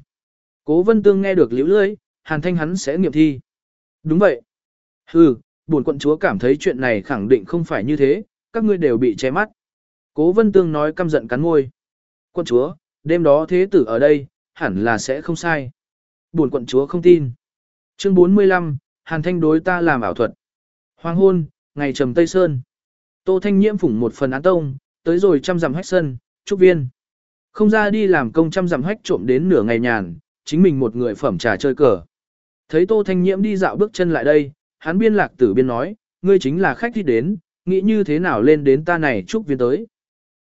Cố Vân Tương nghe được liễu lưỡi, Hàn Thanh hắn sẽ nghiệm thi. Đúng vậy. Hừ, buồn quận chúa cảm thấy chuyện này khẳng định không phải như thế, các ngươi đều bị che mắt. Cố Vân Tương nói căm giận cắn môi. Quận chúa, đêm đó thế tử ở đây, hẳn là sẽ không sai. Buồn quận chúa không tin. Chương 45, Hàn Thanh đối ta làm ảo thuật. Hoàng hôn, ngày trầm Tây Sơn. Tô Thanh nhiễm phủng một phần án tông, tới rồi trăm dặm hách sân, trúc viên. Không ra đi làm công trăm dặm hách trộm đến nửa ngày nhàn, chính mình một người phẩm trà chơi cờ. Thấy Tô Thanh nhiễm đi dạo bước chân lại đây, hắn biên lạc tử biên nói, ngươi chính là khách đi đến, nghĩ như thế nào lên đến ta này trúc viên tới.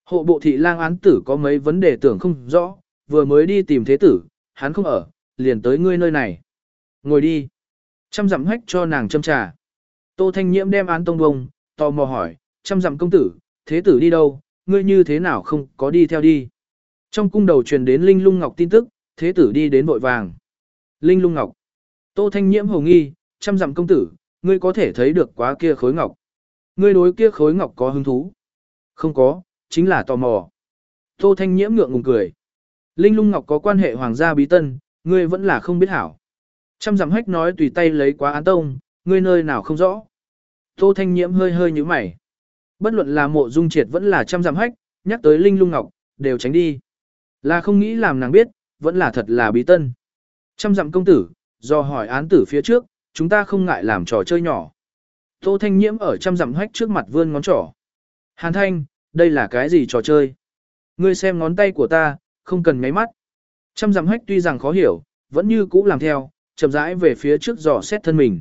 Hộ bộ thị lang án tử có mấy vấn đề tưởng không rõ, vừa mới đi tìm thế tử, hắn không ở, liền tới ngươi nơi này. Ngồi đi. Chăm dặm hách cho nàng châm trà. Tô Thanh Nhiễm đem án tông bông, tò mò hỏi, chăm dặm công tử, thế tử đi đâu, ngươi như thế nào không có đi theo đi. Trong cung đầu truyền đến Linh Lung Ngọc tin tức, thế tử đi đến vội vàng. Linh Lung Ngọc. Tô Thanh Nhiễm hồ nghi, chăm dặm công tử, ngươi có thể thấy được quá kia khối ngọc. Ngươi đối kia khối ngọc có hứng thú? Không có, chính là tò mò. Tô Thanh Nhiễm ngượng ngùng cười. Linh Lung Ngọc có quan hệ hoàng gia bí tân, ngươi vẫn là không biết hảo. Trăm dặm hách nói tùy tay lấy quá án tông, ngươi nơi nào không rõ. Tô Thanh Nhiễm hơi hơi như mày. Bất luận là mộ dung triệt vẫn là trăm dặm hách, nhắc tới Linh Lung Ngọc, đều tránh đi. Là không nghĩ làm nàng biết, vẫn là thật là bí tân. Trăm dặm công tử, do hỏi án tử phía trước, chúng ta không ngại làm trò chơi nhỏ. Tô Thanh Nhiễm ở trăm dặm hách trước mặt vươn ngón trỏ. Hàn Thanh, đây là cái gì trò chơi? Ngươi xem ngón tay của ta, không cần nháy mắt. Trăm dặm hách tuy rằng khó hiểu, vẫn như cũ làm theo, chậm rãi về phía trước dò xét thân mình.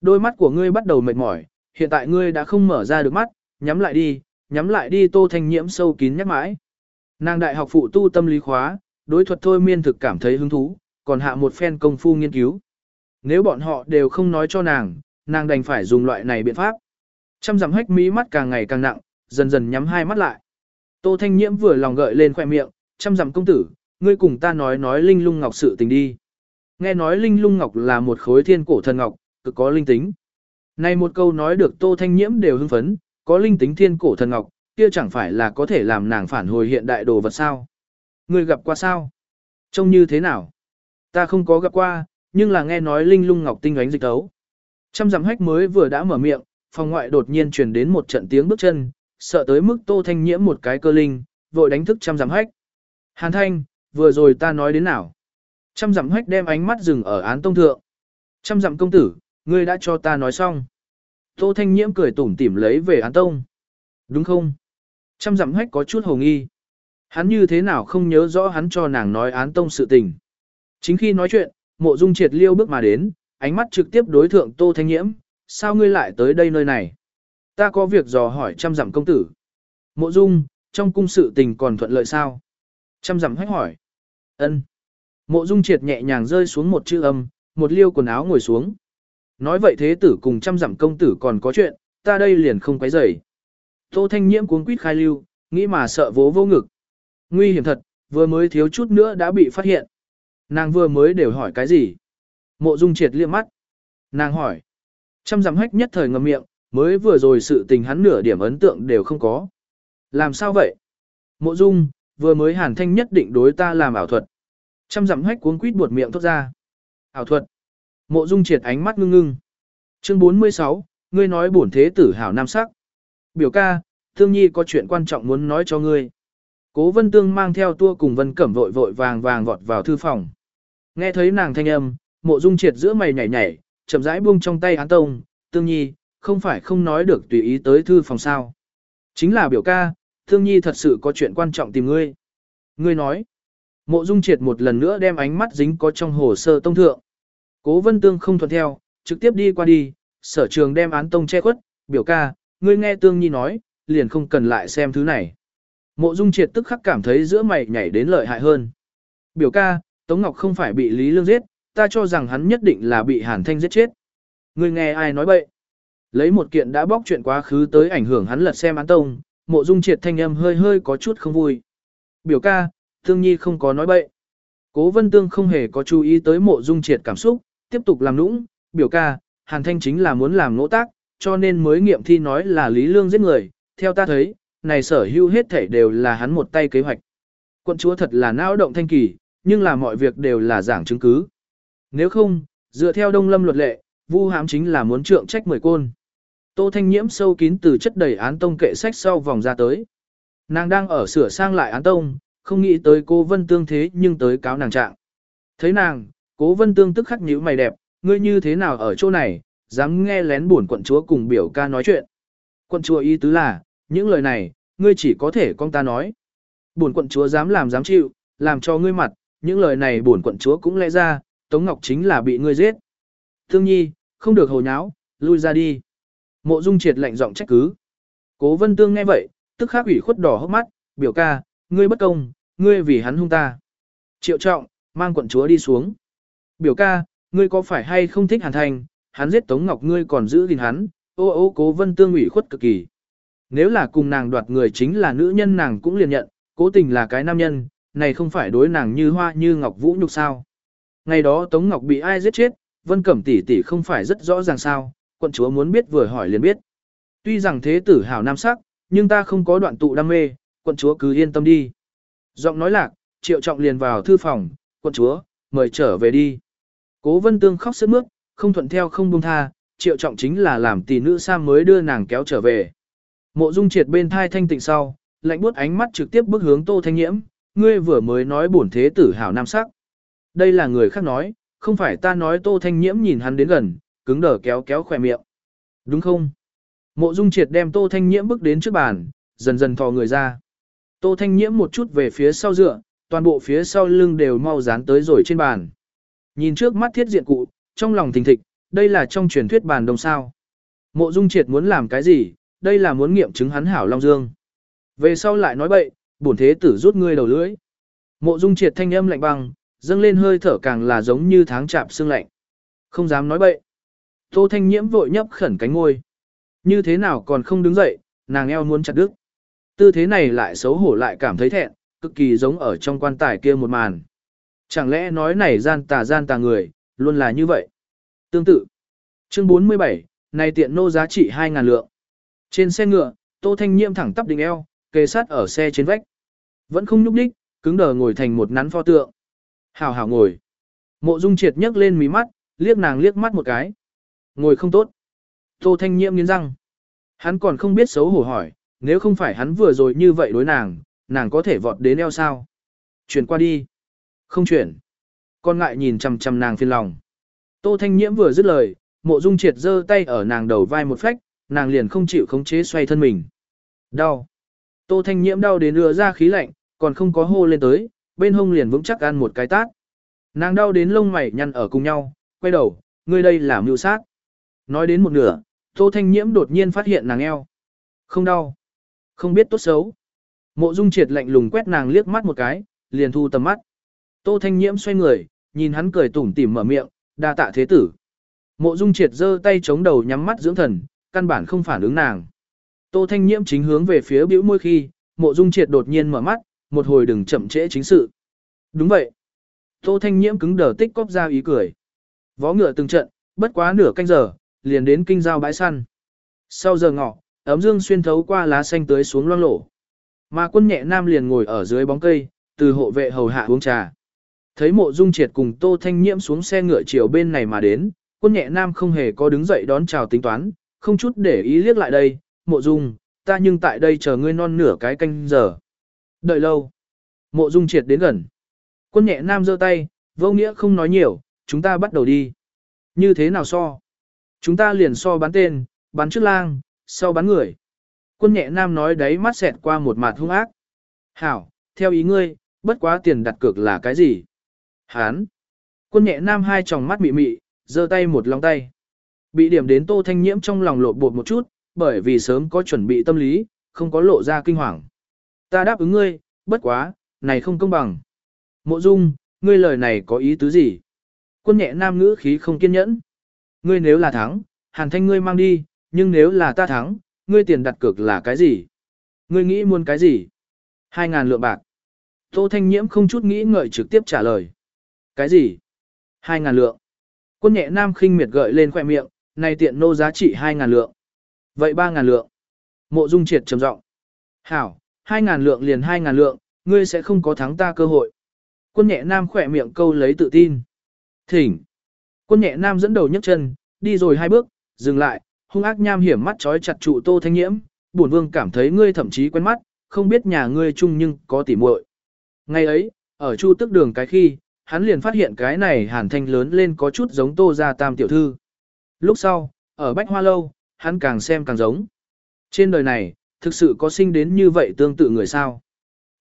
Đôi mắt của ngươi bắt đầu mệt mỏi, hiện tại ngươi đã không mở ra được mắt, nhắm lại đi, nhắm lại đi tô thanh nhiễm sâu kín nhắc mãi. Nàng đại học phụ tu tâm lý khóa, đối thuật thôi miên thực cảm thấy hứng thú, còn hạ một phen công phu nghiên cứu. Nếu bọn họ đều không nói cho nàng, nàng đành phải dùng loại này biện pháp. Trăm dặm hách mí mắt càng ngày càng nặng, dần dần nhắm hai mắt lại. Tô Thanh Nhiễm vừa lòng gợi lên khoe miệng, trăm dặm công tử, ngươi cùng ta nói nói linh lung ngọc sự tình đi. Nghe nói linh lung ngọc là một khối thiên cổ thần ngọc, cực có linh tính. Này một câu nói được Tô Thanh Nhiễm đều hưng phấn, có linh tính thiên cổ thần ngọc, kia chẳng phải là có thể làm nàng phản hồi hiện đại đồ vật sao. Ngươi gặp qua sao? Trông như thế nào? Ta không có gặp qua, nhưng là nghe nói linh lung ngọc tinh ánh dịch tấu. Trăm dặm hách mới vừa đã mở miệng, phòng ngoại đột nhiên truyền đến một trận tiếng bước chân, sợ tới mức Tô Thanh nhiễm một cái cơ linh, vội đánh thức trăm dặm hách. Hàn Thanh, vừa rồi ta nói đến nào? Trăm dặm hách đem ánh mắt dừng ở án tông thượng. Trăm dặm công tử, ngươi đã cho ta nói xong. Tô Thanh nhiễm cười tủm tỉm lấy về án tông. Đúng không? Trăm dặm hách có chút hồ nghi. Hắn như thế nào không nhớ rõ hắn cho nàng nói án tông sự tình. Chính khi nói chuyện, mộ dung triệt liêu bước mà đến, ánh mắt trực tiếp đối thượng Tô Thanh Nhiễm, sao ngươi lại tới đây nơi này? Ta có việc dò hỏi trăm dặm công tử. Mộ dung, trong cung sự tình còn thuận lợi sao? Trăm dặm hách hỏi ân. Mộ dung triệt nhẹ nhàng rơi xuống một chữ âm, một liêu quần áo ngồi xuống. Nói vậy thế tử cùng trăm dặm công tử còn có chuyện, ta đây liền không quấy rầy. Tô Thanh Nhiễm cuống quýt khai lưu, nghĩ mà sợ vố vô ngực. Nguy hiểm thật, vừa mới thiếu chút nữa đã bị phát hiện. Nàng vừa mới đều hỏi cái gì? Mộ Dung triệt liếc mắt. Nàng hỏi. Trăm dặm hách nhất thời ngậm miệng, mới vừa rồi sự tình hắn nửa điểm ấn tượng đều không có. Làm sao vậy? Mộ Dung, vừa mới hàn thanh nhất định đối ta làm ảo thuật. Trăm dặm hách cuống quýt buột miệng thốt ra. Ảo thuật. Mộ Dung triệt ánh mắt ngưng ngưng. Chương 46, ngươi nói bổn thế tử hảo nam sắc. Biểu ca, Thương Nhi có chuyện quan trọng muốn nói cho ngươi. Cố Vân Tương mang theo tua cùng Vân Cẩm vội vội vàng vàng vọt vào thư phòng. Nghe thấy nàng thanh âm, mộ dung triệt giữa mày nhảy nhảy, chậm rãi buông trong tay án tông, Tương Nhi, không phải không nói được tùy ý tới thư phòng sao. Chính là biểu ca, Thương Nhi thật sự có chuyện quan trọng tìm ngươi. Ngươi nói, mộ dung triệt một lần nữa đem ánh mắt dính có trong hồ sơ tông thượng. Cố Vân Tương không thuận theo, trực tiếp đi qua đi, sở trường đem án tông che khuất, biểu ca, ngươi nghe Tương Nhi nói, liền không cần lại xem thứ này. Mộ Dung Triệt tức khắc cảm thấy giữa mày nhảy đến lợi hại hơn. Biểu ca, Tống Ngọc không phải bị Lý Lương giết, ta cho rằng hắn nhất định là bị Hàn Thanh giết chết. Ngươi nghe ai nói bậy? Lấy một kiện đã bóc chuyện quá khứ tới ảnh hưởng hắn lật xem án tông, Mộ Dung Triệt thanh âm hơi hơi có chút không vui. Biểu ca, Thương Nhi không có nói bậy. Cố Vân Tương không hề có chú ý tới Mộ Dung Triệt cảm xúc, tiếp tục làm nũng, biểu ca, Hàn Thanh chính là muốn làm nỗ tác, cho nên mới nghiệm thi nói là Lý Lương giết người, theo ta thấy, này sở hữu hết thảy đều là hắn một tay kế hoạch. Quân chúa thật là não động thanh kỳ, nhưng là mọi việc đều là giảng chứng cứ. Nếu không, dựa theo đông lâm luật lệ, vu Hám chính là muốn trượng trách mười côn. Tô Thanh Nhiễm sâu kín từ chất đầy án tông kệ sách sau vòng ra tới. Nàng đang ở sửa sang lại án tông, không nghĩ tới cô Vân Tương thế nhưng tới cáo nàng trạng. Thấy nàng, cố Vân Tương tức khắc nhíu mày đẹp, ngươi như thế nào ở chỗ này, dám nghe lén buồn quận chúa cùng biểu ca nói chuyện. Quận chúa ý tứ là, những lời này, ngươi chỉ có thể con ta nói. Buồn quận chúa dám làm dám chịu, làm cho ngươi mặt, những lời này buồn quận chúa cũng lẽ ra, Tống Ngọc chính là bị ngươi giết. Thương nhi, không được hồ nháo, lui ra đi. Mộ Dung triệt lệnh giọng trách cứ. Cố Vân Tương nghe vậy, tức khắc ủy khuất đỏ hốc mắt, biểu ca, ngươi bất công, ngươi vì hắn hung ta. Triệu trọng, mang quận chúa đi xuống. Biểu ca, ngươi có phải hay không thích hàn thành, hắn giết Tống Ngọc ngươi còn giữ gìn hắn, ô ô cố Vân Tương ủy khuất cực kỳ. Nếu là cùng nàng đoạt người chính là nữ nhân nàng cũng liền nhận, cố tình là cái nam nhân, này không phải đối nàng như hoa như ngọc vũ nhục sao. Ngày đó Tống Ngọc bị ai giết chết, Vân Cẩm tỷ tỷ không phải rất rõ ràng sao, quận chúa muốn biết vừa hỏi liền biết. Tuy rằng thế tử hảo nam sắc, nhưng ta không có đoạn tụ đam mê, quận chúa cứ yên tâm đi. Giọng nói lạc, triệu trọng liền vào thư phòng, quận chúa, mời trở về đi. Cố vân tương khóc sướt mướt, không thuận theo không buông tha, triệu trọng chính là làm tỷ nữ Sam mới đưa nàng kéo trở về. Mộ Dung Triệt bên thai thanh tịnh sau, lạnh buốt ánh mắt trực tiếp bước hướng Tô Thanh Nhiễm, ngươi vừa mới nói bổn thế tử hảo nam sắc. Đây là người khác nói, không phải ta nói Tô Thanh Nhiễm nhìn hắn đến gần, cứng đờ kéo kéo khỏe miệng. Đúng không? Mộ Dung Triệt đem Tô Thanh Nhiễm bước đến trước bàn, dần dần thò người ra. Tô Thanh Nhiễm một chút về phía sau dựa, toàn bộ phía sau lưng đều mau dán tới rồi trên bàn. Nhìn trước mắt thiết diện cụ, trong lòng thình thịch, đây là trong truyền thuyết bàn đồng sao. Mộ Dung Triệt muốn làm cái gì, đây là muốn nghiệm chứng hắn hảo Long Dương. Về sau lại nói bậy, bổn thế tử rút ngươi đầu lưỡi. Mộ Dung Triệt thanh âm lạnh băng, dâng lên hơi thở càng là giống như tháng chạm xương lạnh. Không dám nói bậy. Tô Thanh Nhiễm vội nhấp khẩn cánh ngôi. Như thế nào còn không đứng dậy, nàng eo muốn chặt đứt. Tư thế này lại xấu hổ lại cảm thấy thẹn, cực kỳ giống ở trong quan tài kia một màn. Chẳng lẽ nói này gian tà gian tà người, luôn là như vậy. Tương tự. Chương 47, này tiện nô giá trị 2.000 lượng. Trên xe ngựa, Tô Thanh Nhiễm thẳng tắp đỉnh eo, kề sát ở xe trên vách. Vẫn không nhúc đích, cứng đờ ngồi thành một nắn pho tượng. Hào hào ngồi. Mộ Dung Triệt nhấc lên mí mắt, liếc nàng liếc mắt một cái. Ngồi không tốt. Tô Thanh Nhiễm nghiến răng. Hắn còn không biết xấu hổ hỏi, nếu không phải hắn vừa rồi như vậy đối nàng, nàng có thể vọt đến eo sao. Chuyển qua đi. Không chuyển. Con ngại nhìn chằm chằm nàng phiền lòng. Tô Thanh Nhiễm vừa dứt lời, mộ dung triệt giơ tay ở nàng đầu vai một phách, nàng liền không chịu khống chế xoay thân mình. Đau. Tô Thanh Nhiễm đau đến nửa ra khí lạnh, còn không có hô lên tới, bên hông liền vững chắc ăn một cái tát. Nàng đau đến lông mày nhăn ở cùng nhau, quay đầu, ngươi đây là mưu sát. Nói đến một nửa, Tô Thanh Nhiễm đột nhiên phát hiện nàng eo. Không đau. Không biết tốt xấu. Mộ Dung Triệt lạnh lùng quét nàng liếc mắt một cái, liền thu tầm mắt. Tô Thanh Nhiễm xoay người, nhìn hắn cười tủm tỉm mở miệng, đa tạ thế tử. Mộ Dung Triệt giơ tay chống đầu nhắm mắt dưỡng thần, căn bản không phản ứng nàng. Tô Thanh Nhiễm chính hướng về phía bĩu môi khi, Mộ Dung Triệt đột nhiên mở mắt, một hồi đừng chậm trễ chính sự. Đúng vậy. Tô Thanh Nhiễm cứng đờ tích cóp ra ý cười. Vó ngựa từng trận, bất quá nửa canh giờ, liền đến kinh giao bãi săn. Sau giờ ngọ, ấm dương xuyên thấu qua lá xanh tới xuống loang lổ. Mà quân nhẹ nam liền ngồi ở dưới bóng cây, từ hộ vệ hầu hạ uống trà. Thấy mộ dung triệt cùng tô thanh nhiễm xuống xe ngựa chiều bên này mà đến, quân nhẹ nam không hề có đứng dậy đón chào tính toán, không chút để ý liếc lại đây, mộ dung, ta nhưng tại đây chờ ngươi non nửa cái canh giờ. Đợi lâu. Mộ dung triệt đến gần. Quân nhẹ nam giơ tay, vô nghĩa không nói nhiều, chúng ta bắt đầu đi. Như thế nào so? Chúng ta liền so bắn tên, bắn trước lang, sau bắn người. Quân nhẹ nam nói đấy mắt xẹt qua một mặt hung ác. Hảo, theo ý ngươi, bất quá tiền đặt cược là cái gì? Hán. Quân nhẹ nam hai tròng mắt mị mị, giơ tay một lòng tay. Bị điểm đến tô thanh nhiễm trong lòng lột bột một chút, bởi vì sớm có chuẩn bị tâm lý, không có lộ ra kinh hoàng. Ta đáp ứng ngươi, bất quá, này không công bằng. Mộ dung, ngươi lời này có ý tứ gì? Quân nhẹ nam ngữ khí không kiên nhẫn. Ngươi nếu là thắng, hàn thanh ngươi mang đi, nhưng nếu là ta thắng, ngươi tiền đặt cược là cái gì? Ngươi nghĩ muốn cái gì? Hai ngàn lượng bạc. Tô Thanh Nhiễm không chút nghĩ ngợi trực tiếp trả lời. Cái gì? Hai ngàn lượng. Quân nhẹ nam khinh miệt gợi lên khoẻ miệng, này tiện nô giá trị hai ngàn lượng. Vậy ba ngàn lượng. Mộ Dung Triệt trầm giọng. Hảo, hai ngàn lượng liền hai ngàn lượng, ngươi sẽ không có thắng ta cơ hội. Quân nhẹ nam khỏe miệng câu lấy tự tin. Thỉnh. Quân nhẹ nam dẫn đầu nhấc chân, đi rồi hai bước, dừng lại, hung ác nham hiểm mắt trói chặt trụ Tô Thanh Nhiễm, bổn vương cảm thấy ngươi thậm chí quen mắt, không biết nhà ngươi chung nhưng có tỉ muội. Ngày ấy, ở Chu Tức Đường cái khi, hắn liền phát hiện cái này Hàn Thanh lớn lên có chút giống Tô gia Tam tiểu thư. Lúc sau, ở Bách Hoa lâu, hắn càng xem càng giống. Trên đời này, thực sự có sinh đến như vậy tương tự người sao?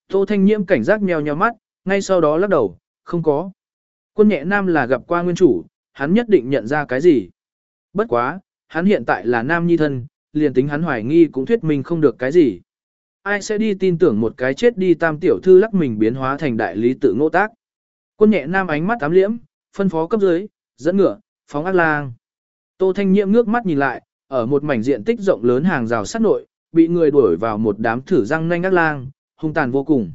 Tô Thanh Nhiễm cảnh giác mèo nheo mắt, ngay sau đó lắc đầu, không có. Quân nhẹ nam là gặp qua nguyên chủ, hắn nhất định nhận ra cái gì. Bất quá, hắn hiện tại là nam nhi thân, liền tính hắn hoài nghi cũng thuyết minh không được cái gì. Ai sẽ đi tin tưởng một cái chết đi tam tiểu thư lắc mình biến hóa thành đại lý tự ngô tác. Quân nhẹ nam ánh mắt ám liễm, phân phó cấp dưới, dẫn ngựa, phóng ác lang. Tô Thanh Nhiệm ngước mắt nhìn lại, ở một mảnh diện tích rộng lớn hàng rào sắt nội, bị người đuổi vào một đám thử răng nanh ác lang, hung tàn vô cùng.